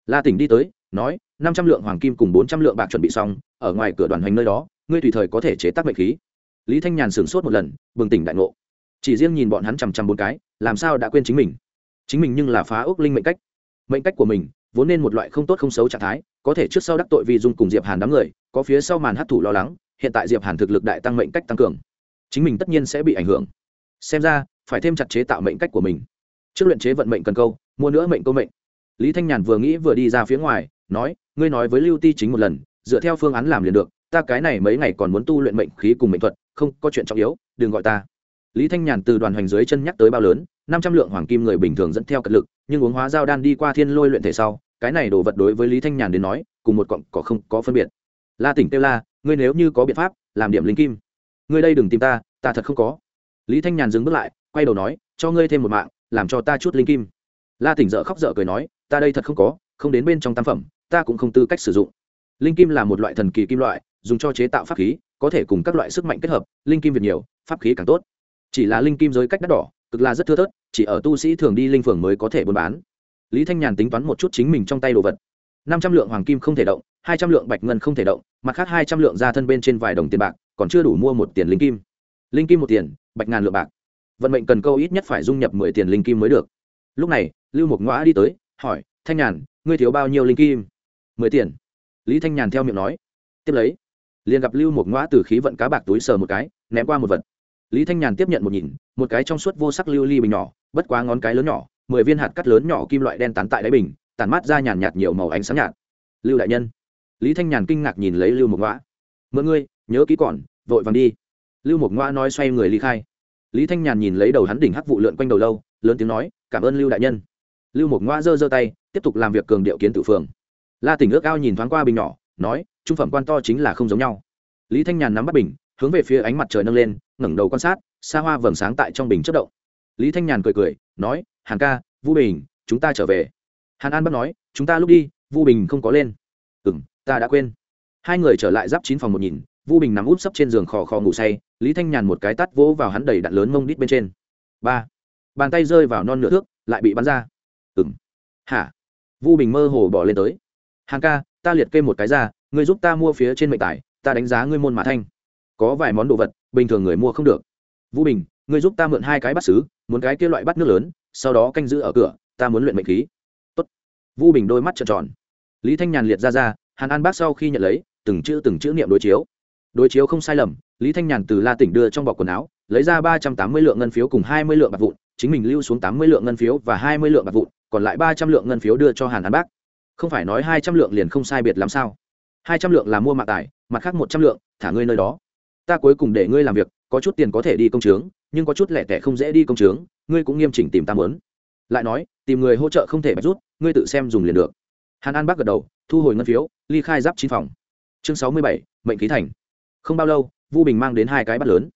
La tỉnh đi tới, nói, năm trăm lượng hoàng kim cùng bốn trăm lượng bạc chuẩn bị xong, ở ngoài cửa đoàn hành nơi đó ngươi tùy thời có thể chế tác mệnh khí. Lý thanh nhàn sửng sốt một lần, bừng tỉnh đại ngộ. Chỉ riêng nhìn bọn hắn chằm chằm bốn cái, làm sao đã quên chính mình? Chính mình nhưng là phá ước linh mệnh cách. Mệnh cách của mình, vốn nên một loại không tốt không xấu trạng thái, có thể trước sau đắc tội vì dung cùng diệp hàn đám người, có phía sau màn hát thủ lo lắng, hiện tại diệp hàn thực lực đại tăng mệnh cách tăng cường. Chính mình tất nhiên sẽ bị ảnh hưởng. Xem ra, phải thêm chặt chế tạo mệnh cách của mình. Trước luyện chế vận mệnh cần câu, mua nữa mệnh câu mệnh. Lý thanh nhàn vừa nghĩ vừa đi ra phía ngoài, nói, ngươi nói với lưu ti chính một lần, dựa theo phương án làm liền được ta cái này mấy ngày còn muốn tu luyện mệnh khí cùng mệnh thuật, không có chuyện trọng yếu, đừng gọi ta. Lý thanh nhàn từ đoàn hoành dưới chân nhắc tới bao lớn, năm trăm lượng hoàng kim người bình thường dẫn theo cật lực, nhưng uống hóa giao đan đi qua thiên lôi luyện thể sau, cái này đồ vật đối với lý thanh nhàn đến nói, cùng một cọng cỏ không có phân biệt. La tỉnh kêu la, ngươi nếu như có biện pháp, làm điểm linh kim. Ngươi đây đừng tìm ta ta thật không có. Lý thanh nhàn dừng bước lại, quay đầu nói, cho ngươi thêm một mạng, làm cho ta chút linh kim. La tỉnh dợ khóc dợ cười nói, ta đây thật không có, không đến bên trong tam phẩm, ta cũng không tư cách sử dụng. Linh kim là một loại thần kỳ kim loại dùng cho chế tạo pháp khí, có thể cùng các loại sức mạnh kết hợp, linh kim việt nhiều, pháp khí càng tốt. Chỉ là linh kim giới cách đắt đỏ, cực là rất thưa thớt, chỉ ở tu sĩ thường đi linh phường mới có thể buôn bán. Lý thanh nhàn tính toán một chút chính mình trong tay đồ vật. năm trăm lượng hoàng kim không thể động, hai trăm lượng bạch ngân không thể động, mặt khác hai trăm lượng ra thân bên trên vài đồng tiền bạc, còn chưa đủ mua một tiền linh kim. Linh kim một tiền, bạch ngàn lượng bạc. Vận mệnh cần câu ít nhất phải dung nhập mười tiền linh kim mới được. Lúc này, lưu mục ngõ đi tới, hỏi, thanh nhàn, ngươi thiếu bao nhiêu linh kim? Mười tiền. Lý thanh nhàn theo miệng nói. Tiếp lấy liền gặp lưu một ngõ từ khí vận cá bạc túi sờ một cái, ném qua một vật. Lý thanh nhàn tiếp nhận một nhìn, một cái trong suốt vô sắc lưu ly bình nhỏ, bất quá ngón cái lớn nhỏ, mười viên hạt cắt lớn nhỏ kim loại đen tán tại đáy bình tàn mát ra nhàn nhạt nhiều màu ánh sáng nhạt. Lưu đại nhân. Lý thanh nhàn kinh ngạc nhìn lấy lưu một ngõ mượn ngươi, nhớ kỹ còn, vội vàng đi. Lưu một ngõ nói xoay người ly khai. Lý thanh nhàn nhìn lấy đầu hắn đỉnh hắc vụ lượn quanh đầu lâu, lớn tiếng nói, cảm ơn lưu đại nhân. Lưu một ngõ giơ giơ tay, tiếp tục làm việc cường điệu kiến tự phường. La tỉnh ước ao nhìn thoáng qua bình nhỏ, nói trung phẩm quan to chính là không giống nhau. Lý thanh nhàn nắm bắt bình, hướng về phía ánh mặt trời nâng lên, ngẩng đầu quan sát, xa hoa vầng sáng tại trong bình chất động. Lý thanh nhàn cười cười, nói, hàn ca, vu bình, chúng ta trở về. Hàn an bắt nói, chúng ta lúc đi, vu bình không có lên. Ừ m ta đã quên. Hai người trở lại giáp chín phòng một nhìn, vu bình nằm úp sấp trên giường khò khò ngủ say, lý thanh nhàn một cái tắt vỗ vào hắn đầy đạn lớn mông đít bên trên. Ba. Bàn tay rơi vào non nửa thước, lại bị bắn ra. Ừng hả? Vu bình mơ hồ bỏ lên tới. Hàn ca, ta liệt kê một cái ra ngươi giúp ta mua phía trên mệnh tài, ta đánh giá ngươi môn mã thanh. Có vài món đồ vật, bình thường người mua không được. Vũ bình, ngươi giúp ta mượn hai cái bát xứ, muốn cái kia loại bắt nước lớn, sau đó canh giữ ở cửa, ta muốn luyện mệnh khí. Tốt. vũ bình đôi mắt trợn tròn. Lý thanh nhàn liệt ra ra, hàn an bác sau khi nhận lấy, từng chữ từng chữ niệm đối chiếu. Đối chiếu không sai lầm, lý thanh nhàn từ la tỉnh đưa trong bọc quần áo, lấy ra ba trăm tám mươi lượng ngân phiếu cùng hai mươi lượng bạc vụn, chính mình lưu xuống tám mươi lượng ngân phiếu và hai mươi lượng bạc vụn, còn lại ba trăm lượng ngân phiếu đưa cho hàn an bác. Không phải nói hai trăm lượng liền không sai biệt làm sao? Hai trăm lượng là mua mạng tài, mặt khác một trăm lượng, thả ngươi nơi đó. Ta cuối cùng để ngươi làm việc, có chút tiền có thể đi công trướng nhưng có chút lẻ tẻ không dễ đi công trướng ngươi cũng nghiêm chỉnh tìm ta mớn lại nói, tìm người hỗ trợ không thể bạch rút, ngươi tự xem dùng liền được. Hàn an bác gật đầu, thu hồi ngân phiếu, ly khai giáp chín phòng. Chương sáu mươi bảy, mệnh khí thành. Không bao lâu, vu bình mang đến hai cái bắt lớn.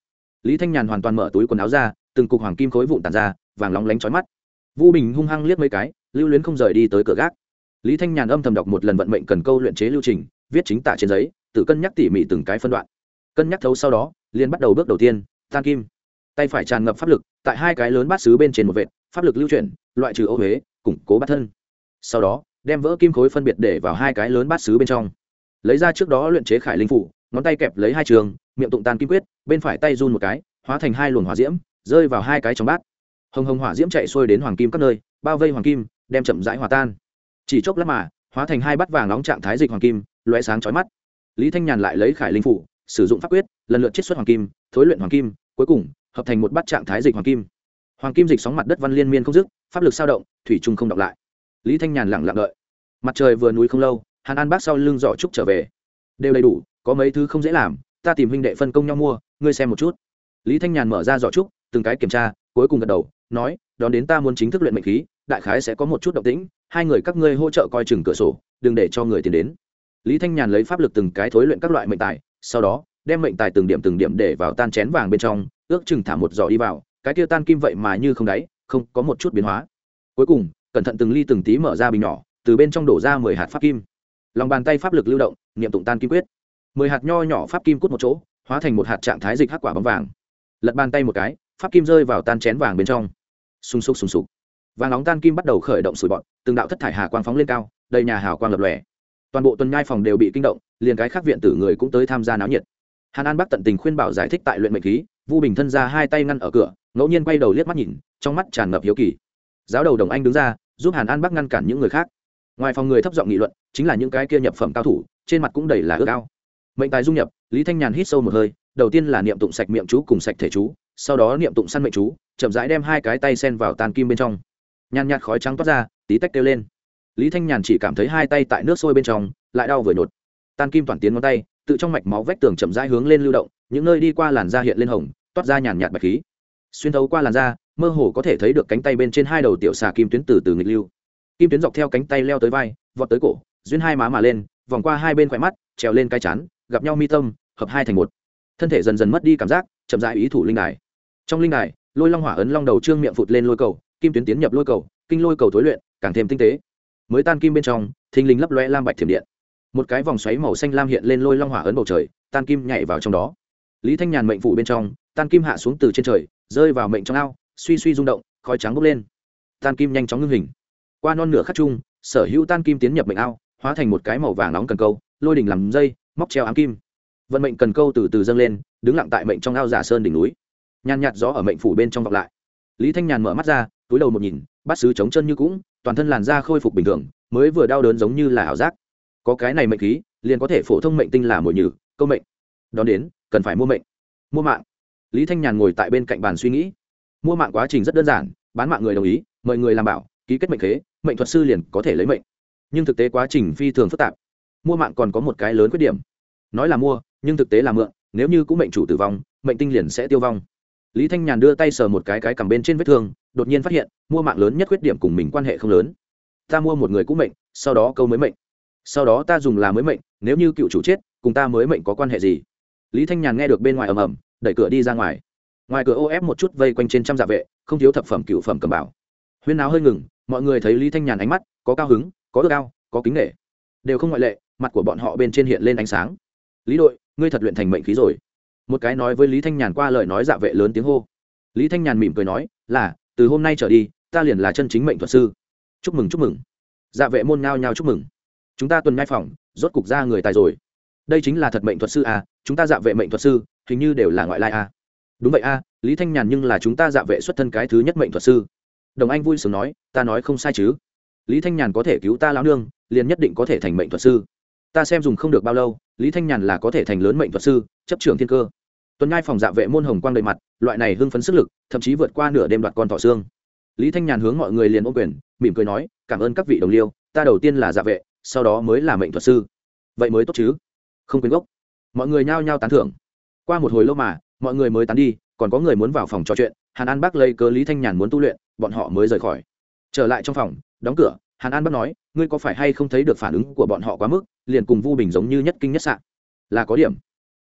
Lý thanh nhàn hoàn toàn mở túi quần áo ra, từng cục hoàng kim khối vụn tàn ra, vàng lóng lánh trói mắt. Vu bình hung hăng liếc mấy cái, lưu luyến không rời đi tới cửa gác. Lý thanh nhàn âm thầm đọc một lần vận mệnh cần câu luyện chế lưu trình viết chính tả trên giấy, tự cân nhắc tỉ mỉ từng cái phân đoạn. Cân nhắc thấu sau đó, liền bắt đầu bước đầu tiên, tan kim. Tay phải tràn ngập pháp lực, tại hai cái lớn bát xứ bên trên một vệt, pháp lực lưu chuyển, loại trừ ô huế, củng cố bát thân. Sau đó, đem vỡ kim khối phân biệt để vào hai cái lớn bát xứ bên trong. Lấy ra trước đó luyện chế khải linh phủ, ngón tay kẹp lấy hai trường, miệng tụng tan kim quyết, bên phải tay run một cái, hóa thành hai luồng hỏa diễm, rơi vào hai cái trong bát. Hồng hồng hỏa diễm chạy xuôi đến hoàng kim các nơi, bao vây hoàng kim, đem chậm rãi hòa tan. Chỉ chốc lát mà, hóa thành hai bát vàng nóng trạng thái dịch hoàng kim loé sáng chói mắt. Lý thanh nhàn lại lấy khải linh phủ, sử dụng pháp quyết, lần lượt chiết xuất hoàng kim, thối luyện hoàng kim, cuối cùng, hợp thành một bát trạng thái dịch hoàng kim. Hoàng kim dịch sóng mặt đất văn liên miên không dứt, pháp lực sao động, thủy trung không đọc lại. Lý thanh nhàn lặng lặng đợi. Mặt trời vừa núi không lâu, hàn an bác sau lưng giỏ trúc trở về. Đều đầy đủ, có mấy thứ không dễ làm, ta tìm huynh đệ phân công nhau mua, ngươi xem một chút. Lý thanh nhàn mở ra giỏ trúc, từng cái kiểm tra, cuối cùng gật đầu, nói, đón đến ta muốn chính thức luyện mệnh khí, đại khái sẽ có một chút động tĩnh, hai người các ngươi hỗ trợ coi chừng cửa sổ, đừng để cho người tiến đến lý thanh nhàn lấy pháp lực từng cái thối luyện các loại mệnh tài, sau đó, đem mệnh tài từng điểm từng điểm để vào tan chén vàng bên trong, ước chừng thả một giỏ đi vào, cái kia tan kim vậy mà như không đáy, không có một chút biến hóa. Cuối cùng, cẩn thận từng ly từng tí mở ra bình nhỏ, từ bên trong đổ ra mười hạt pháp kim. Lòng bàn tay pháp lực lưu động, niệm tụng tan kim quyết. Mười hạt nho nhỏ pháp kim cút một chỗ, hóa thành một hạt trạng thái dịch hắc quả bóng vàng. Lật bàn tay một cái, pháp kim rơi vào tan chén vàng bên trong. Sung sục sung sục. Vàng nóng tan kim bắt đầu khởi động sủi bọn từng đạo thất thải hà quang phóng lên cao, đầy nhà hào quang lập lòe toàn bộ tuần nhai phòng đều bị kinh động, liền cái khác viện tử người cũng tới tham gia náo nhiệt. Hàn an bắc tận tình khuyên bảo giải thích tại luyện mệnh khí, vu bình thân ra hai tay ngăn ở cửa, ngẫu nhiên quay đầu liếc mắt nhìn, trong mắt tràn ngập hiếu kỳ. Giáo đầu đồng anh đứng ra, giúp hàn an bắc ngăn cản những người khác. Ngoài phòng người thấp giọng nghị luận, chính là những cái kia nhập phẩm cao thủ, trên mặt cũng đầy là ước ao. Mệnh tài dung nhập, lý thanh nhàn hít sâu một hơi, đầu tiên là niệm tụng sạch miệng chú cùng sạch thể chú, sau đó niệm tụng săn mệnh chú, chậm rãi đem hai cái tay sen vào tàn kim bên trong. Nhàn nhạt khói trắng toát ra, tí tách kêu lên lý thanh nhàn chỉ cảm thấy hai tay tại nước sôi bên trong, lại đau vừa nhột. Tan kim toàn tiến ngón tay, tự trong mạch máu vách tường chậm rãi hướng lên lưu động, những nơi đi qua làn da hiện lên hồng, toát ra nhàn nhạt bạch khí. Xuyên thấu qua làn da, mơ hồ có thể thấy được cánh tay bên trên hai đầu tiểu xà kim tuyến từ từ nghịch lưu. Kim tuyến dọc theo cánh tay leo tới vai, vọt tới cổ, duyên hai má mà lên, vòng qua hai bên khỏe mắt, trèo lên cái chán, gặp nhau mi tâm, hợp hai thành một. Thân thể dần dần mất đi cảm giác, chậm rãi ý thủ linh đài. Trong linh đài, lôi long hỏa ấn long đầu trương miệng phụt lên lôi cầu, kim tuyến tiến nhập lôi cầu, kinh lôi cầu thối luyện, càng thêm tinh tế mới tan kim bên trong, thình lình lấp loe lam bạch thiểm điện. Một cái vòng xoáy màu xanh lam hiện lên lôi long hỏa ấn bầu trời, tan kim nhảy vào trong đó. Lý thanh nhàn mệnh phủ bên trong, tan kim hạ xuống từ trên trời, rơi vào mệnh trong ao, suy suy rung động, khói trắng bốc lên. Tan kim nhanh chóng ngưng hình. Qua non nửa khắc chung, sở hữu tan kim tiến nhập mệnh ao, hóa thành một cái màu vàng nóng cần câu, lôi đỉnh làm dây, móc treo ám kim. Vận mệnh cần câu từ từ dâng lên, đứng lặng tại mệnh trong ao giả sơn đỉnh núi. Nhàn nhạt gió ở mệnh phủ bên trong vọng lại. Lý thanh nhàn mở mắt ra, túi đầu một nhìn, bát sứ trống chân như cũng toàn thân làn da khôi phục bình thường, mới vừa đau đớn giống như là ảo giác. Có cái này mệnh khí, liền có thể phổ thông mệnh tinh là mồi nhử, câu mệnh. Đón đến, cần phải mua mệnh. Mua mạng. Lý thanh nhàn ngồi tại bên cạnh bàn suy nghĩ. Mua mạng quá trình rất đơn giản, bán mạng người đồng ý, mời người làm bảo, ký kết mệnh khế, mệnh thuật sư liền có thể lấy mệnh. Nhưng thực tế quá trình phi thường phức tạp. Mua mạng còn có một cái lớn khuyết điểm. Nói là mua, nhưng thực tế là mượn, nếu như cũng mệnh chủ tử vong, mệnh tinh liền sẽ tiêu vong lý thanh nhàn đưa tay sờ một cái cái cầm bên trên vết thương, đột nhiên phát hiện, mua mạng lớn nhất khuyết điểm cùng mình quan hệ không lớn. Ta mua một người cũ mệnh, sau đó câu mới mệnh. Sau đó ta dùng là mới mệnh, nếu như cựu chủ chết, cùng ta mới mệnh có quan hệ gì? Lý thanh nhàn nghe được bên ngoài ầm ầm, đẩy cửa đi ra ngoài. Ngoài cửa ô ép một chút vây quanh trên trăm dạ vệ, không thiếu thập phẩm cựu phẩm cầm bảo. Huyên áo hơi ngừng, mọi người thấy lý thanh nhàn ánh mắt, có cao hứng, có ước ao, có kính nghệ đều không ngoại lệ, mặt của bọn họ bên trên hiện lên ánh sáng. Lý đội, ngươi thật luyện thành mệnh khí rồi một cái nói với lý thanh nhàn qua lời nói dạ vệ lớn tiếng hô. Lý thanh nhàn mỉm cười nói, là, từ hôm nay trở đi, ta liền là chân chính mệnh thuật sư. Chúc mừng chúc mừng. Dạ vệ môn ngao nhao chúc mừng. Chúng ta tuần nhai phòng, rốt cục ra người tài rồi. Đây chính là thật mệnh thuật sư à chúng ta dạ vệ mệnh thuật sư, hình như đều là ngoại lai à. Đúng vậy à lý thanh nhàn nhưng là chúng ta dạ vệ xuất thân cái thứ nhất mệnh thuật sư. Đồng anh vui sướng nói, ta nói không sai chứ. Lý thanh nhàn có thể cứu ta lão nương, liền nhất định có thể thành mệnh thuật sư ta xem dùng không được bao lâu, lý thanh nhàn là có thể thành lớn mệnh thuật sư, chấp trưởng thiên cơ. Tuần ngai phòng dạ vệ môn hồng quang đầy mặt, loại này hưng phấn sức lực, thậm chí vượt qua nửa đêm đoạt con thỏ xương. Lý thanh nhàn hướng mọi người liền ôm quyền, mỉm cười nói, cảm ơn các vị đồng liêu, ta đầu tiên là dạ vệ, sau đó mới là mệnh thuật sư. Vậy mới tốt chứ? Không quyến gốc. Mọi người nhao nhao tán thưởng. Qua một hồi lâu mà, mọi người mới tán đi, còn có người muốn vào phòng trò chuyện, hàn an bác lây cớ lý thanh nhàn muốn tu luyện, bọn họ mới rời khỏi. Trở lại trong phòng, đóng cửa hàn an bác nói, ngươi có phải hay không thấy được phản ứng của bọn họ quá mức, liền cùng vu bình giống như nhất kinh nhất sạn là có điểm.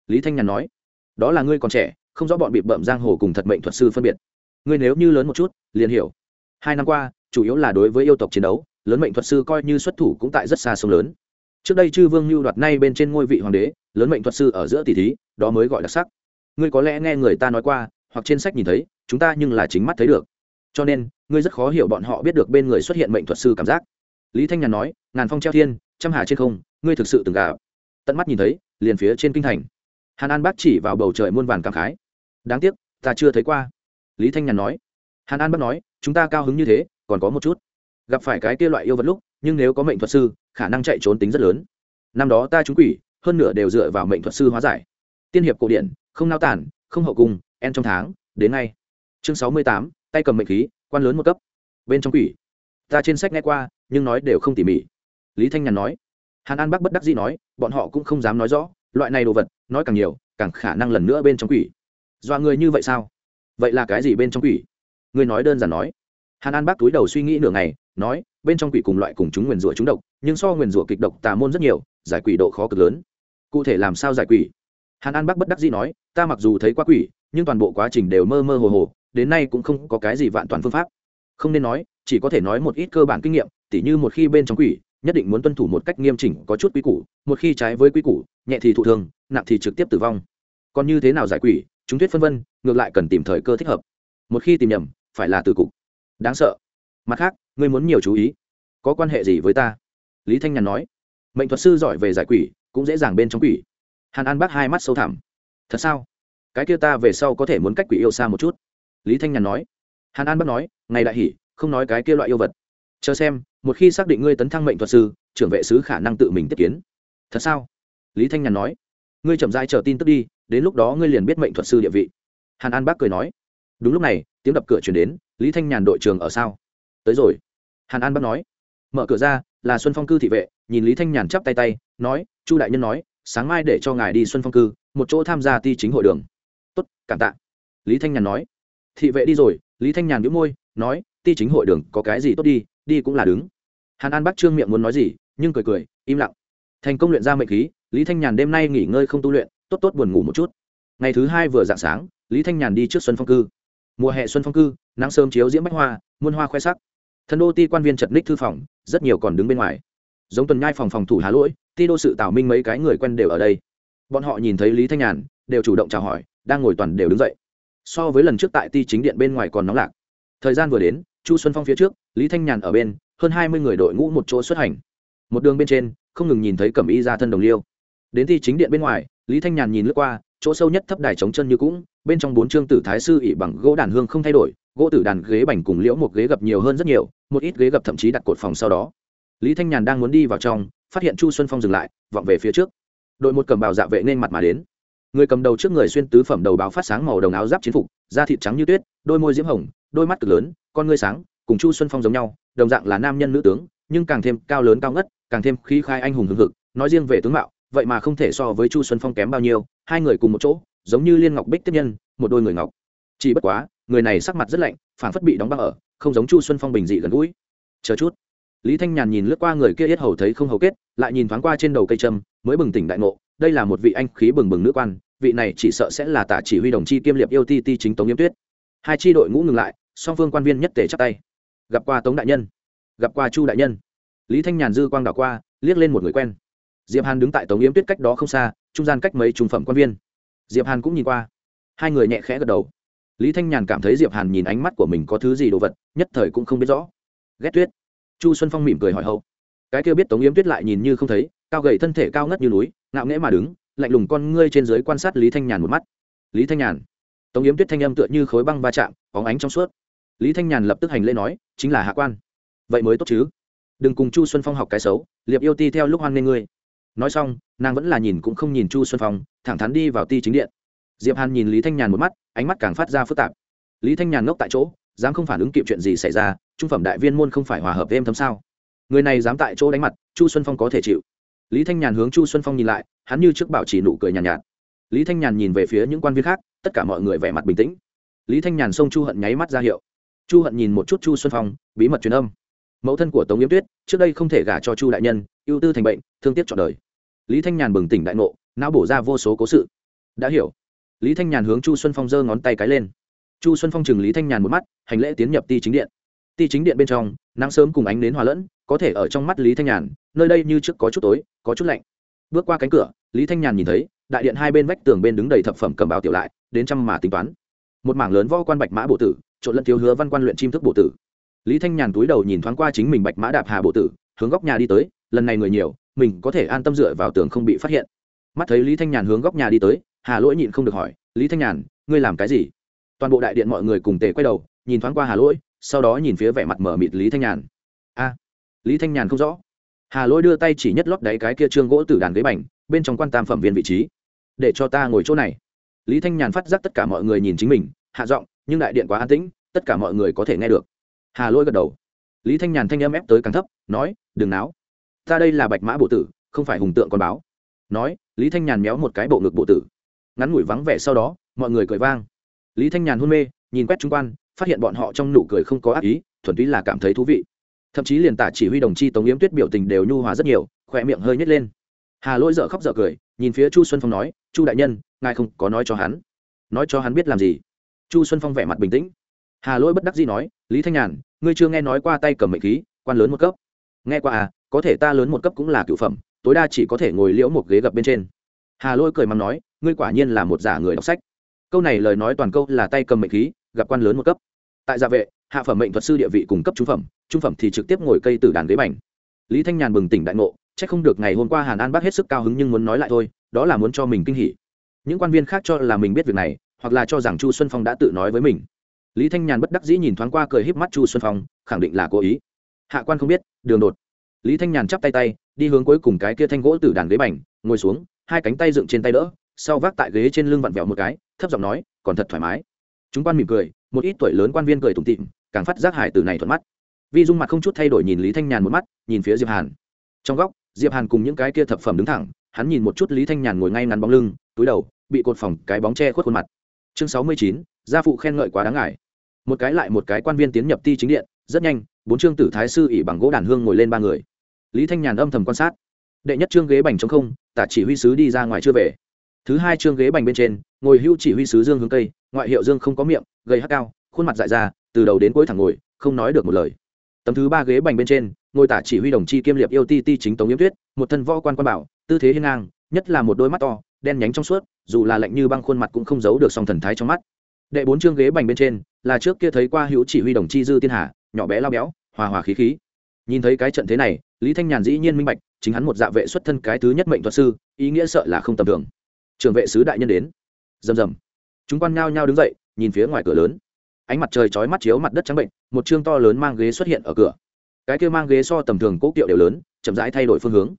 Lý thanh nhàn nói, đó là ngươi còn trẻ, không rõ bọn bị bậm giang hồ cùng thật mệnh thuật sư phân biệt. Ngươi nếu như lớn một chút, liền hiểu. Hai năm qua, chủ yếu là đối với yêu tộc chiến đấu, lớn mệnh thuật sư coi như xuất thủ cũng tại rất xa sông lớn. Trước đây chư vương lưu đoạt nay bên trên ngôi vị hoàng đế, lớn mệnh thuật sư ở giữa tỷ thí, đó mới gọi đặc sắc. Ngươi có lẽ nghe người ta nói qua, hoặc trên sách nhìn thấy, chúng ta nhưng là chính mắt thấy được. Cho nên, ngươi rất khó hiểu bọn họ biết được bên người xuất hiện mệnh thuật sư cảm giác lý thanh nhàn nói, ngàn phong treo thiên, trăm hà trên không, ngươi thực sự từng gà tận mắt nhìn thấy, liền phía trên kinh thành. Hàn an bác chỉ vào bầu trời muôn vàn cảm khái. Đáng tiếc, ta chưa thấy qua. Lý thanh nhàn nói. Hàn an bác nói, chúng ta cao hứng như thế, còn có một chút. Gặp phải cái kia loại yêu vật lúc, nhưng nếu có mệnh thuật sư, khả năng chạy trốn tính rất lớn. Năm đó ta trúng quỷ, hơn nửa đều dựa vào mệnh thuật sư hóa giải. Tiên hiệp cổ điển, không nao tản, không hậu cung, en trong tháng, đến ngay. Chương sáu mươi tám, tay cầm mệnh khí, quan lớn một cấp. Bên trong quỷ. Ta trên sách nghe qua nhưng nói đều không tỉ mỉ. Lý thanh nhàn nói. Hàn an bắc bất đắc dĩ nói, bọn họ cũng không dám nói rõ, loại này đồ vật, nói càng nhiều, càng khả năng lần nữa bên trong quỷ. Dọa người như vậy sao? Vậy là cái gì bên trong quỷ? Người nói đơn giản nói. Hàn an bác túi đầu suy nghĩ nửa ngày, nói, bên trong quỷ cùng loại cùng chúng nguyền rủa chúng độc, nhưng so nguyền rủa kịch độc tà môn rất nhiều, giải quỷ độ khó cực lớn. Cụ thể làm sao giải quỷ? Hàn an bắc bất đắc dĩ nói, ta mặc dù thấy quá quỷ, nhưng toàn bộ quá trình đều mơ mơ hồ hồ, đến nay cũng không có cái gì vạn toàn phương pháp. Không nên nói chỉ có thể nói một ít cơ bản kinh nghiệm, tỉ như một khi bên trong quỷ, nhất định muốn tuân thủ một cách nghiêm chỉnh, có chút quy củ, một khi trái với quy củ, nhẹ thì thụ thương, nặng thì trực tiếp tử vong. Còn như thế nào giải quỷ, chúng thuyết phân vân, ngược lại cần tìm thời cơ thích hợp. Một khi tìm nhầm, phải là từ cục. Đáng sợ. Mặt khác, ngươi muốn nhiều chú ý. Có quan hệ gì với ta? Lý thanh nhàn nói. Mệnh thuật sư giỏi về giải quỷ, cũng dễ dàng bên trong quỷ. Hàn an bác hai mắt sâu thẳm. Thật sao? Cái kia ta về sau có thể muốn cách quỷ yêu xa một chút. Lý thanh nhàn nói. Hàn an bác nói, ngày đại hỷ không nói cái kia loại yêu vật. Chờ xem, một khi xác định ngươi tấn thăng mệnh thuật sư, trưởng vệ sứ khả năng tự mình tiếp kiến. Thật sao? Lý thanh nhàn nói. Ngươi chậm dai chờ tin tức đi, đến lúc đó ngươi liền biết mệnh thuật sư địa vị. Hàn an bác cười nói. Đúng lúc này, tiếng đập cửa chuyển đến, lý thanh nhàn đội trường ở sao? Tới rồi. Hàn an bác nói. Mở cửa ra, là xuân phong cư thị vệ, nhìn lý thanh nhàn chắp tay tay, nói, chu đại nhân nói, sáng mai để cho ngài đi xuân phong cư, một chỗ tham gia ti chính hội đường. Tốt, cảm tạ. Lý thanh nhàn nói. Thị vệ đi rồi, lý thanh nhàn đĩu môi, nói ti chính hội đường có cái gì tốt đi đi cũng là đứng. Hàn an bắc trương miệng muốn nói gì, nhưng cười cười, im lặng. Thành công luyện ra mệnh khí, lý thanh nhàn đêm nay nghỉ ngơi không tu luyện, tốt tốt buồn ngủ một chút. Ngày thứ hai vừa d ạ n g sáng, lý thanh nhàn đi trước xuân phong cư. Mùa hè xuân phong cư, nắng sớm chiếu diễm bách hoa, muôn hoa khoe sắc. Thần đô ti quan viên chật ních thư phòng, rất nhiều còn đứng bên ngoài. Giống tuần nhai phòng phòng thủ hà lỗi, ti đô sự tào minh mấy cái người quen đều ở đây. Bọn họ nhìn thấy lý thanh nhàn, đều chủ động chào hỏi, đang ngồi toàn đều đứng dậy. So với lần trước tại ti chính điện bên ngoài còn nóng lạc. Thời gian vừa đến chu xuân phong phía trước, lý thanh nhàn ở bên, hơn hai mươi người đội ngũ một chỗ xuất hành. Một đường bên trên, không ngừng nhìn thấy cẩm y ra thân đồng liêu. Đến thi chính điện bên ngoài, lý thanh nhàn nhìn lướt qua, chỗ sâu nhất thấp đài trống chân như cũng, bên trong bốn chương tử thái sư ỉ bằng gỗ đàn hương không thay đổi, gỗ tử đàn ghế bành cùng liễu một ghế gập nhiều hơn rất nhiều, một ít ghế gập thậm chí đặt cột phòng sau đó. Lý thanh nhàn đang muốn đi vào trong, phát hiện chu xuân phong dừng lại, vọng về phía trước. Đội một cầm bào dạ vệ nên mặt mà đến. Người cầm đầu trước người xuyên tứ phẩm đầu báo phát sáng màu đồng áo giáp chiến phục, da thịt trắng như tuyết, đôi môi diễm hồng, đôi mắt cực lớn con ngươi sáng, cùng chu xuân phong giống nhau, đồng dạng là nam nhân nữ tướng, nhưng càng thêm cao lớn cao ngất, càng thêm khí khai anh hùng hưng hực, nói riêng về tướng mạo, vậy mà không thể so với chu xuân phong kém bao nhiêu, hai người cùng một chỗ, giống như liên ngọc bích tiếp nhân, một đôi người ngọc. Chỉ bất quá, người này sắc mặt rất lạnh phản phất bị đóng băng ở, không giống chu xuân phong bình dị gần gũi. Chờ chút. Lý thanh nhàn nhìn lướt qua người kia yết hầu thấy không hầu kết, lại nhìn thoáng qua trên đầu cây trâm mới bừng tỉnh đại ngộ, đây là một vị anh khí bừng bừng nữ quan, vị này chỉ sợ sẽ là tả chỉ huy đồng chi kiêm liệp yêu ti ti chính tống nghiêm tuyết. Hai tri đội ngũ ngừng lại song phương quan viên nhất tề chắp tay. Gặp qua tống đại nhân, gặp qua chu đại nhân. Lý thanh nhàn dư quang đảo qua, liếc lên một người quen. Diệp hàn đứng tại tống yếm tuyết cách đó không xa, trung gian cách mấy trung phẩm quan viên. Diệp hàn cũng nhìn qua. Hai người nhẹ khẽ gật đầu. Lý thanh nhàn cảm thấy diệp hàn nhìn ánh mắt của mình có thứ gì đồ vật, nhất thời cũng không biết rõ. Ghét tuyết. Chu xuân phong mỉm cười hỏi hậu. Cái kia biết tống yếm tuyết lại nhìn như không thấy, cao gầy thân thể cao ngất như núi, ngạo nghễ mà đứng, lạnh lùng con ngươi trên dưới quan sát lý thanh nhàn một mắt. Lý thanh nhàn. Tống yếm tuyết thanh âm tựa như khối băng va chạm bóng ánh trong suốt lý thanh nhàn lập tức hành lễ nói chính là hạ quan. Vậy mới tốt chứ. Đừng cùng chu xuân phong học cái xấu liệp yêu ti theo lúc hoan nghê ngươi. Nói xong nàng vẫn là nhìn cũng không nhìn chu xuân phong thẳng thắn đi vào ti chính điện. Diệp hàn nhìn lý thanh nhàn một mắt ánh mắt càng phát ra phức tạp. Lý thanh nhàn ngốc tại chỗ dám không phản ứng kịp chuyện gì xảy ra trung phẩm đại viên môn không phải hòa hợp với em thấm sao? Người này dám tại chỗ đánh mặt chu xuân phong có thể chịu. Lý thanh nhàn hướng chu xuân phong nhìn lại hắn như trước bảo chỉ nụ cười nhàn nhạt, nhạt. Lý thanh nhàn nhìn về phía những quan viên khác tất cả mọi người vẻ mặt bình tĩnh. Lý thanh nhàn xông chu hận nháy mắt ra hiệu chu hận nhìn một chút chu xuân phong, bí mật truyền âm. Mẫu thân của tống yếm tuyết, trước đây không thể gả cho chu đại nhân, ưu tư thành bệnh, thương tiếc trọn đời. Lý thanh nhàn bừng tỉnh đại ngộ, não bổ ra vô số cố sự. Đã hiểu. Lý thanh nhàn hướng chu xuân phong giơ ngón tay cái lên. Chu xuân phong chừng lý thanh nhàn một mắt, hành lễ tiến nhập ti chính điện. Ti chính điện bên trong, nắng sớm cùng ánh đến hòa lẫn, có thể ở trong mắt lý thanh nhàn, nơi đây như trước có chút tối, có chút lạnh. Bước qua cánh cửa, lý thanh nhàn nhìn thấy, đại điện hai bên vách tường bên đứng đầy thập phẩm cầm bào tiểu lại, đến trăm mà tính toán. Một mảng lớn vo quan bạch mã bộ tử trộn lẫn thiếu hứa văn quan luyện chim thức bộ tử. Lý thanh nhàn túi đầu nhìn thoáng qua chính mình bạch mã đạp hà bộ tử, hướng góc nhà đi tới, lần này người nhiều, mình có thể an tâm dựa vào tường không bị phát hiện. Mắt thấy lý thanh nhàn hướng góc nhà đi tới, hà lỗi nhịn không được hỏi, lý thanh nhàn, ngươi làm cái gì? Toàn bộ đại điện mọi người cùng tề quay đầu, nhìn thoáng qua hà lỗi, sau đó nhìn phía vẻ mặt mở mịt lý thanh nhàn. A, lý thanh nhàn không rõ. Hà lỗi đưa tay chỉ nhất lót đáy cái kia trương gỗ từ đàn ghế bành, bên trong quan tam phẩm viên vị trí. Để cho ta ngồi chỗ này. Lý thanh nhàn phát giác tất cả mọi người nhìn chính mình hạ giọng, nhưng đại điện quá an tĩnh, tất cả mọi người có thể nghe được. Hà lôi gật đầu. Lý thanh nhàn thanh âm ép tới càng thấp, nói, đừng náo. Ta đây là bạch mã bộ tử, không phải hùng tượng con báo. Nói, lý thanh nhàn méo một cái bộ ngực bộ tử. Ngắn ngủi vắng vẻ sau đó, mọi người cười vang. Lý thanh nhàn hôn mê, nhìn quét trung quan phát hiện bọn họ trong nụ cười không có ác ý, thuần túy là cảm thấy thú vị. Thậm chí liền tả chỉ huy đồng chi tống yếm tuyết biểu tình đều nhu hòa rất nhiều khỏe miệng hơi nhét lên. Hà lỗi dở khóc dở cười, nhìn phía chu xuân phong nói, chu đại nhân, ngài không có nói cho hắn. Nói cho hắn biết làm gì? Chu xuân phong vẻ mặt bình tĩnh. Hà lỗi bất đắc dĩ nói, lý thanh nhàn, ngươi chưa nghe nói qua tay cầm mệnh khí, quan lớn một cấp. Nghe qua à có thể ta lớn một cấp cũng là cựu phẩm, tối đa chỉ có thể ngồi liễu một ghế gập bên trên. Hà lỗi cười mắng nói, ngươi quả nhiên là một giả người đọc sách. Câu này lời nói toàn câu là tay cầm mệnh khí, gặp quan lớn một cấp. Tại gia vệ, hạ phẩm mệnh thuật sư địa vị cung cấp trung phẩm trung phẩm thì trực tiếp ngồi cây từ đàn ghế bành. Lý thanh nhàn bừng tỉnh đại ngộ c h ắ c không được ngày hôm qua hàn an bác hết sức cao hứng nhưng muốn nói lại thôi, đó là muốn cho mình kinh hỉ. Những quan viên khác cho là mình biết việc này hoặc là cho rằng chu xuân phong đã tự nói với mình. Lý thanh nhàn bất đắc dĩ nhìn thoáng qua cười híp mắt chu xuân phong, khẳng định là cố ý. Hạ quan không biết, đường đột. Lý thanh nhàn chắp tay tay, đi hướng cuối cùng cái kia thanh gỗ từ đàn ghế bành, ngồi xuống, hai cánh tay dựng trên tay đỡ, sau vác tại ghế trên lưng vặn vẹo một cái, thấp giọng nói, còn thật thoải mái. Chúng quan mỉm cười, một ít tuổi lớn quan viên cười tủm tịm càng phát giác hải từ này thuận mắt. Vi dung mặt không chút thay đổi nhìn lý thanh nhàn một mắt, nhìn phía diệp hàn. Trong góc, diệp hàn cùng những cái kia thập phẩm đứng thẳng, hắn nhìn một chút lý thanh nhàn ngồi ngay ngắn bóng lưng, túi đầu, bị cột phòng cái bóng che khuất khuôn mặt chương sáu mươi chín, gia phụ khen ngợi quá đáng ngại. Một cái lại một cái quan viên tiến nhập ti chính điện, rất nhanh, bốn chương tử thái sư ỉ bằng gỗ đàn hương ngồi lên ba người. Lý thanh nhàn âm thầm quan sát. Đệ nhất chương ghế bành chống không, tả chỉ huy sứ đi ra ngoài chưa về. Thứ hai chương ghế bành bên trên, ngồi hưu chỉ huy sứ dương hướng tây, ngoại hiệu dương không có miệng gây hắc cao, khuôn mặt dại ra từ đầu đến cuối thẳng ngồi, không nói được một lời. Tấm thứ ba ghế bành bên trên, ngồi tả chỉ huy đồng chi kiêm liệp yêu ti ti chính tống yếm tuyết, một thân võ quan quan bảo, tư thế hiên ngang, nhất là một đôi mắt to đen nhánh trong suốt, dù là lạnh như băng khuôn mặt cũng không giấu được song thần thái trong mắt. Đệ bốn chương ghế bành bên trên, là trước kia thấy qua hữu chỉ huy đồng chi dư tiên hà, nhỏ bé lao béo, hòa hòa khí khí. Nhìn thấy cái trận thế này, lý thanh nhàn dĩ nhiên minh bạch, chính hắn một dạ vệ xuất thân cái thứ nhất mệnh thuật sư, ý nghĩa sợ là không tầm thường. Trường vệ sứ đại nhân đến. Rầm rầm. Chúng quan nhao nhao đứng dậy, nhìn phía ngoài cửa lớn. Ánh mặt trời chói mắt chiếu mặt đất trắng bệnh, một chương to lớn mang ghế xuất hiện ở cửa. Cái kia mang ghế so tầm thường cố kiệu đều lớn, chậm rãi thay đổi phương hướng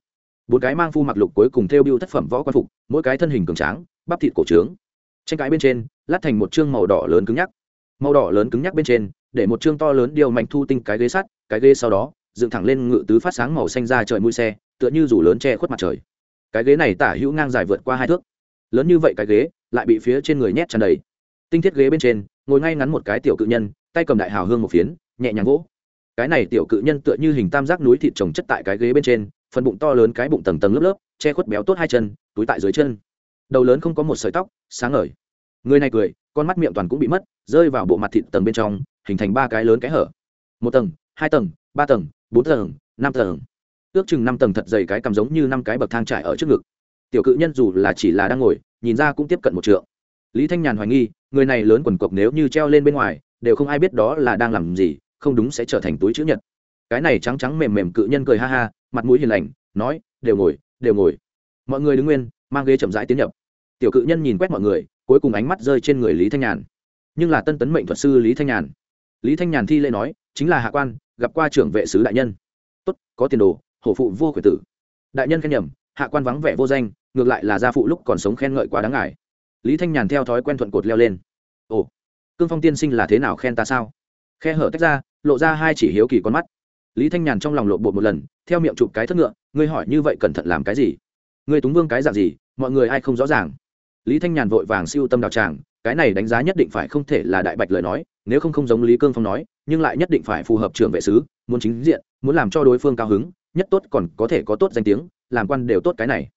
bốn cái mang phu mặc lục cuối cùng theo biêu thất phẩm võ quan phục, mỗi cái thân hình cường tráng, bắp thịt cổ trướng. Tranh cái bên trên, lát thành một chương màu đỏ lớn cứng nhắc. Màu đỏ lớn cứng nhắc bên trên, để một chương to lớn điều mạnh thu tinh cái ghế sắt, cái ghế sau đó, dựng thẳng lên ngự tứ phát sáng màu xanh ra trời mũi xe, tựa như rủ lớn che khuất mặt trời. Cái ghế này tả hữu ngang dài vượt qua hai thước. Lớn như vậy cái ghế, lại bị phía trên người nhét tràn đầy. Tinh thiết ghế bên trên, ngồi ngay ngắn một cái tiểu cự nhân, tay cầm đại hào hương một phiến, nhẹ nhàng vỗ. Cái này tiểu cự nhân tựa như hình tam giác núi thịt trồng chất tại cái ghế bên trên phần bụng to lớn cái bụng tầng tầng lớp lớp, che khuất béo tốt hai chân, túi tại dưới chân. Đầu lớn không có một sợi tóc, sáng ngời. Người này cười, con mắt miệng toàn cũng bị mất, rơi vào bộ mặt thịt tầng bên trong, hình thành ba cái lớn cái hở. Một tầng, hai tầng, ba tầng, bốn tầng, năm tầng. Ước chừng năm tầng thật dày cái cầm giống như năm cái bậc thang trải ở trước ngực. Tiểu cự nhân dù là chỉ là đang ngồi, nhìn ra cũng tiếp cận một trượng. Lý thanh nhàn hoài nghi, người này lớn quần cộc nếu như treo lên bên ngoài, đều không ai biết đó là đang làm gì, không đúng sẽ trở thành túi chữ nhật. Cái này trắng trắng mềm mềm cự nhân cười ha ha mặt mũi hiền lành, nói, đều ngồi đều ngồi. Mọi người đứng nguyên, mang ghế chậm rãi tiến nhập. Tiểu cự nhân nhìn quét mọi người, cuối cùng ánh mắt rơi trên người lý thanh nhàn. Nhưng là tân tấn mệnh thuật sư lý thanh nhàn. Lý thanh nhàn thi lễ nói, chính là hạ quan, gặp qua trưởng vệ sứ đại nhân. Tốt, có tiền đồ, hổ phụ vô khuyển tử. Đại nhân khen nhầm, hạ quan vắng vẻ vô danh, ngược lại là gia phụ lúc còn sống khen ngợi quá đáng ngại. Lý thanh nhàn theo thói quen thuận cột leo lên. Ồ, cương phong tiên sinh là thế nào khen ta sao? Khe hở tách ra, lộ ra hai chỉ hiếu kỳ con mắt lý thanh nhàn trong lòng lộ bột một lần, theo miệng chụp cái thất ngựa, ngươi hỏi như vậy cẩn thận làm cái gì? Ngươi túng vương cái dạng gì? Mọi người ai không rõ ràng? Lý thanh nhàn vội vàng siêu tâm đào tràng, cái này đánh giá nhất định phải không thể là đại bạch lời nói, nếu không không giống lý cương phong nói, nhưng lại nhất định phải phù hợp trường vệ sứ, muốn chính diện, muốn làm cho đối phương cao hứng, nhất tốt còn có thể có tốt danh tiếng, làm quan đều tốt cái này.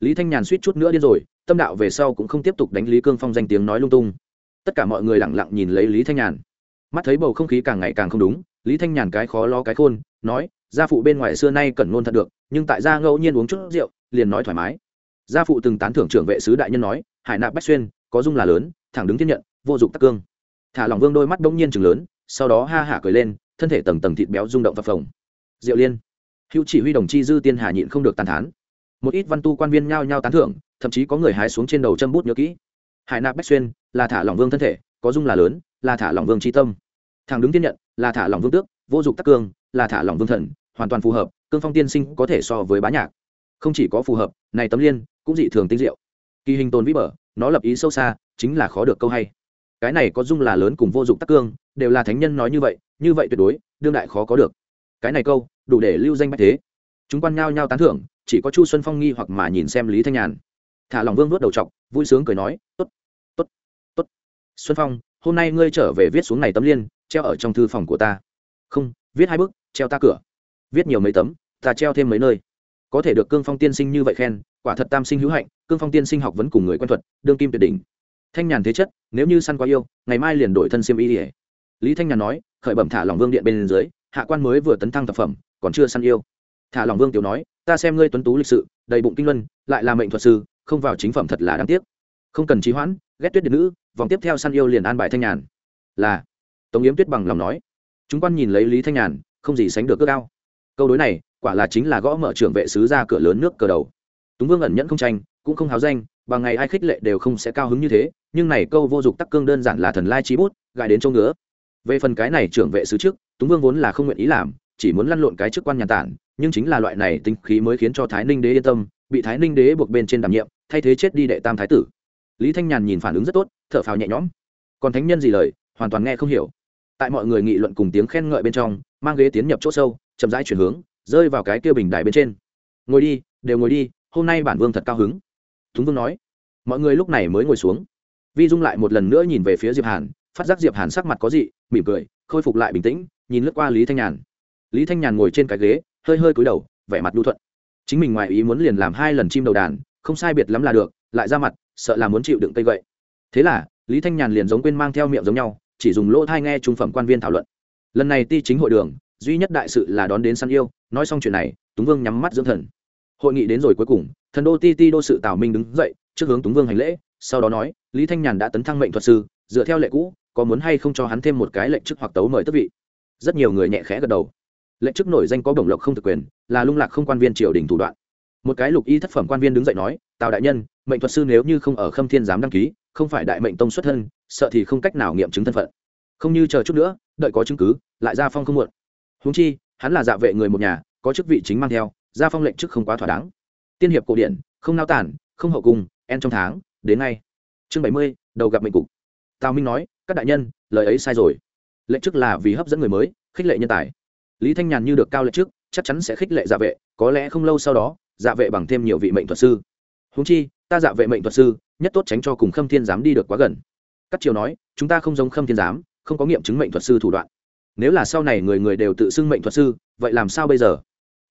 Lý thanh nhàn suýt chút nữa điên rồi, tâm đạo về sau cũng không tiếp tục đánh lý cương phong danh tiếng nói lung tung. Tất cả mọi người lẳng lặng nhìn lấy lý thanh nhàn. Mắt thấy bầu không khí càng ngày càng không đúng lý thanh nhàn cái khó lo cái khôn, nói, gia phụ bên ngoài xưa nay cần nôn thật được, nhưng tại gia ngẫu nhiên uống chút rượu, liền nói thoải mái. Gia phụ từng tán thưởng trưởng vệ sứ đại nhân nói, hải nạp bách xuyên, có dung là lớn, thẳng đứng thiên nhận, vô dụng tắc cương. Thả lòng vương đôi mắt đông nhiên chừng lớn, sau đó ha hả cười lên, thân thể tầng tầng thịt béo rung động phập phồng. Diệu liên, hữu chỉ huy đồng chi dư tiên hà nhịn không được tàn thán. Một ít văn tu quan viên nhao nhao tán thưởng, thậm chí có người hái xuống trên đầu châm bút nhớ kỹ. Hải nạp bách xuyên, là thả lòng vương thân thể, có dung là lớn, là thả lòng vương tri tâm. Thằng đứng tiên nhận là thả lòng vương tước, vô dụng tắc cương, là thả lòng vương thần, hoàn toàn phù hợp, cương phong tiên sinh có thể so với bá nhạc. Không chỉ có phù hợp, này tấm liên cũng dị thường tinh diệu. Kỳ hình tồn vĩ bở nó lập ý sâu xa, chính là khó được câu hay. Cái này có dung là lớn cùng vô dụng tắc cương, đều là thánh nhân nói như vậy như vậy tuyệt đối, đương đại khó có được. Cái này câu, đủ để lưu danh bách thế. Chúng quan nhao nhao tán thưởng, chỉ có chu xuân phong nghi hoặc mà nhìn xem lý thanh nhàn. Thả lòng vương vớt đầu t vui sướng cười nói t ố t t ố t t ố t xuân phong, hôm nay ngươi trở về viết xuống này tấm liên treo ở trong thư phòng của ta. Không, viết hai bức treo ta cửa. Viết nhiều mấy tấm, ta treo thêm mấy nơi. Có thể được cương phong tiên sinh như vậy khen, quả thật tam sinh hữu hạnh, cương phong tiên sinh học vẫn cùng người quen thuật, đương kim tuyệt đỉnh. Thanh nhàn thế chất, nếu như săn quá yêu, ngày mai liền đổi thân xiêm y ỉa lý thanh nhàn nói, khởi bẩm thả lòng vương điện bên dưới, hạ quan mới vừa tấn thăng tập phẩm, còn chưa săn yêu. Thả lòng vương tiểu nói, ta xem ngươi tuấn tú lịch sự, đầy bụng kinh luân, lại là mệnh thuật sư, không vào chính phẩm thật là đáng tiếc. Không cần trí hoãn, ghét tuyết điện nữ, vòng tiếp theo săn yêu liền an bài thanh nhàn. Là tống yếm tuyết bằng lòng nói. Chúng quan nhìn lấy lý thanh nhàn, không gì sánh được cước cao câu đối này, quả là chính là gõ mở trưởng vệ sứ ra cửa lớn nước cờ đầu. Túng vương ẩn nhẫn không tranh, cũng không háo danh, bằng ngày ai khích lệ đều không sẽ cao hứng như thế, nhưng này câu vô dụng tắc cương đơn giản là thần lai trí bút gại đến chỗ ngứa. Về phần cái này trưởng vệ sứ trước, túng vương vốn là không nguyện ý làm, chỉ muốn lăn lộn cái chức quan nhà tản, nhưng chính là loại này tinh khí mới khiến cho thái ninh đế yên tâm, bị thái ninh đế buộc bên trên đảm nhiệm, thay thế chết đi đệ tam thái tử. Lý thanh nhàn nhìn phản ứng rất tốt, thở phào nhẹ nhõm. Còn thánh nhân gì lời, hoàn toàn nghe không hiểu tại mọi người nghị luận cùng tiếng khen ngợi bên trong, mang ghế tiến nhập chỗ sâu, chậm rãi chuyển hướng, rơi vào cái kia bình đài bên trên. Ngồi đi, đều ngồi đi, hôm nay bản vương thật cao hứng. Thúng vương nói. Mọi người lúc này mới ngồi xuống. Vi dung lại một lần nữa nhìn về phía diệp hàn, phát giác diệp hàn sắc mặt có gì mỉm cười, khôi phục lại bình tĩnh, nhìn lướt qua lý thanh nhàn. Lý thanh nhàn ngồi trên cái ghế, hơi hơi cúi đầu, vẻ mặt lưu thuận. Chính mình ngoài ý muốn liền làm hai lần chim đầu đàn, không sai biệt lắm là được, lại ra mặt, sợ là muốn chịu đựng cây gậy. Thế là, lý thanh nhàn liền giống quên mang theo miệng giống nhau chỉ dùng lỗ thai nghe trung phẩm quan viên thảo luận. Lần này ti chính hội đường, duy nhất đại sự là đón đến săn yêu, nói xong chuyện này, túng vương nhắm mắt dưỡng thần. Hội nghị đến rồi cuối cùng, thần đô ti ti đô sự tào minh đứng dậy, trước hướng túng vương hành lễ, sau đó nói, lý thanh nhàn đã tấn thăng mệnh thuật sư, dựa theo lệ cũ, có muốn hay không cho hắn thêm một cái lệnh chức hoặc tấu mời tất vị? Rất nhiều người nhẹ khẽ gật đầu. Lệnh chức nổi danh có bổng lộc không thực quyền, là lung lạc không quan viên triều đình thủ đoạn. Một cái lục y thất phẩm quan viên đứng dậy nói, tào đại nhân, mệnh thuật sư nếu như không ở khâm thiên giám đăng ký không phải đại mệnh tông xuất thân, sợ thì không cách nào nghiệm chứng thân phận. Không như chờ chút nữa, đợi có chứng cứ, lại ra phong không muộn. Húng chi, hắn là dạ vệ người một nhà, có chức vị chính mang theo, ra phong lệnh chức không quá thỏa đáng. Tiên hiệp cổ điển, không nao tản không hậu cung, en trong tháng, đến ngay. Chương bảy mươi, đầu gặp mệnh cục. Tào minh nói, các đại nhân, lời ấy sai rồi. Lệnh chức là vì hấp dẫn người mới, khích lệ nhân tài. Lý thanh nhàn như được cao lệnh chức chắc chắn sẽ khích lệ dạ vệ, có lẽ không lâu sau đó dạ vệ bằng thêm nhiều vị mệnh thuật sư. Húng chi, ta dạ vệ mệnh thuật sư nhất tốt tránh cho cùng khâm thiên giám đi được quá gần. Các triều nói, chúng ta không giống khâm thiên giám, không có nghiệm chứng mệnh thuật sư thủ đoạn. Nếu là sau này người người đều tự xưng mệnh thuật sư, vậy làm sao bây giờ?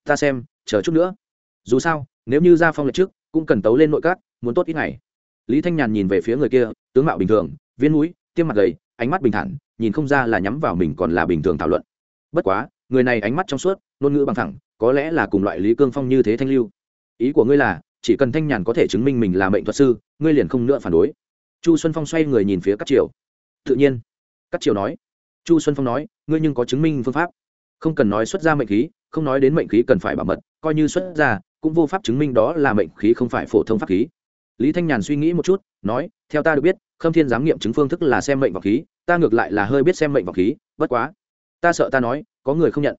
Ta xem, chờ chút nữa. Dù sao, nếu như ra phong lệch trước, cũng cần tấu lên nội các muốn tốt ít ngày. Lý thanh nhàn nhìn về phía người kia, tướng mạo bình thường, viên mũi, tiêm mặt gầy, ánh mắt bình thản, nhìn không ra là nhắm vào mình còn là bình thường thảo luận. Bất quá, người này ánh mắt trong suốt, ngôn ngữ bằng thẳng, có lẽ là cùng loại lý cương phong như thế thanh lưu. Ý của ngươi là chỉ cần thanh nhàn có thể chứng minh mình là mệnh thuật sư, ngươi liền không nữa phản đối. Chu xuân phong xoay người nhìn phía các triều. Tự nhiên. Các triều nói. Chu xuân phong nói, ngươi nhưng có chứng minh phương pháp. Không cần nói xuất ra mệnh khí, không nói đến mệnh khí cần phải bảo mật, coi như xuất ra, cũng vô pháp chứng minh đó là mệnh khí không phải phổ thông pháp khí. Lý thanh nhàn suy nghĩ một chút, nói, theo ta được biết, khâm thiên giám nghiệm chứng phương thức là xem mệnh vào khí, ta ngược lại là hơi biết xem mệnh vào khí, bất quá. Ta sợ ta nói, có người không nhận.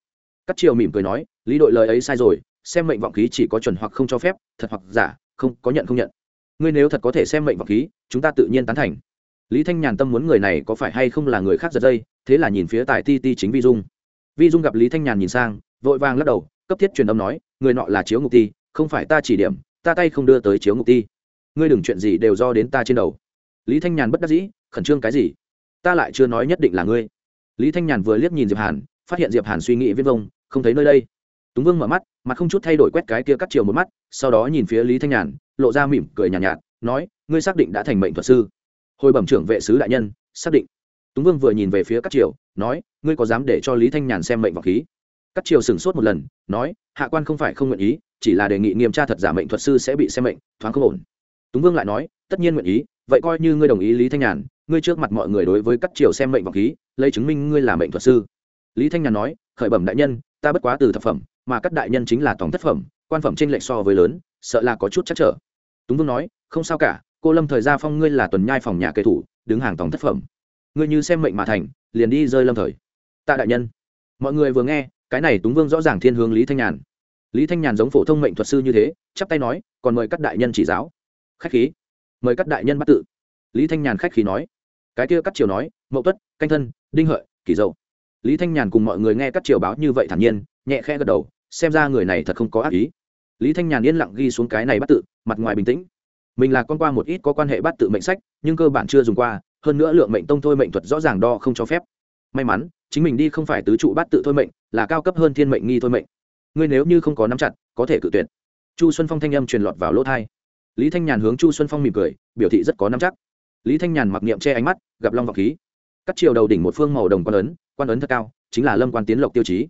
Các triều mỉm cười nói, lý đội lời ấy sai rồi xem mệnh vọng khí chỉ có chuẩn hoặc không cho phép, thật hoặc giả, không, có nhận không nhận. Ngươi nếu thật có thể xem mệnh vọng khí, chúng ta tự nhiên tán thành. Lý thanh nhàn tâm muốn người này có phải hay không là người khác giật dây, thế là nhìn phía tài ti ti chính vi dung. Vi dung gặp lý thanh nhàn nhìn sang, vội vàng lắc đầu, cấp thiết truyền âm nói, người nọ là chiếu ngục ti, không phải ta chỉ điểm, ta tay không đưa tới chiếu ngục ti. Ngươi đừng chuyện gì đều do đến ta trên đầu. Lý thanh nhàn bất đắc dĩ, khẩn trương cái gì? Ta lại chưa nói nhất định là ngươi. Lý thanh nhàn vừa liếc nhìn diệp hàn, phát hiện diệp hàn suy nghĩ viết vông, không thấy nơi đây túng vương mở mắt mặt không chút thay đổi quét cái kia cắt chiều một mắt sau đó nhìn phía lý thanh nhàn lộ ra mỉm cười nhàn nhạt, nhạt nói ngươi xác định đã thành mệnh thuật sư? Hồi bẩm trưởng vệ sứ đại nhân xác định. Túng vương vừa nhìn về phía cắt triều nói ngươi có dám để cho lý thanh nhàn xem mệnh vào khí? Cắt triều sửng sốt một lần nói hạ quan không phải không nguyện ý chỉ là đề nghị nghiêm tra thật giả mệnh thuật sư sẽ bị xem mệnh thoáng không ổn. Túng vương lại nói tất nhiên nguyện ý vậy coi như ngươi đồng ý lý thanh nhàn ngươi trước mặt mọi người đối với cắt triều xem mệnh vào khí lấy chứng minh ngươi là mệnh thuật sư. Lý thanh nhàn nói khởi bẩm đại nhân ta bất quá từ thập phẩm mà các đại nhân chính là tổng thất phẩm, quan phẩm trên lệch so với lớn, sợ là có chút chắc trở. Túng vương nói, không sao cả, cô lâm thời gia phong ngươi là tuần nhai phòng nhà kệ thủ đứng hàng tổng thất phẩm. Ngươi như xem mệnh mà thành, liền đi rơi lâm thời. Tạ đại nhân. Mọi người vừa nghe, cái này túng vương rõ ràng thiên hướng lý thanh nhàn. Lý thanh nhàn giống phổ thông mệnh thuật sư như thế, chắp tay nói, còn mời các đại nhân chỉ giáo. Khách khí. Mời các đại nhân bắt tự. Lý thanh nhàn khách khí nói. Cái kia cắt triều nói, mậu tuất, canh thân, đinh hợi, kỷ dậu. Lý thanh nhàn cùng mọi người nghe các triều báo như vậy thản nhiên, nhẹ khẽ gật đầu xem ra người này thật không có ác ý. Lý thanh nhàn yên lặng ghi xuống cái này bắt tự, mặt ngoài bình tĩnh. Mình là con qua một ít có quan hệ bắt tự mệnh sách, nhưng cơ bản chưa dùng qua, hơn nữa lượng mệnh tông thôi mệnh thuật rõ ràng đo không cho phép. May mắn, chính mình đi không phải tứ trụ bắt tự thôi mệnh, là cao cấp hơn thiên mệnh nghi thôi mệnh. Ngươi nếu như không có nắm chặt, có thể cự tuyệt. Chu xuân phong thanh âm truyền lọt vào lỗ thai lý thanh nhàn hướng chu xuân phong mỉm cười, biểu thị rất có nắm chắc. Lý thanh nhàn mặc niệm che ánh mắt, gặp long vọng khí. Cắt chiều đầu đỉnh một phương màu đồng quan ấn quan ấn thật cao, chính là lâm quan tiến lộc tiêu chí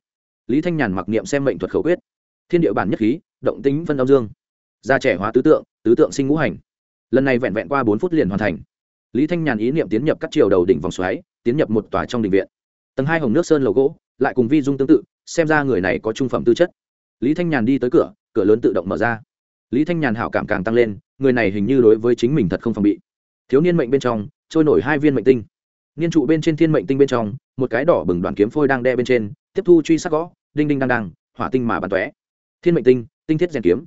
lý thanh nhàn mặc niệm xem mệnh thuật khẩu quyết. Thiên địa bản nhất khí, động tính phân âm dương. Gia trẻ hóa tứ tượng tứ tượng sinh ngũ hành. Lần này vẹn vẹn qua bốn phút liền hoàn thành. Lý thanh nhàn ý niệm tiến nhập các chiều đầu đỉnh vòng xoáy, tiến nhập một tòa trong đình viện. Tầng hai hồng nước sơn lầu gỗ, lại cùng vi dung tương tự, xem ra người này có trung phẩm tư chất. Lý thanh nhàn đi tới cửa cửa lớn tự động mở ra. Lý thanh nhàn hảo cảm càng tăng lên, người này hình như đối với chính mình thật không phòng bị. Thiếu niên mệnh bên trong, trôi nổi hai viên mệnh tinh. Niên trụ bên trên thiên mệnh tinh bên trong, một cái đỏ bừng đoàn kiếm phôi đang đe bên trên tiếp thu truy sát gõ đinh đinh đang đang hỏa tinh mà bắn tóe. Thiên mệnh tinh tinh thiết rèn kiếm.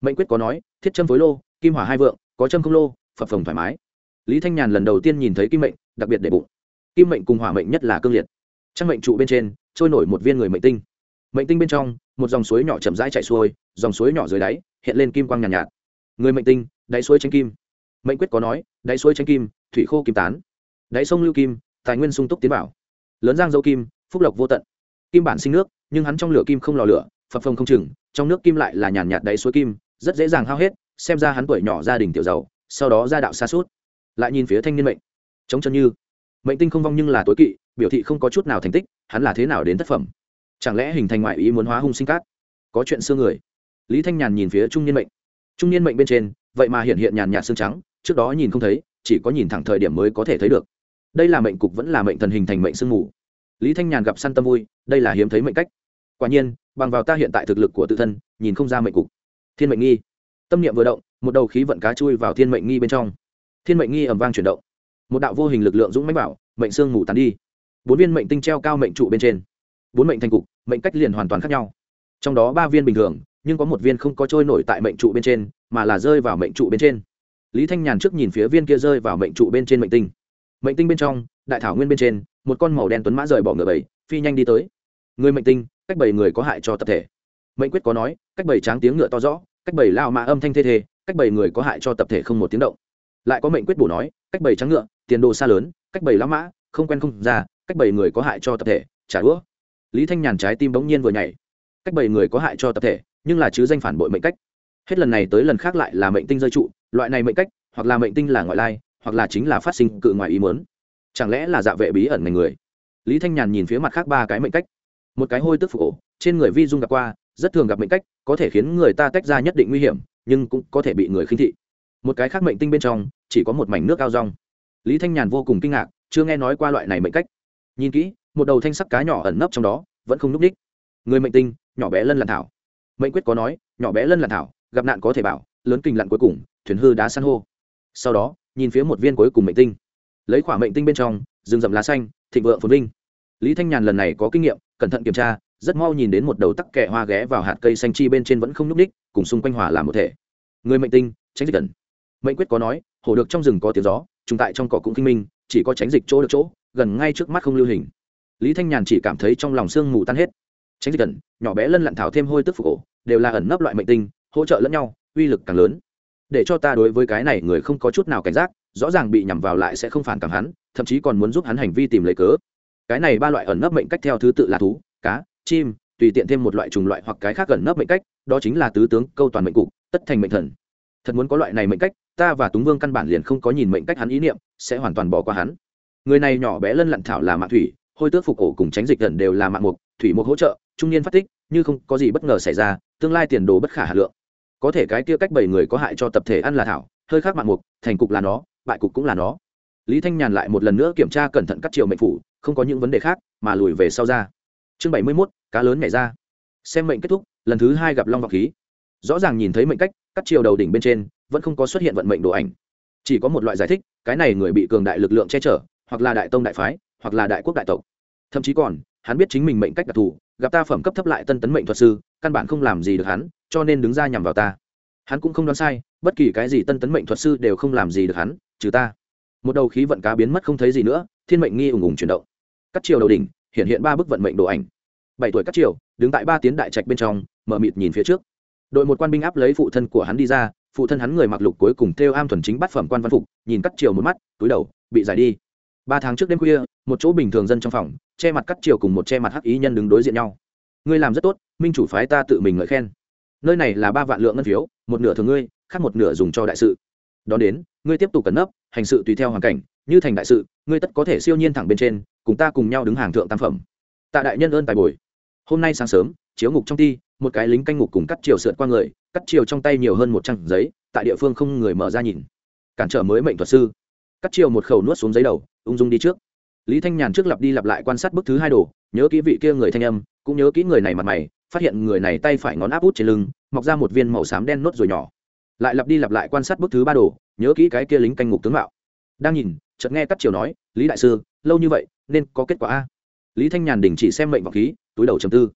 Mệnh quyết có nói thiết châm phối lô kim hỏa hai vượng có châm không lô phập phồng thoải mái. Lý thanh nhàn lần đầu tiên nhìn thấy kim mệnh đặc biệt để bụng. Kim mệnh cùng hỏa mệnh nhất là cương liệt. Trang mệnh trụ bên trên trôi nổi một viên người mệnh tinh. Mệnh tinh bên trong một dòng suối nhỏ chậm rãi chạy xuôi dòng suối nhỏ dưới đáy hiện lên kim quang nhàn nhạt, nhạt. Người mệnh tinh đáy suối tranh kim. Mệnh quyết có nói đáy suối tranh kim thủy khô kim tán. Đáy sông lưu kim tài nguyên sung túc tiến bảo lớn giang dâu kim phúc lộc vô tận kim bản sinh nước, nhưng hắn trong lửa kim không lò lửa, phập phồng không chừng, trong nước kim lại là nhàn nhạt đáy suối kim, rất dễ dàng hao hết, xem ra hắn tuổi nhỏ gia đình tiểu giàu, sau đó ra đạo xa suốt. Lại nhìn phía thanh niên mệnh. Chống chân như. Mệnh tinh không vong nhưng là tối kỵ, biểu thị không có chút nào thành tích, hắn là thế nào đến tác phẩm? Chẳng lẽ hình thành ngoại ý muốn hóa hung sinh cát? Có chuyện xương người. Lý thanh nhàn nhìn phía trung niên mệnh. Trung niên mệnh bên trên, vậy mà hiện hiện nhàn nhạt xương trắng, trước đó nhìn không thấy, chỉ có nhìn thẳng thời điểm mới có thể thấy được. Đây là mệnh cục vẫn là mệnh thần hình thành mệnh sương mù lý thanh nhàn gặp săn tâm vui, đây là hiếm thấy mệnh cách. Quả nhiên, bằng vào ta hiện tại thực lực của tự thân, nhìn không ra mệnh cục. Thiên mệnh nghi. Tâm niệm vừa động, một đầu khí vận cá chui vào thiên mệnh nghi bên trong. Thiên mệnh nghi ẩm vang chuyển động. Một đạo vô hình lực lượng dũng mãnh bảo, mệnh sương ngủ tàn đi. Bốn viên mệnh tinh treo cao mệnh trụ bên trên. Bốn mệnh thành cục, mệnh cách liền hoàn toàn khác nhau. Trong đó ba viên bình thường, nhưng có một viên không có trôi nổi tại mệnh trụ bên trên, mà là rơi vào mệnh trụ bên trên. Lý thanh nhàn trước nhìn phía viên kia rơi vào mệnh trụ bên trên mệnh tinh. Mệnh tinh bên trong, đại thảo nguyên bên trên một con màu đen tuấn mã rời bỏ ngựa bảy phi nhanh đi tới. Người mệnh tinh, cách bảy người có hại cho tập thể. Mệnh quyết có nói, cách bảy tráng tiếng ngựa to rõ, cách bảy lao mã âm thanh thê thê, cách bảy người có hại cho tập thể không một tiếng động. Lại có mệnh quyết bổ nói, cách bảy trắng ngựa, tiền đồ xa lớn, cách bảy lao mã không quen không ra, cách bảy người có hại cho tập thể trả đũa lý thanh nhàn trái tim bỗng nhiên vừa nhảy. Cách bảy người có hại cho tập thể, nhưng là chứ danh phản bội mệnh cách. Hết lần này tới lần khác lại là mệnh tinh rơi trụ, loại này mệnh cách, hoặc là mệnh tinh là ngoại lai, hoặc là chính là phát sinh cự ngoài ý muốn chẳng lẽ là dạ vệ bí ẩn ngành người? Lý thanh nhàn nhìn phía mặt khác ba cái mệnh cách. Một cái hôi tức phục ổ, trên người vi dung gặp qua, rất thường gặp mệnh cách, có thể khiến người ta tách ra nhất định nguy hiểm, nhưng cũng có thể bị người khinh thị. Một cái khác mệnh tinh bên trong, chỉ có một mảnh nước cao rong. Lý thanh nhàn vô cùng kinh ngạc, chưa nghe nói qua loại này mệnh cách. Nhìn kỹ, một đầu thanh sắc cá nhỏ ẩn nấp trong đó, vẫn không n ú c ních người mệnh tinh, nhỏ bé lân lặn thảo. Mệnh quyết có nói, nhỏ bé lân lặn thảo, gặp nạn có thể bảo, lớn kinh lặn cuối cùng, thuyền hư đá san hô. Sau đó, nhìn phía một viên cuối cùng mệnh tinh lấy khỏa mệnh tinh bên trong, rừng rậm lá xanh, thịnh vượng phồn vinh. Lý thanh nhàn lần này có kinh nghiệm, cẩn thận kiểm tra, rất mau nhìn đến một đầu tắc kẹ hoa ghé vào hạt cây xanh chi bên trên vẫn không nhúc ních cùng xung quanh hòa làm một thể. Người mệnh tinh, tránh dịch gần mệnh quyết có nói, hổ được trong rừng có tiếng gió, trùng tại trong cỏ cũng kinh minh, chỉ có tránh dịch chỗ được chỗ, gần ngay trước mắt không lưu hình. Lý thanh nhàn chỉ cảm thấy trong lòng sương mù tan hết. Tránh dịch gần nhỏ bé lân lặn thảo thêm hôi tức phục ổ đều là ẩn nấp loại mệnh tinh, hỗ trợ lẫn nhau, uy lực càng lớn. Để cho ta đối với cái này người không có chút nào cảnh giác rõ ràng bị nhằm vào lại sẽ không phản cảm hắn, thậm chí còn muốn giúp hắn hành vi tìm lấy cớ. Cái này ba loại ẩn nấp mệnh cách theo thứ tự là thú, cá, chim, tùy tiện thêm một loại trùng loại hoặc cái khác ẩn nấp mệnh cách, đó chính là tứ tướng, câu toàn mệnh cục, tất thành mệnh thần. Thật muốn có loại này mệnh cách, ta và túng vương căn bản liền không có nhìn mệnh cách hắn ý niệm, sẽ hoàn toàn bỏ qua hắn. Người này nhỏ bé lân lặn thảo là mạng thủy, hôi tước phục cổ cùng tránh dịch gần đều là mạng mục, thủy mục hỗ trợ, trung niên phát tích, như không có gì bất ngờ xảy ra, tương lai tiền đồ bất khả hà lượng. Có thể cái kia cách bảy người có hại cho tập thể ăn là thảo, hơi khác mạng mục, thành cục là nó bại cục cũng là nó. Lý thanh nhàn lại một lần nữa kiểm tra cẩn thận các triệu mệnh phủ, không có những vấn đề khác, mà lùi về sau ra. Chương bảy mươi mốt, cá lớn nhảy ra. Xem mệnh kết thúc, lần thứ hai gặp long vọng khí. Rõ ràng nhìn thấy mệnh cách, các chiều đầu đỉnh bên trên, vẫn không có xuất hiện vận mệnh đồ ảnh. Chỉ có một loại giải thích, cái này người bị cường đại lực lượng che chở, hoặc là đại tông đại phái, hoặc là đại quốc đại tộc. Thậm chí còn, hắn biết chính mình mệnh cách đặc thù, gặp ta phẩm cấp thấp lại tân tấn mệnh thuật sư, căn bản không làm gì được hắn, cho nên đứng ra nhằm vào ta. Hắn cũng không đoán sai, bất kỳ cái gì tân tấn mệnh thuật sư đều không làm gì được hắn trừ ta. Một đầu khí vận cá biến mất không thấy gì nữa, thiên mệnh nghi ùng ùng chuyển động. Cắt chiều đầu đỉnh, hiện hiện ba bức vận mệnh đồ ảnh. Bảy tuổi cắt chiều, đứng tại ba tiến đại trạch bên trong, mở mịt nhìn phía trước. Đội một quan binh áp lấy phụ thân của hắn đi ra, phụ thân hắn người mặc lục cuối cùng theo am thuần chính bắt phẩm quan văn phục, nhìn cắt chiều một mắt, túi đầu, bị giải đi. Ba tháng trước đêm khuya, một chỗ bình thường dân trong phòng, che mặt cắt chiều cùng một che mặt hắc ý nhân đứng đối diện nhau. Ngươi làm rất tốt, minh chủ phái ta tự mình ngợi khen. Nơi này là ba vạn lượng ngân phiếu, một nửa thường ngươi, khác một nửa dùng cho đại sự. Đón đến ngươi tiếp tục cẩn nấp, hành sự tùy theo hoàn cảnh, như thành đại sự, ngươi tất có thể siêu nhiên thẳng bên trên, cùng ta cùng nhau đứng hàng thượng tam phẩm. Tạ đại nhân ơn tài bồi. Hôm nay sáng sớm, chiếu ngục trong ti, một cái lính canh ngục cùng cắt chiều sượt qua người, cắt chiều trong tay nhiều hơn một trang giấy, tại địa phương không người mở ra nhìn. Cản trở mới mệnh thuật sư. Cắt chiều một khẩu nuốt xuống giấy đầu, ung dung đi trước. Lý thanh nhàn trước lặp đi lặp lại quan sát bức thứ hai đồ, nhớ kỹ vị kia người thanh âm, cũng nhớ kỹ người này mặt mày, phát hiện người này tay phải ngón áp út trên lưng, mọc ra một viên màu xám đen nốt rồi nhỏ lại lặp đi lặp lại quan sát bức thứ ba đồ, nhớ kỹ cái kia lính canh ngục tướng mạo. Đang nhìn, chợt nghe cắt chiều nói, lý đại sư, lâu như vậy, nên có kết quả a? Lý thanh nhàn đình chỉ xem mệnh vọng khí, túi đầu trầm tư.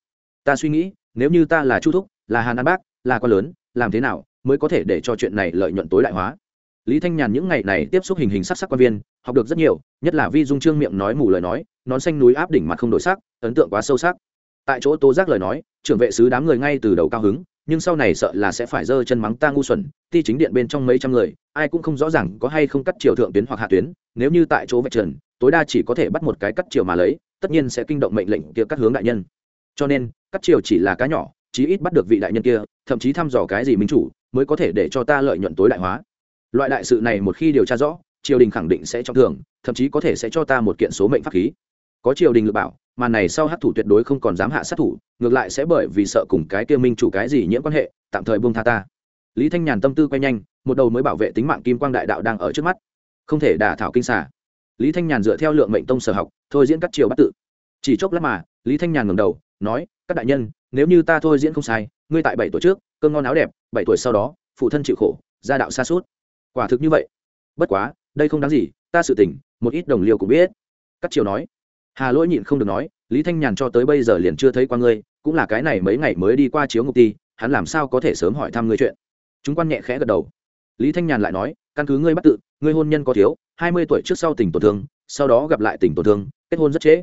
Ta suy nghĩ, nếu như ta là chu thúc, là hàn an bác, là con lớn, làm thế nào mới có thể để cho chuyện này lợi nhuận tối đại hóa? Lý thanh nhàn những ngày này tiếp xúc hình hình sắc sắc quan viên, học được rất nhiều, nhất là vi dung trương miệng nói mù lời nói, nón xanh núi áp đỉnh mặt không đổi sắc, ấn tượng quá sâu sắc. Tại chỗ tố giác lời nói, trưởng vệ sứ đám người ngay từ đầu cao hứng nhưng sau này sợ là sẽ phải giơ chân mắng ta ngu xuẩn, ti chính điện bên trong mấy trăm người, ai cũng không rõ ràng có hay không cắt chiều thượng tuyến hoặc hạ tuyến, nếu như tại chỗ vạch trần, tối đa chỉ có thể bắt một cái cắt chiều mà lấy, tất nhiên sẽ kinh động mệnh lệnh kia cắt hướng đại nhân. Cho nên, cắt chiều chỉ là cá nhỏ, chí ít bắt được vị đại nhân kia, thậm chí thăm dò cái gì minh chủ, mới có thể để cho ta lợi nhuận tối đại hóa. Loại đại sự này một khi điều tra rõ, triều đình khẳng định sẽ trọng thường thậm chí có thể sẽ cho ta một kiện số mệnh pháp khí. Có triều đình lựa bảo mà này sau hát thủ tuyệt đối không còn dám hạ sát thủ, ngược lại sẽ bởi vì sợ cùng cái kia minh chủ cái gì nhiễm quan hệ, tạm thời buông tha ta. Lý thanh nhàn tâm tư quay nhanh, một đầu mới bảo vệ tính mạng kim quang đại đạo đang ở trước mắt. Không thể đả thảo kinh xả lý thanh nhàn dựa theo lượng mệnh tông sở học, thôi diễn các triều bắt tự. Chỉ chốc lát mà, lý thanh nhàn ngầm đầu, nói, các đại nhân, nếu như ta thôi diễn không sai, ngươi tại bảy tuổi trước, cơm ngon áo đẹp, bảy tuổi sau đó, phụ thân chịu khổ, gia đạo xa suốt. Quả thực như vậy. Bất quá, đây không đáng gì, ta sự tỉnh một ít đồng liêu cũng biết. Các triều nói hà lỗi nhịn không được nói, lý thanh nhàn cho tới bây giờ liền chưa thấy qua ngươi, cũng là cái này mấy ngày mới đi qua chiếu ngục ti, hắn làm sao có thể sớm hỏi thăm ngươi chuyện? Chúng quan nhẹ khẽ gật đầu. Lý thanh nhàn lại nói, căn cứ ngươi bắt tự, ngươi hôn nhân có thiếu, hai mươi tuổi trước sau tình tổn thương, sau đó gặp lại tình tổn thương, kết hôn rất trễ.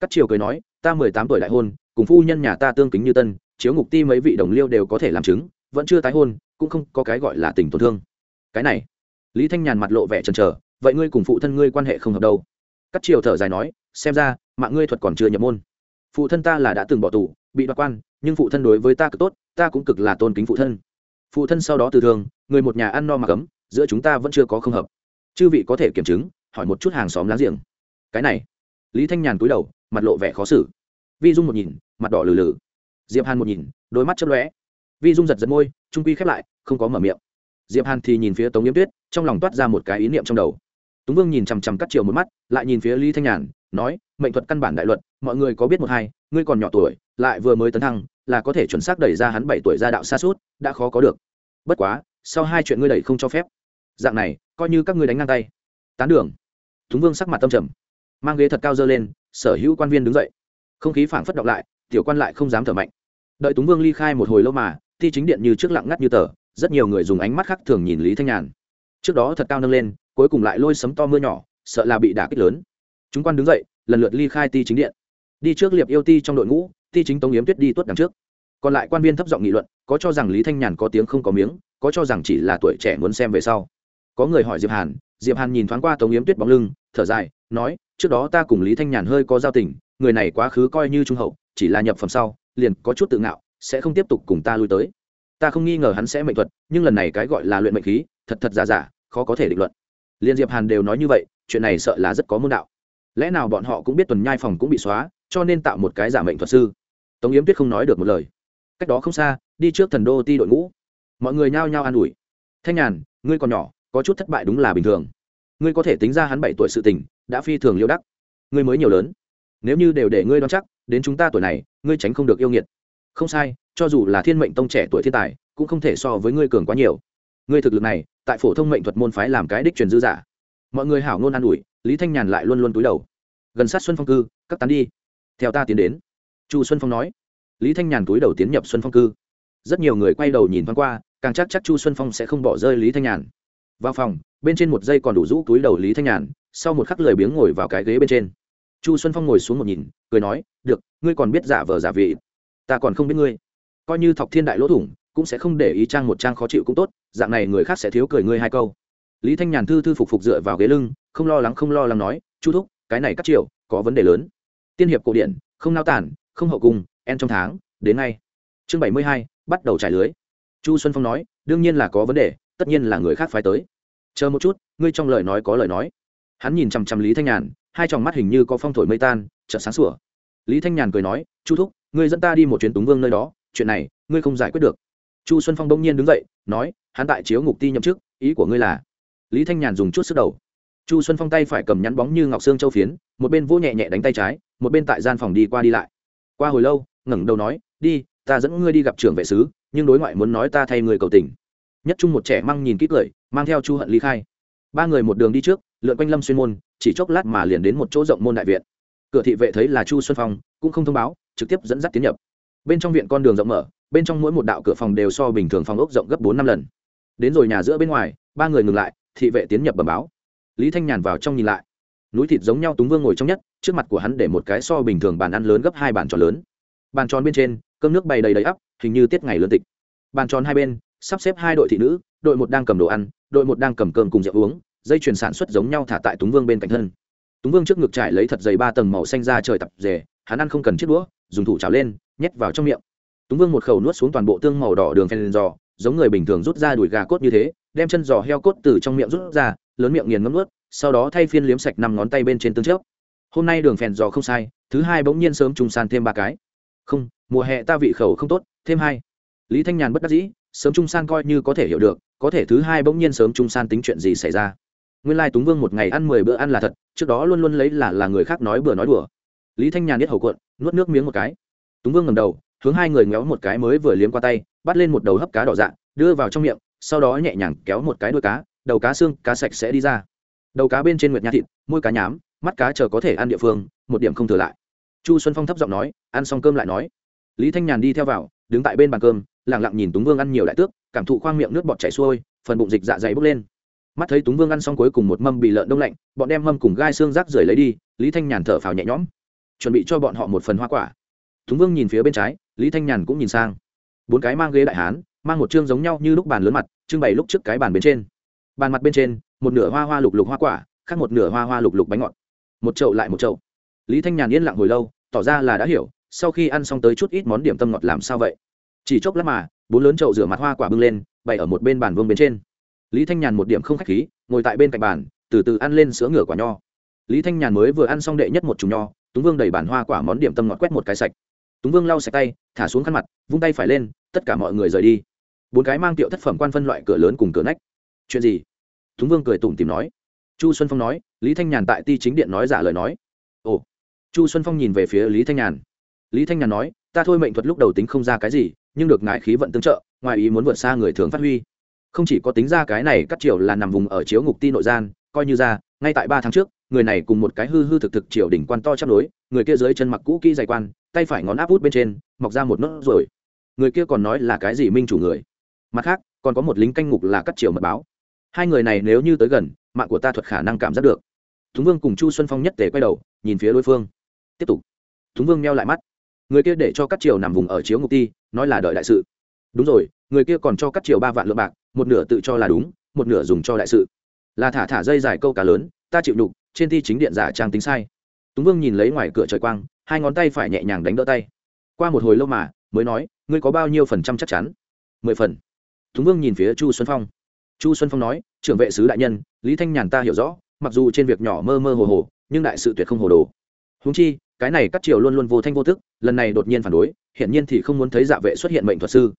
Cắt triều cười nói, ta mười tám tuổi đại hôn, cùng phu nhân nhà ta tương kính như tân, chiếu ngục ti mấy vị đồng liêu đều có thể làm chứng, vẫn chưa tái hôn, cũng không có cái gọi là tình tổn thương. Cái này, lý thanh nhàn mặt lộ vẻ chần chờ, vậy ngươi cùng phụ thân ngươi quan hệ không hợp đâu? Cắt triều thở dài nói xem ra, mạng ngươi thuật còn chưa nhập môn. Phụ thân ta là đã từng bỏ tù, bị đoạt quan, nhưng phụ thân đối với ta cực tốt, ta cũng cực là tôn kính phụ thân. Phụ thân sau đó từ thường, người một nhà ăn no mà cấm, giữa chúng ta vẫn chưa có không hợp. Chư vị có thể kiểm chứng, hỏi một chút hàng xóm láng giềng. Cái này, lý thanh nhàn cúi đầu, mặt lộ vẻ khó xử. Vi dung một nhìn, mặt đỏ lừ lừ. Diệp hàn một nhìn, đôi mắt chớp lóe. Vi dung giật giật môi, trung quy khép lại, không có mở miệng. Diệp hàn thì nhìn phía tống yếm tuyết, trong lòng toát ra một cái ý niệm trong đầu. Tống vương nhìn chằm chằm cắt chiều một mắt, lại nhìn phía lý thanh nhàn nói, mệnh thuật căn bản đại luật, mọi người có biết một hai, ngươi còn nhỏ tuổi, lại vừa mới tấn thăng, là có thể chuẩn xác đẩy ra hắn bảy tuổi ra đạo xa suốt, đã khó có được. Bất quá, sau hai chuyện ngươi đẩy không cho phép. Dạng này, coi như các ngươi đánh ngang tay. Tán đường. Túng vương sắc mặt tâm trầm. Mang ghế thật cao dơ lên, sở hữu quan viên đứng dậy. Không khí phảng phất động lại, tiểu quan lại không dám thở mạnh. Đợi túng vương ly khai một hồi lâu mà, thi chính điện như trước lặng ngắt như tờ, rất nhiều người dùng ánh mắt khác thường nhìn lý thanh nhàn. Trước đó thật cao nâng lên, cuối cùng lại lôi sấm to mưa nhỏ, sợ là bị đả kích lớn chúng quan đứng dậy, lần lượt ly khai ti chính điện. Đi trước liệp yêu ti trong đội ngũ, ti chính tống yếm tuyết đi tuất đằng trước. Còn lại quan viên thấp giọng nghị luận, có cho rằng lý thanh nhàn có tiếng không có miếng, có cho rằng chỉ là tuổi trẻ muốn xem về sau. Có người hỏi diệp hàn diệp hàn nhìn thoáng qua tống yếm tuyết bóng lưng, thở dài, nói, trước đó ta cùng lý thanh nhàn hơi có giao tình, người này quá khứ coi như trung hậu, chỉ là nhập phẩm sau, liền có chút tự ngạo, sẽ không tiếp tục cùng ta lui tới. Ta không nghi ngờ hắn sẽ mệnh thuật, nhưng lần này cái gọi là luyện mệnh khí, thật thật giả giả, khó có thể định luận. Liên diệp hàn đều nói như vậy, chuyện này sợ là rất có môn đạo lẽ nào bọn họ cũng biết tuần nhai phòng cũng bị xóa, cho nên tạo một cái giả mệnh thuật sư? Tống yếm tuyết không nói được một lời. Cách đó không xa, đi trước thần đô ti đội ngũ. Mọi người nhao nhao an ủi. Thanh nhàn, ngươi còn nhỏ, có chút thất bại đúng là bình thường. Ngươi có thể tính ra hắn bảy tuổi sự tình, đã phi thường liêu đắc. Ngươi mới nhiều lớn. Nếu như đều để ngươi đoán chắc, đến chúng ta tuổi này, ngươi tránh không được yêu nghiệt. Không sai, cho dù là thiên mệnh tông trẻ tuổi thiên tài, cũng không thể so với ngươi cường quá nhiều. Ngươi thực lực này, tại phổ thông mệnh thuật môn phái làm cái đích truyền dư giả. Mọi người hảo ngôn an ủi lý thanh nhàn lại luôn luôn túi đầu. Gần sát xuân phong cư, các tán đi. Theo ta tiến đến. Chu xuân phong nói. Lý thanh nhàn túi đầu tiến nhập xuân phong cư. Rất nhiều người quay đầu nhìn thoáng qua, càng chắc chắc chu xuân phong sẽ không bỏ rơi lý thanh nhàn. Vào phòng, bên trên một giây còn đủ rũ túi đầu lý thanh nhàn, sau một khắc lười biếng ngồi vào cái ghế bên trên. Chu xuân phong ngồi xuống một nhìn, cười nói, được, ngươi còn biết giả vờ giả vị. Ta còn không biết ngươi. Coi như thọc thiên đại lỗ thủng, cũng sẽ không để ý trang một trang khó chịu cũng tốt, dạng này người khác sẽ thiếu cười ngươi hai câu. Lý thanh nhàn thư thư phục phục dựa vào ghế lưng không lo lắng, không lo lắng nói, chu thúc, cái này cắt triệu có vấn đề lớn. Tiên hiệp cổ điển, không nao tản, không hậu cung, en trong tháng, đến ngay. Chương bảy mươi hai, bắt đầu trải lưới. Chu xuân phong nói, đương nhiên là có vấn đề, tất nhiên là người khác phải tới. Chờ một chút, ngươi trong lời nói có lời nói. Hắn nhìn chằm chằm lý thanh nhàn, hai tròng mắt hình như có phong thổi mây tan, chợt sáng sủa. Lý thanh nhàn cười nói, chu thúc, ngươi dẫn ta đi một chuyến túng vương nơi đó, chuyện này, ngươi không giải quyết được. Chu xuân phong đông nhiên đứng dậy, nói, hắn tại chiếu ngục ti nhậm chức, ý của ngươi là lý thanh nhàn dùng chút sức đầu chu xuân phong tay phải cầm nhắn bóng như ngọc sương châu phiến, một bên vỗ nhẹ nhẹ đánh tay trái, một bên tại gian phòng đi qua đi lại. Qua hồi lâu, ngẩng đầu nói, đi, ta dẫn ngươi đi gặp trưởng vệ sứ, nhưng đối ngoại muốn nói ta thay người cầu tình. Nhất trung một trẻ măng nhìn kỹ cười, mang theo chu hận ly khai. Ba người một đường đi trước, lượn quanh lâm xuyên môn, chỉ chốc lát mà liền đến một chỗ rộng môn đại viện. Cửa thị vệ thấy là chu xuân phong, cũng không thông báo, trực tiếp dẫn dắt tiến nhập. Bên trong viện con đường rộng mở, bên trong mỗi một đạo cửa phòng đều so bình thường phòng ốc rộng gấp bốn năm lần. Đến rồi nhà giữa bên ngoài, ba người ngừng lại, thị vệ tiến nhập bẩm báo lý thanh nhàn vào trong nhìn lại. Núi thịt giống nhau túng vương ngồi trong nhất, trước mặt của hắn để một cái so bình thường bàn ăn lớn gấp hai bàn tròn lớn. Bàn tròn bên trên, cơm nước bày đầy đầy ắp, hình như tiết ngày lớn tịch. Bàn tròn hai bên, sắp xếp hai đội thị nữ, đội một đang cầm đồ ăn, đội một đang cầm cơm cùng rượu uống, dây chuyền sản xuất giống nhau thả tại túng vương bên cạnh thân. Túng vương trước ngực trải lấy thật dày ba tầng màu xanh ra trời tập rề, hắn ăn không cần chiếc đũa, dùng thủ trào lên, nhét vào trong miệng. Túng vương một khẩu nuốt xuống toàn bộ tương màu đỏ đường phen giò, giống người bình thường rút ra đùi gà cốt như thế, đem chân giò heo cốt từ trong miệng rút ra lớn miệng nghiền ngấm ướt sau đó thay phiên liếm sạch năm ngón tay bên trên tương trước hôm nay đường phèn giò không sai, thứ hai bỗng nhiên sớm trùng sàn thêm ba cái. Không, mùa hè ta vị khẩu không tốt, thêm hai. Lý thanh nhàn bất đắc dĩ, sớm trung san coi như có thể hiểu được, có thể thứ hai bỗng nhiên sớm trung san tính chuyện gì xảy ra. Nguyên lai túng vương một ngày ăn mười bữa ăn là thật, trước đó luôn luôn lấy là là người khác nói bừa nói đùa. Lý thanh nhàn biết hầu cuộn, nuốt nước miếng một cái. Túng vương ngầm đầu, hướng hai người ngéo một cái mới vừa liếm qua tay, bắt lên một đầu hấp cá đỏ dạ đưa vào trong miệng, sau đó nhẹ nhàng kéo một cái đuôi cá đầu cá xương, cá sạch sẽ đi ra. Đầu cá bên trên nguyệt nha thịt, môi cá nhám, mắt cá chờ có thể ăn địa phương, một điểm không thừa lại. Chu xuân phong thấp giọng nói, ăn xong cơm lại nói. Lý thanh nhàn đi theo vào, đứng tại bên bàn cơm lẳng lặng nhìn túng vương ăn nhiều đại tước, cảm thụ khoang miệng nước bọt chảy xuôi, phần bụng dịch dạ dày bốc lên. Mắt thấy túng vương ăn xong cuối cùng một mâm bị lợn đông lạnh, bọn đem mâm cùng gai xương rác rưởi lấy đi, lý thanh nhàn thở phào nhẹ nhõm. Chuẩn bị cho bọn họ một phần hoa quả. Túng vương nhìn phía bên trái, lý thanh nhàn cũng nhìn sang. Bốn cái mang ghế đại hán, mang một chương giống nhau như lúc bàn lớn mặt, trưng bày lúc trước cái bàn bên trên bàn mặt bên trên, một nửa hoa hoa lục lục hoa quả, khác một nửa hoa hoa lục lục bánh ngọt. Một chậu lại một chậu. Lý thanh nhàn yên lặng hồi lâu, tỏ ra là đã hiểu, sau khi ăn xong tới chút ít món điểm tâm ngọt làm sao vậy? Chỉ chốc lát mà, bốn lớn chậu rửa mặt hoa quả bưng lên, bày ở một bên bàn vương bên trên. Lý thanh nhàn một điểm không khách khí, ngồi tại bên cạnh bàn, từ từ ăn lên sữa ngửa quả nho. Lý thanh nhàn mới vừa ăn xong đệ nhất một chùm nho, túng vương đẩy bàn hoa quả món điểm tâm ngọt quét một cái sạch. Túng vương lau sạch tay, thả xuống khăn mặt, vung tay phải lên, tất cả mọi người rời đi. Bốn cái mang tiệu thất phẩm quan phân loại cửa lớn cùng cửa nách chuyện gì? Túng vương cười tủm tìm nói. Chu xuân phong nói, lý thanh nhàn tại ti chính điện nói giả lời nói. Ồ. Chu xuân phong nhìn về phía lý thanh nhàn. Lý thanh nhàn nói, ta thôi mệnh thuật lúc đầu tính không ra cái gì, nhưng được ngại khí vận tương trợ, ngoài ý muốn vượt xa người thường phát huy. Không chỉ có tính ra cái này cắt triều là nằm vùng ở chiếu ngục ti nội gian, coi như ra, ngay tại ba tháng trước, người này cùng một cái hư hư thực thực triều đỉnh quan to chắp đối, người kia dưới chân mặc cũ kỹ dày quan, tay phải ngón áp út bên trên, mọc ra một nốt rồi người kia còn nói là cái gì minh chủ người? Mặt khác, còn có một lính canh ngục là cắt triều mật báo hai người này nếu như tới gần, mạng của ta thuật khả năng cảm giác được. Thúng vương cùng chu xuân phong nhất tề quay đầu, nhìn phía đối phương. Tiếp tục. Thúng vương meo lại mắt. Người kia để cho các triều nằm vùng ở chiếu ngục ti, nói là đợi đại sự. Đúng rồi, người kia còn cho các triều ba vạn lượng bạc, một nửa tự cho là đúng, một nửa dùng cho đại sự. Là thả thả dây dài câu cá lớn, ta chịu đục trên thi chính điện giả trang tính sai. Túng vương nhìn lấy ngoài cửa trời quang, hai ngón tay phải nhẹ nhàng đánh đỡ tay. Qua một hồi lâu mà, mới nói, ngươi có bao nhiêu phần trăm chắc chắn? Mười phần. Túng vương nhìn phía chu xuân phong chu xuân phong nói, trưởng vệ sứ đại nhân, lý thanh nhàn ta hiểu rõ, mặc dù trên việc nhỏ mơ mơ hồ hồ, nhưng đại sự tuyệt không hồ đồ. Húng chi, cái này các triều luôn luôn vô thanh vô thức lần này đột nhiên phản đối, hiển nhiên thì không muốn thấy dạ vệ xuất hiện mệnh thuật sư.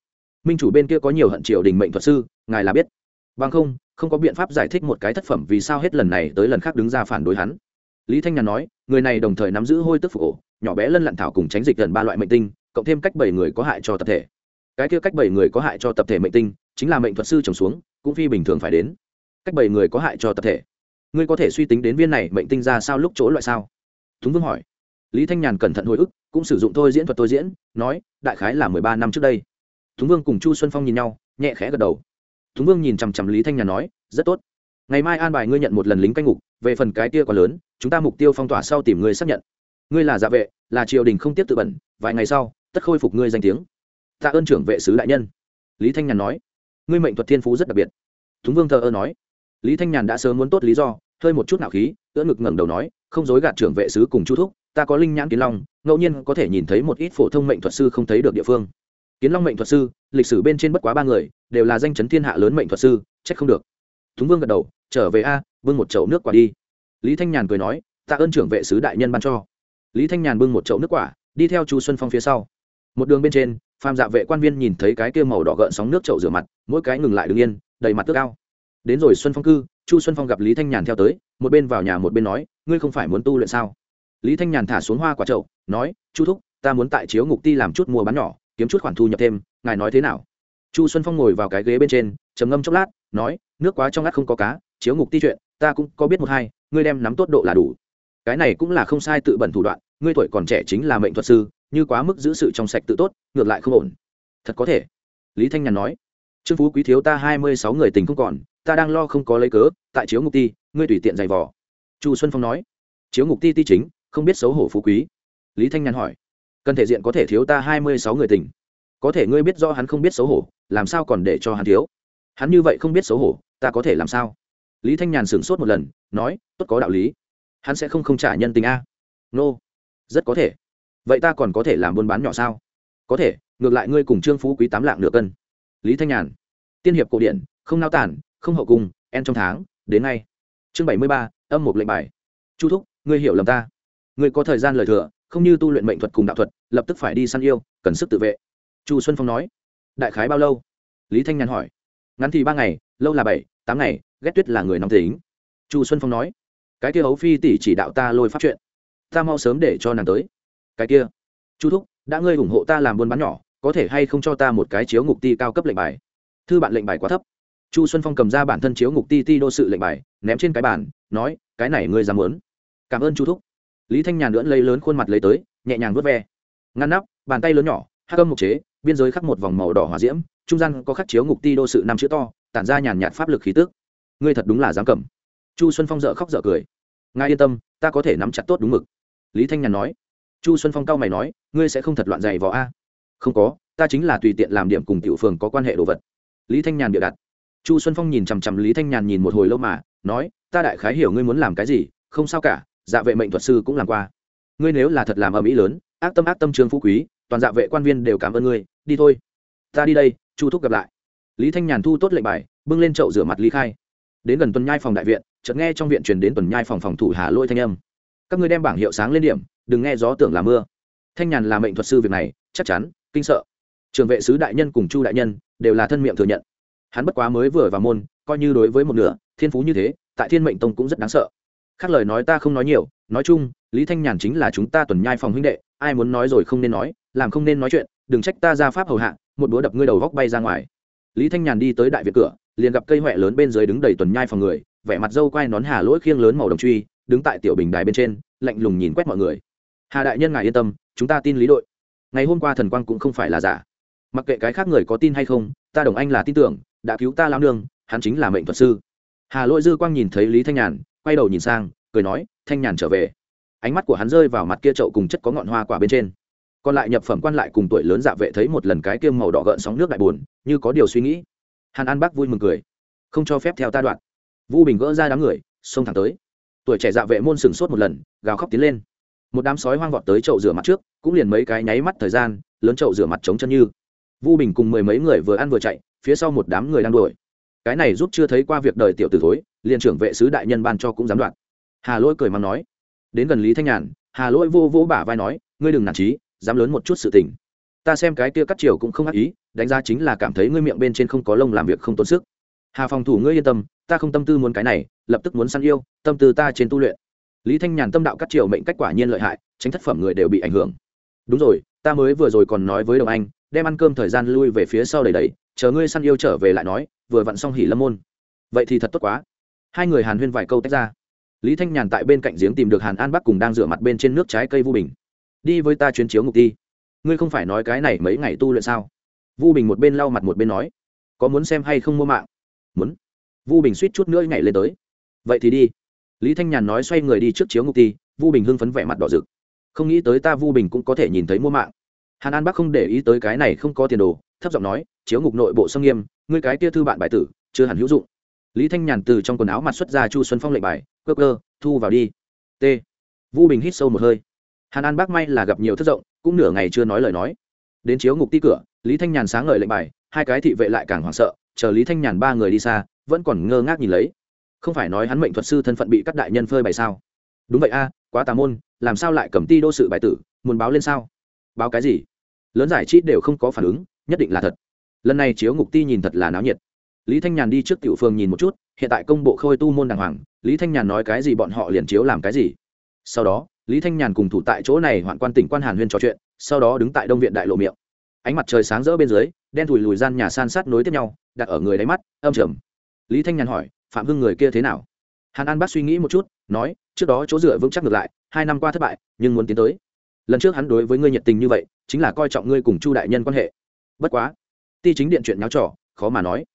Minh chủ bên kia có nhiều hận triều đình mệnh thuật sư, ngài là biết. Bằng không không có biện pháp giải thích một cái thất phẩm vì sao hết lần này tới lần khác đứng ra phản đối hắn. Lý thanh nhàn nói, người này đồng thời nắm giữ hôi tức phục ổ, nhỏ bé lân lặn thảo cùng tránh dịch gần ba loại mệnh tinh, cộng thêm cách bảy người có hại cho tập thể. Cái kia cách bảy người có hại cho tập thể mệnh tinh, chính là mệnh thuật sư trồng xuống cũng phi bình thường phải đến. Cách bảy người có hại cho tập thể. Ngươi có thể suy tính đến viên này mệnh tinh ra sao lúc chỗ loại sao? Túng vương hỏi. Lý thanh nhàn cẩn thận hồi ức, cũng sử dụng thôi diễn thuật tôi diễn, nói, đại khái là mười ba năm trước đây. Túng vương cùng chu xuân phong nhìn nhau, nhẹ khẽ gật đầu. Túng vương nhìn chằm chằm lý thanh nhàn nói, rất tốt. Ngày mai an bài ngươi nhận một lần lính canh ngục, về phần cái kia quá lớn, chúng ta mục tiêu phong tỏa sau tìm ngươi xác nhận. Ngươi là dạ vệ, là triều đình không tiếp tự bẩn, vài ngày sau, tất khôi phục ngươi danh tiếng. Tạ ơn trưởng vệ sứ đại nhân. Lý thanh nhàn nói ngươi mệnh thuật thiên phú rất đặc biệt. Túng vương thờ ơ nói. Lý thanh nhàn đã sớm muốn tốt lý do, hơi một chút nạo khí, ưỡn ngực ngẩng đầu nói, không dối gạt trưởng vệ sứ cùng chu thúc, ta có linh nhãn kiến long, ngẫu nhiên có thể nhìn thấy một ít phổ thông mệnh thuật sư không thấy được địa phương. Kiến long mệnh thuật sư, lịch sử bên trên bất quá ba người, đều là danh chấn thiên hạ lớn mệnh thuật sư, trách không được. Thúng vương gật đầu, trở về a vương một chậu nước quả đi. Lý thanh nhàn cười nói, tạ ơn trưởng vệ sứ đại nhân ban cho. Lý thanh nhàn bưng một chậu nước quả, đi theo chu xuân phong phía sau. Một đường bên trên phàm dạ vệ quan viên nhìn thấy cái kia màu đỏ gợn sóng nước chậu rửa mặt, mỗi cái ngừng lại đứng yên, đầy mặt tước cao đến rồi xuân phong cư, chu xuân phong gặp lý thanh nhàn theo tới, một bên vào nhà một bên nói, ngươi không phải muốn tu luyện sao? Lý thanh nhàn thả xuống hoa quả chậu, nói, chu thúc, ta muốn tại chiếu ngục ti làm chút mua bán nhỏ, kiếm chút khoản thu nhập thêm, ngài nói thế nào? Chu xuân phong ngồi vào cái ghế bên trên, trầm ngâm chốc lát, nói, nước quá trong ngắt không có cá, chiếu ngục ti chuyện, ta cũng có biết một hai, ngươi đem nắm tốt độ là đủ. Cái này cũng là không sai tự bẩn thủ đoạn, ngươi tuổi còn trẻ chính là mệnh thuật sư như quá mức giữ sự trong sạch tự tốt, ngược lại không ổn. Thật có thể. Lý thanh nhàn nói. Trương phú quý thiếu ta hai mươi sáu người tình không còn, ta đang lo không có lấy cớ, tại chiếu ngục ti, ngươi tùy tiện giày vò. Chu xuân phong nói. Chiếu ngục ti ti chính, không biết xấu hổ phú quý. Lý thanh nhàn hỏi. Cần thể diện có thể thiếu ta hai mươi sáu người tình. Có thể ngươi biết do hắn không biết xấu hổ, làm sao còn để cho hắn thiếu? Hắn như vậy không biết xấu hổ, ta có thể làm sao? Lý thanh nhàn sửng sốt một lần, nói, tốt có đạo lý. Hắn sẽ không không trả nhân tình a. Nô、no. rất có thể vậy ta còn có thể làm buôn bán nhỏ sao? Có thể, ngược lại ngươi cùng trương phú quý tám lạng nửa cân. Lý thanh nhàn, tiên hiệp cổ điển, không nao tản, không hậu cung, en trong tháng, đến ngay. Chương bảy mươi ba, âm một lệnh bài. Chu thúc, ngươi hiểu lầm ta. Ngươi có thời gian lời thừa, không như tu luyện mệnh thuật cùng đạo thuật, lập tức phải đi săn yêu, cần sức tự vệ. Chu xuân phong nói. Đại khái bao lâu? Lý thanh nhàn hỏi. Ngắn thì ba ngày, lâu là bảy, tám ngày, ghét tuyết là người nóng tính. Chu xuân phong nói. Cái kia hấu phi tỷ chỉ đạo ta lôi pháp chuyện. Ta mau sớm để cho nàng tới cái kia, chu thúc, đã ngươi ủng hộ ta làm buôn bán nhỏ, có thể hay không cho ta một cái chiếu ngục ti cao cấp lệnh bài? Thư bạn lệnh bài quá thấp. Chu xuân phong cầm ra bản thân chiếu ngục ti ti đô sự lệnh bài, ném trên cái bàn, nói, cái này ngươi dám muốn? Cảm ơn, chu thúc. Lý thanh nhàn lưỡn lấy lớn khuôn mặt lấy tới, nhẹ nhàng vớt ve. Ngăn nắp, bàn tay lớn nhỏ, hắc âm mục chế, biên giới khắc một vòng màu đỏ hỏa diễm, trung gian có khắc chiếu ngục ti đô sự năm chữ to, tản ra nhàn nhạt pháp lực khí tức. Ngươi thật đúng là dám cầm. Chu xuân phong dợ khóc dợ cười. Ngài yên tâm, ta có thể nắm chặt tốt đúng mực. Lý thanh nhàn nói chu xuân phong cao mày nói, ngươi sẽ không thật loạn giày vò a? Không có, ta chính là tùy tiện làm điểm cùng tiểu phường có quan hệ đồ vật. Lý thanh nhàn bịa đặt. Chu xuân phong nhìn chằm chằm lý thanh nhàn nhìn một hồi lâu mà, nói, ta đại khái hiểu ngươi muốn làm cái gì, không sao cả dạ vệ mệnh thuật sư cũng làm qua. Ngươi nếu là thật làm ở mỹ lớn, ác tâm ác tâm trương phú quý, toàn dạ vệ quan viên đều cảm ơn ngươi, đi thôi. Ta đi đây, chu thúc gặp lại. Lý thanh nhàn thu tốt lệnh bài, bưng lên chậu rửa mặt lý khai. Đến gần tuần nhai phòng đại viện, chợt nghe trong viện truyền đến tuần nhai phòng phòng thủ hà lôi thanh âm. Các ngươi đem bảng hiệu sáng lên điểm đừng nghe gió tưởng là mưa. Thanh nhàn là mệnh thuật sư việc này, chắc chắn, kinh sợ. Trường vệ sứ đại nhân cùng chu đại nhân đều là thân miệng thừa nhận. Hắn bất quá mới vừa vào môn, coi như đối với một nửa, thiên phú như thế, tại thiên mệnh tông cũng rất đáng sợ. Khác lời nói ta không nói nhiều, nói chung, lý thanh nhàn chính là chúng ta tuần nhai phòng huynh đệ, ai muốn nói rồi không nên nói, làm không nên nói chuyện, đừng trách ta ra pháp hầu hạ, một búa đập ngươi đầu góc bay ra ngoài. Lý thanh nhàn đi tới đại viện cửa, liền gặp cây huệ lớn bên dưới đứng đầy tuần nhai phòng người, vẻ mặt dâu quai nón hà lỗi khiêng lớn màu đồng truy, đứng tại tiểu bình đài bên trên, lạnh lùng nhìn quét mọi người hà đại nhân ngài yên tâm, chúng ta tin lý đội. Ngày hôm qua thần quang cũng không phải là giả. Mặc kệ cái khác người có tin hay không, ta đồng anh là tin tưởng, đã cứu ta lao nương, hắn chính là mệnh thuật sư. Hà lỗi dư quang nhìn thấy lý thanh nhàn, quay đầu nhìn sang, cười nói, thanh nhàn trở về. Ánh mắt của hắn rơi vào mặt kia chậu cùng chất có ngọn hoa quả bên trên. Còn lại nhập phẩm quan lại cùng tuổi lớn dạ vệ thấy một lần cái kiêm màu đỏ gợn sóng nước đại buồn, như có điều suy nghĩ. Hàn an bác vui mừng cười. Không cho phép theo ta đoạn. Vu bình gỡ ra đám người, xông thẳng tới. Tuổi trẻ dạ vệ môn sừng sốt một lần, gào khóc tiến lên một đám sói hoang vọt tới chậu rửa mặt trước, cũng liền mấy cái nháy mắt thời gian, lớn chậu rửa mặt trống chân như. Vu bình cùng mười mấy người vừa ăn vừa chạy, phía sau một đám người đang đuổi. Cái này giúp chưa thấy qua việc đời tiểu tử thối, liền trưởng vệ sứ đại nhân ban cho cũng dám đoạn hà lỗi cười mắng nói. Đến gần lý thanh nhàn, hà lỗi vô vỗ bả vai nói, ngươi đừng nản trí, dám lớn một chút sự tình. Ta xem cái kia cắt chiều cũng không ác ý, đánh giá chính là cảm thấy ngươi miệng bên trên không có lông làm việc không tốn sức. Hà phòng thủ ngươi yên tâm, ta không tâm tư muốn cái này, lập tức muốn săn yêu, tâm tư ta trên tu luyện lý thanh nhàn tâm đạo các triều mệnh cách quả nhiên lợi hại, tránh thất phẩm người đều bị ảnh hưởng. Đúng rồi, ta mới vừa rồi còn nói với đồng anh, đem ăn cơm thời gian lui về phía sau đầy đầy, chờ ngươi săn yêu trở về lại nói, vừa vặn xong hỉ lâm môn. Vậy thì thật tốt quá. Hai người hàn huyên vài câu tách ra. Lý thanh nhàn tại bên cạnh giếng tìm được hàn an bắc cùng đang rửa mặt bên trên nước trái cây vu bình. Đi với ta chuyến chiếu ngục ti ngươi không phải nói cái này mấy ngày tu luyện sao? Vu bình một bên lau mặt một bên nói. Có muốn xem hay không mua mạng? Muốn. Vu bình suýt chút nữa nhảy lên tới. Vậy thì đi lý thanh nhàn nói xoay người đi trước chiếu ngục ti, vu bình hưng phấn vẻ mặt đỏ rực. Không nghĩ tới ta vu bình cũng có thể nhìn thấy mua mạng. Hàn an bắc không để ý tới cái này không có tiền đồ, thấp giọng nói, chiếu ngục nội bộ xâm nghiêm, ngươi cái tia thư bạn bài tử, chưa hẳn hữu dụng. Lý thanh nhàn từ trong quần áo mặt xuất ra chu xuân phong lệnh bài, cơ cơ, thu vào đi. T. Vu bình hít sâu một hơi. Hàn an bác may là gặp nhiều thất rộng, cũng nửa ngày chưa nói lời nói. Đến chiếu ngục ti cửa, lý thanh nhàn sáng ngời lệnh bài, hai cái thị vệ lại càng hoảng sợ, chờ lý thanh nhàn ba người đi xa, vẫn còn ngơ ngác nhìn lấy không phải nói hắn mệnh thuật sư thân phận bị các đại nhân phơi bày sao? Đúng vậy a, quá tà môn, làm sao lại cầm ti đô sự bài tử, muốn báo lên sao? Báo cái gì? Lớn giải trí đều không có phản ứng, nhất định là thật. Lần này chiếu ngục ti nhìn thật là náo nhiệt. Lý thanh nhàn đi trước tiểu phường nhìn một chút, hiện tại công bộ khôi tu môn đàng hoàng, lý thanh nhàn nói cái gì bọn họ liền chiếu làm cái gì. Sau đó, lý thanh nhàn cùng thủ tại chỗ này hoạn quan tỉnh quan hàn huyên trò chuyện, sau đó đứng tại đông viện đại lộ miệng. Ánh mặt trời sáng rỡ bên dưới, đen thùi lùi gian nhà san sát nối tiếp nhau, đặt ở người đáy mắt, âm trầm. Lý thanh nhàn hỏi phạm hưng người kia thế nào? Hàn an bác suy nghĩ một chút, nói, trước đó chỗ dựa vững chắc ngược lại, hai năm qua thất bại, nhưng muốn tiến tới. Lần trước hắn đối với ngươi nhiệt tình như vậy, chính là coi trọng ngươi cùng chu đại nhân quan hệ. Bất quá, ti chính điện chuyện nháo trò, khó mà nói.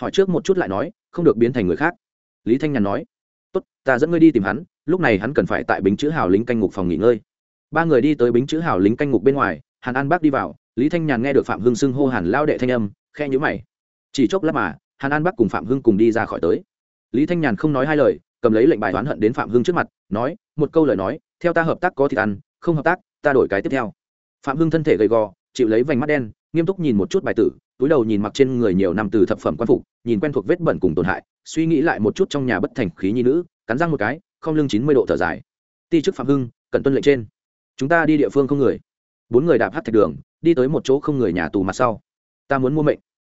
Hỏi trước một chút lại nói, không được biến thành người khác. Lý thanh nhàn nói, tốt, ta dẫn ngươi đi tìm hắn, lúc này hắn cần phải tại bính chữ hào lính canh ngục phòng nghỉ ngơi. Ba người đi tới bính chữ hào lính canh ngục bên ngoài, hàn an bác đi vào, lý thanh nhàn nghe được phạm hưng xưng hô hàn lao đệ thanh âm khe nhữ mày. Chỉ chốc lát mà, hàn an bác cùng phạm hưng cùng đi ra khỏi tới lý thanh nhàn không nói hai lời, cầm lấy lệnh bài oán hận đến phạm hưng trước mặt, nói, một câu lời nói, theo ta hợp tác có thịt ăn, không hợp tác, ta đổi cái tiếp theo. Phạm hưng thân thể gầy gò, chịu lấy vành mắt đen, nghiêm túc nhìn một chút bài tử, túi đầu nhìn mặc trên người nhiều năm từ thập phẩm quan phục, nhìn quen thuộc vết bẩn cùng tổn hại, suy nghĩ lại một chút trong nhà bất thành khí nhi nữ, cắn răng một cái, không lưng chín mươi độ thở dài. Ti chức phạm hưng, cần tuân lệnh trên. Chúng ta đi địa phương không người. Bốn người đạp hát thạch đường, đi tới một chỗ không người nhà tù mặt sau. Ta muốn mua mệnh.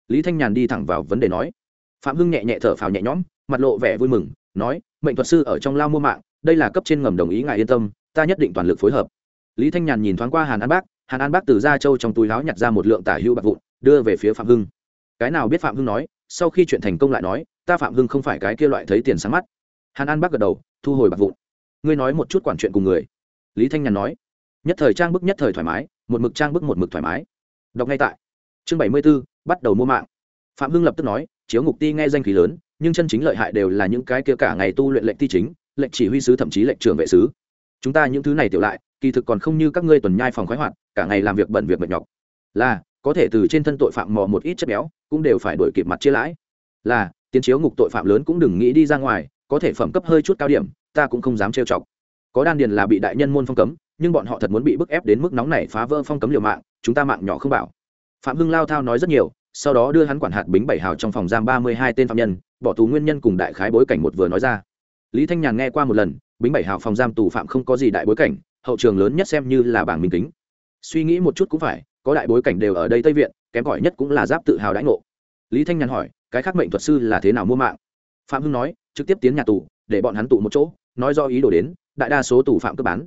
Lý thanh nhàn đi thẳng vào vấn đề nói. Phạm hưng nhẹ nhẹ thở phào nhẹ nhõm mặt lộ vẻ vui mừng, nói, mệnh thuật sư ở trong lao mua mạng, đây là cấp trên ngầm đồng ý ngài yên tâm, ta nhất định toàn lực phối hợp. Lý thanh nhàn nhìn thoáng qua hàn an bác, hàn an bác từ gia châu trong túi láo nhặt ra một lượng tả hữu bạc vụn, đưa về phía phạm hưng. Cái nào biết phạm hưng nói, sau khi chuyện thành công lại nói, ta phạm hưng không phải cái kia loại thấy tiền sáng mắt. Hàn an bác gật đầu, thu hồi bạc vụn. Ngươi nói một chút quản chuyện cùng người. Lý thanh nhàn nói. Nhất thời trang bức nhất thời thoải mái, một mực trang bức một mực thoải mái. Đọc ngay tại. Chương bảy mươi b ố bắt đầu mua mạng. Phạm hưng lập tức nói, chiếu ngục ti nghe danh khí lớn nhưng chân chính lợi hại đều là những cái kia cả ngày tu luyện lệnh ti chính, lệnh chỉ huy sứ thậm chí lệnh trưởng vệ sứ. Chúng ta những thứ này tiểu lại, kỳ thực còn không như các ngươi tuần nhai phòng khoái hoạt, cả ngày làm việc bận việc mệt nhọc. Là, có thể từ trên thân tội phạm mò một ít chất béo, cũng đều phải đổi kịp mặt chia lãi. Là, tiến chiếu ngục tội phạm lớn cũng đừng nghĩ đi ra ngoài, có thể phẩm cấp hơi chút cao điểm, ta cũng không dám trêu chọc. Có đan điền là bị đại nhân môn phong cấm, nhưng bọn họ thật muốn bị bức ép đến mức nóng này phá vỡ phong cấm liều mạng, chúng ta mạng nhỏ không bảo. Phạm hưng lao thao nói rất nhiều, sau đó đưa hắn quản hạt bính bảy hào trong phòng giam ba mươi hai tên phạm nhân bỏ tù nguyên nhân cùng đại khái bối cảnh một vừa nói ra. Lý thanh nhàn nghe qua một lần, bính bảy hào phòng giam tù phạm không có gì đại bối cảnh, hậu trường lớn nhất xem như là bảng minh kính. Suy nghĩ một chút cũng phải, có đại bối cảnh đều ở đây tây viện, kém cỏi nhất cũng là giáp tự hào đãi ngộ. Lý thanh nhàn hỏi, cái khác mệnh thuật sư là thế nào mua mạng? Phạm hưng nói, trực tiếp tiến nhà tù, để bọn hắn tụ một chỗ, nói do ý đồ đến, đại đa số tù phạm cướp bán.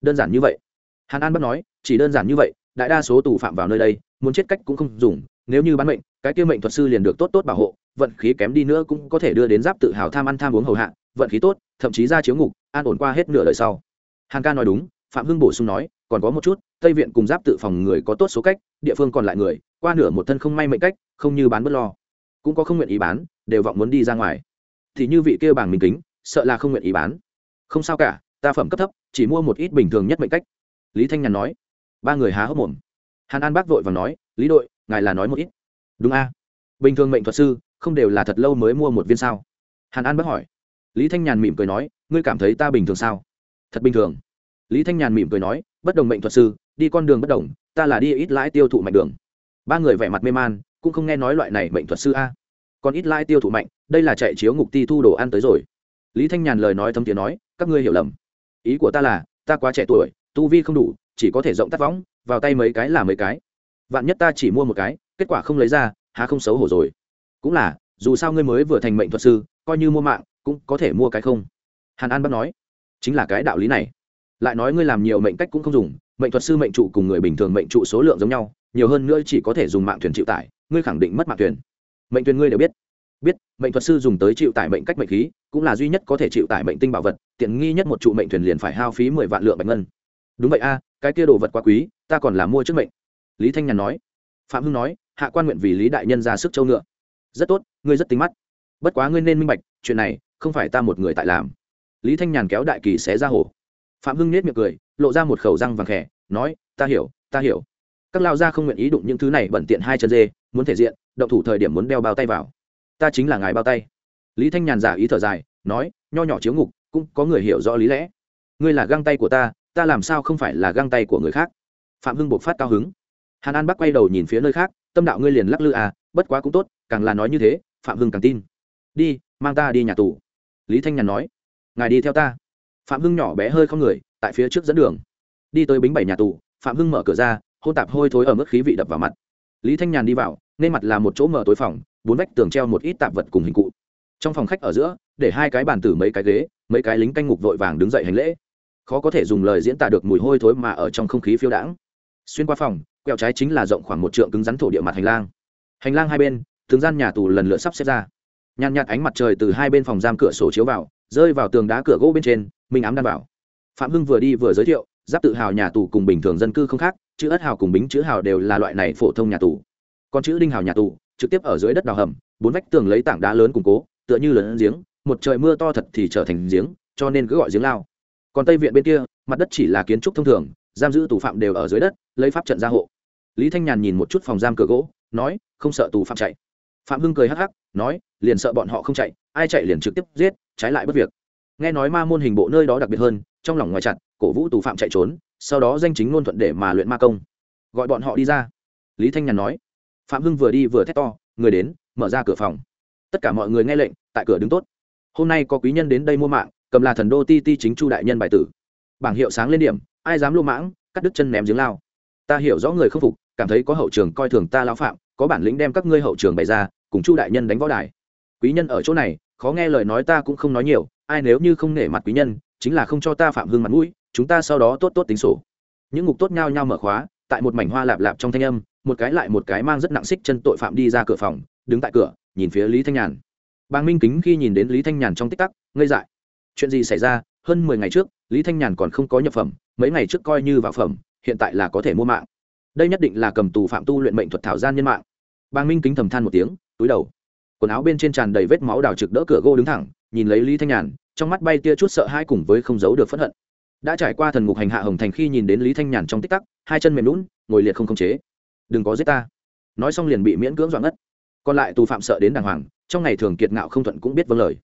Đơn giản như vậy. Hàn an bắt nói, chỉ đơn giản như vậy, đại đa số tù phạm vào nơi đây, muốn chết cách cũng không dùng, nếu như bán mệnh, cái kia mệnh thuật sư liền được tốt tốt bảo hộ vận khí kém đi nữa cũng có thể đưa đến giáp tự hào tham ăn tham uống hầu hạ, vận khí tốt, thậm chí ra chiếu ngục, an ổn qua hết nửa đời sau. Hàng ca nói đúng, phạm hưng bổ sung nói, còn có một chút, tây viện cùng giáp tự phòng người có tốt số cách, địa phương còn lại người, qua nửa một thân không may mệnh cách, không như bán bất lo. Cũng có không nguyện ý bán, đều vọng muốn đi ra ngoài. Thì như vị kia bảng minh kính, sợ là không nguyện ý bán. Không sao cả, ta phẩm cấp thấp, chỉ mua một ít bình thường nhất mệnh cách. Lý thanh nhàn nói. Ba người há hốc mồm. Hàn an bác vội và nói, lý đội, ngài là nói một ít. Đúng a. Bình thường mệnh thuật sư không đều là thật lâu mới mua một viên sao? Hàn an bác hỏi. Lý thanh nhàn mỉm cười nói, ngươi cảm thấy ta bình thường sao? Thật bình thường. Lý thanh nhàn mỉm cười nói, bất đồng mệnh thuật sư, đi con đường bất đồng, ta là đi ít lãi tiêu thụ mạnh đường. Ba người vẻ mặt mê man, cũng không nghe nói loại này mệnh thuật sư a. Còn ít lãi tiêu thụ mạnh, đây là chạy chiếu ngục ti thu đồ ăn tới rồi. Lý thanh nhàn lời nói thấm tiếng nói, các ngươi hiểu lầm. Ý của ta là, ta quá trẻ tuổi, tu vi không đủ, chỉ có thể rộng tắt võng, vào tay mấy cái là mấy cái. Vạn nhất ta chỉ mua một cái, kết quả không lấy ra, há không xấu hổ rồi cũng là, dù sao ngươi mới vừa thành mệnh thuật sư, coi như mua mạng, cũng có thể mua cái không. Hàn an bắt nói, chính là cái đạo lý này. Lại nói ngươi làm nhiều mệnh cách cũng không dùng, mệnh thuật sư mệnh trụ cùng người bình thường mệnh trụ số lượng giống nhau, nhiều hơn nữa chỉ có thể dùng mạng thuyền chịu tải, ngươi khẳng định mất mạng thuyền. Mệnh thuyền ngươi đều biết. Biết, mệnh thuật sư dùng tới chịu tải mệnh cách mệnh khí, cũng là duy nhất có thể chịu tải mệnh tinh bảo vật, tiện nghi nhất một trụ mệnh thuyền liền phải hao phí mười vạn lượng bạch ngân. Đúng vậy a, cái kia đồ vật quá quý, ta còn là mua trước mệnh. Lý thanh nhàn nói. Phạm hưng nói, hạ quan nguyện vì lý đại nhân ra sức châu ngựa rất tốt, ngươi rất tính mắt. Bất quá ngươi nên minh bạch, chuyện này không phải ta một người tại làm. Lý thanh nhàn kéo đại kỳ xé ra hổ phạm hưng nết miệng cười, lộ ra một khẩu răng vàng khẽ, nói, ta hiểu ta hiểu. Các lao gia không nguyện ý đụng những thứ này bẩn tiện hai chân dê, muốn thể diện, động thủ thời điểm muốn đeo bao tay vào. Ta chính là ngài bao tay. Lý thanh nhàn giả ý thở dài, nói, nho nhỏ chiếu ngục, cũng có người hiểu rõ lý lẽ. Ngươi là găng tay của ta ta làm sao không phải là găng tay của người khác? Phạm hưng buộc phát cao hứng. Hàn an bắc quay đầu nhìn phía nơi khác, tâm đạo ngươi liền lắc lư à bất quá cũng tốt, càng là nói như thế, phạm hưng càng tin. Đi, mang ta đi nhà tù. Lý thanh nhàn nói. Ngài đi theo ta. Phạm hưng nhỏ bé hơi không người, tại phía trước dẫn đường. Đi tới bính bảy nhà tù, phạm hưng mở cửa ra, hôn tạp hôi thối ở mức khí vị đập vào mặt. Lý thanh nhàn đi vào, nên mặt là một chỗ mở tối phòng, bốn vách tường treo một ít tạp vật cùng hình cụ. Trong phòng khách ở giữa, để hai cái bàn tử mấy cái ghế, mấy cái lính canh ngục vội vàng đứng dậy hành lễ. Khó có thể dùng lời diễn tả được mùi hôi thối mà ở trong không khí phiêu đãng. Xuyên qua phòng, quẹo trái chính là rộng khoảng một trượng cứng rắn thổ địa mặt hành lang hành lang hai bên thường gian nhà tù lần lượt sắp xếp ra. Nhàn nhạt ánh mặt trời từ hai bên phòng giam cửa sổ chiếu vào, rơi vào tường đá cửa gỗ bên trên minh ám đan vào. Phạm hưng vừa đi vừa giới thiệu, giáp tự hào nhà tù cùng bình thường dân cư không khác, chữ ất hào cùng bính chữ hào đều là loại này phổ thông nhà tù. Còn chữ đinh hào nhà tù, trực tiếp ở dưới đất đào hầm, bốn vách tường lấy tảng đá lớn củng cố, tựa như lớn giếng, một trời mưa to thật thì trở thành giếng, cho nên cứ gọi giếng lao. Còn tây viện bên kia, mặt đất chỉ là kiến trúc thông thường, giam giữ tù phạm đều ở dưới đất, lấy pháp trận gia hộ. Lý thanh nhàn nhìn một chút phòng giam cửa gỗ, nói không sợ tù phạm chạy. Phạm hưng cười hắc hắc, nói, liền sợ bọn họ không chạy, ai chạy liền trực tiếp giết, trái lại bất việc. Nghe nói ma môn hình bộ nơi đó đặc biệt hơn, trong lòng ngoài chặt, cổ vũ tù phạm chạy trốn, sau đó danh chính ngôn thuận để mà luyện ma công. Gọi bọn họ đi ra. Lý thanh nhàn nói. Phạm hưng vừa đi vừa thét to, người đến, mở ra cửa phòng. Tất cả mọi người nghe lệnh, tại cửa đứng tốt. Hôm nay có quý nhân đến đây mua mạng, cầm là thần đô ti ti chính chu đại nhân bài tử. Bảng hiệu sáng lên điểm, ai dám lô mãng, cắt đứt chân ném giếng lao. Ta hiểu rõ người không phục, cảm thấy có hậu trường coi thường ta lao phạm có bản lĩnh đem các ngươi hậu trường bày ra, cùng chu đại nhân đánh võ đài. Quý nhân ở chỗ này, khó nghe lời nói ta cũng không nói nhiều, ai nếu như không nể mặt quý nhân, chính là không cho ta phạm hương mặt mũi, chúng ta sau đó tốt tốt tính sổ. Những ngục tốt nhau nhau mở khóa, tại một mảnh hoa lạp lạp trong thanh âm, một cái lại một cái mang rất nặng xích chân tội phạm đi ra cửa phòng, đứng tại cửa, nhìn phía lý thanh nhàn. Bàng minh kính khi nhìn đến lý thanh nhàn trong tích tắc, ngây dại. Chuyện gì xảy ra? Hơn mười ngày trước, lý thanh nhàn còn không có nhập phẩm, mấy ngày trước coi như vào phẩm, hiện tại là có thể mua mạng. Đây nhất định là cầm tù phạm tu luyện mệnh thuật thảo gian nhân mạng bàng minh kính thầm than một tiếng, túi đầu. Quần áo bên trên tràn đầy vết máu đào trực đỡ cửa gỗ đứng thẳng, nhìn lấy lý thanh nhàn, trong mắt bay tia chút sợ hãi cùng với không giấu được phẫn hận. Đã trải qua thần ngục hành hạ hồng thành khi nhìn đến lý thanh nhàn trong tích tắc, hai chân mềm lún ngồi liệt không khống chế. Đừng có giết ta. Nói xong liền bị miễn cưỡng doãn ngất. Còn lại tù phạm sợ đến đàng hoàng, trong ngày thường kiệt ngạo không thuận cũng biết vâng lời.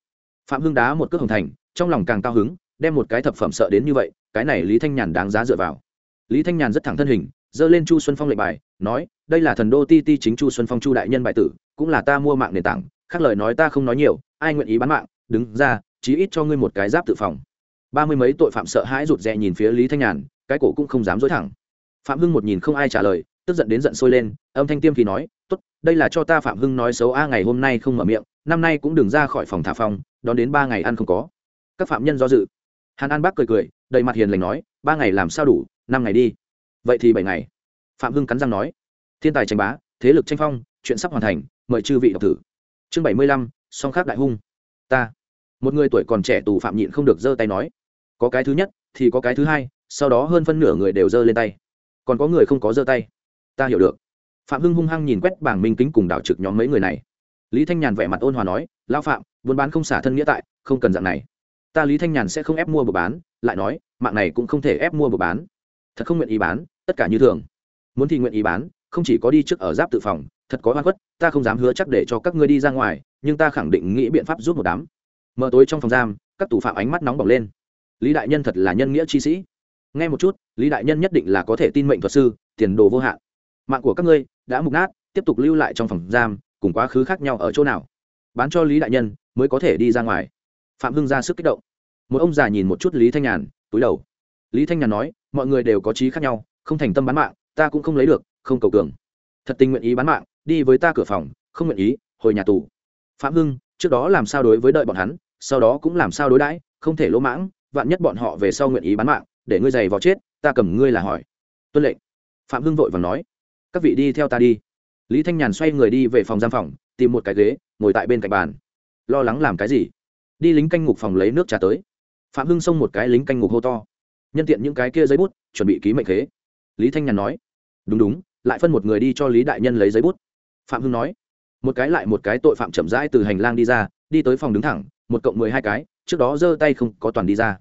Phạm hưng đá một cước hồng thành, trong lòng càng cao hứng, đem một cái thập phẩm sợ đến như vậy, cái này lý thanh nhàn đáng giá dựa vào. Lý thanh nhàn rất thẳng thân hình dơ lên chu xuân phong lệnh bài, nói đây là thần đô ti ti chính chu xuân phong chu đại nhân bại tử, cũng là ta mua mạng nền tảng, khác lời nói ta không nói nhiều, ai nguyện ý bán mạng, đứng ra, chí ít cho ngươi một cái giáp tự phòng. Ba mươi mấy tội phạm sợ hãi rụt rè nhìn phía lý thanh nhàn, cái cổ cũng không dám dối thẳng. Phạm hưng một nhìn không ai trả lời, tức giận đến giận sôi lên, âm thanh tiêm thì nói t ố t đây là cho ta phạm hưng nói xấu a, ngày hôm nay không mở miệng, năm nay cũng đừng ra khỏi phòng thả phòng, đón đến ba ngày ăn không có. Các phạm nhân do dự. Hàn an bác cười cười, đầy mặt hiền lành nói, ba ngày làm sao đủ, năm ngày đi. Vậy thì bảy ngày. Phạm hưng cắn răng nói thiên tài tranh bá, thế lực tranh phong, chuyện sắp hoàn thành, mời chư vị đọc thử. Chương bảy mươi lăm, song khác đại hung. Ta. Một người tuổi còn trẻ tù phạm nhịn không được giơ tay nói. Có cái thứ nhất, thì có cái thứ hai, sau đó hơn phân nửa người đều giơ lên tay. Còn có người không có giơ tay. Ta hiểu được. Phạm hưng hung hăng nhìn quét bảng minh kính cùng đảo trực nhóm mấy người này. Lý thanh nhàn vẻ mặt ôn hòa nói lao phạm, buôn bán không xả thân nghĩa tại, không cần dạng này. Ta lý thanh nhàn sẽ không ép mua buộc bán, lại nói, mạng này cũng không thể ép mua buộc bán. Thật không nguyện ý bán, tất cả như thường. Muốn thì nguyện ý bán không chỉ có đi trước ở giáp tự phòng, thật có hoa khuất, ta không dám hứa chắc để cho các ngươi đi ra ngoài, nhưng ta khẳng định nghĩ biện pháp giúp một đám. Mở tối trong phòng giam, các tù phạm ánh mắt nóng bỏng lên. Lý đại nhân thật là nhân nghĩa chi sĩ. Nghe một chút, lý đại nhân nhất định là có thể tin mệnh thuật sư, tiền đồ vô hạn. Mạng của các ngươi đã mục nát, tiếp tục lưu lại trong phòng giam, cùng quá khứ khác nhau ở chỗ nào? Bán cho lý đại nhân, mới có thể đi ra ngoài. Phạm hưng ra sức kích động. Một ông già nhìn một chút lý thanh nhàn, túi đầu. Lý thanh nhàn nói, mọi người đều có trí khác nhau, không thành tâm bán mạng, ta cũng không lấy được không cầu cường. Thật tình nguyện ý bán mạng, đi với ta cửa phòng, không nguyện ý, hồi nhà tù. Phạm hưng, trước đó làm sao đối với đợi bọn hắn, sau đó cũng làm sao đối đãi, không thể lỗ mãng, vạn nhất bọn họ về sau nguyện ý bán mạng, để ngươi giày vào chết, ta cầm ngươi là hỏi. Tuân lệnh. Phạm hưng vội và nói. Các vị đi theo ta đi. Lý thanh nhàn xoay người đi về phòng giam phòng, tìm một cái ghế, ngồi tại bên cạnh bàn. Lo lắng làm cái gì? Đi lính canh ngục phòng lấy nước trà tới. Phạm hưng xông một cái lính canh ngục hô to. Nhân tiện những cái kia giấy bút, chuẩn bị ký mệnh khế. Lý thanh nhàn nói. Đúng đúng lại phân một người đi cho lý đại nhân lấy giấy bút phạm hưng nói một cái lại một cái tội phạm chậm rãi từ hành lang đi ra đi tới phòng đứng thẳng một cộng mười hai cái trước đó giơ tay không có toàn đi ra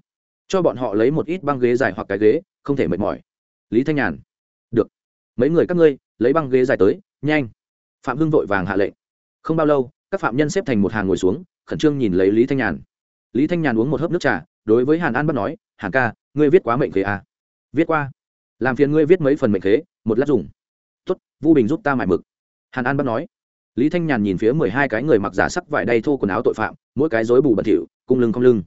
cho bọn họ lấy một ít băng ghế dài hoặc cái ghế không thể mệt mỏi lý thanh nhàn được mấy người các ngươi lấy băng ghế dài tới nhanh phạm hưng vội vàng hạ lệnh không bao lâu các phạm nhân xếp thành một hàng ngồi xuống khẩn trương nhìn lấy lý thanh nhàn lý thanh nhàn uống một hớp nước trà đối với hàn an bắt nói hàn ca ngươi viết quá mệnh khế à. viết qua làm phiền ngươi viết mấy phần mệnh khế một lát dùng vu bình giúp ta mải mực. Hàn an bắt nói. Lý thanh nhàn nhìn phía mười hai cái người mặc giả sắc vải đay thô quần áo tội phạm, mỗi cái dối bù bẩn thỉu, cung lưng không lưng.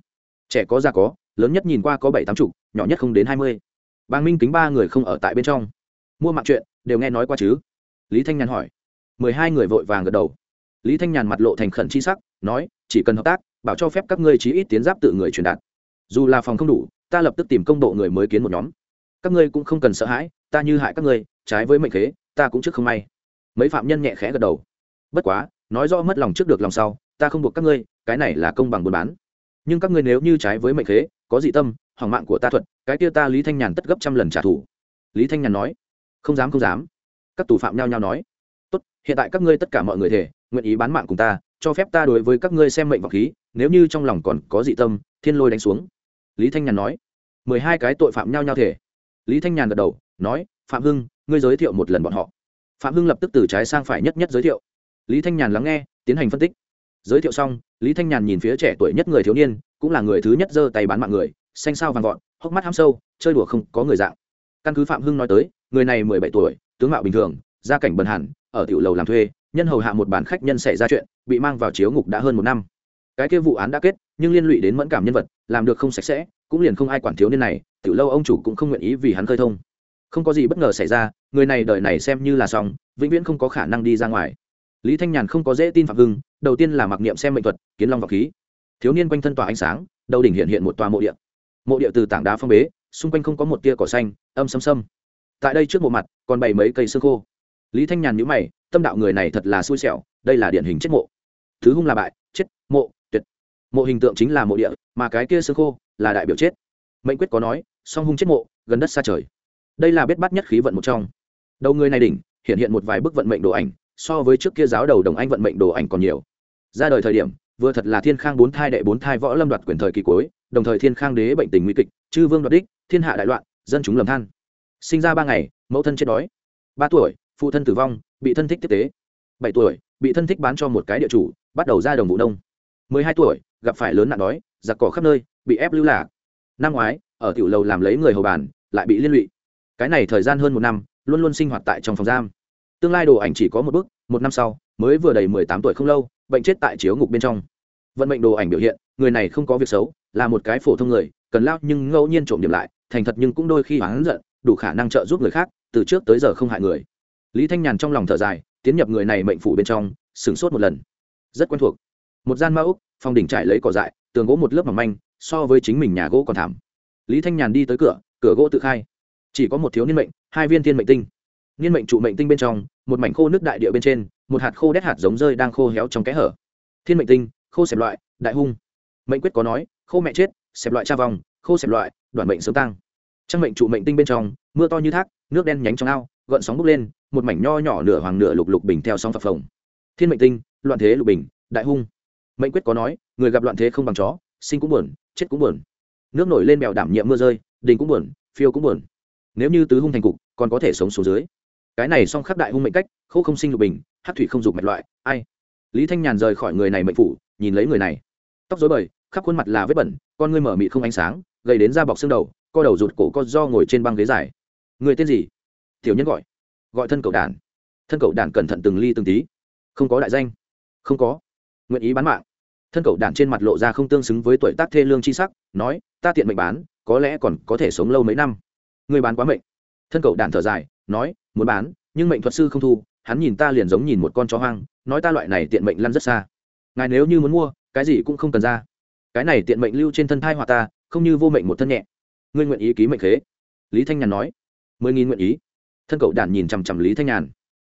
Trẻ có già có, lớn nhất nhìn qua có bảy tám chục, nhỏ nhất không đến hai mươi. Bàng minh kính ba người không ở tại bên trong. Mua mạng chuyện, đều nghe nói qua chứ? Lý thanh nhàn hỏi. Mười hai người vội vàng gật đầu. Lý thanh nhàn mặt lộ thành khẩn c h i sắc, nói, chỉ cần hợp tác, bảo cho phép các ngươi chí ít tiến giáp tự người truyền đạt. Dù là phòng không đủ, ta lập tức tìm công độ người mới kiến một nhóm. Các ngươi cũng không cần sợ hãi ta như hại các ngươi, trái với mệnh khế, ta cũng trước không may. Mấy phạm nhân nhẹ khẽ gật đầu. Bất quá, nói rõ mất lòng trước được lòng sau, ta không buộc các ngươi, cái này là công bằng buôn bán. Nhưng các ngươi nếu như trái với mệnh khế, có dị tâm hoàng mạng của ta thuật, cái kia ta lý thanh nhàn tất gấp trăm lần trả thù. Lý thanh nhàn nói, không dám không dám. Các tù phạm nhao nhao nói, tốt, hiện tại các ngươi tất cả mọi người thể nguyện ý bán mạng cùng ta, cho phép ta đối với các ngươi xem mệnh vọng khí, nếu như trong lòng còn có dị tâm, thiên lôi đánh xuống. Lý thanh nhàn nói, mười hai cái tội phạm nhao nhao thể lý thanh nhàn gật đầu nói, phạm hưng, ngươi giới thiệu một lần bọn họ. Phạm hưng lập tức từ trái sang phải nhất nhất giới thiệu. Lý thanh nhàn lắng nghe, tiến hành phân tích. Giới thiệu xong, lý thanh nhàn nhìn phía trẻ tuổi nhất người thiếu niên, cũng là người thứ nhất giơ tay bán mạng người, xanh sao vàng gọn hốc mắt ham sâu, chơi đùa không có người dạng. Căn cứ phạm hưng nói tới, người này mười bảy tuổi, tướng mạo bình thường, gia cảnh bần hẳn, ở tiểu lầu làm thuê, nhân hầu hạ một bàn khách nhân xảy ra chuyện, bị mang vào chiếu ngục đã hơn một năm. Cái kia vụ án đã kết, nhưng liên lụy đến mẫn cảm nhân vật, làm được không sạch sẽ, cũng liền không ai quản thiếu niên này, tiểu lâu ông chủ cũng không nguyện ý vì hắn khơi thông không có gì bất ngờ xảy ra, người này đời này xem như là xong, vĩnh viễn không có khả năng đi ra ngoài. Lý thanh nhàn không có dễ tin phạm hưng, đầu tiên là mặc niệm xem mệnh thuật, kiến long và khí. Thiếu niên quanh thân tỏa ánh sáng, đầu đỉnh hiện hiện một tòa mộ địa. Mộ địa từ tảng đá phong bế, xung quanh không có một tia cỏ xanh, âm xâm xâm tại đây trước bộ mặt, còn bày mấy cây xương khô. Lý thanh nhàn nhữ mày, tâm đạo người này thật là xui xẻo, đây là điển hình chết mộ. Thứ hung là bại, chết, mộ, tuyệt. Mộ hình tượng chính là mộ địa, mà cái kia xương khô là đại biểu chết. Mệnh quyết có nói, song hung chết mộ, gần đất xa trời đây là biết bắt nhất khí vận một trong. Đầu người này đỉnh, hiện hiện một vài bức vận mệnh đồ ảnh, so với trước kia giáo đầu đồng anh vận mệnh đồ ảnh còn nhiều. Ra đời thời điểm, vừa thật là thiên khang bốn thai đệ bốn thai võ lâm đoạt quyền thời kỳ cuối, đồng thời thiên khang đế bệnh tình nguy kịch, chư vương đoạt đích, thiên hạ đại loạn, dân chúng lầm than. Sinh ra ba ngày, mẫu thân chết đói. Ba tuổi, phụ thân tử vong, bị thân thích tiếp tế. Bảy tuổi, bị thân thích bán cho một cái địa chủ, bắt đầu ra đồng vụ đông mười hai tuổi, gặp phải lớn nạn đói, giặc cỏ khắp nơi, bị ép lưu lạc. Năm ngoái, ở tiểu lầu làm lấy người hầu bàn, lại bị liên lụy cái này thời gian hơn một năm, luôn luôn sinh hoạt tại trong phòng giam. Tương lai đồ ảnh chỉ có một bước, một năm sau, mới vừa đầy mười tám tuổi không lâu, bệnh chết tại chiếu ngục bên trong. Vận mệnh đồ ảnh biểu hiện, người này không có việc xấu, là một cái phổ thông người, cần lao nhưng ngẫu nhiên trộm điểm lại, thành thật nhưng cũng đôi khi hắn giận, đủ khả năng trợ giúp người khác, từ trước tới giờ không hại người. Lý thanh nhàn trong lòng thở dài, tiến nhập người này mệnh phủ bên trong, sửng sốt một lần. Rất quen thuộc. Một gian ma úc, phòng đỉnh trải lấy cỏ dại, tường gỗ một lớp mỏng manh, so với chính mình nhà gỗ còn thảm. Lý thanh nhàn đi tới cửa cửa gỗ tự khai chỉ có một thiếu niên mệnh, hai viên thiên mệnh tinh. Niên mệnh trụ mệnh tinh bên trong, một mảnh khô nước đại địa bên trên, một hạt khô đét hạt giống rơi đang khô héo trong kẽ hở. Thiên mệnh tinh, khô xẹp loại, đại hung. Mệnh quyết có nói, khô mẹ chết, xẹp loại cha vòng, khô xẹp loại, đoạn mệnh sớm tăng. Trang mệnh trụ mệnh tinh bên trong, mưa to như thác, nước đen nhánh trong ao, gợn sóng bốc lên, một mảnh nho nhỏ nửa hoàng nửa lục lục bình theo sóng phập phồng. Thiên mệnh tinh, loạn thế lục bình, đại hung. Mệnh quyết có nói, người gặp loạn thế không bằng chó, sinh cũng buồn, chết cũng buồn. Nước nổi lên bèo đảm nhiệm mưa rơi, đình cũng buồn, phiêu cũng buồn nếu như tứ hung thành cục, còn có thể sống xuống dưới. Cái này song khắc đại hung mệnh cách, khô không sinh lục bình hát thủy không dục mạch loại, ai? Lý thanh nhàn rời khỏi người này mệnh phủ, nhìn lấy người này. Tóc dối bời, khắp khuôn mặt là vết bẩn, con ngươi mở mị không ánh sáng, gầy đến da bọc xương đầu, co đầu rụt cổ co do ngồi trên băng ghế dài. Người tên gì? Tiểu nhân gọi. Gọi thân cậu đàn. Thân cậu đàn cẩn thận từng ly từng tí. Không có đại danh. Không có. Nguyện ý bán mạng. Thân cậu đàn trên mặt lộ ra không tương xứng với tuổi tác thê lương chi sắc, nói, ta tiện mệnh bán, có lẽ còn có thể sống lâu mấy năm người bán quá mệnh. Thân cậu đàn thở dài, nói, muốn bán, nhưng mệnh thuật sư không thu, hắn nhìn ta liền giống nhìn một con chó hoang, nói ta loại này tiện mệnh lăn rất xa. Ngài nếu như muốn mua, cái gì cũng không cần ra. Cái này tiện mệnh lưu trên thân thai họa ta, không như vô mệnh một thân nhẹ. Ngươi nguyện ý ký mệnh khế? Lý thanh nhàn nói. Mười nghìn nguyện ý. Thân cậu đản nhìn chằm chằm lý thanh nhàn.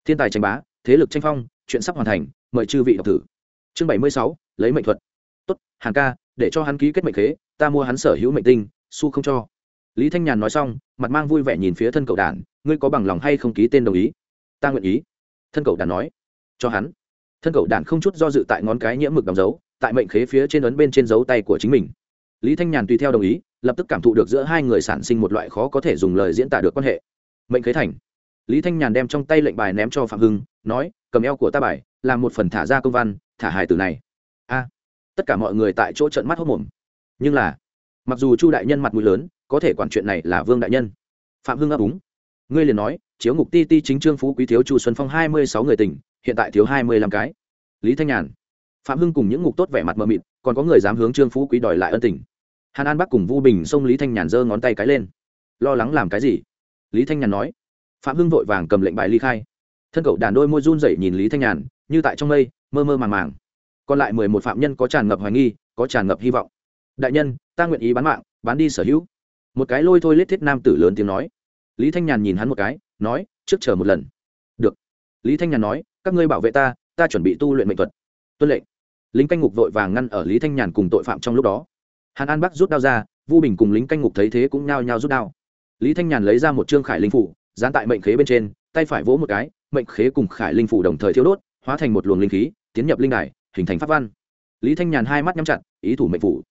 Thiên tài tranh bá, thế lực tranh phong, chuyện sắp hoàn thành, mời chư vị đọc thử. Chương bảy mươi sáu, lấy mệnh thuật. Tốt hàng ca, để cho hắn ký kết mệnh khế, ta mua hắn sở hữu mệnh tinh, su không cho lý thanh nhàn nói xong, mặt mang vui vẻ nhìn phía thân cậu đản ngươi có bằng lòng hay không ký tên đồng ý? Ta nguyện ý. Thân cậu đản nói. Cho hắn. Thân cậu đản không chút do dự tại ngón cái nhiễm mực đóng dấu, tại mệnh khế phía trên ấn bên trên dấu tay của chính mình. Lý thanh nhàn tùy theo đồng ý, lập tức cảm thụ được giữa hai người sản sinh một loại khó có thể dùng lời diễn tả được quan hệ. Mệnh khế thành. Lý thanh nhàn đem trong tay lệnh bài ném cho phạm hưng, nói, cầm eo của ta bài, làm một phần thả ra công văn, thả hài từ này. A. Tất cả mọi người tại chỗ trận mắt hốc mồm nhưng là, mặc dù chu đại nhân mặt mũi lớn có thể quản chuyện này là vương đại nhân. Phạm hưng ấp úng. Ngươi liền nói, chiếu ngục ti ti chính trương phú quý thiếu chu xuân phong hai mươi sáu người tỉnh, hiện tại thiếu hai mươi lăm cái. Lý thanh nhàn. Phạm hưng cùng những ngục tốt vẻ mặt mờ mịt, còn có người dám hướng trương phú quý đòi lại ân tình. Hàn an bắc cùng vu bình xông lý thanh nhàn giơ ngón tay cái lên. Lo lắng làm cái gì? Lý thanh nhàn nói. Phạm hưng vội vàng cầm lệnh bài ly khai. Thân cậu đàn đôi môi run rẩy nhìn lý thanh nhàn, như tại trong mây, mơ mơ màng màng. Còn lại mười một phạm nhân có tràn ngập hoài nghi, có tràn ngập hy vọng. Đại nhân, ta nguyện ý bán mạng, bán đi sở hữu một cái lôi thôi lết thiết nam tử lớn tiếng nói. Lý thanh nhàn nhìn hắn một cái, nói, trước chờ một lần. Được. Lý thanh nhàn nói, các ngươi bảo vệ ta ta chuẩn bị tu luyện mệnh thuật. Tuân lệnh. Lính canh ngục vội vàng ngăn ở lý thanh nhàn cùng tội phạm trong lúc đó. Hàn an bắc rút đao ra, vu bình cùng lính canh ngục thấy thế cũng nhao nhao rút đao. Lý thanh nhàn lấy ra một trương khải linh phủ, dán tại mệnh khế bên trên, tay phải vỗ một cái, mệnh khế cùng khải linh phủ đồng thời thiêu đốt, hóa thành một luồng linh khí, tiến nhập linh đài, hình thành pháp văn. Lý thanh nhàn hai mắt nhắm chặt, ý thủ mệnh phủ.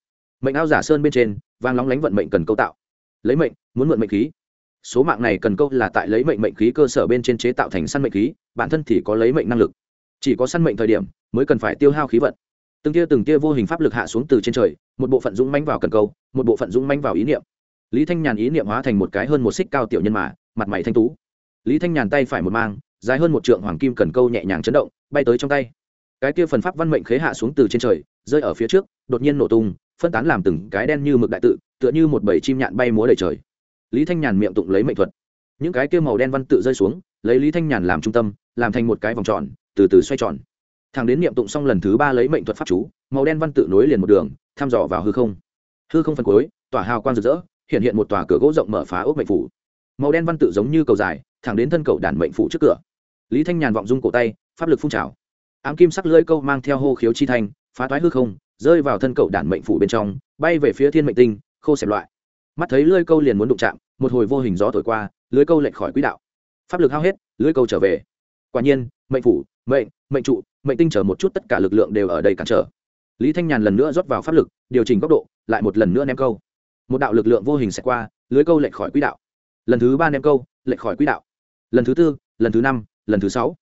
Mệnh ao giả sơn bên trên, vang lóng lánh vận mệnh cần câu tạo lấy mệnh, muốn mượn mệnh khí. Số mạng này cần câu là tại lấy mệnh mệnh khí cơ sở bên trên chế tạo thành săn mệnh khí, bản thân thì có lấy mệnh năng lực. Chỉ có săn mệnh thời điểm mới cần phải tiêu hao khí vận. Từng tia từng tia vô hình pháp lực hạ xuống từ trên trời, một bộ phận dũng manh vào cần câu, một bộ phận dũng manh vào ý niệm. Lý thanh nhàn ý niệm hóa thành một cái hơn một xích cao tiểu nhân mà, mặt mày thanh tú. Lý thanh nhàn tay phải một mang, dài hơn một trượng hoàng kim cần câu nhẹ nhàng chấn động, bay tới trong tay. Cái kia phần pháp văn mệnh khế hạ xuống từ trên trời, rơi ở phía trước, đột nhiên nổ tung, phân tán làm từng cái đen như mực đại tự tựa như một bầy chim nhạn bay múa đầy trời. Lý thanh nhàn miệng tụng lấy mệnh thuật. Những cái kia màu đen văn tự rơi xuống, lấy lý thanh nhàn làm trung tâm, làm thành một cái vòng tròn, từ từ xoay tròn. Thằng đến niệm tụng xong lần thứ ba lấy mệnh thuật pháp chú, màu đen văn tự nối liền một đường, thăm dò vào hư không. Hư không phân cuối tỏa hào quang rực rỡ, hiện hiện một tòa cửa gỗ rộng mở phá ốc mệnh phủ. Màu đen văn tự giống như cầu dài, thẳng đến thân cầu đàn mệnh phủ trước cửa. Lý thanh nhàn vọng dung cổ tay, pháp lực phun trào. Ám kim sắc lưỡi câu mang theo hô khiếu chi thanh, phá toái hư không, rơi vào thân cầu đàn mệnh phủ bên trong, bay về phía thiên mệnh tinh khô xẹp loại. Mắt thấy lưới câu liền muốn đụng chạm, một hồi vô hình gió thổi qua, lưới câu lệch khỏi quỹ đạo. Pháp lực hao hết, lưới câu trở về. Quả nhiên, mệnh phủ, mệnh mệnh trụ, mệnh tinh trở một chút tất cả lực lượng đều ở đây cản trở. Lý thanh nhàn lần nữa rót vào pháp lực, điều chỉnh góc độ, lại một lần nữa ném câu. Một đạo lực lượng vô hình sẽ qua, lưới câu lệch khỏi quỹ đạo. Lần thứ ba ném câu, lệch khỏi quỹ đạo. Lần thứ tư, lần thứ năm, lần thứ sáu.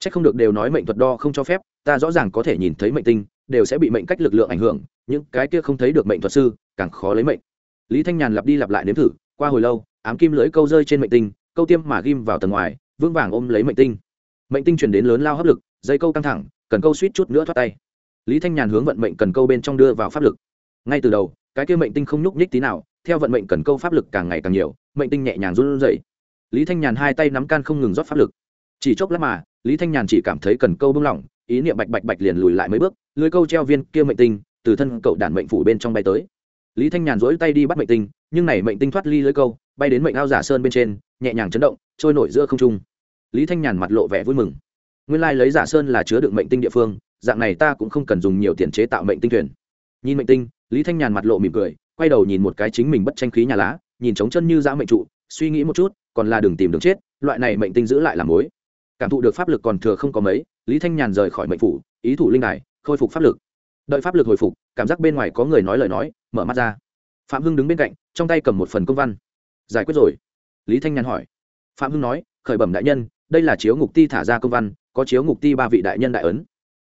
C h ắ c không được đều nói mệnh thuật đo không cho phép, ta rõ ràng có thể nhìn thấy mệnh tinh đều sẽ bị mệnh cách lực lượng ảnh hưởng, những cái kia không thấy được mệnh thuật sư càng khó lấy mệnh. Lý thanh nhàn lặp đi lặp lại nếm thử, qua hồi lâu, ám kim lưới câu rơi trên mệnh tinh, câu tiêm mà ghim vào tầng ngoài, vững vàng ôm lấy mệnh tinh. Mệnh tinh chuyển đến lớn lao hấp lực, dây câu căng thẳng, cần câu suýt chút nữa thoát tay. Lý thanh nhàn hướng vận mệnh cần câu bên trong đưa vào pháp lực. Ngay từ đầu, cái kia mệnh tinh không nhúc nhích tí nào, theo vận mệnh cần câu pháp lực càng ngày càng nhiều, mệnh tinh nhẹ nhàng run rẩy. Lý thanh nhàn hai tay nắm can không ngừng rót pháp lực. Chỉ chốc lát mà, lý thanh nhàn chỉ cảm thấy cần câu bung lỏng ý niệm bạch bạch bạch liền lùi lại mấy bước lưới câu treo viên kia mệnh tinh từ thân cậu đản mệnh phủ bên trong bay tới. Lý thanh nhàn dỗi tay đi bắt mệnh tinh, nhưng này mệnh tinh thoát ly lưới câu, bay đến mệnh ao giả sơn bên trên, nhẹ nhàng chấn động, trôi nổi giữa không trung. Lý thanh nhàn mặt lộ vẻ vui mừng. Nguyên lai lấy giả sơn là chứa đựng mệnh tinh địa phương, dạng này ta cũng không cần dùng nhiều tiền chế tạo mệnh tinh thuyền. Nhìn mệnh tinh, lý thanh nhàn mặt lộ mỉm cười, quay đầu nhìn một cái chính mình bất tranh khí nhà lá, nhìn trống chân như dã mệnh trụ, suy nghĩ một chút, còn là đừng tìm đường chết, loại này mệnh tinh giữ lại làm mối. Cảm thụ được pháp lực còn thừa không có mấy lý thanh nhàn rời khỏi mệnh phủ, ý thủ linh đài, khôi phục pháp lực. Đợi pháp lực hồi phục, cảm giác bên ngoài có người nói lời nói, mở mắt ra. Phạm hưng đứng bên cạnh, trong tay cầm một phần công văn. Giải quyết rồi. Lý thanh nhàn hỏi. Phạm hưng nói, khởi bẩm đại nhân, đây là chiếu ngục ti thả ra công văn, có chiếu ngục ti ba vị đại nhân đại ấn.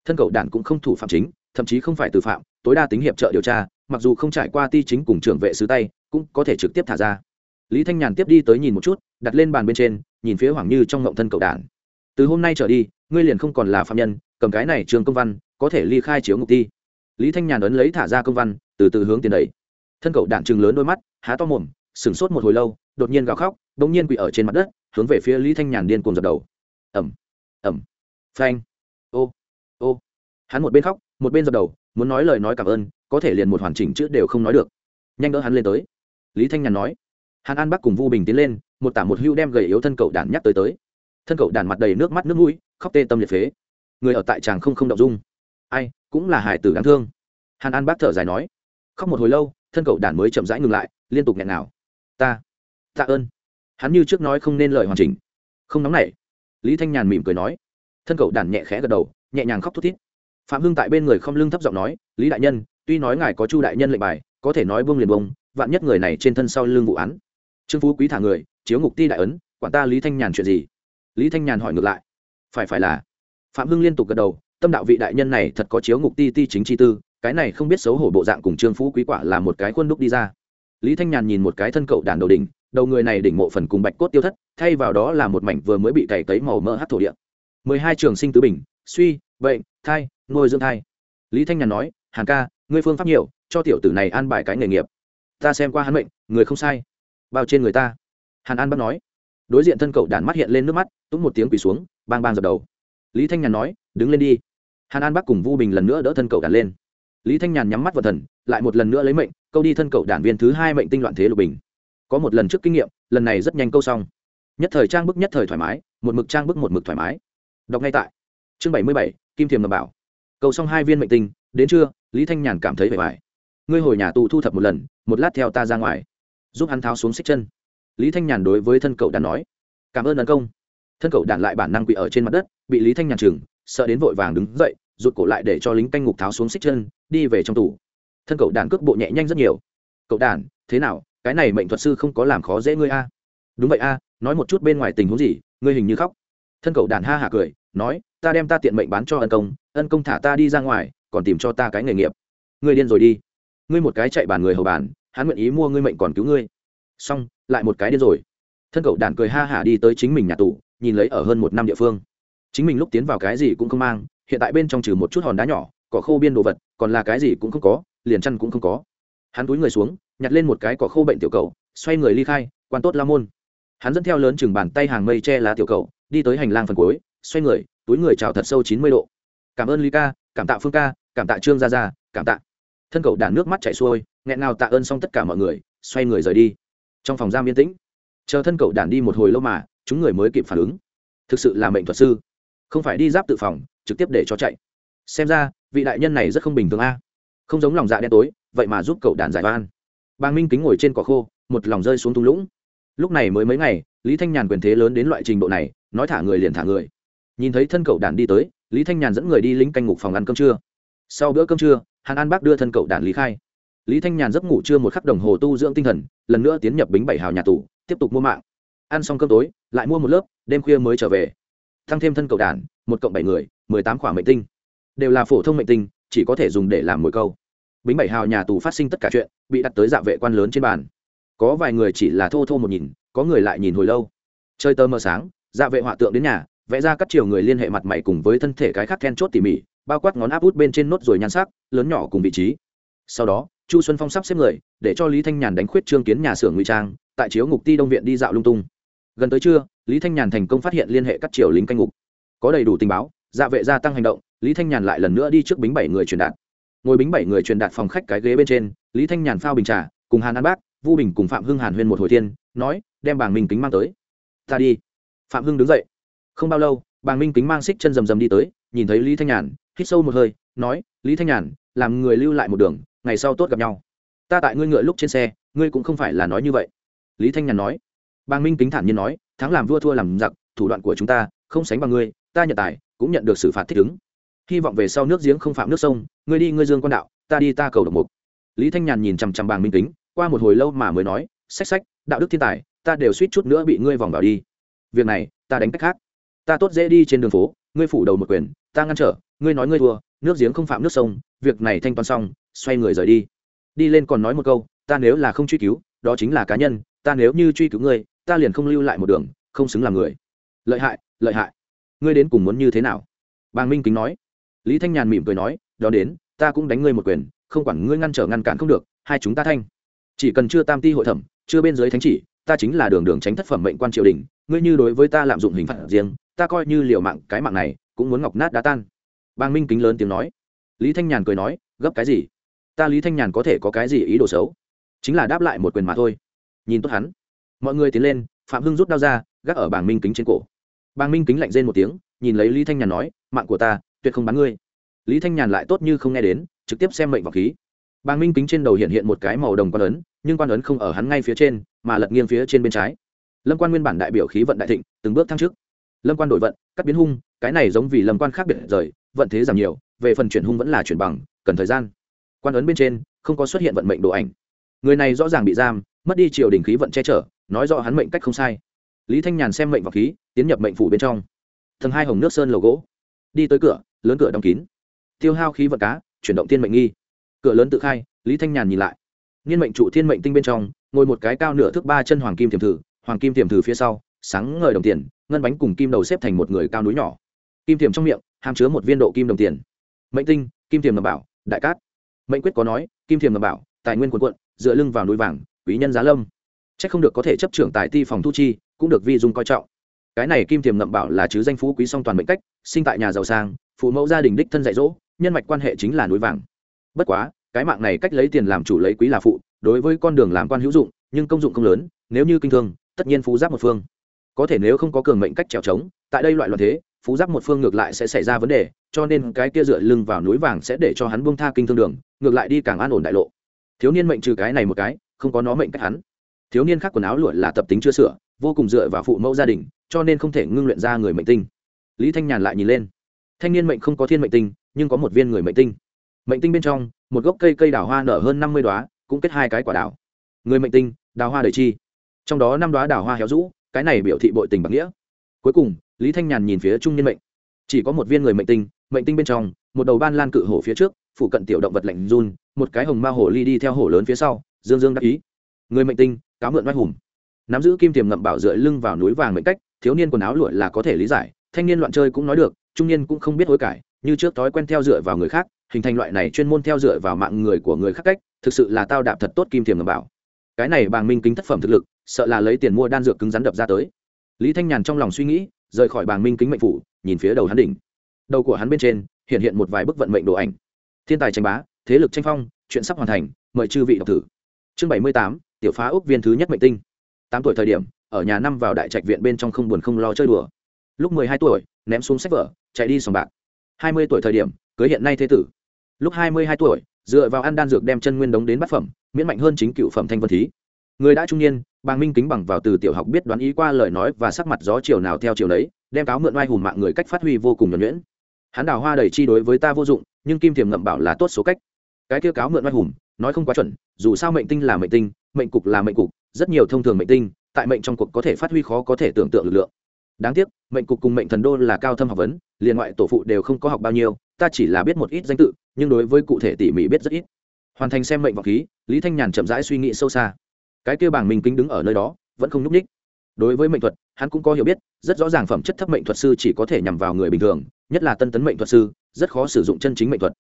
Thân cậu đản cũng không thủ phạm chính, thậm chí không phải từ phạm, tối đa tính hiệp trợ điều tra, mặc dù không trải qua ti chính cùng trưởng vệ sứ tay, cũng có thể trực tiếp thả ra. Lý thanh nhàn tiếp đi tới nhìn một chút, đặt lên bàn bên trên, nhìn phía hoàng như trong ngộng thân cậu đản từ hôm nay trở đi, ngươi liền không còn là phạm nhân, cầm cái này trường công văn, có thể ly khai chiếu ngục ti. Lý thanh nhàn ấn lấy thả ra công văn, từ từ hướng tiền đẩy. thân cậu đạn chừng lớn đôi mắt, há to mồm, sửng sốt một hồi lâu, đột nhiên gào khóc đ ỗ n g nhiên quỵ ở trên mặt đất, hướng về phía lý thanh nhàn điên cuồng dập đầu. Ẩm ẩm phanh, ô ô. Hắn một bên khóc, một bên dập đầu, muốn nói lời nói cảm ơn, có thể liền một hoàn chỉnh chữ đều không nói được. Nhanh đỡ hắn lên tới. Lý thanh nhàn nói. Hắn an bắc cùng vu bình tiến lên, một tả một hưu đem gầy yếu thân cậu đản nhắc tới tới thân cậu đàn mặt đầy nước mắt nước mũi, khóc tê tâm liệt phế. Người ở tại tràng không không động dung. Ai, cũng là hải tử đáng thương. Hàn an bác thở dài nói. Khóc một hồi lâu, thân cậu đàn mới chậm rãi ngừng lại, liên tục nghẹn nào ta, tạ ơn. Hắn như trước nói không nên lời hoàn chỉnh. Không nóng nảy. Lý thanh nhàn mỉm cười nói. Thân cậu đàn nhẹ khẽ gật đầu, nhẹ nhàng khóc thút thít. Phạm hưng tại bên người không lưng thấp giọng nói, lý đại nhân, tuy nói ngài có chu đại nhân lệnh bài, có thể nói bông liền bông vạn nhất người này trên thân sau lưng vụ án. Trương phú quý thả người, chiếu ngục ti đại ấn, quản ta lý thanh nhàn chuyện gì? Lý thanh nhàn hỏi ngược lại. Phải phải là. Phạm hưng liên tục gật đầu, tâm đạo vị đại nhân này thật có chiếu ngục ti ti chính chi tư, cái này không biết xấu hổ bộ dạng cùng trương phú quý quả là một cái khuôn đúc đi ra. Lý thanh nhàn nhìn một cái thân cậu đàn đầu đỉnh, đầu người này đỉnh mộ phần cùng bạch cốt tiêu thất, thay vào đó là một mảnh vừa mới bị cày cấy màu mỡ hát thổ địa. Mười hai trường sinh tứ bình, suy, bệnh, thai, nuôi dưỡng thai. Lý thanh nhàn nói, hàn ca, ngươi phương pháp nhiều, cho tiểu tử này an bài cái nghề nghiệp. Ta xem qua hắn mệnh, người không sai. Bao trên người ta. Hàn an bắt nói đối diện thân cậu đàn mắt hiện lên nước mắt, túng một tiếng quỳ xuống, bang bang dập đầu. Lý thanh nhàn nói, đứng lên đi. Hàn an bắc cùng vu bình lần nữa đỡ thân cậu đàn lên. Lý thanh nhàn nhắm mắt vào thần, lại một lần nữa lấy mệnh, câu đi thân cậu đàn viên thứ hai mệnh tinh loạn thế lục bình. Có một lần trước kinh nghiệm, lần này rất nhanh câu xong. Nhất thời trang bức nhất thời thoải mái, một mực trang bức một mực thoải mái. Đọc ngay tại. Chương bảy mươi bảy, kim thiềm ngầm bảo. Câu xong hai viên mệnh tinh, đến trưa, lý thanh nhàn cảm thấy vẻ vải. Ngươi hồi nhà tù thu thập một lần, một lát theo ta ra ngoài. Giúp hắn tháo xuống xích chân lý thanh nhàn đối với thân cậu đàn nói, cảm ơn tấn công. Thân cậu đàn lại bản năng quỵ ở trên mặt đất, bị lý thanh nhàn chừng, sợ đến vội vàng đứng dậy, rụt cổ lại để cho lính canh ngục tháo xuống xích chân, đi về trong tủ. Thân cậu đàn cước bộ nhẹ nhanh rất nhiều. Cậu đàn thế nào? Cái này mệnh thuật sư không có làm khó dễ ngươi a? Đúng vậy a, nói một chút bên ngoài tình huống gì, ngươi hình như khóc. Thân cậu đàn ha hả cười, nói, ta đem ta tiện mệnh bán cho ân công ân công thả ta đi ra ngoài, còn tìm cho ta cái nghề nghiệp. Ngươi điên rồi đi. Ngươi một cái chạy bàn người hầu bàn, hắn nguyện ý mua ngươi mệnh còn cứu ngươi xong, lại một cái điên rồi. Thân cậu đản cười ha hả đi tới chính mình nhà tù, nhìn lấy ở hơn một năm địa phương. Chính mình lúc tiến vào cái gì cũng không mang, hiện tại bên trong trừ một chút hòn đá nhỏ, cỏ khô biên đồ vật, còn là cái gì cũng không có, liền chăn cũng không có. Hắn túi người xuống, nhặt lên một cái cỏ khô bệnh tiểu cầu xoay người ly khai, quan tốt la môn. Hắn dẫn theo lớn chừng bàn tay hàng mây che lá tiểu cầu đi tới hành lang phần cuối, xoay người, túi người chào thật sâu chín mươi độ. Cảm ơn ly ca, cảm tạ phương ca, cảm tạ trương gia gia, cảm tạ. Thân cầu đàn nước mắt chảy xuôi, nghẹn nào tạ ơn xong tất cả mọi người, xoay người rời đi trong phòng giam yên tĩnh. Chờ thân cậu đàn đi một hồi lâu mà, chúng người mới kịp phản ứng. Thực sự là mệnh thuật sư. Không phải đi giáp tự phòng, trực tiếp để cho chạy. Xem ra, vị đại nhân này rất không bình thường a. Không giống lòng dạ đen tối, vậy mà giúp cậu đàn giải van bang minh kính ngồi trên cỏ khô, một lòng rơi xuống thung lũng. Lúc này mới mấy ngày, lý thanh nhàn quyền thế lớn đến loại trình độ này, nói thả người liền thả người. Nhìn thấy thân cậu đàn đi tới, lý thanh nhàn dẫn người đi lính canh ngục phòng ăn cơm trưa. Sau bữa cơm trưa, hàn an bác đưa thân cậu đàn lý khai. Lý thanh nhàn giấc ngủ trưa một khắc đồng hồ tu dưỡng tinh thần lần nữa tiến nhập bính bảy hào nhà tù, tiếp tục mua mạng. Ăn xong cơm tối, lại mua một lớp, đêm khuya mới trở về. Tăng thêm thân cầu đản một cộng bảy người, mười tám khoản mệnh tinh. Đều là phổ thông mệnh tinh, chỉ có thể dùng để làm mồi câu. Bính bảy hào nhà tù phát sinh tất cả chuyện, bị đặt tới dạ vệ quan lớn trên bàn. Có vài người chỉ là thô thô một nhìn, có người lại nhìn hồi lâu. Chơi tơ mờ sáng dạ vệ họa tượng đến nhà, vẽ ra các chiều người liên hệ mặt mày cùng với thân thể cái khác then chốt tỉ mỉ, bao quát ngón áp út bên trên nốt rồi nhan sắc, lớn nhỏ cùng vị trí. Sau đó chu xuân phong sắp xếp người, để cho lý thanh nhàn đánh khuyết trương kiến nhà xưởng ngụy trang, tại chiếu ngục ti đông viện đi dạo lung tung. Gần tới trưa, lý thanh nhàn thành công phát hiện liên hệ các triều lính canh ngục. Có đầy đủ tình báo dạ vệ gia tăng hành động, lý thanh nhàn lại lần nữa đi trước bính bảy người truyền đạt. Ngồi bính bảy người truyền đạt phòng khách cái ghế bên trên, lý thanh nhàn phao bình trà, cùng hàn an bác, vu bình cùng phạm hưng hàn huyên một hồi thiên, nói, đem bảng minh kính mang tới. Ta đi. Phạm hưng đứng dậy. Không bao lâu, bàng minh kính mang xích chân rầm rầm đi tới, nhìn thấy lý thanh nhàn, hít sâu một hơi, nói, lý thanh nhàn, làm người lưu lại một đường ngày sau tốt gặp nhau. Ta tại ngươi ngựa lúc trên xe, ngươi cũng không phải là nói như vậy. Lý thanh nhàn nói. Bàng minh kính thản nhiên nói, thắng làm vua thua làm giặc, thủ đoạn của chúng ta, không sánh bằng ngươi, ta nhận tài, cũng nhận được xử phạt thích ứng. Hy vọng về sau nước giếng không phạm nước sông, ngươi đi, ngươi dương quan đạo, ta đi ta cầu độc mục. Lý thanh nhàn nhìn chằm chằm bàng minh kính, qua một hồi lâu mà mới nói sách sách đạo đức thiên tài, ta đều suýt chút nữa bị ngươi vòng vào đi. Việc này, ta đánh cách khác. Ta tốt dễ đi trên đường phố, ngươi phủ đầu một quyền, ta ngăn trở, ngươi nói ngươi thua, nước giếng không phạm nước sông, việc này thanh toán xong xoay người rời đi. Đi lên còn nói một câu, ta nếu là không truy cứu, đó chính là cá nhân, ta nếu như truy cứu ngươi, ta liền không lưu lại một đường, không xứng làm người. Lợi hại lợi hại. Ngươi đến cùng muốn như thế nào? Bàng minh kính nói. Lý thanh nhàn mỉm cười nói, đó đến, ta cũng đánh ngươi một quyền, không quản ngươi ngăn trở ngăn cản không được, hai chúng ta thanh. Chỉ cần chưa tam ti hội thẩm, chưa bên dưới thánh chỉ, ta chính là đường đường tránh thất phẩm mệnh quan triều đình, ngươi như đối với ta lạm dụng hình phạt riêng, ta coi như liều mạng, cái mạng này cũng muốn ngọc nát đá tan. Bàng minh kính lớn tiếng nói. Lý thanh nhàn cười nói, gấp cái gì? Ta lý thanh nhàn có thể có cái gì ý đồ xấu? Chính là đáp lại một quyền mà thôi. Nhìn tốt hắn. Mọi người tiến lên, phạm hưng rút đao ra, gác ở bảng minh kính trên cổ. Bàng minh kính lạnh rên một tiếng, nhìn lấy lý thanh nhàn nói, mạng của ta, tuyệt không bắn ngươi. Lý thanh nhàn lại tốt như không nghe đến, trực tiếp xem mệnh vào khí. Bàng minh kính trên đầu hiện hiện một cái màu đồng quan ấn, nhưng quan ấn không ở hắn ngay phía trên, mà lật nghiêng phía trên bên trái. Lâm quan nguyên bản đại biểu khí vận đại thịnh, từng bước thăng trước lâm quan đổi vận, cắt biến hung, cái này giống vì lâm quan khác biệt rời, vận thế giảm nhiều, về phần chuyển hung vẫn là chuyển bằng, cần thời gian quan ấn bên trên, không có xuất hiện vận mệnh đồ ảnh. Người này rõ ràng bị giam, mất đi triều đình khí vận che chở, nói rõ hắn mệnh cách không sai. Lý thanh nhàn xem mệnh vào khí, tiến nhập mệnh phủ bên trong. Tầng hai hồng nước sơn lầu gỗ. Đi tới cửa, lớn cửa đóng kín. Tiêu hao khí vận cá, chuyển động tiên mệnh nghi. Cửa lớn tự khai, lý thanh nhàn nhìn lại. Niên mệnh trụ thiên mệnh tinh bên trong, ngồi một cái cao nửa thước ba chân hoàng kim tiềm thử, hoàng kim tiềm thử phía sau, sáng ngời đồng tiền, ngân bánh cùng kim đầu xếp thành một người cao núi nhỏ. Kim tiềm trong miệng, hàm chứa một viên độ kim đồng tiền. Mệnh tinh, kim tiềm ngầm bảo, đại cát mệnh quyết có nói, kim Thiềm ngầm bảo, tài nguyên quần quận dựa lưng vào núi vàng, quý nhân giá lâm. C h ắ c không được có thể chấp trưởng tài ti phòng thu chi, cũng được vi dung coi trọng. Cái này kim Thiềm ngậm bảo là chứ danh phú quý song toàn mệnh cách, sinh tại nhà giàu sang, phụ mẫu gia đình đích thân dạy dỗ, nhân mạch quan hệ chính là núi vàng. Bất quá, cái mạng này cách lấy tiền làm chủ lấy quý là phụ, đối với con đường làm quan hữu dụng, nhưng công dụng không lớn, nếu như kinh thương, tất nhiên phú giáp một phương. Có thể nếu không có cường mệnh cách trèo trống, tại đây loại loạn thế, phú giáp một phương ngược lại sẽ xảy ra vấn đề, cho nên cái kia dựa lưng vào núi vàng sẽ để cho hắn buông tha kinh thương đường ngược lại đi càng an ổn đại lộ. Thiếu niên mệnh trừ cái này một cái, không có nó mệnh cách hắn. Thiếu niên khác quần áo lụa là tập tính chưa sửa, vô cùng dựa vào phụ mẫu gia đình, cho nên không thể ngưng luyện ra người mệnh tinh. Lý thanh nhàn lại nhìn lên. Thanh niên mệnh không có thiên mệnh tinh, nhưng có một viên người mệnh tinh. Mệnh tinh bên trong, một gốc cây cây đào hoa nở hơn năm mươi đoá cũng kết hai cái quả đào. Người mệnh tinh, đào hoa đầy chi. Trong đó năm đoá đào hoa héo rũ, cái này biểu thị bội tình bằng nghĩa. Cuối cùng, lý thanh nhàn nhìn phía trung niên mệnh. Chỉ có một viên người mệnh tinh mệnh tinh bên trong, một đầu ban lan cự hổ phía trước phụ cận tiểu động vật lạnh run, một cái hồng ma hổ ly đi theo hổ lớn phía sau, dương dương đắc ý. Người mệnh tinh, cáo mượn oai hùng. Nắm giữ kim tiềm ngậm bảo dựa lưng vào núi vàng mệnh cách, thiếu niên quần áo lụa là có thể lý giải, thanh niên loạn chơi cũng nói được, trung niên cũng không biết hối cải, như trước thói quen theo dựa vào người khác, hình thành loại này chuyên môn theo dựa vào mạng người của người khác cách, thực sự là tao đạp thật tốt kim tiềm ngậm bảo. Cái này bàng minh kính thất phẩm thực lực, sợ là lấy tiền mua đan dược cứng rắn đập ra tới. Lý thanh nhàn trong lòng suy nghĩ, rời khỏi bàng minh kính mệnh phủ, nhìn phía đầu hắn đỉnh. Đầu của hắn bên trên, hiện hiện một vài bức vận mệnh đồ ảnh thiên tài tranh bá, thế lực tranh phong, chuyện sắp hoàn thành, mời chư vị đọc thử. Chương bảy mươi tám, tiểu phá ốc viên thứ nhất mệnh tinh. Tám tuổi thời điểm, ở nhà năm vào đại trạch viện bên trong không buồn không lo chơi đùa. Lúc mười hai tuổi, ném xuống sách vở, chạy đi sòng bạc. hai mươi tuổi thời điểm, cưới hiện nay thế tử. Lúc hai mươi hai tuổi, dựa vào ăn đan dược đem chân nguyên đống đến bát phẩm, miễn mạnh hơn chính cựu phẩm thanh vân thí. Người đã trung niên, bàng minh kính bằng vào từ tiểu học biết đoán ý qua lời nói và sắc mặt gió chiều nào theo chiều đấy đem cáo mượn oai hùng mạng người cách phát huy vô cùng nhuẩn nhuyễn hắn đào hoa đầy chi đối với ta vô dụng, nhưng kim thiềm ngậm bảo là tốt số cách. Cái kia cáo mượn oai hùng, nói không quá chuẩn, dù sao mệnh tinh là mệnh tinh, mệnh cục là mệnh cục, rất nhiều thông thường mệnh tinh, tại mệnh trong cuộc có thể phát huy khó có thể tưởng tượng lực lượng. Đáng tiếc, mệnh cục cùng mệnh thần đô là cao thâm học vấn, liền ngoại tổ phụ đều không có học bao nhiêu, ta chỉ là biết một ít danh tự, nhưng đối với cụ thể tỉ mỉ biết rất ít. Hoàn thành xem mệnh vọng khí, lý thanh nhàn chậm rãi suy nghĩ sâu xa. Cái kia bảng minh kính đứng ở nơi đó, vẫn không n ú c ních đối với mệnh thuật hắn cũng có hiểu biết, rất rõ ràng phẩm chất thấp mệnh thuật sư chỉ có thể nhằm vào người bình thường, nhất là tân tấn mệnh thuật sư, rất khó sử dụng chân chính mệnh thuật.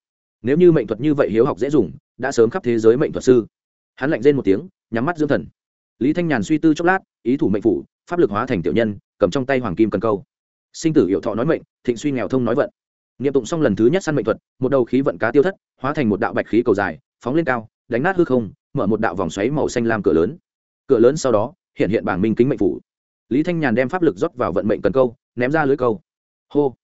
Nếu như mệnh thuật như vậy hiếu học dễ dùng, đã sớm khắp thế giới mệnh thuật sư. Hắn lạnh rên một tiếng, nhắm mắt dưỡng thần. Lý thanh nhàn suy tư chốc lát, ý thủ mệnh phủ, pháp lực hóa thành tiểu nhân, cầm trong tay hoàng kim cần câu. Sinh tử hiệu thọ nói mệnh, thịnh suy nghèo thông nói vận. Nghiệm tụng xong lần thứ nhất săn mệnh thuật, một đầu khí vận cá tiêu thất, hóa thành một đạo bạch khí cầu dài, phóng lên cao, đánh nát hư không, mở một đạo vòng xoáy màu xanh lam cửa lớn. Cửa lớn sau đó, hiện hiện bảng minh kính mệnh phủ lý thanh nhàn đem pháp lực rót vào vận mệnh cần câu, ném ra lưới câu. Hô.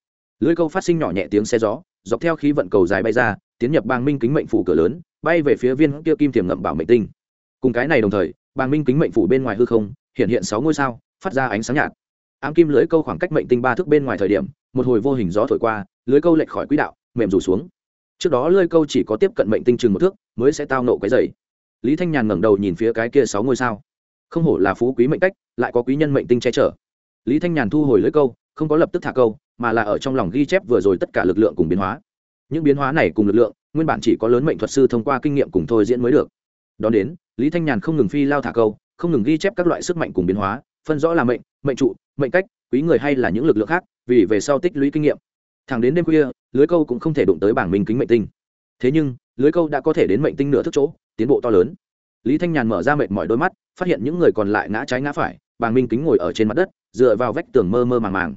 Lưới câu phát sinh nhỏ nhẹ tiếng xe gió, dọc theo khí vận cầu dài bay ra, tiến nhập bàng minh kính mệnh phủ cửa lớn, bay về phía viên kia kim tiềm ngậm bảo mệnh tinh. Cùng cái này đồng thời, bàng minh kính mệnh phủ bên ngoài hư không, hiện hiện sáu ngôi sao, phát ra ánh sáng nhạt. Ám kim lưới câu khoảng cách mệnh tinh ba thước bên ngoài thời điểm, một hồi vô hình gió thổi qua, lưới câu lệch khỏi quỹ đạo, mềm rủ xuống. Trước đó lưới câu chỉ có tiếp cận mệnh tinh chừng một thước, mới sẽ tao nộ cái dày lý thanh nhàn ngẩng đầu nhìn phía cái kia sáu ngôi sao không hổ là phú quý mệnh cách, lại có quý nhân mệnh tinh che chở. Lý thanh nhàn thu hồi lưới câu, không có lập tức thả câu, mà là ở trong lòng ghi chép vừa rồi tất cả lực lượng cùng biến hóa. Những biến hóa này cùng lực lượng, nguyên bản chỉ có lớn mệnh thuật sư thông qua kinh nghiệm cùng thôi diễn mới được. Đón đến, lý thanh nhàn không ngừng phi lao thả câu, không ngừng ghi chép các loại sức mạnh cùng biến hóa, phân rõ là mệnh mệnh trụ, mệnh cách, quý người hay là những lực lượng khác, vì về sau tích lũy kinh nghiệm. Thẳng đến đêm khuya lưới câu cũng không thể đụng tới bảng minh kính mệnh tinh. Thế nhưng lưới câu đã có thể đến mệnh tinh nửa thức chỗ, tiến bộ to lớn lý thanh nhàn mở ra mệt mỏi đôi mắt, phát hiện những người còn lại ngã trái ngã phải, bàng minh kính ngồi ở trên mặt đất, dựa vào vách tường mơ mơ màng màng.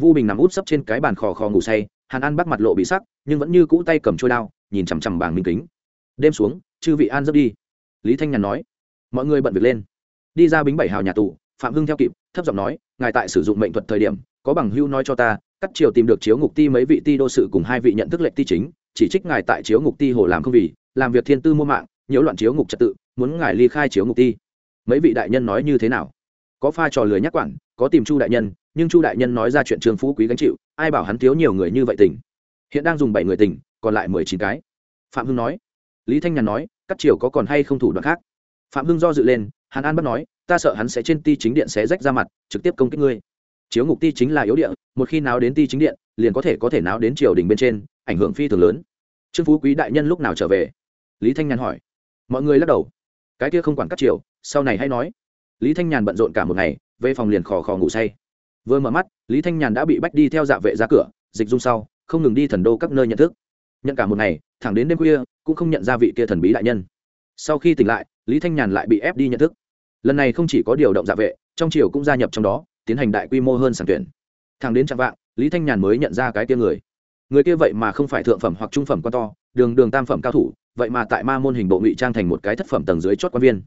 Vu bình nằm úp sấp trên cái bàn khò khò ngủ say, hàn an bắt mặt lộ bị sắc, nhưng vẫn như cũ tay cầm trôi đao, nhìn chằm chằm bàng minh kính. Đêm xuống, chư vị an dấp đi, lý thanh nhàn nói. Mọi người bận việc lên. Đi ra bính bảy hào nhà tù, phạm hưng theo kịp, thấp giọng nói, ngài tại sử dụng mệnh thuật thời điểm, có bằng hưu nói cho ta, cắt triều tìm được chiếu ngục ti mấy vị ti đô sự cùng hai vị nhận thức lệnh ti chính, chỉ trích ngài tại chiếu ngục ti hồ làm không vì, làm việc thiên tư mua mạng nhiễu loạn chiếu ngục trật tự, muốn ngài ly khai chiếu ngục ti mấy vị đại nhân nói như thế nào? Có pha trò lười nhắc quản, có tìm chu đại nhân, nhưng chu đại nhân nói ra chuyện trương phú quý gánh chịu, ai bảo hắn thiếu nhiều người như vậy tỉnh hiện đang dùng bảy người tỉnh còn lại mười chín cái. Phạm hưng nói. Lý thanh nhàn nói cắt triều có còn hay không thủ đoạn khác? Phạm hưng do dự lên, hàn an bắt nói, ta sợ hắn sẽ trên ti chính điện sẽ rách ra mặt, trực tiếp công kích ngươi. Chiếu ngục ti chính là yếu địa, một khi nào đến ti chính điện, liền có thể có thể nào đến triều đình bên trên, ảnh hưởng phi thường lớn. Trương phú quý đại nhân lúc nào trở về? Lý thanh nhàn hỏi mọi người lắc đầu. Cái kia không quản các chiều, sau này hay nói. Lý thanh nhàn bận rộn cả một ngày về phòng liền khò khò ngủ say. Vừa mở mắt lý thanh nhàn đã bị bách đi theo dạ vệ ra cửa dịch dung sau không ngừng đi thần đô các nơi nhận thức. Nhận cả một ngày thẳng đến đêm khuya cũng không nhận ra vị kia thần bí đại nhân. Sau khi tỉnh lại lý thanh nhàn lại bị ép đi nhận thức. Lần này không chỉ có điều động dạ vệ trong triều cũng gia nhập trong đó tiến hành đại quy mô hơn sản tuyển. Thẳng đến trạng vạng lý thanh nhàn mới nhận ra cái kia người. Người kia vậy mà không phải thượng phẩm hoặc trung phẩm quan to đường đường tam phẩm cao thủ vậy mà tại ma môn hình bộ ngụy trang thành một cái thất phẩm tầng dưới chót quan viên.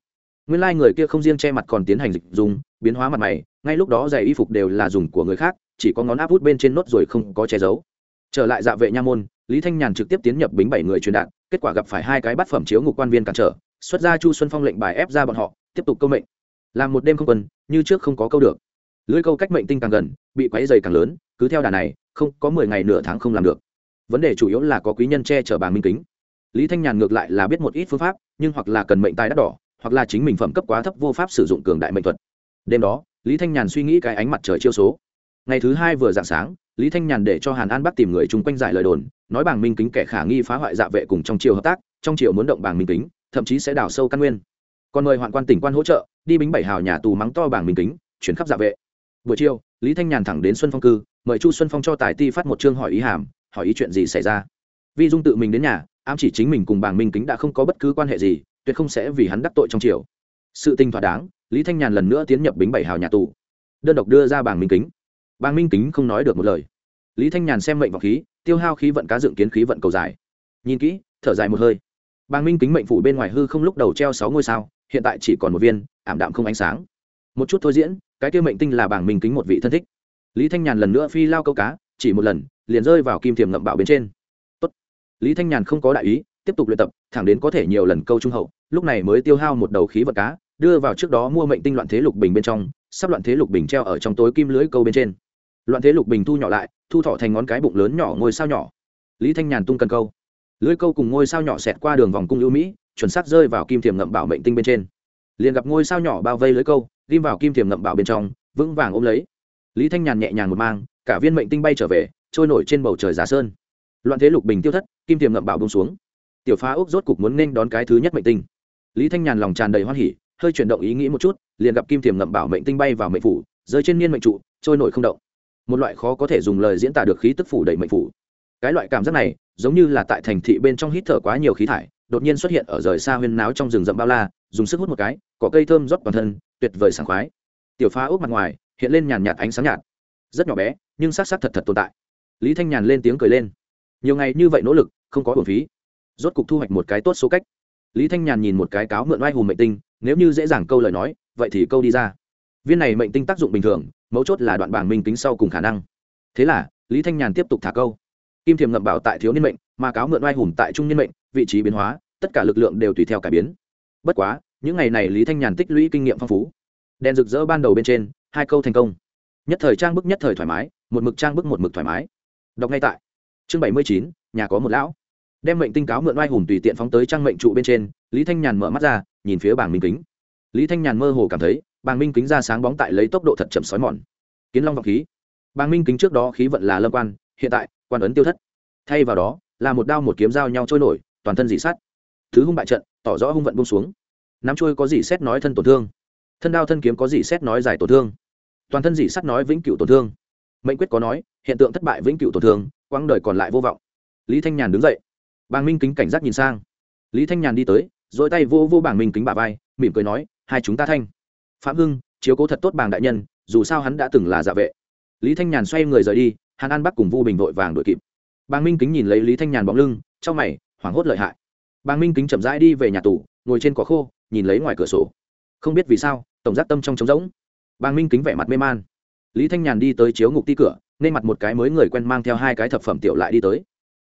Nguyên lai、like、người kia không riêng che mặt còn tiến hành dịch dùng, biến hóa mặt mày, ngay lúc đó giày y phục đều là dùng của người khác, chỉ có ngón áp út bên trên nốt rồi không có che giấu. Trở lại dạ vệ nha môn, lý thanh nhàn trực tiếp tiến nhập bính bảy người truyền đạt, kết quả gặp phải hai cái bát phẩm chiếu ngục quan viên cản trở, xuất ra chu xuân phong lệnh bài ép ra bọn họ, tiếp tục câu mệnh. Làm một đêm không quân, như trước không có câu được. Lưới câu cách mệnh tinh càng gần, bị quáy dày càng lớn, cứ theo đà này, không có mười ngày nửa tháng không làm được. Vấn đề chủ yếu là có quý nhân che chở bà minh kính lý thanh nhàn ngược lại là biết một ít phương pháp, nhưng hoặc là cần mệnh tài đắt đỏ, hoặc là chính mình phẩm cấp quá thấp vô pháp sử dụng cường đại mệnh thuật. Đêm đó, lý thanh nhàn suy nghĩ cái ánh mặt trời chiêu số. Ngày thứ hai vừa dạng sáng, lý thanh nhàn để cho hàn an bắc tìm người chung quanh giải lời đồn, nói bảng minh kính kẻ khả nghi phá hoại dạ vệ cùng trong triều hợp tác, trong triều muốn động bảng minh kính, thậm chí sẽ đào sâu căn nguyên. Còn mời hoạn quan tỉnh quan hỗ trợ, đi bính bảy hào nhà tù mắng to bảng minh kính, chuyển khắp dạ vệ. Buổi chiều, lý thanh nhàn thẳng đến xuân phong cư, mời chu xuân phong cho tài ti phát một chương hỏi ý hàm, hỏi ý chuyện gì xảy ra. Vi dung tự mình đến nhà ám chỉ chính mình cùng bảng minh kính đã không có bất cứ quan hệ gì, tuyệt không sẽ vì hắn đắc tội trong triều. Sự tình thỏa đáng, lý thanh nhàn lần nữa tiến nhập bính bảy hào nhà tù. Đơn độc đưa ra bảng minh kính. Bảng minh kính không nói được một lời. Lý thanh nhàn xem mệnh vào khí, tiêu hao khí vận cá dựng kiến khí vận cầu dài. Nhìn kỹ, thở dài một hơi. Bảng minh kính mệnh phủ bên ngoài hư không lúc đầu treo sáu ngôi sao, hiện tại chỉ còn một viên, ảm đạm không ánh sáng. Một chút thôi diễn, cái tiêu mệnh tinh là bảng minh kính một vị thân thích. Lý thanh nhàn lần nữa phi lao câu cá, chỉ một lần, liền rơi vào kim thiềm ngậm bạo bên trên lý thanh nhàn không có đại ý, tiếp tục luyện tập, thẳng đến có thể nhiều lần câu trung hậu, lúc này mới tiêu hao một đầu khí vật cá, đưa vào trước đó mua mệnh tinh loạn thế lục bình bên trong, sắp loạn thế lục bình treo ở trong tối kim lưới câu bên trên. Loạn thế lục bình thu nhỏ lại, thu thọ thành ngón cái bụng lớn nhỏ ngôi sao nhỏ. Lý thanh nhàn tung cần câu. Lưới câu cùng ngôi sao nhỏ xẹt qua đường vòng cung ưu mỹ, chuẩn xác rơi vào kim thiềm ngậm bảo mệnh tinh bên trên. Liền gặp ngôi sao nhỏ bao vây lưới câu, ghim vào kim thiềm ngậm bảo bên trong, vững vàng ôm lấy. Lý thanh nhàn nhẹ nhàng một mang, cả viên mệnh tinh bay trở về, trôi nổi trên bầu trời giả sơn loạn thế lục bình tiêu thất, kim thiềm ngậm bảo bông xuống. Tiểu phá úc rốt cục muốn nên đón cái thứ nhất mệnh tinh. Lý thanh nhàn lòng tràn đầy hoan hỉ, hơi chuyển động ý nghĩ một chút, liền gặp kim thiềm ngậm bảo mệnh tinh bay vào mệnh phủ, rơi trên niên mệnh trụ, trôi nổi không động. Một loại khó có thể dùng lời diễn tả được khí tức phủ đầy mệnh phủ. Cái loại cảm giác này, giống như là tại thành thị bên trong hít thở quá nhiều khí thải, đột nhiên xuất hiện ở rời xa huyên náo trong rừng rậm bao la, dùng sức hút một cái có cây thơm rót toàn thân, tuyệt vời sảng khoái. Tiểu phá ốc mặt ngoài, hiện lên nhàn nhạt ánh sáng nhạt. Rất nhỏ bé, nhưng xác xác thật thật tồn tại. Lý thanh nhàn lên tiếng cười lên nhiều ngày như vậy nỗ lực, không có hồn phí. Rốt cục thu hoạch một cái tốt số cách. Lý thanh nhàn nhìn một cái cáo mượn oai hùng mệnh tinh, nếu như dễ dàng câu lời nói, vậy thì câu đi ra. Viên này mệnh tinh tác dụng bình thường, mấu chốt là đoạn bảng minh tính sau cùng khả năng. Thế là, lý thanh nhàn tiếp tục thả câu. Kim thiềm ngậm bảo tại thiếu niên mệnh, mà cáo mượn oai hùng tại trung niên mệnh, vị trí biến hóa, tất cả lực lượng đều tùy theo cải biến. Bất quá, những ngày này lý thanh nhàn tích lũy kinh nghiệm phong phú. Đèn rực rỡ ban đầu bên trên, hai câu thành công. Nhất thời trang bức nhất thời thoải mái, một mực trang bức một mực thoải mái. Đọc ngay tại chương bảy mươi chín, nhà có một lão. Đem mệnh tinh cáo mượn oai hùng tùy tiện phóng tới trang mệnh trụ bên trên, lý thanh nhàn mở mắt ra, nhìn phía bảng minh kính. Lý thanh nhàn mơ hồ cảm thấy bảng minh kính ra sáng bóng tại lấy tốc độ thật chậm sói mòn. Kiến long vọng khí. Bảng minh kính trước đó khí vận là lâm quan, hiện tại, quan ấn tiêu thất. Thay vào đó, là một đao một kiếm dao nhau trôi nổi, toàn thân dị sát. Thứ hung bại trận, tỏ rõ hung vận bông xuống. Nắm trôi có gì xét nói thân tổn thương. Thân đao thân kiếm có gì xét nói giải tổn thương. Toàn thân dị sắt nói vĩnh cửu tổn thương. Mệnh quyết có nói, hiện tượng thất bại vĩnh cửu tổn thương quãng đời còn lại vô vọng. Lý thanh nhàn đứng dậy. Bàng minh kính cảnh giác nhìn sang. Lý thanh nhàn đi tới dội tay vô vô bàng minh kính bà vai, mỉm cười nói, hai chúng ta thanh. Phạm hưng, chiếu cố thật tốt bàng đại nhân, dù sao hắn đã từng là dạ vệ. Lý thanh nhàn xoay người rời đi, hàn an bắc cùng vu bình vội vàng đuổi kịp. Bàng minh kính nhìn lấy lý thanh nhàn bóng lưng, trong mày, hoảng hốt lợi hại. Bàng minh kính chậm rãi đi về nhà tù, ngồi trên cỏ khô, nhìn lấy ngoài cửa sổ. Không biết vì sao, tổng giác tâm trong trống rỗng. Bàng minh kính vẻ mặt mê man. Lý thanh nhàn đi tới chiếu ngục ti cửa nên mặt một cái mới người quen mang theo hai cái thập phẩm tiểu lại đi tới.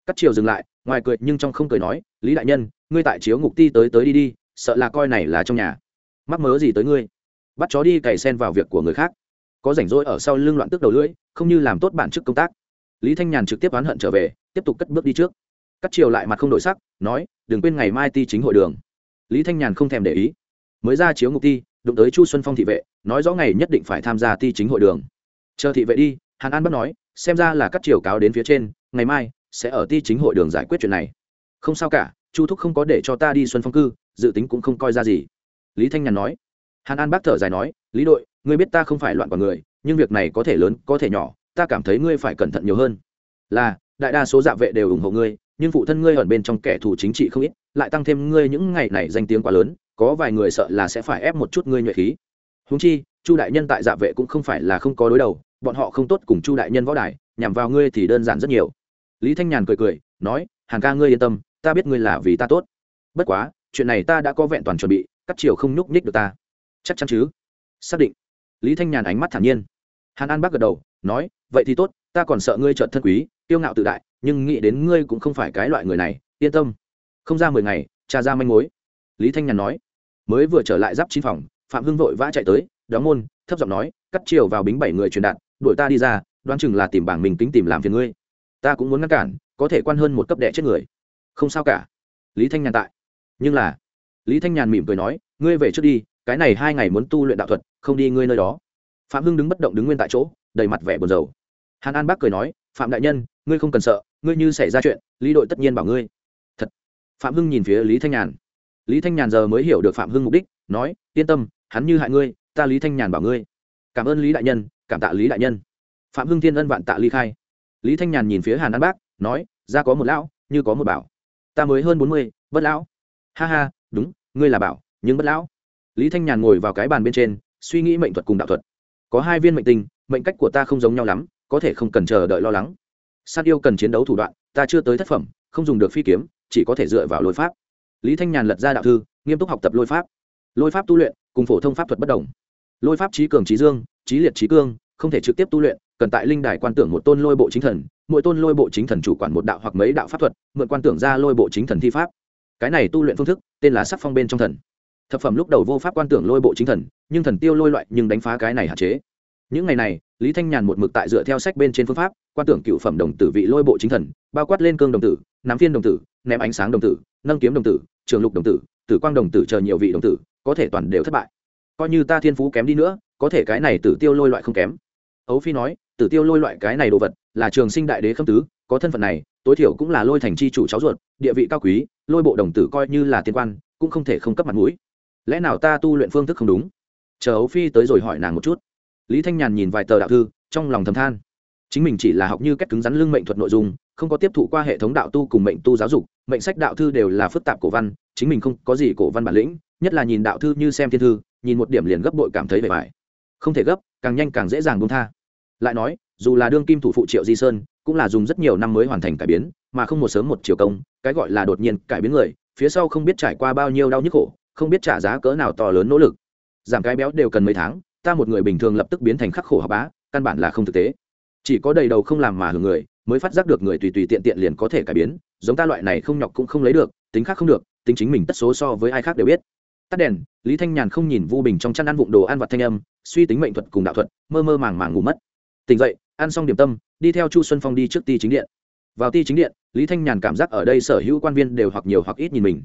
Cắt chiều dừng lại, ngoài cười nhưng trong không cười nói, lý đại nhân, ngươi tại chiếu ngục ti tới tới đi đi, sợ là coi này là trong nhà. Mắc mớ gì tới ngươi? Bắt chó đi cày sen vào việc của người khác. Có rảnh rỗi ở sau lưng loạn tức đầu lưỡi, không như làm tốt bản chức công tác. Lý thanh nhàn trực tiếp oán hận trở về, tiếp tục cất bước đi trước. Cắt chiều lại mặt không đổi sắc, nói, đừng quên ngày mai ti chính hội đường. Lý thanh nhàn không thèm để ý. Mới ra chiếu ngục ti, đụng tới chu xuân phong thị vệ, nói rõ ngày nhất định phải tham gia ti chính hội đường. Chờ thị vệ đi hàn an bắt nói, xem ra là cắt chiều cáo đến phía trên, ngày mai sẽ ở ti chính hội đường giải quyết chuyện này. Không sao cả, chu thúc không có để cho ta đi xuân phong cư, dự tính cũng không coi ra gì. Lý thanh nhàn nói. Hàn an bác thở dài nói, lý đội, ngươi biết ta không phải loạn quả người, nhưng việc này có thể lớn, có thể nhỏ, ta cảm thấy ngươi phải cẩn thận nhiều hơn. Là, đại đa số dạ vệ đều ủng hộ ngươi, nhưng phụ thân ngươi ẩn bên trong kẻ thù chính trị không ít, lại tăng thêm ngươi những ngày này danh tiếng quá lớn, có vài người sợ là sẽ phải ép một chút ngươi nhuệ khí. Húng chi, chu đại nhân tại dạ vệ cũng không phải là không có đối đầu bọn họ không tốt cùng chu đại nhân võ đài, nhằm vào ngươi thì đơn giản rất nhiều. Lý thanh nhàn cười cười, nói hàng ca ngươi yên tâm, ta biết ngươi là vì ta tốt. Bất quá, chuyện này ta đã có vẹn toàn chuẩn bị cắt chiều không nhúc nhích được ta. Chắc chắn chứ. Xác định. Lý thanh nhàn ánh mắt thản nhiên. Hàn an bác gật đầu, nói, vậy thì tốt, ta còn sợ ngươi trợn thân quý, kiêu ngạo tự đại, nhưng nghĩ đến ngươi cũng không phải cái loại người này, yên tâm. Không ra mười ngày, cha ra manh mối. Lý thanh nhàn nói. Mới vừa trở lại giáp chín phòng, phạm hưng vội vã chạy tới, đóng môn, thấp giọng nói cắt chiều vào bính bảy người truyền đạt đuổi ta đi ra, đoán chừng là tìm bảng mình tính tìm làm phiền ngươi. Ta cũng muốn ngăn cản, có thể quan hơn một cấp đệ chết người. Không sao cả. Lý thanh nhàn tại. Nhưng là, lý thanh nhàn mỉm cười nói, ngươi về trước đi, cái này hai ngày muốn tu luyện đạo thuật, không đi ngươi nơi đó. Phạm hưng đứng bất động đứng nguyên tại chỗ, đầy mặt vẻ buồn rầu. Hàn an bác cười nói, phạm đại nhân, ngươi không cần sợ, ngươi như xảy ra chuyện, lý đội tất nhiên bảo ngươi. Thật. Phạm hưng nhìn phía lý thanh nhàn. Lý thanh nhàn giờ mới hiểu được phạm hưng mục đích, nói, yên tâm, hắn như hại ngươi, ta lý thanh nhàn bảo ngươi. Cảm ơn lý đại nhân cảm tạ lý đại nhân. Phạm hưng thiên ân vạn tạ ly khai. Lý thanh nhàn nhìn phía hàn an bác, nói, ra có một lão, như có một bảo. Ta mới hơn bốn mươi, bất lão. Ha ha, đúng, ngươi là bảo, nhưng bất lão. Lý thanh nhàn ngồi vào cái bàn bên trên, suy nghĩ mệnh thuật cùng đạo thuật. Có hai viên mệnh tinh mệnh cách của ta không giống nhau lắm, có thể không cần chờ đợi lo lắng. Sát yêu cần chiến đấu thủ đoạn, ta chưa tới thất phẩm, không dùng được phi kiếm, chỉ có thể dựa vào lôi pháp. Lý thanh nhàn lật ra đạo thư, nghiêm túc học tập lôi pháp. Lôi pháp tu luyện, cùng phổ thông pháp thuật bất đồng. Lôi pháp trí cường trí dương trí liệt trí cương, không thể trực tiếp tu luyện, cần tại linh đài quan tưởng một tôn lôi bộ chính thần, mỗi tôn lôi bộ chính thần chủ quản một đạo hoặc mấy đạo pháp thuật, mượn quan tưởng ra lôi bộ chính thần thi pháp. Cái này tu luyện phương thức, tên là sắc phong bên trong thần. Thập phẩm lúc đầu vô pháp quan tưởng lôi bộ chính thần, nhưng thần tiêu lôi loại nhưng đánh phá cái này hạn chế. Những ngày này, lý thanh nhàn một mực tại dựa theo sách bên trên phương pháp, quan tưởng cựu phẩm đồng tử vị lôi bộ chính thần, bao quát lên cương đồng tử, nắm phiên đồng tử, ném ánh sáng đồng tử, nâng kiếm đồng tử, trường lục đồng tử tử quang đồng tử chờ nhiều vị đồng tử, có thể toàn đều thất bại coi như ta thiên phú kém đi nữa, có thể cái này tử tiêu lôi loại không kém. Ấu phi nói, tử tiêu lôi loại cái này đồ vật, là trường sinh đại đế khâm tứ, có thân phận này, tối thiểu cũng là lôi thành chi chủ cháu ruột, địa vị cao quý, lôi bộ đồng tử coi như là tiên quan, cũng không thể không cấp mặt mũi. Lẽ nào ta tu luyện phương thức không đúng? Chờ ấu phi tới rồi hỏi nàng một chút. Lý thanh nhàn nhìn vài tờ đạo thư, trong lòng thầm than. Chính mình chỉ là học như cách cứng rắn lưng mệnh thuật nội dung, không có tiếp thụ qua hệ thống đạo tu cùng mệnh tu giáo dục, mệnh sách đạo thư đều là phức tạp cổ văn, chính mình không có gì cổ văn bản lĩnh, nhất là nhìn đạo thư như xem thiên thư nhìn một điểm liền gấp bội cảm thấy vẻ vải. Không thể gấp, càng nhanh càng dễ dàng buông tha. Lại nói, dù là đương kim thủ phụ triệu di sơn, cũng là dùng rất nhiều năm mới hoàn thành cải biến, mà không một sớm một chiều công, cái gọi là đột nhiên cải biến người, phía sau không biết trải qua bao nhiêu đau nhức khổ, không biết trả giá cỡ nào to lớn nỗ lực. Giảm cái béo đều cần mấy tháng, ta một người bình thường lập tức biến thành khắc khổ học bá, căn bản là không thực tế. Chỉ có đầy đầu không làm mà hưởng người, mới phát giác được người tùy tùy tiện tiện liền có thể cải biến, giống ta loại này không nhọc cũng không lấy được, tính khác không được, tính chính mình tất số so với ai khác đều biết tắt đèn, lý thanh nhàn không nhìn vu bình trong chăn ăn vụng đồ ăn vặt thanh âm, suy tính mệnh thuật cùng đạo thuật, mơ mơ màng màng ngủ mất. Tỉnh dậy, ăn xong điểm tâm, đi theo chu xuân phong đi trước ti chính điện. Vào ti chính điện, lý thanh nhàn cảm giác ở đây sở hữu quan viên đều hoặc nhiều hoặc ít nhìn mình.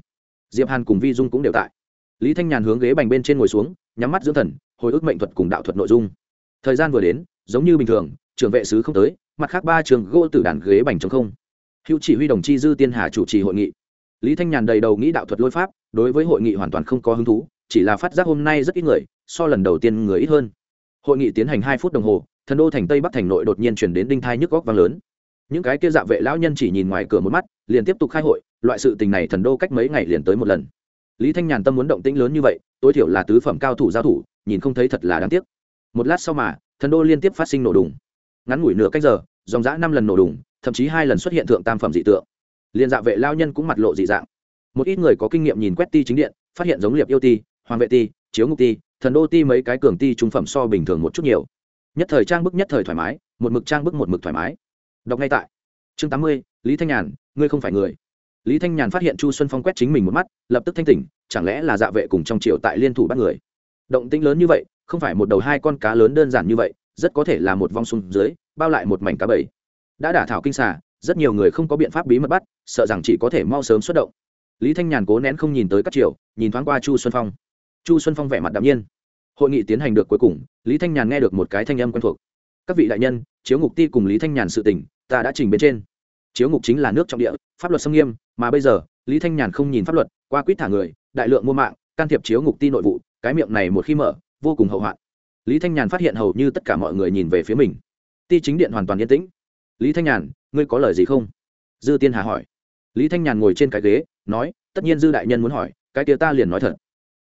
Diệp hàn cùng vi dung cũng đều tại. Lý thanh nhàn hướng ghế bành bên trên ngồi xuống, nhắm mắt dưỡng thần, hồi ức mệnh thuật cùng đạo thuật nội dung. Thời gian vừa đến, giống như bình thường trường vệ sứ không tới, mặt khác ba trường gỗ từ đàn ghế bành chống không. Hữu chỉ huy đồng chi dư tiên hà chủ trì hội nghị lý thanh nhàn đầy đầu nghĩ đạo thuật lôi pháp, đối với hội nghị hoàn toàn không có hứng thú, chỉ là phát giác hôm nay rất ít người, so lần đầu tiên người ít hơn. Hội nghị tiến hành hai phút đồng hồ, thần đô thành tây bắc thành nội đột nhiên chuyển đến đinh thai nhức góc vang lớn. Những cái kia dạ vệ lão nhân chỉ nhìn ngoài cửa một mắt, liền tiếp tục khai hội, loại sự tình này thần đô cách mấy ngày liền tới một lần. Lý thanh nhàn tâm muốn động tĩnh lớn như vậy, tối thiểu là tứ phẩm cao thủ giao thủ, nhìn không thấy thật là đáng tiếc. Một lát sau mà, thần đô liên tiếp phát sinh nổ đùng. Ngắn ngủi nửa cách giờ, dòng dã năm lần nổ đùng, thậm chí hai lần xuất hiện thượng tam phẩm dị tượng liền dạ vệ lao nhân cũng mặt lộ dị dạng. Một ít người có kinh nghiệm nhìn quét ti chính điện, phát hiện giống liệp yêu ti, hoàng vệ ti, chiếu ngục ti, thần đô ti mấy cái cường ti trung phẩm so bình thường một chút nhiều. Nhất thời trang bức nhất thời thoải mái, một mực trang bức một mực thoải mái. Đọc ngay tại. Chương tám mươi, lý thanh nhàn, ngươi không phải người. Lý thanh nhàn phát hiện chu xuân phong quét chính mình một mắt, lập tức thanh tỉnh, chẳng lẽ là dạ vệ cùng trong triệu tại liên thủ bắt người? Động tĩnh lớn như vậy, không phải một đầu hai con cá lớn đơn giản như vậy, rất có thể là một vong sung dưới, bao lại một mảnh cá bầy. Đã đả thảo kinh xà rất nhiều người không có biện pháp bí mật bắt, sợ rằng chỉ có thể mau sớm xuất động. Lý thanh nhàn cố nén không nhìn tới các triều, nhìn thoáng qua chu xuân phong. Chu xuân phong vẻ mặt đạm nhiên. Hội nghị tiến hành được cuối cùng, lý thanh nhàn nghe được một cái thanh âm quen thuộc. Các vị đại nhân, chiếu ngục ti cùng lý thanh nhàn sự tỉnh ta đã trình bên trên. Chiếu ngục chính là nước trọng địa, pháp luật xâm nghiêm, mà bây giờ, lý thanh nhàn không nhìn pháp luật, qua quýt thả người, đại lượng mua mạng, can thiệp chiếu ngục ti nội vụ, cái miệng này một khi mở, vô cùng hậu hoạn. Lý thanh nhàn phát hiện hầu như tất cả mọi người nhìn về phía mình. Ti chính điện hoàn toàn yên tĩnh. Lý thanh nhàn ngươi có lời gì không? Dư tiên hà hỏi. Lý thanh nhàn ngồi trên cái ghế, nói, tất nhiên dư đại nhân muốn hỏi, cái kia ta liền nói thật.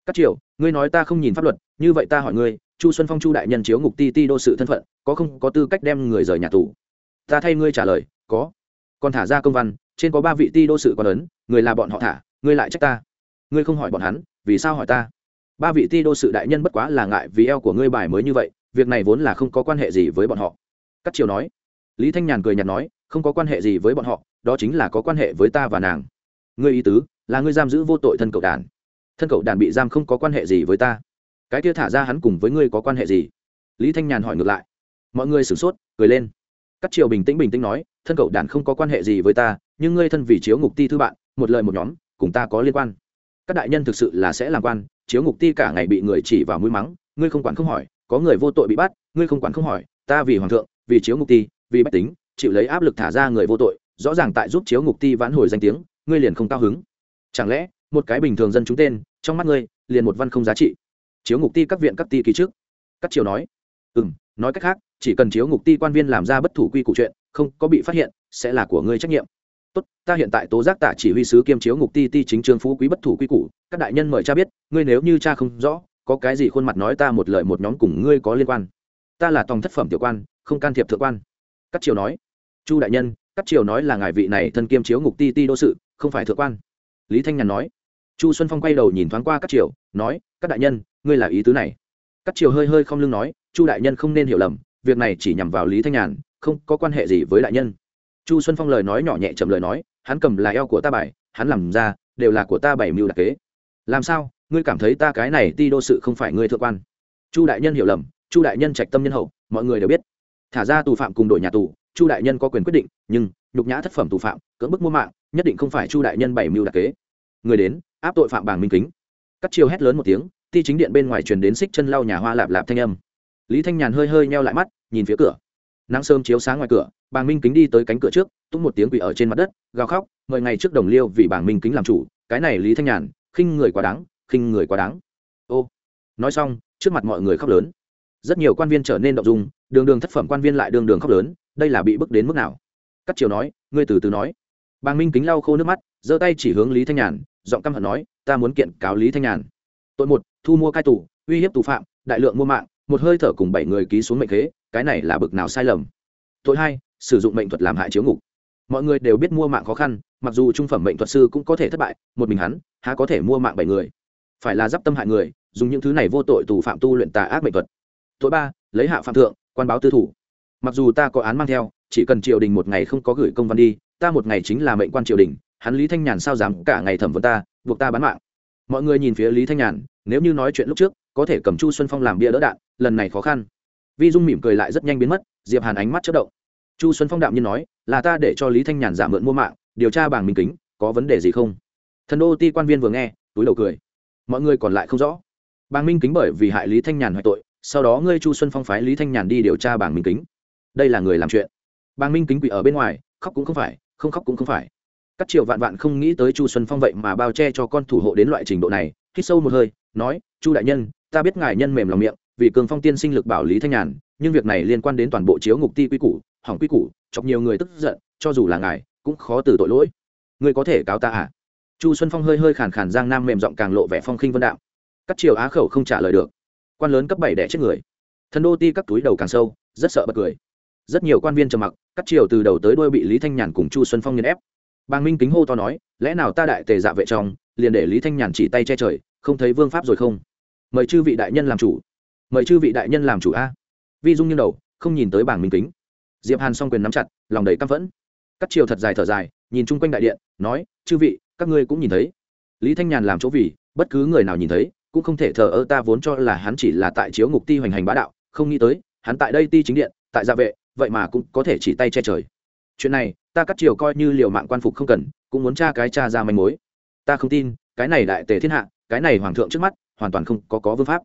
Các triều, ngươi nói ta không nhìn pháp luật, như vậy ta hỏi ngươi, chu xuân phong chu đại nhân chiếu ngục ti ti đô sự thân phận, có không có tư cách đem người rời nhà tù? Ta thay ngươi trả lời, có. Còn thả ra công văn, trên có ba vị ti đô sự còn ấn, người là bọn họ thả, ngươi lại trách ta. Ngươi không hỏi bọn hắn, vì sao hỏi ta? Ba vị ti đô sự đại nhân bất quá là ngại vì eo của ngươi bài mới như vậy, việc này vốn là không có quan hệ gì với bọn họ. Các triều nói. Lý thanh nhàn cười nhạt nói không có quan hệ gì với bọn họ, đó chính là có quan hệ với ta và nàng. Ngươi ý tứ là ngươi giam giữ vô tội thân cậu đàn. Thân cậu đàn bị giam không có quan hệ gì với ta. Cái kia thả ra hắn cùng với ngươi có quan hệ gì? Lý thanh nhàn hỏi ngược lại. Mọi người sửng sốt, cười lên. Các triều bình tĩnh bình tĩnh nói, thân cậu đàn không có quan hệ gì với ta, nhưng ngươi thân vì chiếu ngục ti thư bạn, một lời một nhóm, cùng ta có liên quan. Các đại nhân thực sự là sẽ làm quan, chiếu ngục ti cả ngày bị người chỉ vào mũi mắng, ngươi không quản không hỏi, có người vô tội bị bắt, ngươi không quản không hỏi, ta vì hoàng thượng, vì chiếu ngục ti, vì bách tính chịu lấy áp lực thả ra người vô tội, rõ ràng tại giúp chiếu ngục ti vãn hồi danh tiếng, ngươi liền không cao hứng. Chẳng lẽ, một cái bình thường dân chúng tên, trong mắt ngươi, liền một văn không giá trị? Chiếu ngục ti các viện các ti kỳ trước. Các triều nói. Ừ m nói cách khác, chỉ cần chiếu ngục ti quan viên làm ra bất thủ quy cụ chuyện, không có bị phát hiện, sẽ là của ngươi trách nhiệm. Tốt, ta hiện tại tố giác tạ chỉ huy sứ kiêm chiếu ngục ti ti chính trương phú quý bất thủ quy củ, các đại nhân mời cha biết, ngươi nếu như cha không rõ, có cái gì khuôn mặt nói ta một lời một nhóm cùng ngươi có liên quan. Ta là tòng thất phẩm tiểu quan, không can thiệp thượng quan cắt triều nói, chu đại nhân cắt triều nói là ngài vị này thân kiêm chiếu ngục ti ti đô sự, không phải thượng quan. Lý thanh nhàn nói. Chu xuân phong quay đầu nhìn thoáng qua các triều, nói các đại nhân, ngươi là ý tứ này. Các triều hơi hơi không lưng nói, chu đại nhân không nên hiểu lầm, việc này chỉ nhằm vào lý thanh nhàn, không có quan hệ gì với đại nhân. Chu xuân phong lời nói nhỏ nhẹ chậm lời nói, hắn cầm là eo của ta bài, hắn làm ra, đều là của ta bảy mưu đặc kế. Làm sao? Ngươi cảm thấy ta cái này ti đô sự không phải ngươi thượng quan? Chu đại nhân hiểu lầm, chu đại nhân trạch tâm nhân hậu, mọi người đều biết thả ra tù phạm cùng đội nhà tù, chu đại nhân có quyền quyết định, nhưng nhục nhã thất phẩm tù phạm, cưỡng bức mua mạng, nhất định không phải chu đại nhân bảy mưu đặc kế. Người đến, áp tội phạm bảng minh kính. Cắt chiêu hét lớn một tiếng ti chính điện bên ngoài truyền đến xích chân lau nhà hoa lạp lạp thanh âm. Lý thanh nhàn hơi hơi meo lại mắt, nhìn phía cửa. Nắng sớm chiếu sáng ngoài cửa, bàng minh kính đi tới cánh cửa trước tung một tiếng quỷ ở trên mặt đất, gào khóc, mời ngày trước đồng liêu vì bàng minh kính làm chủ, cái này lý thanh nhàn, khinh người quá đáng, khinh người quá đáng. Ô, nói xong, trước mặt mọi người khóc lớn rất nhiều quan viên trở nên động dung, đường đường thất phẩm quan viên lại đường đường khóc lớn, đây là bị bức đến mức nào? Cắt chiều nói, ngươi từ từ nói. Bàng minh kính lau khô nước mắt, giơ tay chỉ hướng lý thanh nhàn, giọng căm hận nói, ta muốn kiện cáo lý thanh nhàn. Tội một, thu mua cai tù, uy hiếp tù phạm, đại lượng mua mạng, một hơi thở cùng bảy người ký xuống mệnh khế, cái này là bực nào sai lầm. Tội hai, sử dụng mệnh thuật làm hại chiếu ngục. Mọi người đều biết mua mạng khó khăn, mặc dù trung phẩm mệnh thuật sư cũng có thể thất bại, một mình hắn, há có thể mua mạng bảy người. Phải là d i p tâm hại người, dùng những thứ này vô tội tù phạm tu luyện tà ác mệnh thuật tội ba, lấy hạ phạm thượng, quan báo tư thủ. Mặc dù ta có án mang theo, chỉ cần triều đình một ngày không có gửi công văn đi, ta một ngày chính là mệnh quan triều đình, hắn lý thanh nhàn sao dám cả ngày thẩm vấn ta, buộc ta bán mạng. Mọi người nhìn phía lý thanh nhàn, nếu như nói chuyện lúc trước, có thể cầm chu xuân phong làm bia đỡ đạn, lần này khó khăn. Vi dung mỉm cười lại rất nhanh biến mất, diệp hàn ánh mắt chất động. Chu xuân phong đạm nhiên nói, là ta để cho lý thanh nhàn giả mượn mua mạng, điều tra bảng minh kính, có vấn đề gì không? Thần đô ti quan viên vừa nghe, túi đầu cười. Mọi người còn lại không rõ. Bàng minh kính bởi vì hại lý thanh nhàn hoại tội sau đó ngươi chu xuân phong phái lý thanh nhàn đi điều tra bảng minh kính đây là người làm chuyện bàng minh kính quỷ ở bên ngoài khóc cũng không phải không khóc cũng không phải các triều vạn vạn không nghĩ tới chu xuân phong vậy mà bao che cho con thủ hộ đến loại trình độ này hít sâu một hơi nói chu đại nhân ta biết ngài nhân mềm lòng miệng vì cường phong tiên sinh lực bảo lý thanh nhàn nhưng việc này liên quan đến toàn bộ chiếu ngục ti quy củ hỏng quy củ chọc nhiều người tức giận cho dù là ngài cũng khó từ tội lỗi ngươi có thể cáo ta à? chu xuân phong hơi hơi khàn khàn giang nam mềm giọng càng lộ vẻ phong khinh vân đạo các triều á khẩu không trả lời được quan lớn cấp bảy đẻ chết người. Thần đô ti các túi đầu càng sâu, rất sợ bật cười. Rất nhiều quan viên trầm mặc, các triều từ đầu tới đuôi bị lý thanh nhàn cùng chu xuân phong nghiền ép. Bàng minh kính hô to nói, lẽ nào ta đại tề dạ vệ trong, liền để lý thanh nhàn chỉ tay che trời, không thấy vương pháp rồi không? Mời chư vị đại nhân làm chủ. Mời chư vị đại nhân làm chủ a. Vi dung như đầu, không nhìn tới bảng minh kính. Diệp hàn s o n g quyền nắm chặt, lòng đầy căm phẫn. Cắt chiều thật dài thở dài, nhìn chung quanh đại điện, nói, chư vị, các ngươi cũng nhìn thấy. Lý thanh nhàn làm chỗ vì, bất cứ người nào nhìn thấy cũng không thể thờ ơ ta vốn cho là hắn chỉ là tại chiếu ngục ti hoành hành bá đạo, không nghĩ tới, hắn tại đây ti chính điện, tại gia vệ, vậy mà cũng có thể chỉ tay che trời. Chuyện này, ta cắt chiều coi như liều mạng quan phục không cần, cũng muốn tra cái cha ra manh mối. Ta không tin, cái này đại tề thiên hạ, cái này hoàng thượng trước mắt, hoàn toàn không có có vương pháp.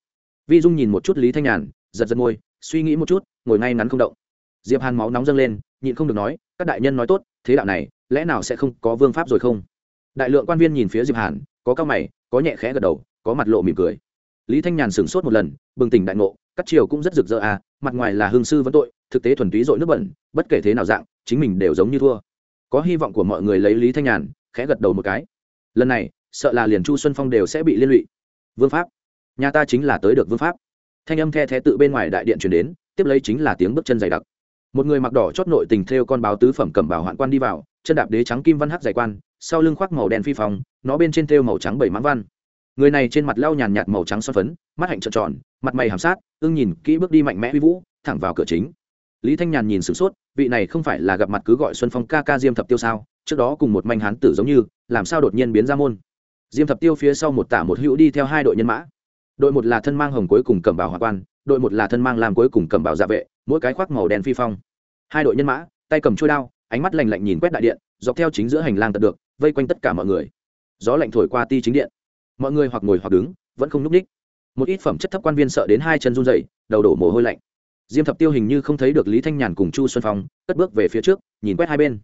Vi dung nhìn một chút lý thanh nhàn, giật giật môi, suy nghĩ một chút, ngồi ngay ngắn không động. Diệp hàn máu nóng dâng lên, nhịn không được nói, các đại nhân nói tốt, thế đạo này, lẽ nào sẽ không có vương pháp rồi không? Đại lượng quan viên nhìn phía diệp hàn, có cao mày, có nhẹ khẽ gật đầu có mặt lộ mỉm cười. Lý thanh nhàn sửng sốt một lần, bừng tỉnh đại ngộ các triều cũng rất rực rỡ à mặt ngoài là hương sư vẫn tội, thực tế thuần túy dội nước bẩn, bất kể thế nào dạng, chính mình đều giống như thua. Có hy vọng của mọi người lấy lý thanh nhàn, khẽ gật đầu một cái. Lần này, sợ là liền chu xuân phong đều sẽ bị liên lụy. Vương pháp. Nhà ta chính là tới được vương pháp. Thanh âm the thé tự bên ngoài đại điện chuyển đến, tiếp lấy chính là tiếng bước chân dày đặc. Một người mặc đỏ chót nội tình theo con báo tứ phẩm cầm bảo hoạn quan đi vào, chân đạp đế trắng kim văn hắc dày quan, sau lưng khoác màu đen phi phòng nó bên trên theo màu trắng bảy mãn văn người này trên mặt lau nhàn nhạt màu trắng son phấn, mắt hạnh trợn tròn, mặt mày hàm sát, ưng nhìn kỹ bước đi mạnh mẽ huy vũ, thẳng vào cửa chính. Lý thanh nhàn nhìn sửng sốt, vị này không phải là gặp mặt cứ gọi xuân phong ca ca diêm thập tiêu sao? Trước đó cùng một manh hán tử giống như, làm sao đột nhiên biến ra môn? Diêm thập tiêu phía sau một tả một hữu đi theo hai đội nhân mã. Đội một là thân mang hồng cuối cùng cầm bảo hòa quan, đội một là thân mang làm cuối cùng cầm bảo dạ vệ, mỗi cái khoác màu đen phi phong. Hai đội nhân mã, tay cầm trôi đao, ánh mắt lạnh lạnh nhìn quét đại điện, dọc theo chính giữa hành lang tận được, vây quanh tất cả mọi người. Gió lạnh thổi qua ti chính điện mọi người hoặc ngồi hoặc đứng, vẫn không n ú c ních một ít phẩm chất thấp quan viên sợ đến hai chân run dậy đầu đổ mồ hôi lạnh. Diêm thập tiêu hình như không thấy được lý thanh nhàn cùng chu xuân phong, cất bước về phía trước, nhìn quét hai bên.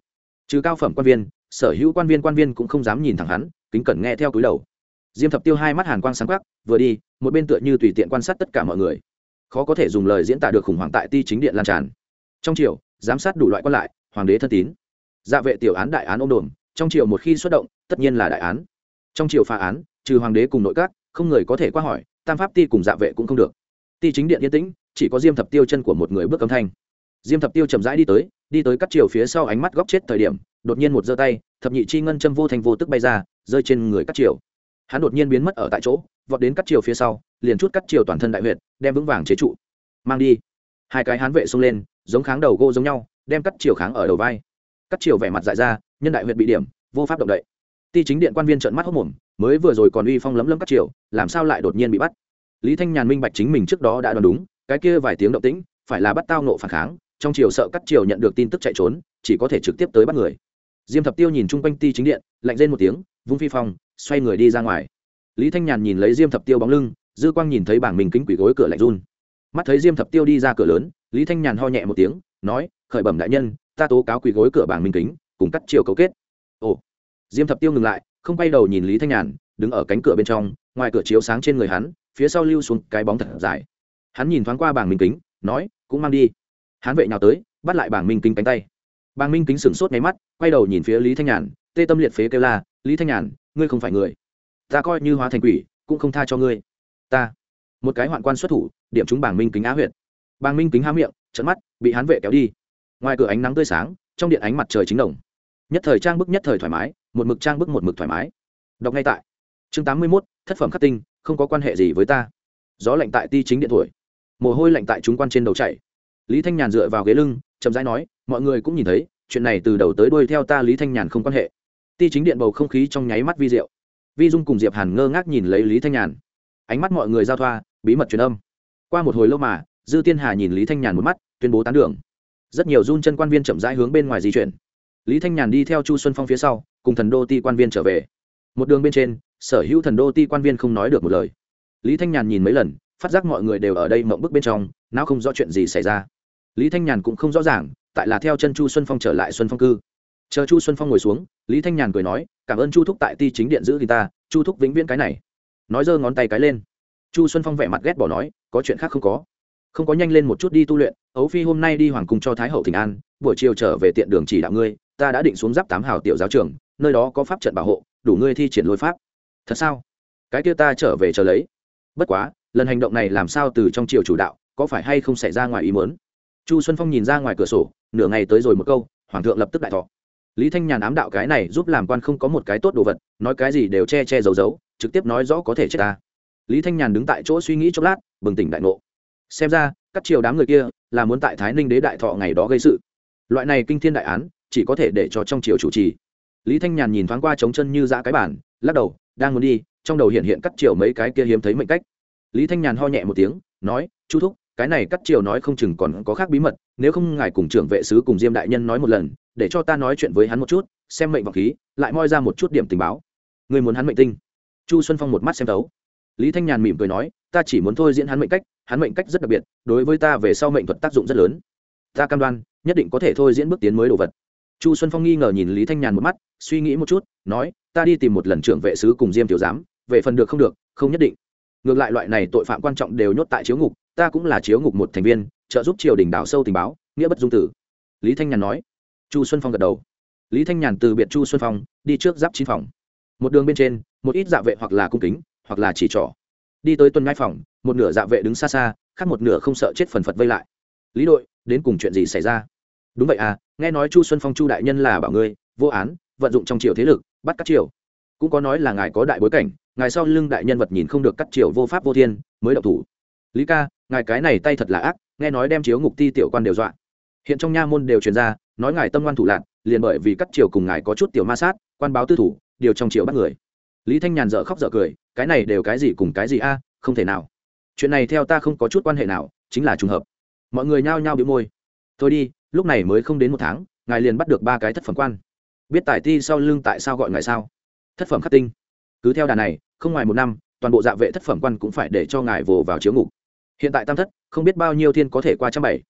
Trừ cao phẩm quan viên, sở hữu quan viên quan viên cũng không dám nhìn thẳng hắn, kính cẩn nghe theo túi đầu. Diêm thập tiêu hai mắt hàn quang sáng khắc vừa đi, một bên tựa như tùy tiện quan sát tất cả mọi người. Khó có thể dùng lời diễn tả được khủng hoảng tại ti chính điện lan tràn. Trong triều, giám sát đủ loại quan lại, hoàng đế thân tín. Dạ vệ tiểu án đại án ôm đồn trong triều một khi xuất động, tất nhiên là đại án. Trong triều phá án trừ hoàng đế cùng nội các, không người có thể qua hỏi, tam pháp ti cùng dạ vệ cũng không được. Ti chính điện yên tĩnh, chỉ có diêm thập tiêu chân của một người bước âm thanh. Diêm thập tiêu chậm rãi đi tới đi tới cắt triều phía sau ánh mắt góc chết thời điểm, đột nhiên một giơ tay, thập nhị chi ngân châm vô thành vô tức bay ra, rơi trên người các triều hắn đột nhiên biến mất ở tại chỗ, vọt đến cắt chiều phía sau, liền chút cắt chiều toàn thân đại huyện đem vững vàng chế trụ. Mang đi. Hai cái hán vệ xông lên, giống kháng đầu gỗ giống nhau, đem cắt chiều kháng ở đầu vai. Cắt chiều vẻ mặt dại ra, nhân đại huyện bị điểm, vô pháp động đậy ti chính điện quan viên trợn mắt hốc mồm mới vừa rồi còn uy phong lấm lấm cắt triều, làm sao lại đột nhiên bị bắt? Lý thanh nhàn minh bạch chính mình trước đó đã đoán đúng cái kia vài tiếng động tĩnh phải là bắt tao nộ phản kháng trong triều sợ cắt triều nhận được tin tức chạy trốn chỉ có thể trực tiếp tới bắt người. Diêm thập tiêu nhìn chung quanh ti chính điện lạnh lên một tiếng vung phi phong xoay người đi ra ngoài. Lý thanh nhàn nhìn lấy diêm thập tiêu bóng lưng dư quang nhìn thấy bảng mình kính quỷ gối cửa lạnh run. Mắt thấy diêm thập tiêu đi ra cửa lớn lý thanh nhàn ho nhẹ một tiếng nói khởi bẩm đại nhân ta tố cáo quỷ gối cửa bảng minh kính cùng cắt chiều cấu kết diêm thập tiêu ngừng lại, không quay đầu nhìn lý thanh nhàn, đứng ở cánh cửa bên trong, ngoài cửa chiếu sáng trên người hắn, phía sau lưu xuống cái bóng thật dài. Hắn nhìn thoáng qua bảng minh kính, nói, cũng mang đi. Hắn vệ nhào tới, bắt lại bảng minh kính cánh tay. Bảng minh kính sửng sốt nháy mắt, quay đầu nhìn phía lý thanh nhàn, tê tâm liệt phế kêu la, lý thanh nhàn, ngươi không phải người. Ta coi như hóa thành quỷ, cũng không tha cho ngươi. Ta. Một cái hoạn quan xuất thủ, điểm chúng bảng minh kính á huyệt. Bảng minh kính há miệng trận mắt, bị hắn vệ kéo đi. Ngoài cửa ánh nắng tươi sáng, trong điện ánh mặt trời chính đồng nhất thời trang bức nhất thời thoải mái, một mực trang bức một mực thoải mái. Đọc ngay tại. Chương tám mươi mốt, thất phẩm khắc tinh, không có quan hệ gì với ta. Gió lạnh tại ti chính điện thổi. Mồ hôi lạnh tại chúng quan trên đầu chạy lý thanh nhàn dựa vào ghế lưng, chậm rãi nói, mọi người cũng nhìn thấy, chuyện này từ đầu tới đuôi theo ta lý thanh nhàn không quan hệ. Ti chính điện bầu không khí trong nháy mắt vi diệu. Vi dung cùng diệp hàn ngơ ngác nhìn lấy lý thanh nhàn. Ánh mắt mọi người giao thoa, bí mật truyền âm. Qua một hồi lâu mà, dư tiên hà nhìn lý thanh nhàn một mắt, tuyên bố tán đường. Rất nhiều run chân quan viên chậm rãi hướng bên ngoài di chuyển lý thanh nhàn đi theo chu xuân phong phía sau, cùng thần đô ti quan viên trở về. Một đường bên trên, sở hữu thần đô ti quan viên không nói được một lời. Lý thanh nhàn nhìn mấy lần, phát giác mọi người đều ở đây mộng bức bên trong, nào không rõ chuyện gì xảy ra. Lý thanh nhàn cũng không rõ ràng, tại là theo chân chu xuân phong trở lại xuân phong cư. Chờ chu xuân phong ngồi xuống, lý thanh nhàn cười nói, cảm ơn chu thúc tại ti chính điện giữ thì ta, chu thúc vĩnh viễn cái này. Nói giơ ngón tay cái lên. Chu xuân phong vẻ mặt ghét bỏ nói, có chuyện khác không có. Không có nhanh lên một chút đi tu luyện, ấu phi hôm nay đi hoàng cung cho thái hậu thịnh an, buổi chiều trở về tiện đường chỉ đạo ngươi ta đã định xuống giáp tám hào tiểu giáo trường, nơi đó có pháp trận bảo hộ, đủ ngươi thi triển lôi pháp. Thật sao? Cái kia ta trở về chờ lấy. Bất quá, lần hành động này làm sao từ trong triều chủ đạo, có phải hay không xảy ra ngoài ý mớn chu xuân phong nhìn ra ngoài cửa sổ, nửa ngày tới rồi một câu, hoàng thượng lập tức đại thọ. Lý thanh nhàn ám đạo cái này giúp làm quan không có một cái tốt đồ vật, nói cái gì đều che che giấu giấu, trực tiếp nói rõ có thể chết ta. Lý thanh nhàn đứng tại chỗ suy nghĩ chốc lát, bừng tỉnh đại ngộ. Xem ra, các triều đám người kia là muốn tại thái ninh đế đại thọ ngày đó gây sự. Loại này kinh thiên đại án chỉ có thể để cho trong triều chủ trì. Lý thanh nhàn nhìn thoáng qua trống chân như dã cái bản lắc đầu, đang muốn đi, trong đầu hiện hiện cắt triều mấy cái kia hiếm thấy mệnh cách. Lý thanh nhàn ho nhẹ một tiếng, nói, chu thúc, cái này cắt triều nói không chừng còn có khác bí mật, nếu không ngài cùng trưởng vệ sứ cùng diêm đại nhân nói một lần, để cho ta nói chuyện với hắn một chút, xem mệnh vọng khí, lại moi ra một chút điểm tình báo. Người muốn hắn mệnh tinh? Chu xuân phong một mắt xem tấu lý thanh nhàn mỉm cười nói, ta chỉ muốn thôi diễn hắn mệnh cách, hắn mệnh cách rất đặc biệt, đối với ta về sau mệnh thuật tác dụng rất lớn. Ta cam đoan, nhất định có thể thôi diễn bước tiến mới đồ vật chu xuân phong nghi ngờ nhìn lý thanh nhàn một mắt, suy nghĩ một chút, nói, ta đi tìm một lần trưởng vệ sứ cùng diêm tiểu giám, về phần được không được, không nhất định. Ngược lại loại này tội phạm quan trọng đều nhốt tại chiếu ngục, ta cũng là chiếu ngục một thành viên, trợ giúp triều đình đào sâu tình báo, nghĩa bất dung tử. Lý thanh nhàn nói. Chu xuân phong gật đầu. Lý thanh nhàn từ biệt chu xuân phong, đi trước giáp chín phòng. Một đường bên trên, một ít dạ vệ hoặc là cung kính, hoặc là chỉ trỏ. Đi tới tuần ngai phòng, một nửa dạ vệ đứng xa xa, khác một nửa không sợ chết phần phật vây lại. Lý đội, đến cùng chuyện gì xảy ra? Đúng vậy à nghe nói chu xuân phong chu đại nhân là bảo ngươi, vô án, vận dụng trong triều thế lực, bắt các triều. Cũng có nói là ngài có đại bối cảnh, ngài sau lưng đại nhân vật nhìn không được cắt triều vô pháp vô thiên, mới độc thủ. Lý ca, ngài cái này tay thật là ác, nghe nói đem chiếu ngục ti tiểu quan đều dọa. Hiện trong nha môn đều truyền ra, nói ngài tâm ngoan thủ lạc liền bởi vì cắt triều cùng ngài có chút tiểu ma sát, quan báo tư thủ, điều trong triều bắt người. Lý thanh nhàn dợ khóc dợ cười, cái này đều cái gì cùng cái gì a, không thể nào. Chuyện này theo ta không có chút quan hệ nào, chính là trùng hợp. Mọi người nhao nhao bị môi. Thôi đi lúc này mới không đến một tháng, ngài liền bắt được ba cái thất phẩm quan. Biết tài ti sau lưng tại sao gọi ngài sao? Thất phẩm khắc tinh. Cứ theo đà này, không ngoài một năm, toàn bộ dạ vệ thất phẩm quan cũng phải để cho ngài vồ vào chiếu ngục. Hiện tại tam thất, không biết bao nhiêu thiên có thể qua trăm bảy.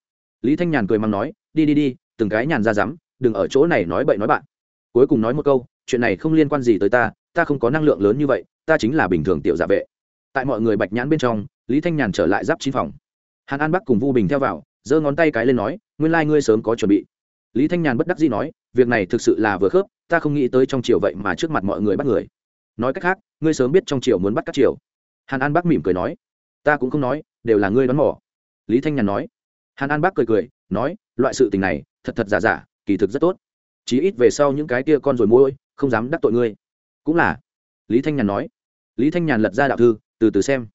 Lý thanh nhàn cười mắng nói, đi đi đi, từng cái nhàn ra dám, đừng ở chỗ này nói bậy nói bạn. Cuối cùng nói một câu, chuyện này không liên quan gì tới ta ta không có năng lượng lớn như vậy, ta chính là bình thường tiểu dạ vệ. Tại mọi người bạch nhãn bên trong, lý thanh nhàn trở lại giáp chín phòng. Hàn an bắc cùng vu bình theo vào, giơ ngón tay cái lên nói nguyên lai、like、ngươi sớm có chuẩn bị. Lý thanh nhàn bất đắc dĩ nói, việc này thực sự là vừa khớp, ta không nghĩ tới trong triều vậy mà trước mặt mọi người bắt người. Nói cách khác, ngươi sớm biết trong triều muốn bắt các triều. Hàn an Bác mỉm cười nói, ta cũng không nói, đều là ngươi đón mỏ lý thanh nhàn nói, hàn an Bác cười cười, nói, loại sự tình này, thật thật giả giả, kỳ thực rất tốt. Chí ít về sau những cái kia con rồi môi không dám đắc tội ngươi. Cũng là. Lý thanh nhàn nói, lý thanh nhàn lật ra đạo thư, từ từ xem.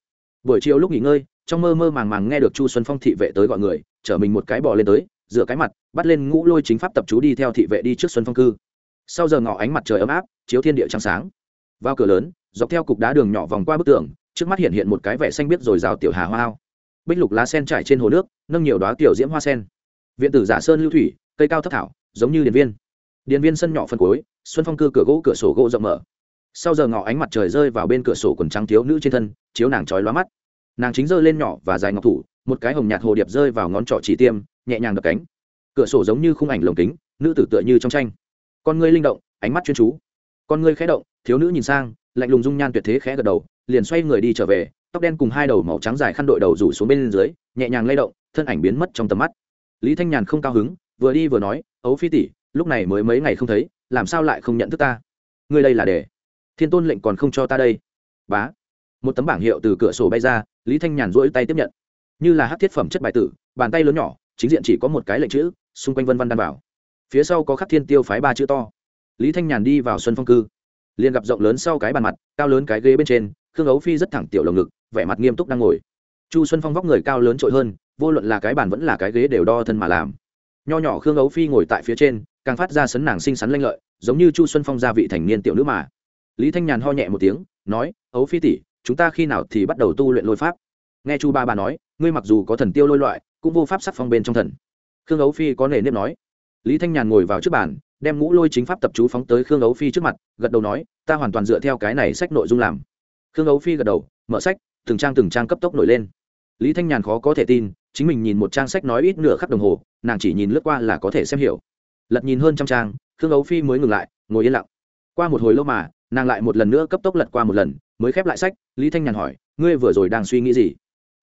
Buổi chiều lúc nghỉ ngơi, trong mơ mơ màng màng nghe được chu xuân phong thị vệ tới gọi người chở mình một cái bò lên tới, rửa cái mặt, bắt lên ngũ lôi chính pháp tập chú đi theo thị vệ đi trước xuân phong cư. Sau giờ ngỏ ánh mặt trời ấm áp, chiếu thiên địa trắng sáng. Vào cửa lớn, dọc theo cục đá đường nhỏ vòng qua bức tường, trước mắt hiện hiện một cái vẻ xanh biết rồi rào tiểu hà hoa ao. Bích lục lá sen trải trên hồ nước, nâng nhiều đoá tiểu diễm hoa sen. Viện tử giả sơn lưu thủy, cây cao thấp thảo, giống như điện viên. Điện viên sân nhỏ phân cối xuân phong cư cửa gỗ cửa sổ gỗ rộng mở. Sau giờ ngỏ ánh mặt trời rơi vào bên cửa sổ quần trắng thiếu nữ trên thân, chiếu nàng trói lóa mắt. Nàng chính giơ lên nhỏ và dài ngọc thủ một cái hồng nhạt hồ điệp rơi vào ngón trỏ chỉ tiêm, nhẹ nhàng đập cánh. Cửa sổ giống như khung ảnh lồng kính, nữ tử tựa như trong tranh. Con ngươi linh động, ánh mắt chuyên chú. Con ngươi khẽ động, thiếu nữ nhìn sang, lạnh lùng dung nhan tuyệt thế khẽ gật đầu, liền xoay người đi trở về, tóc đen cùng hai đầu màu trắng dài khăn đội đầu rủ xuống bên dưới, nhẹ nhàng lay động, thân ảnh biến mất trong tầm mắt. Lý thanh nhàn không cao hứng, vừa đi vừa nói, ấu phi tỷ, lúc này mới mấy ngày không thấy, làm sao lại không nhận thức ta? Ngươi đây là để, thiên tôn lệnh còn không cho ta đây. Bá. Một tấm bảng hiệu từ cửa sổ bay ra, lý thanh nhàn rỗi tay tiếp nhận như là hát thiết phẩm chất bài tử, bàn tay lớn nhỏ, chính diện chỉ có một cái lệnh chữ, xung quanh vân văn đan bảo phía sau có khắc thiên tiêu phái ba chữ to. Lý thanh nhàn đi vào xuân phong cư. Liền gặp rộng lớn sau cái bàn mặt, cao lớn cái ghế bên trên, khương ấu phi rất thẳng tiểu lồng ngực, vẻ mặt nghiêm túc đang ngồi. Chu xuân phong vóc người cao lớn trội hơn, vô luận là cái bàn vẫn là cái ghế đều đo thân mà làm. Nho nhỏ khương ấu phi ngồi tại phía trên, càng phát ra sấn nàng xinh xắn lanh lợi, giống như chu xuân phong gia vị thành niên tiểu nữ mà. Lý thanh nhàn ho nhẹ một tiếng, nói, ấu phi tỷ, chúng ta khi nào thì bắt đầu tu luyện lôi pháp? Nghe chu ba bà nói, ngươi mặc dù có thần tiêu lôi loại, cũng vô pháp sắc phong bên trong thần. Khương ấu phi có nề nếp nói. Lý thanh nhàn ngồi vào trước bàn, đem ngũ lôi chính pháp tập chú phóng tới khương ấu phi trước mặt, gật đầu nói, ta hoàn toàn dựa theo cái này sách nội dung làm. Khương ấu phi gật đầu, mở sách, từng trang từng trang cấp tốc nổi lên. Lý thanh nhàn khó có thể tin, chính mình nhìn một trang sách nói ít nửa khắc đồng hồ, nàng chỉ nhìn lướt qua là có thể xem hiểu. Lật nhìn hơn trăm trang, khương ấu phi mới ngừng lại, ngồi yên lặng. Qua một hồi lâu mà, nàng lại một lần nữa cấp tốc lật qua một lần, mới khép lại sách, lý thanh nhàn hỏi, ngươi vừa rồi đang suy nghĩ gì?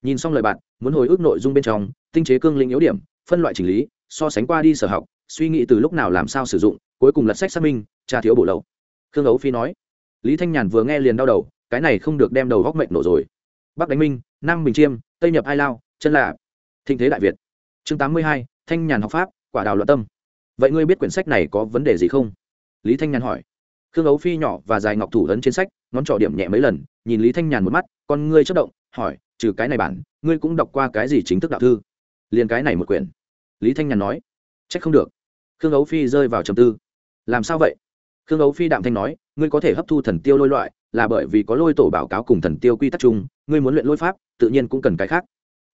Nhìn xong lời bạn, muốn hồi ức nội dung bên trong, tinh chế cương linh yếu điểm, phân loại chỉnh lý, so sánh qua đi sở học, suy nghĩ từ lúc nào làm sao sử dụng, cuối cùng lật sách xác minh, tra thiếu bổ lậu. Khương ấu phi nói, lý thanh nhàn vừa nghe liền đau đầu, cái này không được đem đầu góc mệnh nổ rồi. Bắc đánh minh, nam bình chiêm, tây nhập ai lao, chân lạ thịnh thế đại việt. Chương tám mươi hai, thanh nhàn học pháp, quả đào luận tâm. Vậy ngươi biết quyển sách này có vấn đề gì không? Lý thanh nhàn hỏi. Khương ấu phi nhỏ và dài ngọc thủ ấn trên sách, ngón trỏ điểm nhẹ mấy lần, nhìn lý thanh nhàn một mắt, con ngươi chất động, hỏi trừ cái này bản, ngươi cũng đọc qua cái gì chính thức đạo thư? Liền cái này một quyển. Lý thanh nhàn nói, trách không được. Khương ấu phi rơi vào trầm tư. Làm sao vậy? Khương ấu phi đạm thanh nói, ngươi có thể hấp thu thần tiêu lôi loại, là bởi vì có lôi tổ báo cáo cùng thần tiêu quy tắc chung, ngươi muốn luyện lôi pháp, tự nhiên cũng cần cái khác.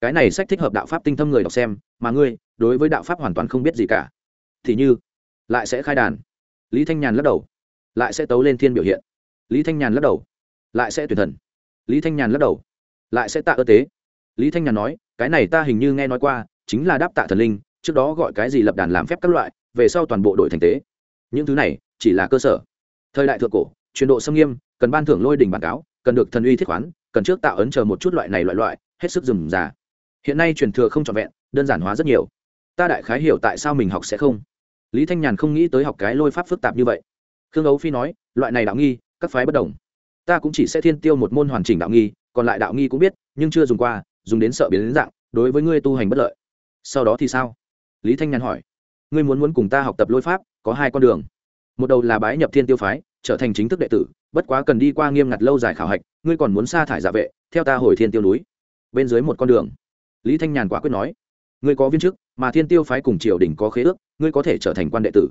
Cái này sách thích hợp đạo pháp tinh thâm người đọc xem, mà ngươi, đối với đạo pháp hoàn toàn không biết gì cả. Thì như, lại sẽ khai đàn. Lý thanh nhàn lắc đầu. Lại sẽ tấu lên thiên biểu hiện. Lý thanh nhàn lắc đầu. Lại sẽ tuyển thần. Lý thanh nhàn lắc đầu lại sẽ tạ ơ tế. Lý thanh nhàn nói, cái này ta hình như nghe nói qua, chính là đáp tạ thần linh, trước đó gọi cái gì lập đàn làm phép các loại, về sau toàn bộ đội thành tế. Những thứ này, chỉ là cơ sở. Thời đại thượng cổ, truyền độ xâm nghiêm, cần ban thưởng lôi đình bản cáo, cần được thần uy thiết khoán, cần trước tạo ấn chờ một chút loại này loại loại, hết sức dừng già. Hiện nay truyền thừa không trọn vẹn, đơn giản hóa rất nhiều. Ta đại khái hiểu tại sao mình học sẽ không. Lý thanh nhàn không nghĩ tới học cái lôi pháp phức tạp như vậy. Khương ấu phi nói, loại này đạo nghi, các phái bất đồng. Ta cũng chỉ sẽ thiên tiêu một môn hoàn chỉnh đạo nghi còn lại đạo nghi cũng biết, nhưng chưa dùng qua, dùng đến sợ biến đến dạng, đối với ngươi tu hành bất lợi. Sau đó thì sao? Lý thanh nhàn hỏi. Ngươi muốn muốn cùng ta học tập lôi pháp, có hai con đường. Một đầu là bái nhập thiên tiêu phái, trở thành chính thức đệ tử, bất quá cần đi qua nghiêm ngặt lâu dài khảo hạch, ngươi còn muốn sa thải giả vệ, theo ta hồi thiên tiêu núi. Bên dưới một con đường. Lý thanh nhàn quả quyết nói. Ngươi có viên chức, mà thiên tiêu phái cùng triều đình có khế ước, ngươi có thể trở thành quan đệ tử.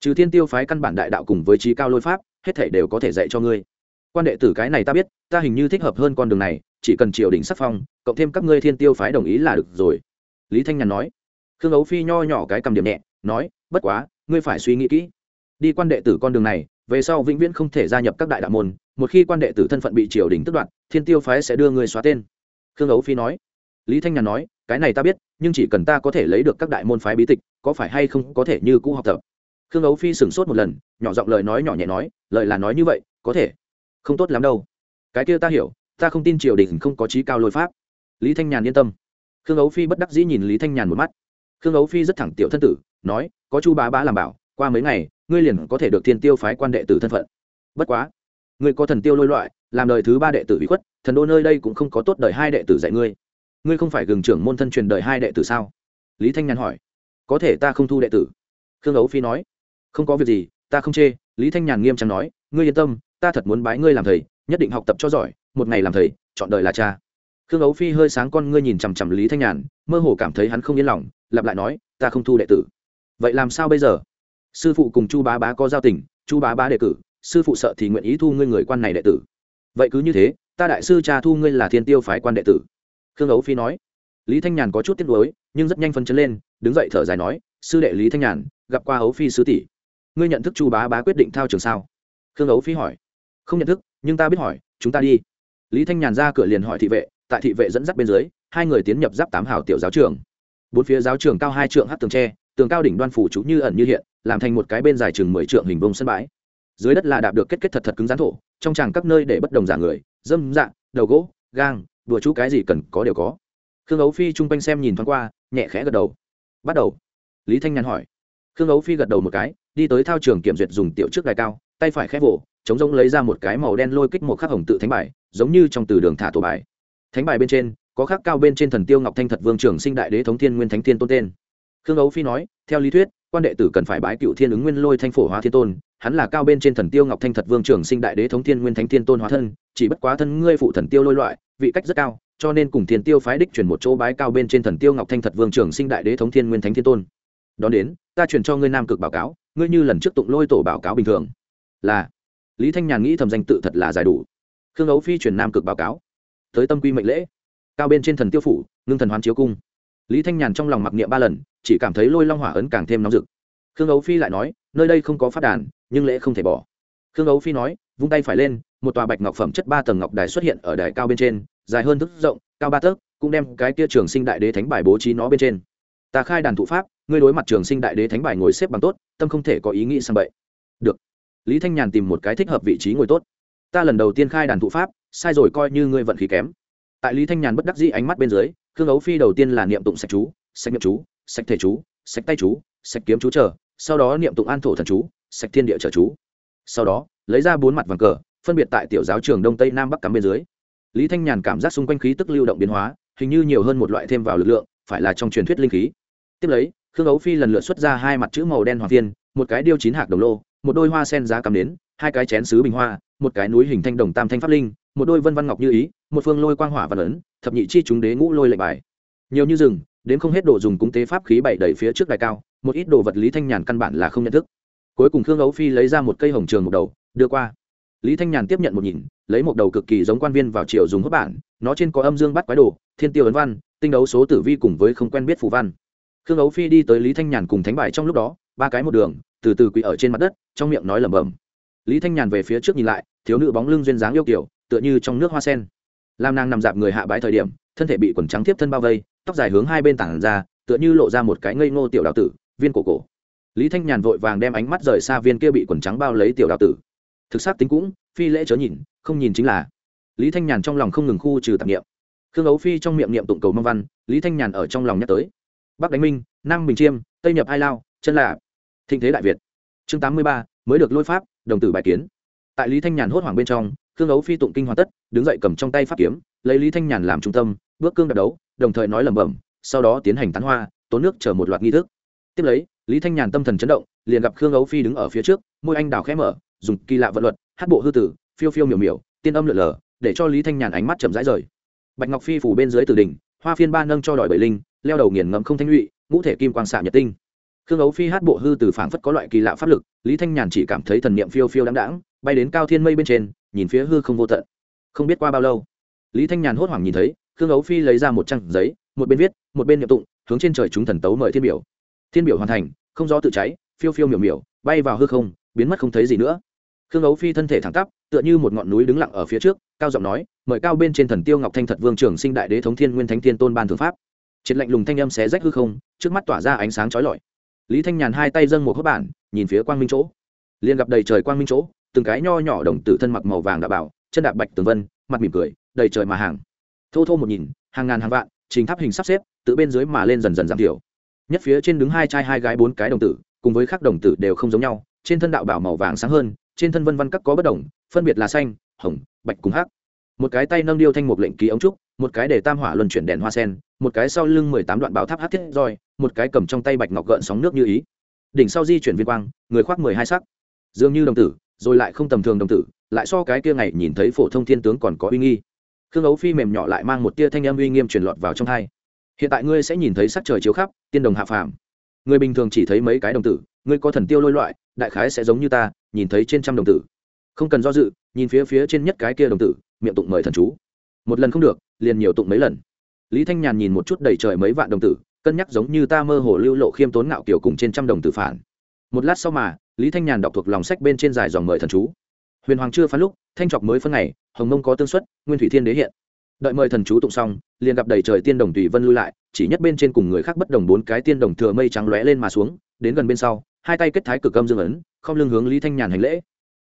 Trừ thiên tiêu phái căn bản đại đạo cùng với trí cao lôi pháp, hết thể đều có thể dạy cho ngươi quan đệ tử cái này ta biết, ta hình như thích hợp hơn con đường này, chỉ cần triều đình sắc phong, cộng thêm các ngươi thiên tiêu phái đồng ý là được rồi. Lý thanh nhàn nói. Khương ấu phi nho nhỏ cái cầm điểm nhẹ, nói, bất quá, ngươi phải suy nghĩ kỹ. Đi quan đệ tử con đường này, về sau vĩnh viễn không thể gia nhập các đại đạo môn, một khi quan đệ tử thân phận bị triều đình tức đoạt, thiên tiêu phái sẽ đưa ngươi xóa tên. Khương ấu phi nói. Lý thanh nhàn nói, cái này ta biết, nhưng chỉ cần ta có thể lấy được các đại môn phái bí tịch, có phải hay không có thể như cũ học tập? Khương ấu phi sửng sốt một lần, nhỏ giọng lời nói nhỏ nhẹ nói, lời là nói như vậy, có thể không tốt lắm đâu. Cái kia ta hiểu, ta không tin triều đình không có trí cao lôi pháp. Lý thanh nhàn yên tâm. Khương ấu phi bất đắc dĩ nhìn lý thanh nhàn một mắt. Khương ấu phi rất thẳng tiểu thân tử, nói, có chu bá bá làm bảo, qua mấy ngày, ngươi liền có thể được thiên tiêu phái quan đệ tử thân phận. Bất quá, ngươi có thần tiêu lôi loại, làm đời thứ ba đệ tử bị khuất, thần đô nơi đây cũng không có tốt đời hai đệ tử dạy ngươi. Ngươi không phải gừng trưởng môn thân truyền đời hai đệ tử sao? Lý thanh nhàn hỏi. Có thể ta không thu đệ tử. Khương ấu phi nói. Không có việc gì, ta không chê. Lý thanh nhàn nghiêm trang nói. Ngươi yên tâm ta thật muốn bái ngươi làm thầy, nhất định học tập cho giỏi, một ngày làm thầy, chọn đời là cha. Khương ấu phi hơi sáng con ngươi nhìn chằm chằm lý thanh nhàn, mơ hồ cảm thấy hắn không yên lòng, lặp lại nói, ta không thu đệ tử. Vậy làm sao bây giờ? Sư phụ cùng chu bá bá có giao tình, chu bá bá đề cử, sư phụ sợ thì nguyện ý thu ngươi người quan này đệ tử. Vậy cứ như thế, ta đại sư cha thu ngươi là thiên tiêu phái quan đệ tử. Khương ấu phi nói. Lý thanh nhàn có chút tiếc nuối, nhưng rất nhanh phân chấn lên, đứng dậy thở dài nói, sư đệ lý thanh nhàn, gặp qua ấu phi sứ tỷ. Ngươi nhận thức chu bá bá quyết định thao trường sao? Khương ấu phi hỏi không nhận thức, nhưng ta biết hỏi, chúng ta đi. Lý thanh nhàn ra cửa liền hỏi thị vệ, tại thị vệ dẫn dắt bên dưới, hai người tiến nhập giáp tám hào tiểu giáo trường. Bốn phía giáo trường cao hai trượng hát tường tre, tường cao đỉnh đoan phủ trú như ẩn như hiện, làm thành một cái bên dài chừng mười trượng hình vông sân bãi. Dưới đất là đạp được kết kết thật thật cứng rán thổ, trong tràng các nơi để bất đồng giả người, dâm dạ đầu gỗ, gang, đùa chú cái gì cần có đều có. Khương ấu phi chung quanh xem nhìn thoáng qua, nhẹ khẽ gật đầu. Bắt đầu. Lý thanh nhàn hỏi. Khương ấu phi gật đầu một cái, đi tới thao trường kiểm duyệt dùng tiểu trước đài cao, tay phải khép vỗ chống rông lấy ra một cái màu đen lôi kích một khắc hồng tự thánh bài, giống như trong từ đường thả tổ bài. Thánh bài bên trên, có khắc cao bên trên thần tiêu ngọc thanh thật vương trưởng sinh đại đế thống thiên nguyên thánh thiên tôn tên. Khương ấu phi nói, theo lý thuyết, quan đệ tử cần phải bái cựu thiên ứng nguyên lôi thanh phổ hóa thiên tôn, hắn là cao bên trên thần tiêu ngọc thanh thật vương trường sinh đại đế thống thiên nguyên thánh thiên tôn hóa thân, chỉ bất quá thân ngươi phụ thần tiêu lôi loại, vị cách rất cao, cho nên cùng thiên tiêu phái đích chuyển một chỗ bái cao bên trên thần tiêu ngọc thanh thật vương trường sinh đại đế thống thiên nguyên thánh thiên tôn. Đón đến, ta chuyển cho ngươi nam cực báo cáo, ngươi như lần trước tụng lôi tổ báo cáo bình thường. Là lý thanh nhàn nghĩ thầm danh tự thật là giải đủ. Khương ấu phi chuyển nam cực báo cáo. Tới tâm quy mệnh lễ. Cao bên trên thần tiêu phủ, ngưng thần hoán chiếu cung. Lý thanh nhàn trong lòng mặc niệm ba lần, chỉ cảm thấy lôi long hỏa ấn càng thêm nóng rực. Khương ấu phi lại nói, nơi đây không có phát đàn, nhưng lễ không thể bỏ. Khương ấu phi nói, vung tay phải lên, một tòa bạch ngọc phẩm chất ba tầng ngọc đài xuất hiện ở đài cao bên trên, dài hơn thức rộng, cao ba tấc, cũng đem cái kia trường sinh đại đế thánh bài bố trí nó bên trên. Ta khai đàn thụ pháp, ngươi đối mặt trường sinh đại đế thánh bài ngồi xếp bằng tốt, tâm không thể có ý nghĩ sang bậy. Được lý thanh nhàn tìm một cái thích hợp vị trí ngồi tốt. Ta lần đầu tiên khai đàn thụ pháp, sai rồi coi như ngươi vận khí kém. Tại lý thanh nhàn bất đắc dĩ ánh mắt bên dưới, khương ấu phi đầu tiên là niệm tụng sạch chú, sạch niệm chú, sạch thể chú, sạch tay chú, sạch kiếm chú chờ, sau đó niệm tụng an thổ thần chú, sạch thiên địa trở chú. Sau đó, lấy ra bốn mặt vàng cờ, phân biệt tại tiểu giáo trường đông tây nam bắc cắm bên dưới. Lý thanh nhàn cảm giác xung quanh khí tức lưu động biến hóa, hình như nhiều hơn một loại thêm vào lực lượng, phải là trong truyền thuyết linh khí. Tiếp lấy, khương ấu phi lần lượt xuất ra hai mặt chữ màu đen hoàng viên một cái điêu chín hạc đồng lô một đôi hoa sen giá cắm đến, hai cái chén sứ bình hoa, một cái núi hình thanh đồng tam thanh pháp linh, một đôi vân văn ngọc như ý, một phương lôi quang hỏa văn ấn, thập nhị chi chúng đế ngũ lôi lệnh bài. Nhiều như rừng, đến không hết đồ dùng cúng tế pháp khí bảy đẩy phía trước đài cao, một ít đồ vật lý thanh nhàn căn bản là không nhận thức. Cuối cùng khương ấu phi lấy ra một cây hồng trường một đầu, đưa qua. Lý thanh nhàn tiếp nhận một nhìn, lấy một đầu cực kỳ giống quan viên vào triều dùng hốt bản, nó trên có âm dương bắt quái đồ, thiên tiêu ấn văn, tinh đấu số tử vi cùng với không quen biết phù văn. Khương ấu phi đi tới lý thanh nhàn cùng thánh bài trong lúc đó, ba cái một đường từ từ quỳ ở trên mặt đất, trong miệng nói lẩm bẩm. Lý thanh nhàn về phía trước nhìn lại, thiếu nữ bóng lưng duyên dáng yêu kiểu tựa như trong nước hoa sen. Lam nàng nằm dạp người hạ bãi thời điểm, thân thể bị quần trắng tiếp thân bao vây, tóc dài hướng hai bên tảng ra, tựa như lộ ra một cái ngây ngô tiểu đào tử, viên cổ cổ. Lý thanh nhàn vội vàng đem ánh mắt rời xa viên kia bị quần trắng bao lấy tiểu đào tử. Thực xác tính cũng, phi lễ chớ nhìn, không nhìn chính là. Lý thanh nhàn trong lòng không ngừng khu trừ tạp nghiệm khương ấu phi trong miệng niệm tụng cầu mâm văn, lý thanh nhàn ở trong lòng nhắc tới. Bắc đánh minh, nam bình chiêm, tây nhập ai lao, chân lạ thịnh thế đại việt. Chương tám mươi ba, mới được lôi pháp, đồng tử bài kiến. Tại lý thanh nhàn hốt hoảng bên trong, khương ấu phi tụng kinh hoàn tất, đứng dậy cầm trong tay pháp kiếm, lấy lý thanh nhàn làm trung tâm, bước cương đạp đấu, đồng thời nói lẩm bẩm, sau đó tiến hành tán hoa, tốn nước chở một loạt nghi thức. Tiếp lấy, lý thanh nhàn tâm thần chấn động, liền gặp khương ấu phi đứng ở phía trước, môi anh đào khẽ mở, dùng kỳ lạ vận luật, hát bộ hư tử, phiêu phiêu miểu miểu, tiên âm lượn lờ, để cho lý thanh nhàn ánh mắt chậm rãi rời. Bạch ngọc phi phủ bên dưới tử đình hoa phiên ba nâng cho đòi bảy linh, leo đầu nghiền ngẫm không thanh lụy ngũ thể kim quang xạ nhật tinh khương ấu phi hát bộ hư từ phảng phất có loại kỳ lạ pháp lực, lý thanh nhàn chỉ cảm thấy thần niệm phiêu phiêu đáng đáng bay đến cao thiên mây bên trên, nhìn phía hư không vô tận. Không biết qua bao lâu, lý thanh nhàn hốt hoảng nhìn thấy, khương ấu phi lấy ra một trang giấy, một bên viết, một bên niệm tụng, hướng trên trời chúng thần tấu mời thiên biểu. Thiên biểu hoàn thành, không do tự cháy, phiêu phiêu miểu miểu, bay vào hư không, biến mất không thấy gì nữa. Khương ấu phi thân thể thẳng tắp, tựa như một ngọn núi đứng lặng ở phía trước, cao giọng nói, mời cao bên trên thần tiêu ngọc thanh thật vương trưởng sinh đại đế thống thiên nguyên thánh thiên tôn ban thượng pháp. Triệt lạnh lùng thanh âm xé rách hư không, trước mắt tỏa ra ánh sáng chói lọi lý thanh nhàn hai tay dâng một hốt bản, nhìn phía quang minh chỗ. Liền gặp đầy trời quang minh chỗ, từng cái nho nhỏ đồng tử thân mặc màu vàng đã bảo, chân đạp bạch tường vân, mặt mỉm cười, đầy trời mà hàng. Thô thô một nhìn, hàng ngàn hàng vạn, trình tháp hình sắp xếp tự bên dưới mà lên dần dần giảm thiểu. Nhất phía trên đứng hai trai hai gái bốn cái đồng tử, cùng với các đồng tử đều không giống nhau, trên thân đạo bảo màu vàng sáng hơn, trên thân vân văn các có bất đồng, phân biệt là xanh, hồng, bạch cùng hắc. Một cái tay nâng điêu thanh một lệnh ký ống trúc một cái để tam hỏa luân chuyển đèn hoa sen, một cái sau lưng mười tám đoạn báo tháp hát thiết roi, một cái cầm trong tay bạch ngọc gợn sóng nước như ý. Đỉnh sau di chuyển viên quang, người khoác mười hai sắc. Dường như đồng tử, rồi lại không tầm thường đồng tử, lại so cái kia ngày nhìn thấy phổ thông thiên tướng còn có uy nghi. Khương ấu phi mềm nhỏ lại mang một tia thanh âm uy nghiêm truyền lọt vào trong thai hiện tại ngươi sẽ nhìn thấy sắc trời chiếu khắp, tiên đồng hạ phàm. Người bình thường chỉ thấy mấy cái đồng tử, ngươi có thần tiêu lôi loại, đại khái sẽ giống như ta, nhìn thấy trên trăm đồng tử. Không cần do dự, nhìn phía phía trên nhất cái kia đồng tử, miệng tụng mời thần chú. Một lần không được liền nhiều tụng mấy lần. Lý thanh nhàn nhìn một chút đầy trời mấy vạn đồng tử, cân nhắc giống như ta mơ hồ lưu lộ khiêm tốn ngạo kiểu cùng trên trăm đồng tử phản. Một lát sau mà, lý thanh nhàn đọc thuộc lòng sách bên trên dài dòng mời thần chú. Huyền hoàng chưa phán lúc, thanh trọc mới phân ngày, hồng mông có tương xuất, nguyên thủy thiên đế hiện. Đợi mời thần chú tụng xong, liền gặp đầy trời tiên đồng tùy vân lui lại, chỉ nhất bên trên cùng người khác bất đồng bốn cái tiên đồng thừa mây trắng lóe lên mà xuống, đến gần bên sau, hai tay kết thái cực âm dương ấn, không lưng hướng lý thanh nhàn hành lễ.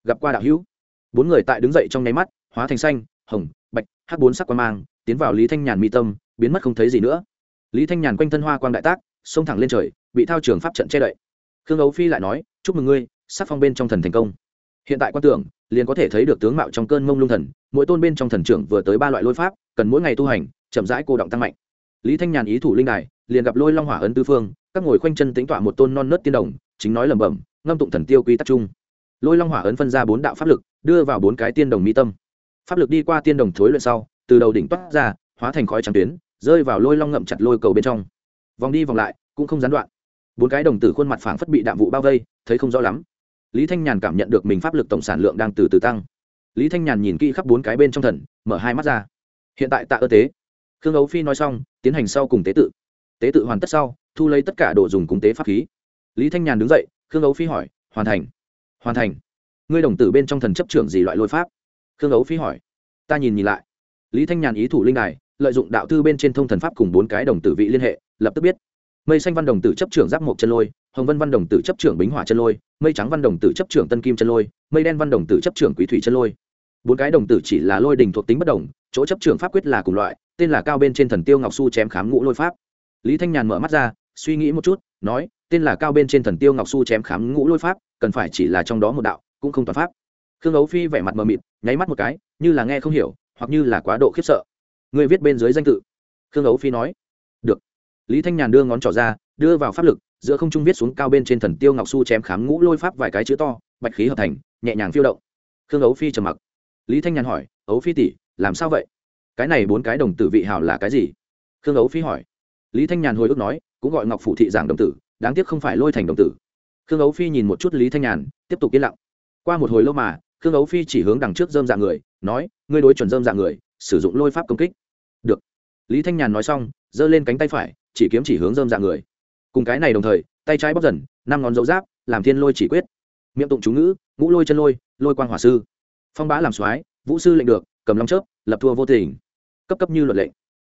Gặp qua đạo hữu. Bốn người tại đứng dậy trong nháy mắt, hóa thành xanh, hồng, bạch hát bốn sắc quan mang tiến vào lý thanh nhàn mi tâm, biến mất không thấy gì nữa. Lý thanh nhàn quanh thân hoa quang đại tác, xông thẳng lên trời, bị thao trường pháp trận che đậy. Khương ấu phi lại nói, chúc mừng ngươi, sắc phong bên trong thần thành công. Hiện tại quan tưởng, liền có thể thấy được tướng mạo trong cơn mông lung thần, mỗi tôn bên trong thần trưởng vừa tới ba loại lôi pháp, cần mỗi ngày tu hành, chậm rãi cô động tăng mạnh. Lý thanh nhàn ý thủ linh đài, liền gặp lôi long hỏa ấn tư phương, các ngồi khoanh chân tính tọa một tôn non nớt tiên đồng, chính nói lẩm bẩm, ngâm tụng thần tiêu quy tắc chung. Lôi long hỏa ấn phân ra bốn đạo pháp lực, đưa vào bốn cái tiên đồng mi tâm. Pháp lực đi qua tiên đồng thối luyện sau từ đầu đỉnh toát ra, hóa thành khói trắng tuyến, rơi vào lôi long ngậm chặt lôi cầu bên trong. Vòng đi vòng lại, cũng không gián đoạn. Bốn cái đồng tử khuôn mặt phảng phất bị đạm vụ bao vây, thấy không rõ lắm. Lý thanh nhàn cảm nhận được mình pháp lực tổng sản lượng đang từ từ tăng. Lý thanh nhàn nhìn kỹ khắp bốn cái bên trong thần, mở hai mắt ra. Hiện tại tạ ơ tế. Khương ấu phi nói xong, tiến hành sau cùng tế tự. Tế tự hoàn tất sau, thu lấy tất cả đồ dùng cúng tế pháp khí. Lý thanh nhàn đứng dậy, khương ấu phi hỏi, hoàn thành. Hoàn thành. Ngươi đồng tử bên trong thần chấp trưởng gì loại lôi pháp? Khương ấu phi hỏi. Ta nhìn nhìn lại lý thanh nhàn ý thủ linh đài, lợi dụng đạo thư bên trên thông thần pháp cùng bốn cái đồng tử vị liên hệ, lập tức biết. Mây xanh văn đồng tử chấp trưởng giáp một chân lôi, hồng vân văn đồng tử chấp trưởng bính hỏa chân lôi, mây trắng văn đồng tử chấp trưởng tân kim chân lôi, mây đen văn đồng tử chấp trưởng quý thủy chân lôi. Bốn cái đồng tử chỉ là lôi đình thuộc tính bất đồng, chỗ chấp trưởng pháp quyết là cùng loại, tên là cao bên trên thần tiêu ngọc su chém khám ngũ lôi pháp. Lý thanh nhàn mở mắt ra, suy nghĩ một chút, nói, tên là cao bên trên thần tiêu ngọc su chém khám ngũ lôi pháp, cần phải chỉ là trong đó một đạo, cũng không toàn pháp. Khương ấu phi vẻ mặt mờ mịt, nháy mắt một cái, như là nghe không hiểu hoặc như là quá độ khiếp sợ. Người viết bên dưới danh tự. Khương ấu phi nói. Được. Lý thanh nhàn đưa ngón trỏ ra, đưa vào pháp lực, giữa không trung viết xuống cao bên trên thần tiêu ngọc su chém khám ngũ lôi pháp vài cái chữ to, bạch khí hợp thành, nhẹ nhàng phiêu động. Khương ấu phi trầm mặc. Lý thanh nhàn hỏi, ấu phi tỷ, làm sao vậy? Cái này bốn cái đồng tử vị hảo là cái gì? Khương ấu phi hỏi. Lý thanh nhàn hồi ức nói, cũng gọi ngọc phủ thị giảng đồng tử, đáng tiếc không phải lôi thành đồng tử. Khương ấu phi nhìn một chút lý thanh nhàn, tiếp tục yên lặng. Qua một hồi lâu mà, khương ấu phi chỉ hướng đằng trước dơm dạng người nói, ngươi đối chuẩn dơm dạng người, sử dụng lôi pháp công kích. Được. Lý thanh nhàn nói xong, giơ lên cánh tay phải, chỉ kiếm chỉ hướng dơm dạng người. Cùng cái này đồng thời, tay trái bóc dần, năm ngón dấu giáp, làm thiên lôi chỉ quyết. Miệng tụng chú ngữ, ngũ lôi chân lôi lôi quan hỏa sư. Phong bá làm soái, vũ sư lệnh được, cầm long chớp, lập thua vô tình. Cấp cấp như luật lệnh.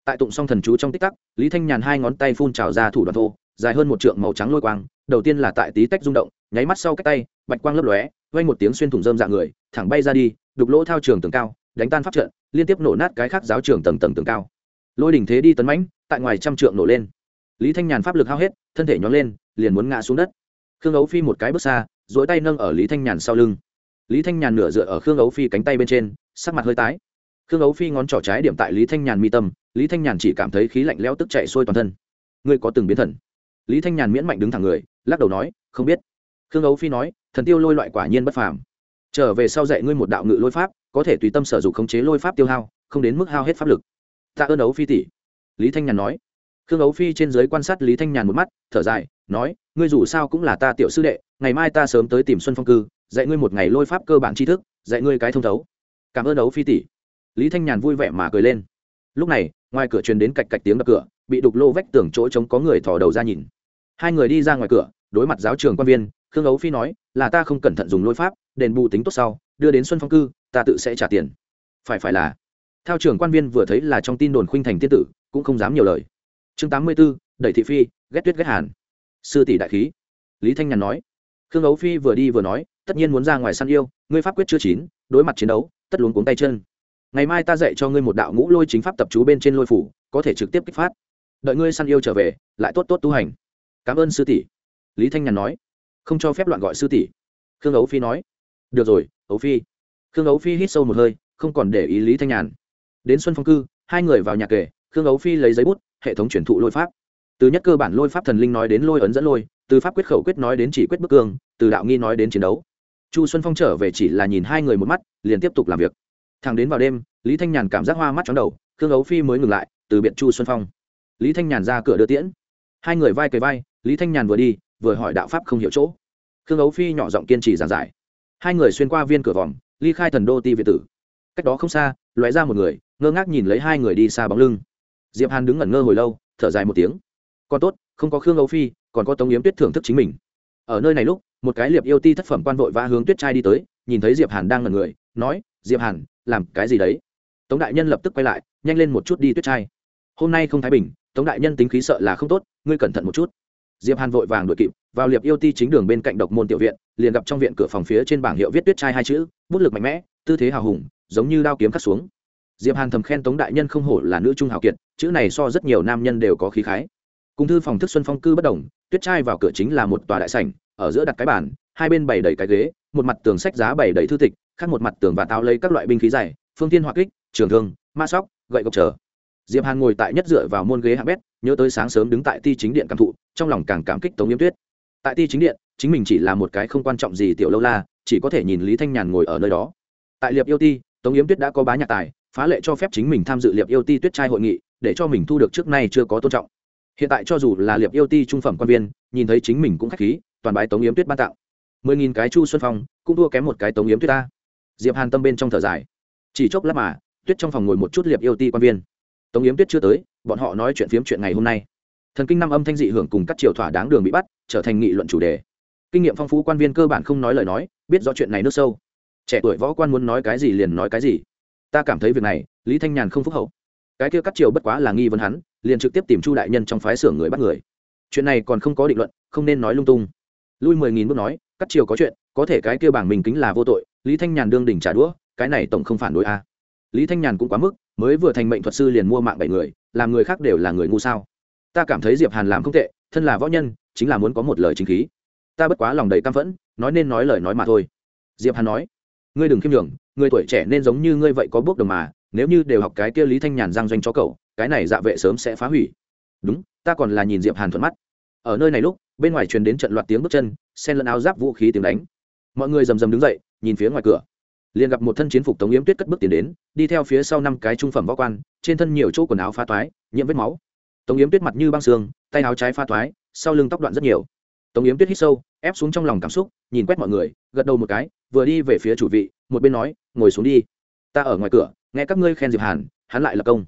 Tại tụng song thần chú trong tích tắc, lý thanh nhàn hai ngón tay phun trào ra thủ đoạn thô, dài hơn một trượng màu trắng lôi quang, đầu tiên là tại tí tách rung động, nháy mắt sau cách tay, bạch quang lấp lóe, vang một tiếng xuyên thủng dơm dạng người, thẳng bay ra đi đục lỗ thao trường tường cao, đánh tan pháp trận, liên tiếp nổ nát cái khác giáo trường tầng tầng tường cao. Lôi đỉnh thế đi tấn mãnh, tại ngoài trăm trượng nổ lên. Lý thanh nhàn pháp lực hao hết, thân thể nhón lên, liền muốn ngã xuống đất. Khương ấu phi một cái bước xa dỗi tay nâng ở lý thanh nhàn sau lưng. Lý thanh nhàn nửa dựa ở khương ấu phi cánh tay bên trên, sắc mặt hơi tái. Khương ấu phi ngón trỏ trái điểm tại lý thanh nhàn mi tâm, lý thanh nhàn chỉ cảm thấy khí lạnh lẽo tức chạy sôi toàn thân. Ngươi có từng biến thần? Lý thanh nhàn miễn mạnh đứng thẳng người, lắc đầu nói, không biết. Khương ấu phi nói, thần tiêu lôi loại quả nhiên bất phàm trở về sau dạy ngươi một đạo ngự lôi pháp, có thể tùy tâm sở dụng khống chế lôi pháp tiêu hao, không đến mức hao hết pháp lực. Tạ ơn ấu phi tỷ. Lý thanh nhàn nói. Khương ấu phi trên giới quan sát lý thanh nhàn một mắt, thở dài, nói, ngươi dù sao cũng là ta tiểu sư đệ, ngày mai ta sớm tới tìm xuân phong cư, dạy ngươi một ngày lôi pháp cơ bản tri thức, dạy ngươi cái thông thấu. Cảm ơn ấu phi tỷ. Lý thanh nhàn vui vẻ mà cười lên. Lúc này, ngoài cửa truyền đến cạch cạch tiếng đập cửa, bị đục lô vách tường chỗ trống có người thò đầu ra nhìn. Hai người đi ra ngoài cửa, đối mặt giáo trường quan viên khương ấu phi nói, là ta không cẩn thận dùng lôi pháp, đền bù tính tốt sau, đưa đến xuân phong cư, ta tự sẽ trả tiền. Phải phải là theo trưởng quan viên vừa thấy là trong tin đồn khuynh thành tiên tử, cũng không dám nhiều lời. Chương tám mươi b ố đẩy thị phi, ghét tuyết ghét hàn. Sư tỷ đại khí. Lý thanh nhàn nói. Khương ấu phi vừa đi vừa nói, tất nhiên muốn ra ngoài săn yêu, ngươi pháp quyết chưa chín, đối mặt chiến đấu, tất luống cuống tay chân. Ngày mai ta dạy cho ngươi một đạo ngũ lôi chính pháp tập chú bên trên lôi phủ, có thể trực tiếp kích phát. Đợi ngươi săn yêu trở về, lại tốt tốt tu hành. Cảm ơn sư tỷ. Lý thanh nhàn nói không cho phép loạn gọi sư tỷ. Khương ấu phi nói, được rồi, ấu phi. Khương ấu phi hít sâu một hơi, không còn để ý lý thanh nhàn. Đến xuân phong cư, hai người vào nhà kể, khương ấu phi lấy giấy bút, hệ thống chuyển thụ lôi pháp. Từ nhất cơ bản lôi pháp thần linh nói đến lôi ấn dẫn lôi, từ pháp quyết khẩu quyết nói đến chỉ quyết bức cương, từ đạo nghi nói đến chiến đấu. Chu xuân phong trở về chỉ là nhìn hai người một mắt, liền tiếp tục làm việc. Thằng đến vào đêm, lý thanh nhàn cảm giác hoa mắt chóng đầu, khương ấu phi mới ngừng lại, từ biện chu xuân phong. Lý thanh nhàn ra cửa đưa tiễn. Hai người vai cầy vai, lý thanh nhàn vừa đi vừa hỏi đạo pháp không hiểu chỗ. Khương ấu phi nhỏ giọng kiên trì giảng giải. Hai người xuyên qua viên cửa vòm ly khai thần đô ti việt tử. Cách đó không xa loại ra một người, ngơ ngác nhìn lấy hai người đi xa bóng lưng. Diệp hàn đứng ngẩn ngơ hồi lâu, thở dài một tiếng. Còn tốt, không có khương ấu phi, còn có tống yếm tuyết thưởng thức chính mình. Ở nơi này lúc, một cái liệp yêu ti thất phẩm quan vội vã hướng tuyết trai đi tới, nhìn thấy diệp hàn đang ngẩn người, nói, diệp hàn, làm cái gì đấy? Tống đại nhân lập tức quay lại, nhanh lên một chút đi tuyết trai. Hôm nay không thái bình, tống đại nhân tính khí sợ là không tốt, ngươi cẩn thận một chút diệp hàn vội vàng đuổi kịp, vào liệp yêu ti chính đường bên cạnh độc môn tiểu viện, liền gặp trong viện cửa phòng phía trên bảng hiệu viết tuyết trai hai chữ, bút lực mạnh mẽ, tư thế hào hùng, giống như đao kiếm cắt xuống. Diệp hàn thầm khen tống đại nhân không hổ là nữ trung hào kiệt, chữ này so rất nhiều nam nhân đều có khí khái. Cùng thư phòng thức xuân phong cư bất đồng, tuyết trai vào cửa chính là một tòa đại sảnh, ở giữa đặt cái bàn, hai bên bày đầy cái ghế, một mặt tường sách giá bày đầy thư tịch, khác một mặt tường và táo lấy các loại binh khí dài, phương tiên hỏa kích, trường thương, ma sóc, gậy gộc trở. Diệp hàn ngồi tại nhất dựa vào môn ghế hạng bét, nhớ tới sáng sớm đứng tại ti chính điện cảm thụ trong lòng càng cảm kích tống yếm tuyết. Tại ti chính điện, chính mình chỉ là một cái không quan trọng gì tiểu lâu la, chỉ có thể nhìn lý thanh nhàn ngồi ở nơi đó. Tại liệp yêu ti, tống yếm tuyết đã có bá nhạc tài, phá lệ cho phép chính mình tham dự liệp yêu ti tuyết trai hội nghị, để cho mình thu được trước nay chưa có tôn trọng. Hiện tại cho dù là liệp yêu ti trung phẩm quan viên, nhìn thấy chính mình cũng k h á c h khí, toàn bái tống yếm tuyết ban tặng. Mười nghìn cái chu xuân phong, cũng thua kém một cái tống yếm tuyết ta. Diệp hàn tâm bên trong thở dài. Chỉ chốc lát mà, tuyết trong phòng ngồi một chút liệp yêu ti quan viên. Tống yếm tuyết chưa tới, bọn họ nói chuyện phiếm chuyện ngày hôm nay thần kinh năm âm thanh dị hưởng cùng các triều thỏa đáng đường bị bắt, trở thành nghị luận chủ đề. Kinh nghiệm phong phú quan viên cơ bản không nói lời nói, biết rõ chuyện này nước sâu. Trẻ tuổi võ quan muốn nói cái gì liền nói cái gì. Ta cảm thấy việc này, lý thanh nhàn không phúc hậu. Cái kia các triều bất quá là nghi vấn hắn, liền trực tiếp tìm chu đại nhân trong phái xưởng người bắt người. Chuyện này còn không có định luận, không nên nói lung tung. Lui mười nghìn bước nói, các triều có chuyện, có thể cái kia bảng mình kính là vô tội, lý thanh nhàn đương đỉnh trả đũa, cái này tổng không phản đối a. Lý thanh nhàn cũng quá mức, mới vừa thành mệnh thuật sư liền mua mạng bảy người, làm người khác đều là người ngu sao ta cảm thấy diệp hàn làm không tệ, thân là võ nhân, chính là muốn có một lời chính khí. Ta bất quá lòng đầy căm phẫn, nói nên nói lời nói mà thôi. Diệp hàn nói, ngươi đừng khiêm nhường, người tuổi trẻ nên giống như ngươi vậy có bước đồng mà, nếu như đều học cái kia lý thanh nhàn giang doanh cho cậu, cái này dạ vệ sớm sẽ phá hủy. Đúng, ta còn là nhìn diệp hàn thuận mắt. Ở nơi này lúc, bên ngoài truyền đến trận loạt tiếng bước chân sen lẫn áo giáp vũ khí tiếng đánh. Mọi người rầm rầm đứng dậy, nhìn phía ngoài cửa. Liền gặp một thân chiến phục tống yếm tuyết cất bước tiến đến, đi theo phía sau năm cái trung phẩm võ quan, trên thân nhiều chỗ quần áo phá toái, nhiễm vết máu tống yếm tuyết mặt như băng xương tay áo trái pha toái sau lưng tóc đoạn rất nhiều. Tống yếm tuyết hít sâu, ép xuống trong lòng cảm xúc, nhìn quét mọi người, gật đầu một cái, vừa đi về phía chủ vị, một bên nói, ngồi xuống đi. Ta ở ngoài cửa, nghe các ngươi khen diệp hàn, hắn lại là công.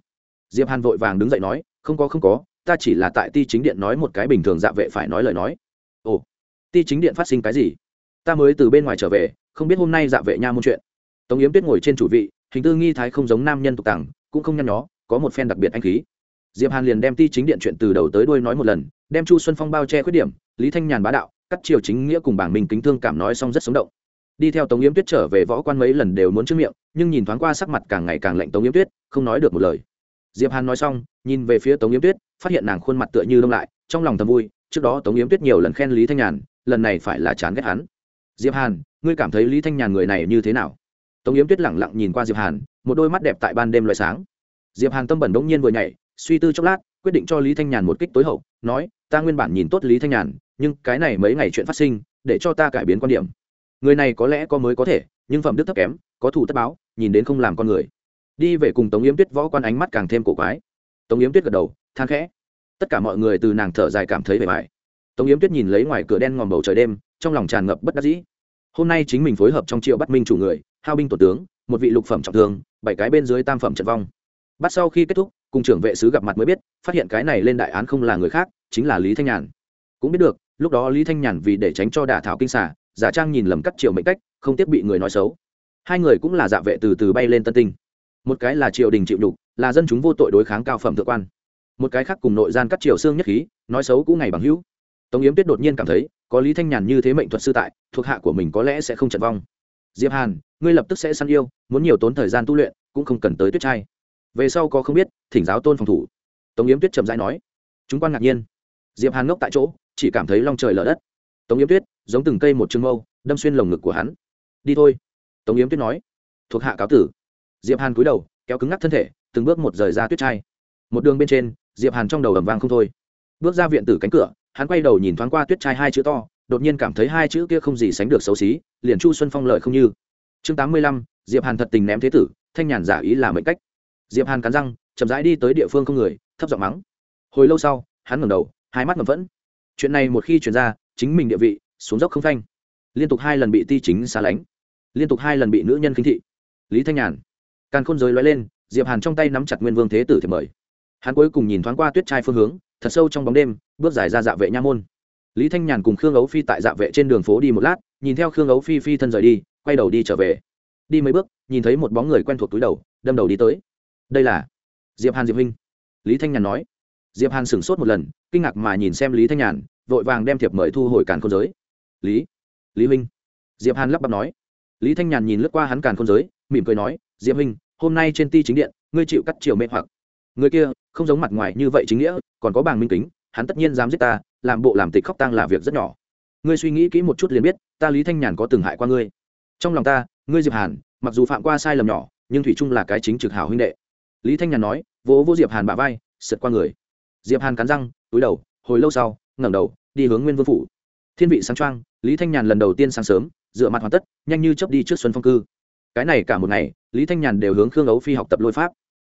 Diệp hàn vội vàng đứng dậy nói, không có không có, ta chỉ là tại ti chính điện nói một cái bình thường dạ vệ phải nói lời nói. Ồ, ti chính điện phát sinh cái gì? Ta mới từ bên ngoài trở về, không biết hôm nay dạ vệ nha môn chuyện. Tống yếm tuyết ngồi trên chủ vị, hình tư nghi thái không giống nam nhân tục tàng cũng không nhăn nhó, có một phen đặc biệt anh khí diệp hàn liền đem ti chính điện chuyện từ đầu tới đuôi nói một lần, đem chu xuân phong bao che khuyết điểm, lý thanh nhàn bá đạo, cắt triều chính nghĩa cùng bảng minh kính thương cảm nói xong rất sống động. Đi theo tống yếm tuyết trở về võ quan mấy lần đều muốn trước miệng, nhưng nhìn thoáng qua sắc mặt càng ngày càng lạnh tống yếm tuyết, không nói được một lời. Diệp hàn nói xong, nhìn về phía tống yếm tuyết, phát hiện nàng khuôn mặt tựa như đông lại, trong lòng thầm vui, trước đó tống yếm tuyết nhiều lần khen lý thanh nhàn, lần này phải là chán ghét hắn. Diệp hàn, ngươi cảm thấy lý thanh nhàn người này như thế nào? Tống yếm tuyết lẳng lặng nhìn qua diệp hàn, một đôi mắt đẹp tại ban đêm loại sáng. Diệp hàn tâm bẩn bỗng nhiên vừa nhảy suy tư chốc lát, quyết định cho lý thanh nhàn một kích tối hậu, nói, ta nguyên bản nhìn tốt lý thanh nhàn, nhưng cái này mấy ngày chuyện phát sinh, để cho ta cải biến quan điểm. Người này có lẽ có mới có thể, nhưng phẩm đức thấp kém, có thủ tất báo, nhìn đến không làm con người. Đi về cùng tống yếm tuyết võ quan ánh mắt càng thêm cổ quái. Tống yếm tuyết gật đầu, than khẽ. Tất cả mọi người từ nàng thở dài cảm thấy bề bài tống yếm tuyết nhìn lấy ngoài cửa đen ngòm bầu trời đêm, trong lòng tràn ngập bất đắc dĩ. Hôm nay chính mình phối hợp trong triệu bắt minh chủ người, hao binh tổ tướng, một vị lục phẩm trọng thương, bảy cái bên dưới tam phẩm trận vong. Bắt sau khi kết thúc cùng trưởng vệ sứ gặp mặt mới biết, phát hiện cái này lên đại án không là người khác, chính là lý thanh nhàn. Cũng biết được, lúc đó lý thanh nhàn vì để tránh cho đả thảo kinh xả giả trang nhìn lầm cắt triệu mệnh cách, không tiếp bị người nói xấu. Hai người cũng là dạ vệ từ từ bay lên tân tinh. Một cái là triều đình chịu nhục, là dân chúng vô tội đối kháng cao phẩm thượng quan. Một cái khác cùng nội gian cắt triều xương nhất khí, nói xấu cũ ngày bằng hữu. Tống yếm tuyết đột nhiên cảm thấy, có lý thanh nhàn như thế mệnh thuật sư tại, thuộc hạ của mình có lẽ sẽ không trận vong. Diệp hàn, ngươi lập tức sẽ săn yêu, muốn nhiều tốn thời gian tu luyện, cũng không cần tới tuyết trai về sau có không biết, thỉnh giáo tôn phòng thủ. Tống yếm tuyết chậm rãi nói. Chúng quan ngạc nhiên. Diệp hàn ngốc tại chỗ, chỉ cảm thấy long trời lở đất. Tống yếm tuyết, giống từng cây một chương mâu, đâm xuyên lồng ngực của hắn. Đi thôi. Tống yếm tuyết nói. Thuộc hạ cáo tử. Diệp hàn cúi đầu, kéo cứng ngắc thân thể, từng bước một rời ra tuyết trai. Một đường bên trên, diệp hàn trong đầu ầm vang không thôi. Bước ra viện tử cánh cửa, hắn quay đầu nhìn thoáng qua tuyết trai hai chữ to, đột nhiên cảm thấy hai chữ kia không gì sánh được xấu xí, liền chu xuân phong lợi không như. Chương tám mươi lăm, diệp hàn thật tình ném thế tử, thanh nhàn giả ý là mệnh cách diệp hàn cắn răng, chậm rãi đi tới địa phương không người, thấp giọng mắng. Hồi lâu sau, hắn ngẩng đầu, hai mắt ngầm vẫn. Chuyện này một khi chuyển ra, chính mình địa vị xuống dốc không phanh. Liên tục hai lần bị ti chính xa lánh. Liên tục hai lần bị nữ nhân khinh thị. Lý thanh nhàn. Càn khôn giới loay lên, diệp hàn trong tay nắm chặt nguyên vương thế tử thì mời. Hắn cuối cùng nhìn thoáng qua tuyết trai phương hướng, thật sâu trong bóng đêm, bước dài ra dạ vệ nha môn. Lý thanh nhàn cùng khương ấu phi tại dạ vệ trên đường phố đi một lát, nhìn theo khương ấu phi phi thân rời đi, quay đầu đi trở về. Đi mấy bước, nhìn thấy một bóng người quen thuộc túi đầu, đâm đầu đi tới đây là diệp hàn diệp huynh. Lý thanh nhàn nói. Diệp hàn sửng sốt một lần, kinh ngạc mà nhìn xem lý thanh nhàn, vội vàng đem thiệp mời thu hồi càn khôn giới. Lý lý huynh. Diệp hàn lắp bắp nói. Lý thanh nhàn nhìn lướt qua hắn càn khôn giới, mỉm cười nói, diệp huynh, hôm nay trên ti chính điện, ngươi chịu cắt chiều mê hoặc. Người kia không giống mặt ngoài như vậy chính nghĩa, còn có bàng minh kính, hắn tất nhiên dám giết ta, làm bộ làm tịch khóc tang là việc rất nhỏ. Ngươi suy nghĩ kỹ một chút liền biết, ta lý thanh nhàn có từng hại qua ngươi. Trong lòng ta, ngươi diệp hàn, mặc dù phạm qua sai lầm nhỏ, nhưng thủy trung là cái chính trực hảo huynh đệ lý thanh nhàn nói vỗ vỗ diệp hàn bả vai sượt qua người. Diệp hàn cắn răng túi đầu hồi lâu sau ngẩng đầu đi hướng nguyên vương phủ. Thiên vị sáng trang, lý thanh nhàn lần đầu tiên sáng sớm dựa mặt hoàn tất nhanh như chấp đi trước xuân phong cư. Cái này cả một ngày lý thanh nhàn đều hướng khương ấu phi học tập lôi pháp.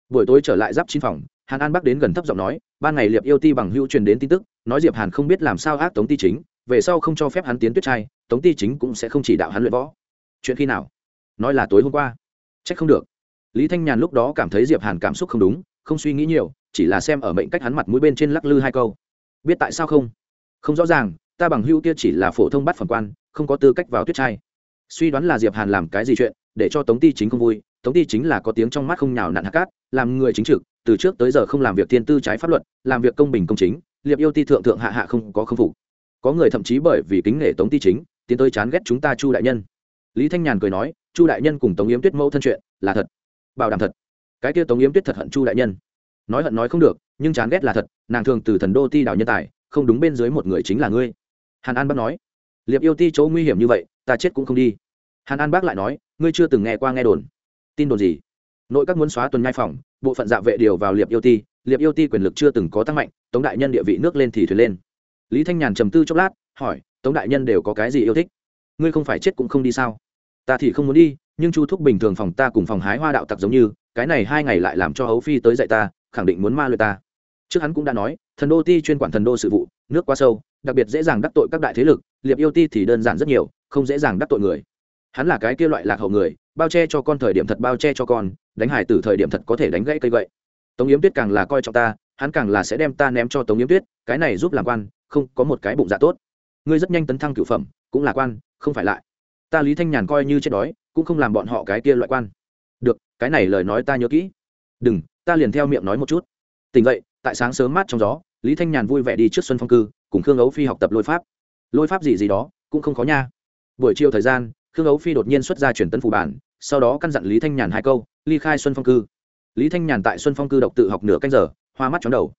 Buổi tối trở lại giáp chín phòng hàn an bắc đến gần thấp giọng nói ban ngày liệp yêu ti bằng hữu truyền đến tin tức nói diệp hàn không biết làm sao ác tống ti chính về sau không cho phép hắn tiến tuyết trai tống ti chính cũng sẽ không chỉ đạo hắn luyện võ. Chuyện khi nào? Nói là tối hôm qua. Trách không được lý thanh nhàn lúc đó cảm thấy diệp hàn cảm xúc không đúng, không suy nghĩ nhiều, chỉ là xem ở mệnh cách hắn mặt mũi bên trên lắc lư hai câu. Biết tại sao không? Không rõ ràng, ta bằng hữu kia chỉ là phổ thông bắt phẩm quan, không có tư cách vào tuyết trai. Suy đoán là diệp hàn làm cái gì chuyện, để cho tống ti chính không vui, tống ti chính là có tiếng trong mắt không nhào nặn hạt cát, làm người chính trực, từ trước tới giờ không làm việc thiên tư trái pháp luật, làm việc công bình công chính, liệp yêu ti thượng thượng hạ hạ không có khâm phục. Có người thậm chí bởi vì kính nể tống ti chính, tiến tới chán ghét chúng ta chu đại nhân. Lý thanh nhàn cười nói, chu đại nhân cùng tống yếm tuyết mẫu thân chuyện, là thật bảo đảm thật. Cái kia tống yếm tuyết thật hận chu đại nhân. Nói hận nói không được, nhưng chán ghét là thật, nàng thường từ thần đô ti đào nhân tài, không đúng bên dưới một người chính là ngươi. Hàn an bác nói. Liệp yêu ti chỗ nguy hiểm như vậy, ta chết cũng không đi. Hàn an bác lại nói, ngươi chưa từng nghe qua nghe đồn. Tin đồn gì? Nội các muốn xóa tuần nhai phòng, bộ phận dạ vệ điều vào liệp yêu ti, liệp yêu ti quyền lực chưa từng có tăng mạnh, tống đại nhân địa vị nước lên thì thuyền lên. Lý thanh nhàn trầm tư chốc lát, hỏi, tống đại nhân đều có cái gì yêu thích? Ngươi không phải chết cũng không đi sao? Ta thì không muốn đi, nhưng chu thúc bình thường phòng ta cùng phòng hái hoa đạo tặc giống như, cái này hai ngày lại làm cho hấu phi tới dạy ta, khẳng định muốn ma luyện ta. Trước hắn cũng đã nói, thần đô ti chuyên quản thần đô sự vụ, nước quá sâu, đặc biệt dễ dàng đắc tội các đại thế lực, liệp yêu ti thì đơn giản rất nhiều, không dễ dàng đắc tội người. Hắn là cái kia loại lạc hậu người, bao che cho con thời điểm thật bao che cho con, đánh hải từ thời điểm thật có thể đánh gãy cây gậy. Tống yếm tuyết càng là coi trọng ta, hắn càng là sẽ đem ta ném cho tống yếm tuyết, cái này giúp làm quan, không có một cái bụng dạ tốt. Ngươi rất nhanh tấn thăng cửu phẩm, cũng là quan, không phải lại ta lý thanh nhàn coi như chết đói, cũng không làm bọn họ cái kia loại quan. Được, cái này lời nói ta nhớ kỹ. Đừng, ta liền theo miệng nói một chút. Tỉnh vậy tại sáng sớm mát trong gió, lý thanh nhàn vui vẻ đi trước xuân phong cư, cùng khương ấu phi học tập lôi pháp. Lôi pháp gì gì đó, cũng không khó nha. Buổi chiều thời gian, khương ấu phi đột nhiên xuất ra chuyển tấn phủ bản, sau đó căn dặn lý thanh nhàn hai câu, ly khai xuân phong cư. Lý thanh nhàn tại xuân phong cư độc tự học nửa canh giờ, hoa mắt chóng đầu.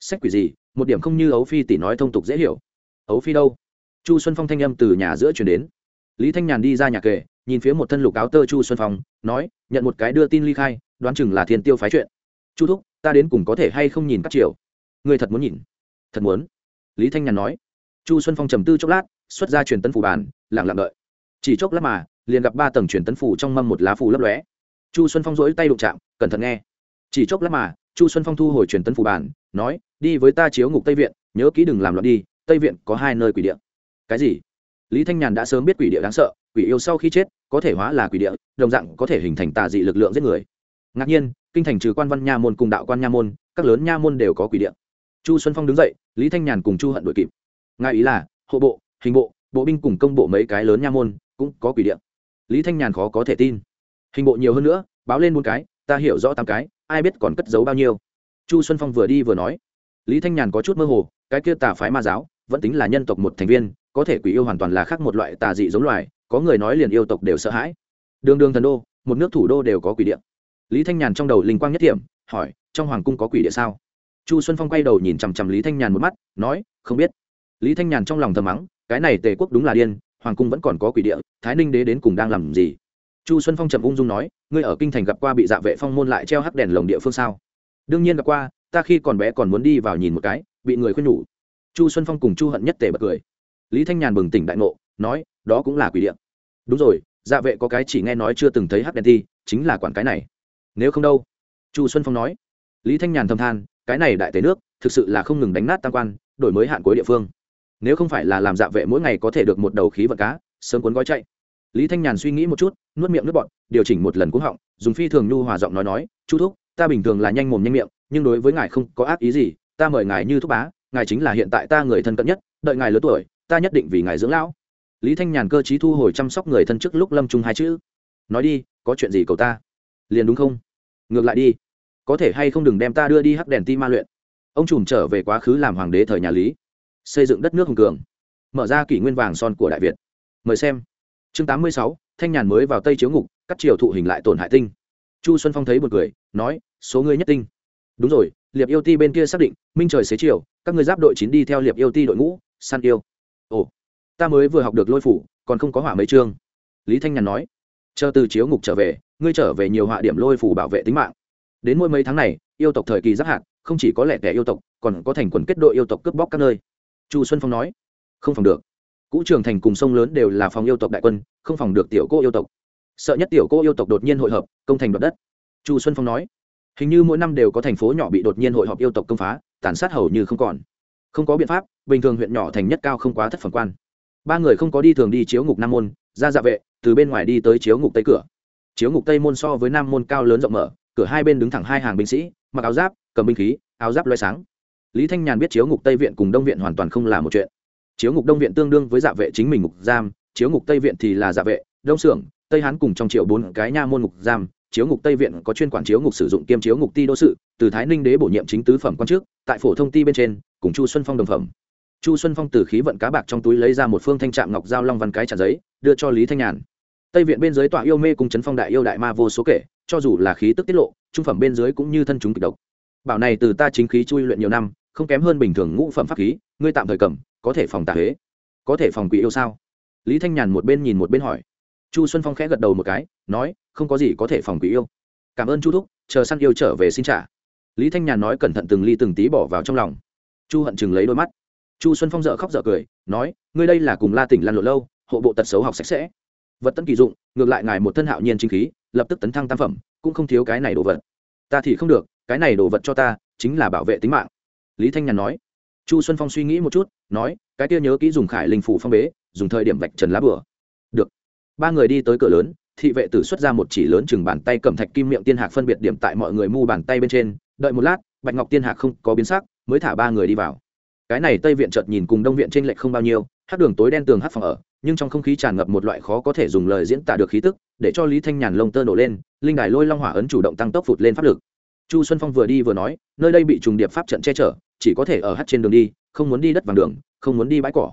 Sách quỷ gì, một điểm không như ấu phi tỷ nói thông tục dễ hiểu. Ấu phi đâu? Chu xuân phong thanh âm từ nhà giữa chuyển đến lý thanh nhàn đi ra nhà kề, nhìn phía một thân lục áo tơ chu xuân phong, nói, nhận một cái đưa tin ly khai, đoán chừng là thiên tiêu phái chuyện. Chu thúc, ta đến cùng có thể hay không nhìn các triều? Người thật muốn nhìn. Thật muốn? Lý thanh nhàn nói. Chu xuân phong trầm tư chốc lát, xuất ra truyền tấn phủ bàn, lặng lặng đợi. Chỉ chốc lát mà, liền gặp ba tầng truyền tấn phủ trong mâm một lá phủ lấp lóe. Chu xuân phong rỗi tay đụng chạm, cẩn thận nghe. Chỉ chốc lát mà, chu xuân phong thu hồi truyền tấn phủ bàn, nói, đi với ta chiếu ngục tây viện, nhớ kỹ đừng làm loạn đi, tây viện có hai nơi quỷ địa. Cái gì? Lý thanh nhàn đã sớm biết quỷ địa đáng sợ, quỷ yêu sau khi chết, có thể hóa là quỷ địa, đồng dạng có thể hình thành tà dị lực lượng giết người. Ngạc nhiên, kinh thành trừ quan văn nha môn cùng đạo quan nha môn, các lớn nha môn đều có quỷ địa. Chu xuân phong đứng dậy, lý thanh nhàn cùng chu hận đội kịp. Ngài ý là, hộ bộ, hình bộ bộ binh cùng công bộ mấy cái lớn nha môn, cũng có quỷ địa. Lý thanh nhàn khó có thể tin. Hình bộ nhiều hơn nữa, báo lên một cái, ta hiểu rõ tám cái, ai biết còn cất giấu bao nhiêu. Chu xuân phong vừa đi vừa nói. Lý thanh nhàn có chút mơ hồ, cái kia tà phái ma giáo, vẫn tính là nhân tộc một thành viên có thể quỷ yêu hoàn toàn là khác một loại tà dị giống loài, có người nói liền yêu tộc đều sợ hãi. Đường đường thần đô, một nước thủ đô đều có quỷ địa. Lý thanh nhàn trong đầu linh quang nhất điểm hỏi, trong hoàng cung có quỷ địa sao? Chu xuân phong quay đầu nhìn chằm chằm lý thanh nhàn một mắt, nói, không biết. Lý thanh nhàn trong lòng thầm mắng, cái này tề quốc đúng là điên, hoàng cung vẫn còn có quỷ địa, thái ninh đế đến cùng đang làm gì? Chu xuân phong trầm ung dung nói, ngươi ở kinh thành gặp qua bị dạ vệ phong môn lại treo hắc đèn lồng địa phương sao? Đương nhiên gặp qua, ta khi còn bé còn muốn đi vào nhìn một cái, bị người khuyên nhủ. Chu xuân phong cùng chu hận nhất tề bật cười lý thanh nhàn bừng tỉnh đại ngộ, nói, đó cũng là quỷ địa đúng rồi dạ vệ có cái chỉ nghe nói chưa từng thấy hắc đen thi, chính là quản cái này. Nếu không đâu? Chu xuân phong nói. Lý thanh nhàn thầm than, cái này đại tế nước, thực sự là không ngừng đánh nát tam quan, đổi mới hạn cuối địa phương. Nếu không phải là làm dạ vệ mỗi ngày có thể được một đầu khí vật cá, sớm cuốn gói chạy. Lý thanh nhàn suy nghĩ một chút, nuốt miệng nước bọn điều chỉnh một lần cúng họng, dùng phi thường nhu hòa giọng nói nói, chu thúc, ta bình thường là nhanh mồm nhanh miệng, nhưng đối với ngài không có ác ý gì, ta mời ngài như thúc bá, ngài chính là hiện tại ta người thân cận nhất, đợi ngài lớn tuổi ta nhất định vì ngài dưỡng lão. Lý thanh nhàn cơ t thu hồi chăm sóc người thân trước lúc lâm trung hai chữ. Nói đi, có chuyện gì cầu ta? Liền đúng không? Ngược lại đi. Có thể hay không đừng đem ta đưa đi hắc đèn ti ma luyện. Ông trùm trở về quá khứ làm hoàng đế thời nhà lý. Xây dựng đất nước hùng cường. Mở ra kỷ nguyên vàng son của đại việt. Mời xem. Chương tám mươi sáu, thanh nhàn mới vào tây chiếu ngục, cắt triều thụ hình lại tổn hại tinh. Chu xuân phong thấy một người nói, số người nhất tinh. Đúng rồi, liệp yêu ti bên kia xác định, minh trời xế chiều, các người giáp đội chín đi theo liệp yêu ti đội ngũ, săn yêu ồ, ta mới vừa học được lôi phủ, còn không có hỏa mấy chương. Lý thanh nhàn nói, chờ từ chiếu ngục trở về, ngươi trở về nhiều họa điểm lôi phủ bảo vệ tính mạng. Đến mỗi mấy tháng này, yêu tộc thời kỳ giáp hạn không chỉ có lẻ tẻ yêu tộc, còn có thành quần kết đội yêu tộc cướp bóc các nơi. Chu xuân phong nói, không phòng được. Cũ trường thành cùng sông lớn đều là phòng yêu tộc đại quân, không phòng được tiểu cô yêu tộc. Sợ nhất tiểu cô yêu tộc đột nhiên hội hợp, công thành đoạt đất. Chu xuân phong nói, hình như mỗi năm đều có thành phố nhỏ bị đột nhiên hội họp yêu tộc công phá, tàn sát hầu như không còn. Không có biện pháp bình thường huyện nhỏ thành nhất cao không quá thất phẩm quan. Ba người không có đi thường đi chiếu ngục nam môn, ra dạ vệ, từ bên ngoài đi tới chiếu ngục tây cửa. Chiếu ngục tây môn so với nam môn cao lớn rộng mở, cửa hai bên đứng thẳng hai hàng binh sĩ, mặc áo giáp, cầm binh khí, áo giáp loay sáng. Lý thanh nhàn biết chiếu ngục tây viện cùng đông viện hoàn toàn không là một chuyện. Chiếu ngục đông viện tương đương với dạ vệ chính mình ngục giam, chiếu ngục tây viện thì là dạ vệ, đông xưởng tây hán cùng trong triệu bốn cái nha môn ngục giam, chiếu ngục tây viện có chuyên quản chiếu ngục sử dụng kiêm chiếu ngục ti đô sự, từ thái ninh đế bổ nhiệm chính tứ phẩm quan chức tại phổ thông ti bên trên, cùng chu xuân phong đồng phẩm chu xuân phong từ khí vận cá bạc trong túi lấy ra một phương thanh trạm ngọc giao long văn cái trả giấy, đưa cho lý thanh nhàn. Tây viện bên dưới tọa yêu mê cùng chấn phong đại yêu đại ma vô số kể, cho dù là khí tức tiết lộ, trung phẩm bên dưới cũng như thân chúng kịch độc. Bảo này từ ta chính khí chui luyện nhiều năm, không kém hơn bình thường ngũ phẩm pháp khí, ngươi tạm thời cầm, có thể phòng tà huế có thể phòng quỷ yêu sao? Lý thanh nhàn một bên nhìn một bên hỏi. Chu xuân phong khẽ gật đầu một cái, nói, không có gì có thể phòng quỷ yêu. Cảm ơn chu thúc, chờ săn yêu trở về xin trả. Lý thanh nhàn nói cẩn thận từng ly từng tí bỏ vào trong lòng. Chu hận chừng lấy đôi mắt chu xuân phong dợ khóc dợ cười, nói, ngươi đây là cùng la tỉnh lăn lộ lâu, hộ bộ tật xấu học sạch sẽ. Vật tân kỳ dụng, ngược lại ngài một thân hạo nhiên chính khí, lập tức tấn thăng tam phẩm, cũng không thiếu cái này đồ vật. Ta thì không được, cái này đồ vật cho ta, chính là bảo vệ tính mạng. Lý thanh nhàn nói. Chu xuân phong suy nghĩ một chút, nói, cái kia nhớ kỹ dùng khải linh phủ phong bế, dùng thời điểm vạch trần lá bừa được. Ba người đi tới cửa lớn, thị vệ tử xuất ra một chỉ lớn chừng bàn tay cầm thạch kim miệng tiên hạc phân biệt điểm tại mọi người mu bàn tay bên trên, đợi một lát, bạch ngọc tiên hạc không có biến sắc, mới thả ba người đi vào cái này tây viện chợt nhìn cùng đông viện trên lệch không bao nhiêu hát đường tối đen tường hát phòng ở, nhưng trong không khí tràn ngập một loại khó có thể dùng lời diễn tả được khí tức, để cho lý thanh nhàn lông tơ nổ lên, linh đài lôi long hỏa ấn chủ động tăng tốc phụt lên pháp lực. Chu xuân phong vừa đi vừa nói, nơi đây bị trùng điệp pháp trận che chở, chỉ có thể ở hát trên đường đi, không muốn đi đất vàng đường, không muốn đi bãi cỏ.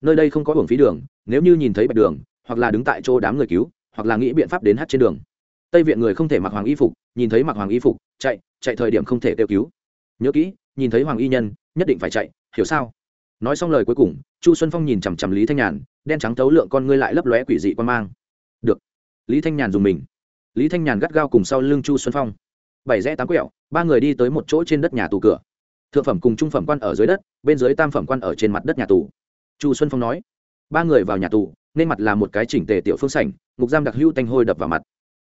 Nơi đây không có hưởng phí đường, nếu như nhìn thấy bạch đường, hoặc là đứng tại chỗ đám người cứu, hoặc là nghĩ biện pháp đến hát trên đường. Tây viện người không thể mặc hoàng y phục, nhìn thấy mặc hoàng y phục, chạy chạy thời điểm không thể kêu cứu. Nhớ kỹ, nhìn thấy hoàng y nhân, nhất định phải chạy hiểu sao? Nói xong lời cuối cùng, chu xuân phong nhìn chằm chằm lý thanh nhàn, đen trắng thấu lượng con ngươi lại lấp lóe quỷ dị quan mang. Được. Lý thanh nhàn dùng mình. Lý thanh nhàn gắt gao cùng sau lưng chu xuân phong. Bảy rẽ tám quẹo, ba người đi tới một chỗ trên đất nhà tù cửa. Thượng phẩm cùng trung phẩm quan ở dưới đất, bên dưới tam phẩm quan ở trên mặt đất nhà tù. Chu xuân phong nói, ba người vào nhà tù, nên mặt là một cái chỉnh tề tiểu phương sảnh, ngục giam đặc hữu tanh hôi đập vào mặt.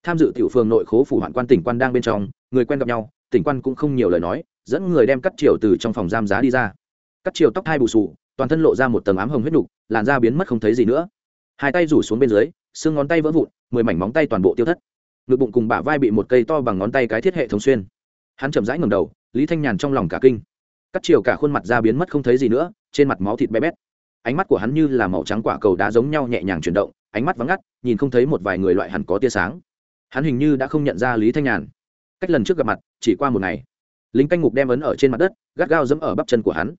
Tham dự tiểu phường nội khố phủ hoạn quan tỉnh quan đang bên trong, người quen gặp nhau, tỉnh quan cũng không nhiều lời nói, dẫn người đem cắt triều từ trong phòng giam giá đi ra cắt chiều tóc hai bù sù toàn thân lộ ra một tầng ám hồng huyết nục, làn da biến mất không thấy gì nữa. Hai tay rủ xuống bên dưới, xương ngón tay vỡ vụn, mười mảnh móng tay toàn bộ tiêu thất. Ngực bụng cùng bả vai bị một cây to bằng ngón tay cái thiết hệ thống xuyên. Hắn chậm rãi ngầm đầu, lý thanh nhàn trong lòng cả kinh. Cắt chiều cả khuôn mặt da biến mất không thấy gì nữa, trên mặt máu thịt bé bét. Ánh mắt của hắn như là màu trắng quả cầu đá giống nhau nhẹ nhàng chuyển động, ánh mắt vắng ngắt, nhìn không thấy một vài người loại hẳn có tia sáng. Hắn hình như đã không nhận ra lý thanh nhàn. Cách lần trước gặp mặt, chỉ qua một ngày. Lính canh ngục đem ấn ở trên mặt đất, gắt gao dẫm ở bắp chân của hắn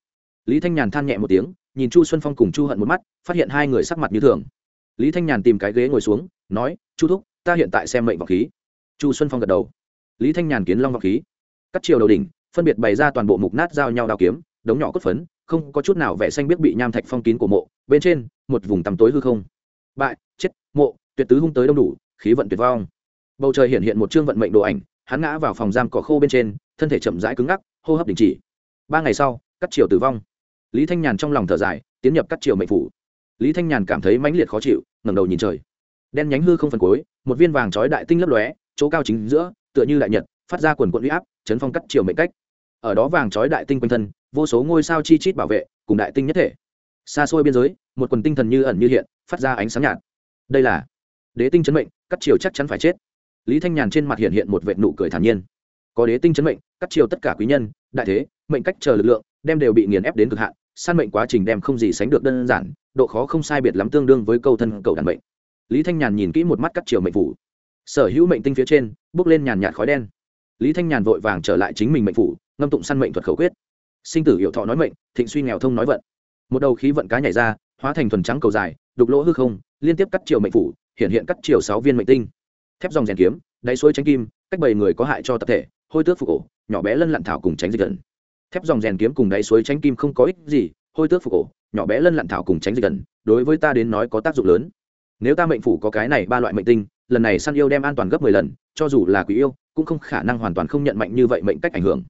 lý thanh nhàn than nhẹ một tiếng, nhìn chu xuân phong cùng chu hận một mắt, phát hiện hai người sắc mặt như thường. Lý thanh nhàn tìm cái ghế ngồi xuống, nói, chu thúc, ta hiện tại xem mệnh vọng khí. Chu xuân phong gật đầu. Lý thanh nhàn kiến long vọng khí. Cắt chiều đầu đỉnh, phân biệt bày ra toàn bộ mục nát giao nhau đao kiếm, đống nhỏ cốt phấn, không có chút nào vẻ xanh biết bị nham thạch phong kín của mộ, bên trên, một vùng tăm tối hư không. Bại, chết, mộ, tuyệt tứ hung tới đông đủ, khí vận tuyệt vong. Bầu trời hiện hiện một chương vận mệnh đồ ảnh, hắn ngã vào phòng giam cỏ khô bên trên, thân thể chậm rãi cứng ngắc, hô hấp đình chỉ. Ba ngày sau, cắt chiều tử vong lý thanh nhàn trong lòng thở dài, tiến nhập cắt triều mệnh phủ. Lý thanh nhàn cảm thấy mãnh liệt khó chịu, ngẩng đầu nhìn trời. Đen nhánh hư không phần cuối, một viên vàng trói đại tinh lấp lóe, chỗ cao chính giữa, tựa như đại nhật, phát ra quần quận uy áp, chấn phong cắt triều mệnh cách. Ở đó vàng trói đại tinh quanh thân, vô số ngôi sao chi chít bảo vệ, cùng đại tinh nhất thể. Xa xôi biên giới, một quần tinh thần như ẩn như hiện, phát ra ánh sáng nhạt. Đây là đế tinh chấn mệnh cắt triều chắc chắn phải chết. Lý thanh nhàn trên mặt hiện hiện một vệ nụ cười thản nhiên. Có đế tinh chấn mệnh cắt triều tất cả quý nhân, đại thế, mệnh cách chờ lực lượng, đem đều bị nghiền ép đến cực hạn san mệnh quá trình đem không gì sánh được đơn giản, độ khó không sai biệt lắm tương đương với câu thân cầu đàn mệnh. Lý thanh nhàn nhìn kỹ một mắt cắt chiều mệnh phủ. Sở hữu mệnh tinh phía trên, bước lên nhàn nhạt khói đen. Lý thanh nhàn vội vàng trở lại chính mình mệnh phủ, ngâm tụng săn mệnh thuật khẩu quyết. Sinh tử hiệu thọ nói mệnh, thịnh suy nghèo thông nói vận. Một đầu khí vận cá nhảy ra, hóa thành thuần trắng cầu dài, đục lỗ hư không, liên tiếp cắt chiều mệnh phủ, hiện hiện cắt chiều sáu viên mệnh tinh. Thép dòng rèn kiếm, đáy suối tránh kim, cách bầy người có hại cho tập thể, hôi tước phục ổ nhỏ bé lân lặn thảo cùng tránh dịch gần thép dòng rèn kiếm cùng đáy suối tránh kim không có ích gì hôi tước phục cổ, nhỏ bé lân lặn thảo cùng tránh dịch gần đối với ta đến nói có tác dụng lớn. Nếu ta mệnh phủ có cái này ba loại mệnh tinh lần này săn yêu đem an toàn gấp mười lần cho dù là quý yêu cũng không khả năng hoàn toàn không nhận mạnh như vậy mệnh cách ảnh hưởng.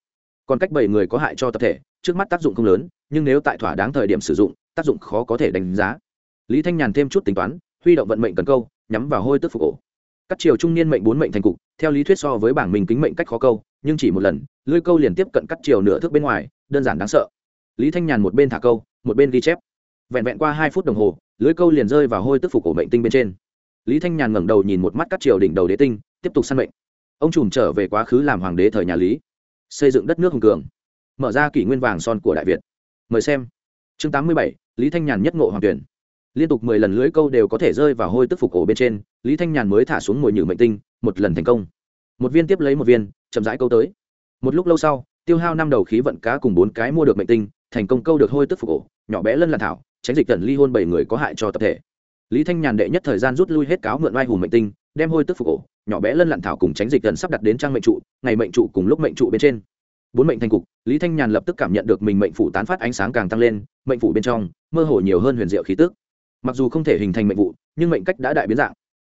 Còn cách bảy người có hại cho tập thể trước mắt tác dụng không lớn nhưng nếu tại thỏa đáng thời điểm sử dụng tác dụng khó có thể đánh giá. Lý thanh nhàn thêm chút tính toán huy động vận mệnh cần câu nhắm vào hôi tức phục cổ. các triều trung niên mệnh bốn mệnh thành cục theo lý thuyết so với bảng mình kính mệnh cách khó câu nhưng chỉ một lần lưới câu liền tiếp cận cắt chiều nửa thước bên ngoài, đơn giản đáng sợ. Lý thanh nhàn một bên thả câu, một bên ghi chép. Vẹn vẹn qua hai phút đồng hồ lưới câu liền rơi vào hôi tức phục ổ mệnh tinh bên trên. Lý thanh nhàn ngẩng đầu nhìn một mắt cắt chiều đỉnh đầu đế tinh, tiếp tục săn mệnh. Ông trùm trở về quá khứ làm hoàng đế thời nhà lý. Xây dựng đất nước hùng cường. Mở ra kỷ nguyên vàng son của đại việt. Mời xem. Chương tám mươi bảy, lý thanh nhàn nhất ngộ hoàng tuyển. Liên tục mười lần lưới câu đều có thể rơi vào hôi tức phục ổ bên trên, lý thanh nhàn mới thả xuống ngồi nhử mệnh tinh, một lần thành công một viên tiếp lấy một viên, chậm rãi câu tới. Một lúc lâu sau, tiêu hao năm đầu khí vận cá cùng bốn cái mua được mệnh tinh, thành công câu được hôi tức phục ổ, nhỏ bé lân là thảo, tránh dịch tận ly hôn bảy người có hại cho tập thể. Lý thanh nhàn đệ nhất thời gian rút lui hết cáo mượn oai hùng mệnh tinh, đem hôi tức phục ổ, nhỏ bé lân lặn thảo cùng tránh dịch tận sắp đặt đến trang mệnh trụ, ngày mệnh trụ cùng lúc mệnh trụ bên trên. Bốn mệnh thành cục, lý thanh nhàn lập tức cảm nhận được mình mệnh phủ tán phát ánh sáng càng tăng lên, mệnh phủ bên trong, mơ hồ nhiều hơn huyền diệu khí tức. Mặc dù không thể hình thành mệnh vụ, nhưng mệnh cách đã đại biến dạng.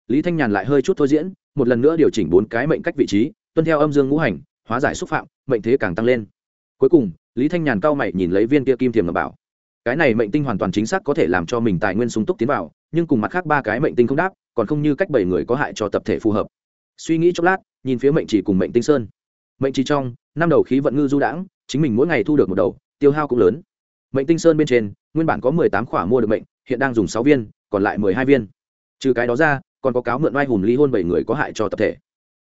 Lý thanh nhàn lại hơi chút thôi diễn một lần nữa điều chỉnh bốn cái mệnh cách vị trí, tuân theo âm dương ngũ hành, hóa giải xúc phạm, mệnh thế càng tăng lên. Cuối cùng, lý thanh nhàn cao mày nhìn lấy viên kia kim thiềm ngọc bảo, cái này mệnh tinh hoàn toàn chính xác có thể làm cho mình tài nguyên sung túc tiến vào, nhưng cùng mặt khác ba cái mệnh tinh không đáp, còn không như cách bảy người có hại cho tập thể phù hợp. Suy nghĩ chốc lát, nhìn phía mệnh chỉ cùng mệnh tinh sơn. Mệnh chỉ trong, năm đầu khí vận ngư du đãng, chính mình mỗi ngày thu được một đầu, tiêu hao cũng lớn. Mệnh tinh sơn bên trên, nguyên bản có mười tám khỏa mua được mệnh, hiện đang dùng sáu viên, còn lại mười hai viên. Trừ cái đó ra còn có cáo mượn oai hùng ly hôn bảy người có hại cho tập thể.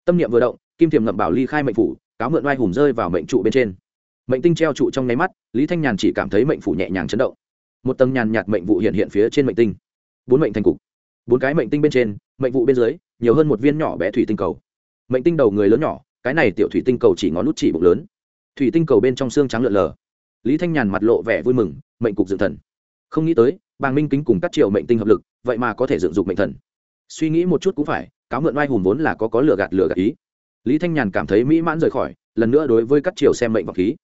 Tâm niệm vừa động, kim thiềm ngậm bảo ly khai mệnh phủ, cáo mượn oai hùng rơi vào mệnh trụ bên trên. Mệnh tinh treo trụ trong nháy mắt, lý thanh nhàn chỉ cảm thấy mệnh phủ nhẹ nhàng chấn động. Một tầng nhàn nhạt mệnh vụ hiện hiện phía trên mệnh tinh. Bốn mệnh thành cục. Bốn cái mệnh tinh bên trên, mệnh vụ bên dưới, nhiều hơn một viên nhỏ bé thủy tinh cầu. Mệnh tinh đầu người lớn nhỏ, cái này tiểu thủy tinh cầu chỉ ngón nút chỉ bụng lớn. Thủy tinh cầu bên trong xương trắng lượn lờ. Lý thanh nhàn mặt lộ vẻ vui mừng, mệnh cục dựng thần. Không nghĩ tới, bàng minh kính cùng các triệu mệnh tinh hợp lực, vậy mà có thể dựng dục mệnh thần suy nghĩ một chút cũng phải, cáo mượn oai hùng vốn là có có lừa gạt lừa gạt ý. Lý thanh nhàn cảm thấy mỹ mãn rời khỏi, lần nữa đối với các triều xem mệnh vọng khí.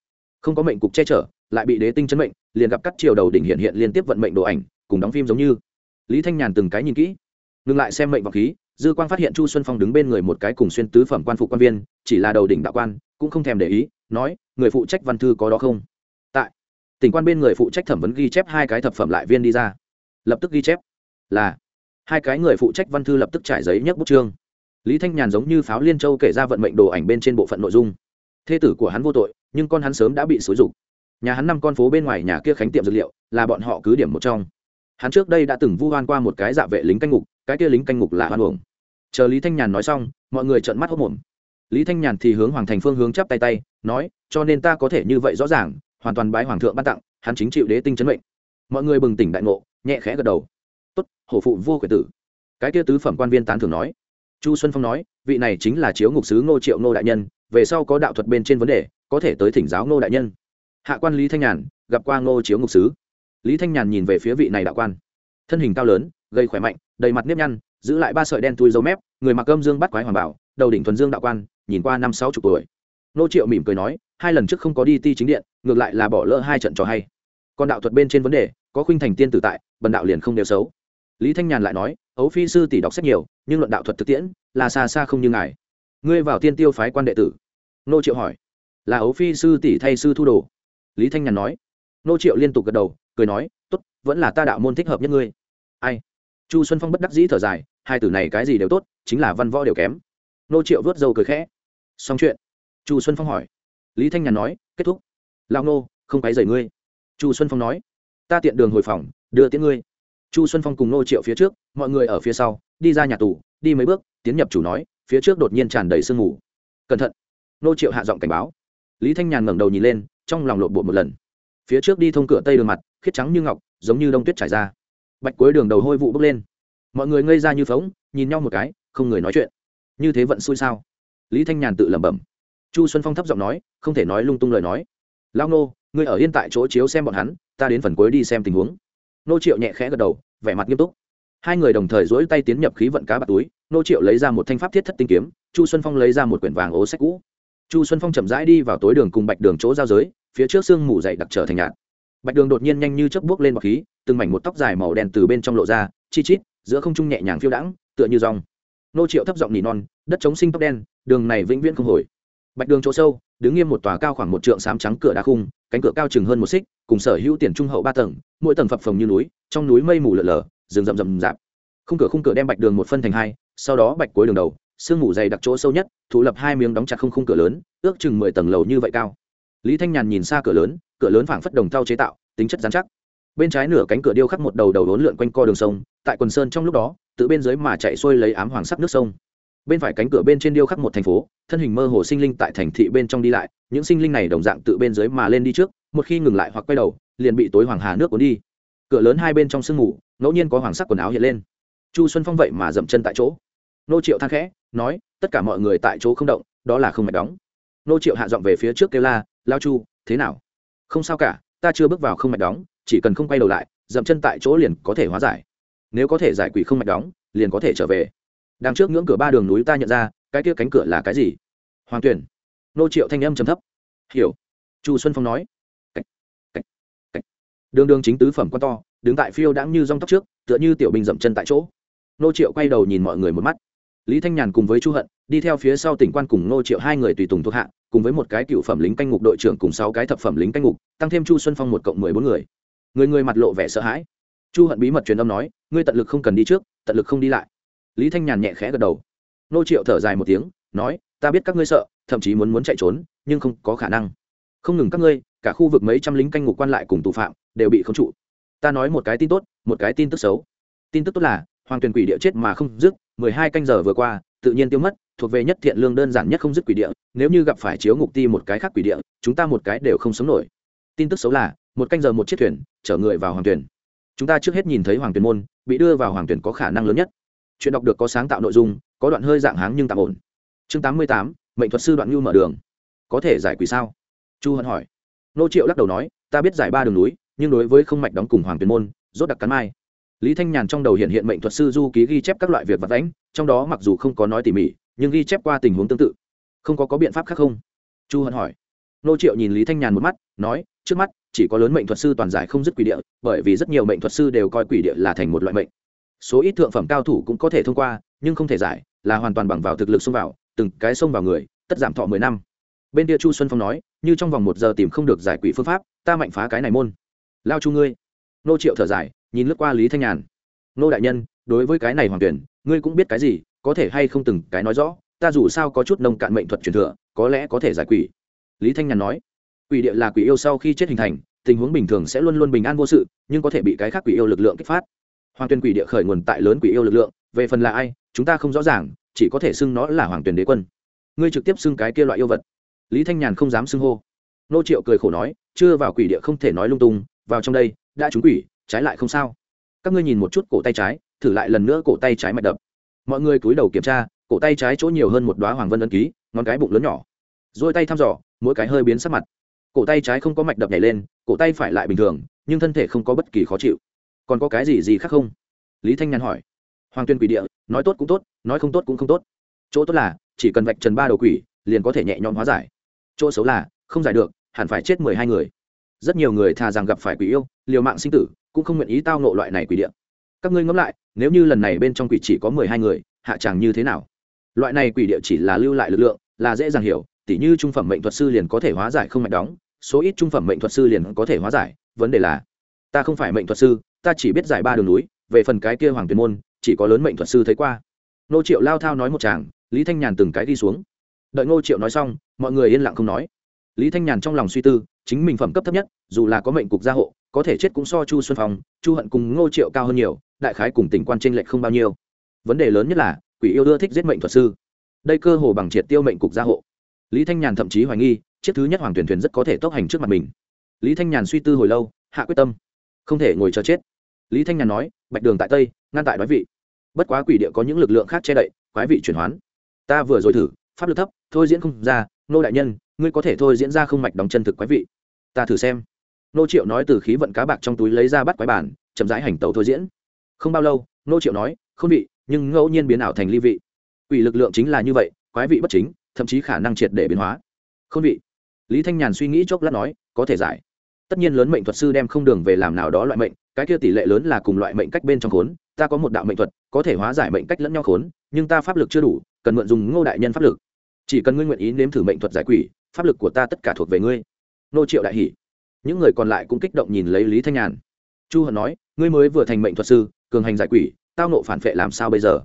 Không có mệnh cục che chở, lại bị đế tinh chấn mệnh, liền gặp các triều đầu đỉnh hiện hiện liên tiếp vận mệnh đồ ảnh, cùng đóng phim giống như. Lý thanh nhàn từng cái nhìn kỹ, ngừng lại xem mệnh vọng khí, dư quang phát hiện chu xuân phong đứng bên người một cái cùng xuyên tứ phẩm quan phụ quan viên, chỉ là đầu đỉnh đạo quan, cũng không thèm để ý, nói, người phụ trách văn thư có đó không? Tại, tỉnh quan bên người phụ trách thẩm vấn ghi chép hai cái thập phẩm lại viên đi ra. Lập tức ghi chép là hai cái người phụ trách văn thư lập tức trải giấy nhấc bút chương. Lý thanh nhàn giống như pháo liên châu kể ra vận mệnh đồ ảnh bên trên bộ phận nội dung. Thê tử của hắn vô tội, nhưng con hắn sớm đã bị xúi rục nhà hắn năm con phố bên ngoài nhà kia khánh tiệm dược liệu, là bọn họ cứ điểm một trong. Hắn trước đây đã từng vu oan qua một cái dạ vệ lính canh ngục, cái kia lính canh ngục là hoan uổng. Chờ lý thanh nhàn nói xong, mọi người trợn mắt hốc mồm lý thanh nhàn thì hướng hoàng thành phương hướng chắp tay tay, nói, cho nên ta có thể như vậy rõ ràng, hoàn toàn bái hoàng thượng ban tặng, hắn chính chịu đế tinh chấn mệnh. Mọi người bừng tỉnh đại ngộ, nhẹ khẽ gật đầu tốt, hổ phụ vô quyền tử. Cái kia tứ phẩm quan viên tán thường nói. Chu xuân phong nói, vị này chính là chiếu ngục sứ ngô triệu ngô đại nhân, về sau có đạo thuật bên trên vấn đề, có thể tới thỉnh giáo ngô đại nhân. Hạ quan lý thanh nhàn, gặp qua ngô chiếu ngục sứ. Lý thanh nhàn nhìn về phía vị này đạo quan. Thân hình cao lớn gây khỏe mạnh, đầy mặt nếp nhăn, giữ lại ba sợi đen tui dấu mép, người mặc cơm dương bắt quái hoàng bảo, đầu đỉnh thuần dương đạo quan, nhìn qua năm sáu chục tuổi. Nô triệu mỉm cười nói, hai lần trước không có đi ti chính điện, ngược lại là bỏ lỡ hai trận trò hay. Còn đạo thuật bên trên vấn đề, có khuynh thành tiên tử tại, bần đạo liền không đều xấu lý thanh nhàn lại nói, ấu phi sư tỷ đọc sách nhiều, nhưng luận đạo thuật thực tiễn là xa xa không như ngài. Ngươi vào tiên tiêu phái quan đệ tử. Nô triệu hỏi, là ấu phi sư tỷ thay sư thu đồ? Lý thanh nhàn nói. Nô triệu liên tục gật đầu, cười nói t ố t vẫn là ta đạo môn thích hợp nhất ngươi. Ai? Chu xuân phong bất đắc dĩ thở dài, hai tử này cái gì đều tốt, chính là văn võ đều kém. Nô triệu vớt dâu cười khẽ. Xong chuyện. Chu xuân phong hỏi. Lý thanh nhàn nói, kết thúc. Lao nô, không cái dày ngươi. Chu xuân phong nói, ta tiện đường hồi phòng, đưa tiễn ngươi chu xuân phong cùng nô triệu phía trước, mọi người ở phía sau, đi ra nhà tù, đi mấy bước, tiến nhập chủ nói, phía trước đột nhiên tràn đầy sương mù. Cẩn thận! Nô triệu hạ giọng cảnh báo. Lý thanh nhàn ngẩng đầu nhìn lên, trong lòng lộn bộ một lần. Phía trước đi thông cửa tây đường mặt, khiết trắng như ngọc, giống như đông tuyết trải ra. Bạch cuối đường đầu hôi vụ bốc lên. Mọi người ngây ra như phóng nhìn nhau một cái, không người nói chuyện. Như thế vận xui sao? Lý thanh nhàn tự lẩm bẩm. Chu xuân phong thấp giọng nói, không thể nói lung tung lời nói. Lao nô ngươi ở yên tại chỗ chiếu xem bọn hắn, ta đến phần cuối đi xem tình huống nô triệu nhẹ khẽ gật đầu, vẻ mặt nghiêm túc. Hai người đồng thời dỗi tay tiến nhập khí vận cá bạc túi, nô triệu lấy ra một thanh pháp thiết thất tinh kiếm, chu xuân phong lấy ra một quyển vàng ố sách cũ. Chu xuân phong chậm rãi đi vào tối đường cùng bạch đường chỗ giao giới, phía trước sương mù dậy đặc trở thành nhạt. Bạch đường đột nhiên nhanh như chớp bước lên bọc khí, từng mảnh một tóc dài màu đen từ bên trong lộ ra, chi chít, giữa không trung nhẹ nhàng phiêu đãng, tựa như rong. Nô triệu thấp giọng nỉ non, đất chống sinh tóc đen, đường này vĩnh viễn không hồi. Bạch đường chỗ sâu, đứng nghiêm một tòa cao khoảng một trượng sám trắng cửa đá khung cánh cửa cao chừng hơn một xích, cùng sở hữu tiền trung hậu ba tầng, mỗi tầng phập phồng như núi, trong núi mây mù lở lở, rừng rậm rậm rạp. Khung cửa khung cửa đem bạch đường một phân thành hai, sau đó bạch cuối đường đầu, sương mù dày đặc chỗ sâu nhất thủ lập hai miếng đóng chặt không khung cửa lớn, ước chừng mười tầng lầu như vậy cao. Lý thanh nhàn nhìn xa cửa lớn cửa lớn phảng phất đồng thau chế tạo, tính chất dán chắc. Bên trái nửa cánh cửa điêu khắc một đầu đầu đốn lượn quanh co đường sông, tại quần sơn trong lúc đó tự bên dưới mà chạy xuôi lấy ám hoàng sắc nước sông. Bên phải cánh cửa bên trên điêu khắc một thành phố, thân hình mơ hồ sinh linh tại thành thị bên trong đi lại những sinh linh này đồng dạng tự bên dưới mà lên đi trước, một khi ngừng lại hoặc quay đầu, liền bị tối hoàng hà nước cuốn đi. Cửa lớn hai bên trong sương mù, ngẫu nhiên có hoàng sắc quần áo hiện lên. Chu xuân phong vậy mà dậm chân tại chỗ. Nô triệu than khẽ, nói, tất cả mọi người tại chỗ không động, đó là không mạch đóng. Nô triệu hạ giọng về phía trước kêu la, lao chu, thế nào? Không sao cả, ta chưa bước vào không mạch đóng, chỉ cần không quay đầu lại, dậm chân tại chỗ liền có thể hóa giải. Nếu có thể giải quỷ không mạch đóng, liền có thể trở về. Đằng trước ngưỡng cửa ba đường núi ta nhận ra, cái kia cánh cửa là cái gì? Hoàng tuyển nô triệu thanh âm trầm thấp. Hiểu. Chu xuân phong nói. Cách, cách, cách. đường đường chính tứ phẩm quan to đứng tại phiêu đãng như rong tóc trước tựa như tiểu binh dậm chân tại chỗ. Nô triệu quay đầu nhìn mọi người một mắt. Lý thanh nhàn cùng với chu hận đi theo phía sau tỉnh quan cùng nô triệu hai người tùy tùng thuộc hạ cùng với một cái cựu phẩm lính canh ngục đội trưởng cùng sáu cái thập phẩm lính canh ngục tăng thêm chu xuân phong một cộng mười bốn người. Người người mặt lộ vẻ sợ hãi. Chu hận bí mật truyền âm nói ngươi tận lực không cần đi trước tận lực không đi lại. Lý thanh nhàn nhẹ khẽ gật đầu. Nô triệu thở dài một tiếng nói ta biết các ngươi sợ thậm chí muốn muốn chạy trốn, nhưng không có khả năng. Không ngừng các ngươi, cả khu vực mấy trăm lính canh ngục quan lại cùng tù phạm, đều bị khống trụ. Ta nói một cái tin tốt, một cái tin tức xấu. Tin tức tốt là, hoàng tuyền quỷ địa chết mà không dứt, mười hai canh giờ vừa qua, tự nhiên tiêu mất, thuộc về nhất thiện lương đơn giản nhất không dứt quỷ địa, nếu như gặp phải chiếu ngục ti một cái khác quỷ địa, chúng ta một cái đều không sống nổi. Tin tức xấu là, một canh giờ một chiếc thuyền, chở người vào hoàng tuyển chúng ta trước hết nhìn thấy hoàng tuyển môn, bị đưa vào hoàng tuyển có khả năng lớn nhất. Chuyện đọc được có sáng tạo nội dung, có đoạn hơi dạng háng nhưng tạm ổn. Chương tám mươi tám mệnh thuật sư đoạn nhu mở đường. Có thể giải quỷ sao? Chu hận hỏi. Nô triệu lắc đầu nói, ta biết giải ba đường núi, nhưng đối với không mạch đóng cùng hoàng tuyển môn, rốt đặc cắn mai. Lý thanh nhàn trong đầu hiện hiện mệnh thuật sư du ký ghi chép các loại việc vật đánh trong đó mặc dù không có nói tỉ mỉ, nhưng ghi chép qua tình huống tương tự. Không có có biện pháp khác không? Chu hận hỏi. Nô triệu nhìn lý thanh nhàn một mắt, nói, trước mắt, chỉ có lớn mệnh thuật sư toàn giải không dứt quỷ địa, bởi vì rất nhiều mệnh thuật sư đều coi quỷ địa là thành một loại mệnh. Số ít thượng phẩm cao thủ cũng có thể thông qua, nhưng không thể giải, là hoàn toàn bằng vào thực lực xông vào từng cái xông vào người, tất giảm thọ mười năm. Bên kia chu xuân phong nói, như trong vòng một giờ tìm không được giải quỷ phương pháp, ta mạnh phá cái này môn. Lao chu ngươi. Nô triệu thở dài, nhìn lướt qua lý thanh nhàn. Nô đại nhân, đối với cái này hoàng tuyển, ngươi cũng biết cái gì, có thể hay không từng cái nói rõ, ta dù sao có chút nông cạn mệnh thuật truyền thừa, có lẽ có thể giải quỷ. Lý thanh nhàn nói, quỷ địa là quỷ yêu sau khi chết hình thành, tình huống bình thường sẽ luôn luôn bình an vô sự, nhưng có thể bị cái khác quỷ yêu lực lượng kích phát. Hoàng tuyên quỷ địa khởi nguồn tại lớn quỷ yêu lực lượng, về phần là ai, chúng ta không rõ ràng chỉ có thể xưng nó là hoàng tuyển đế quân. Ngươi trực tiếp xưng cái kia loại yêu vật. Lý thanh nhàn không dám xưng hô. Nô triệu cười khổ nói, chưa vào quỷ địa không thể nói lung tung, vào trong đây, đã trúng quỷ, trái lại không sao. Các ngươi nhìn một chút cổ tay trái, thử lại lần nữa cổ tay trái mạch đập. Mọi người cúi đầu kiểm tra, cổ tay trái chỗ nhiều hơn một đoá hoàng vân ân ký, ngón cái bụng lớn nhỏ. Rồi tay thăm dò, mỗi cái hơi biến sắc mặt. Cổ tay trái không có mạch đập nhảy lên, cổ tay phải lại bình thường, nhưng thân thể không có bất kỳ khó chịu. Còn có cái gì gì khác không? Lý thanh nhàn hỏi hoàng tuyên quỷ địa, nói tốt cũng tốt, nói không tốt cũng không tốt. Chỗ tốt là, chỉ cần vạch trần ba đầu quỷ, liền có thể nhẹ nhõm hóa giải. Chỗ xấu là, không giải được, hẳn phải chết mười hai người. Rất nhiều người thà rằng gặp phải quỷ yêu, liều mạng sinh tử, cũng không nguyện ý tao nộ loại này quỷ địa. Các ngươi ngẫm lại, nếu như lần này bên trong quỷ chỉ có mười hai người, hạ tràng như thế nào? Loại này quỷ địa chỉ là lưu lại lực lượng, là dễ dàng hiểu, tỉ như trung phẩm mệnh thuật sư liền có thể hóa giải không mạch đóng, số ít trung phẩm mệnh thuật sư liền có thể hóa giải. Vấn đề là, ta không phải mệnh thuật sư, ta chỉ biết giải ba đường núi, về phần cái kia hoàng tuyên môn chỉ có lớn mệnh thuật sư thấy qua. Nô triệu lao thao nói một chàng, lý thanh nhàn từng cái đi xuống. Đợi ngô triệu nói xong, mọi người yên lặng không nói. Lý thanh nhàn trong lòng suy tư, chính mình phẩm cấp thấp nhất, dù là có mệnh cục gia hộ, có thể chết cũng so chu xuân phong, chu hận cùng ngô triệu cao hơn nhiều, đại khái cùng tỉnh quan tranh lệch không bao nhiêu. Vấn đề lớn nhất là, quỷ yêu đưa thích giết mệnh thuật sư. Đây cơ hồ bằng triệt tiêu mệnh cục gia hộ. Lý thanh nhàn thậm chí hoài nghi, chiếc thứ nhất hoàng tuyển thuyền rất có thể tốc hành trước mặt mình. Lý thanh nhàn suy tư hồi lâu, hạ quyết tâm, không thể ngồi chờ chết lý thanh nhàn nói, bạch đường tại tây, ngăn tại đói vị. Bất quá quỷ địa có những lực lượng khác che đậy, quái vị chuyển hoán. Ta vừa rồi thử, pháp lực thấp, thôi diễn không ra, nô đại nhân, ngươi có thể thôi diễn ra không mạch đóng chân thực quái vị. Ta thử xem. Nô triệu nói từ khí vận cá bạc trong túi lấy ra bắt quái bản, chậm rãi hành tàu thôi diễn. Không bao lâu, nô triệu nói không vị, nhưng ngẫu nhiên biến ảo thành ly vị. Quỷ lực lượng chính là như vậy, quái vị bất chính, thậm chí khả năng triệt để biến hóa. Không vị. Lý thanh nhàn suy nghĩ chốc lát nói, có thể giải tất nhiên lớn mệnh thuật sư đem không đường về làm nào đó loại mệnh, cái kia tỷ lệ lớn là cùng loại mệnh cách bên trong khốn, ta có một đạo mệnh thuật, có thể hóa giải mệnh cách lẫn nhau khốn, nhưng ta pháp lực chưa đủ, cần mượn dùng ngô đại nhân pháp lực. Chỉ cần ngươi nguyện ý nếm thử mệnh thuật giải quỷ, pháp lực của ta tất cả thuộc về ngươi. Nô triệu đại hỷ những người còn lại cũng kích động nhìn lấy lý thanh nhàn. Chu hận nói, ngươi mới vừa thành mệnh thuật sư, cường hành giải quỷ, tao nộ phản phệ làm sao bây giờ?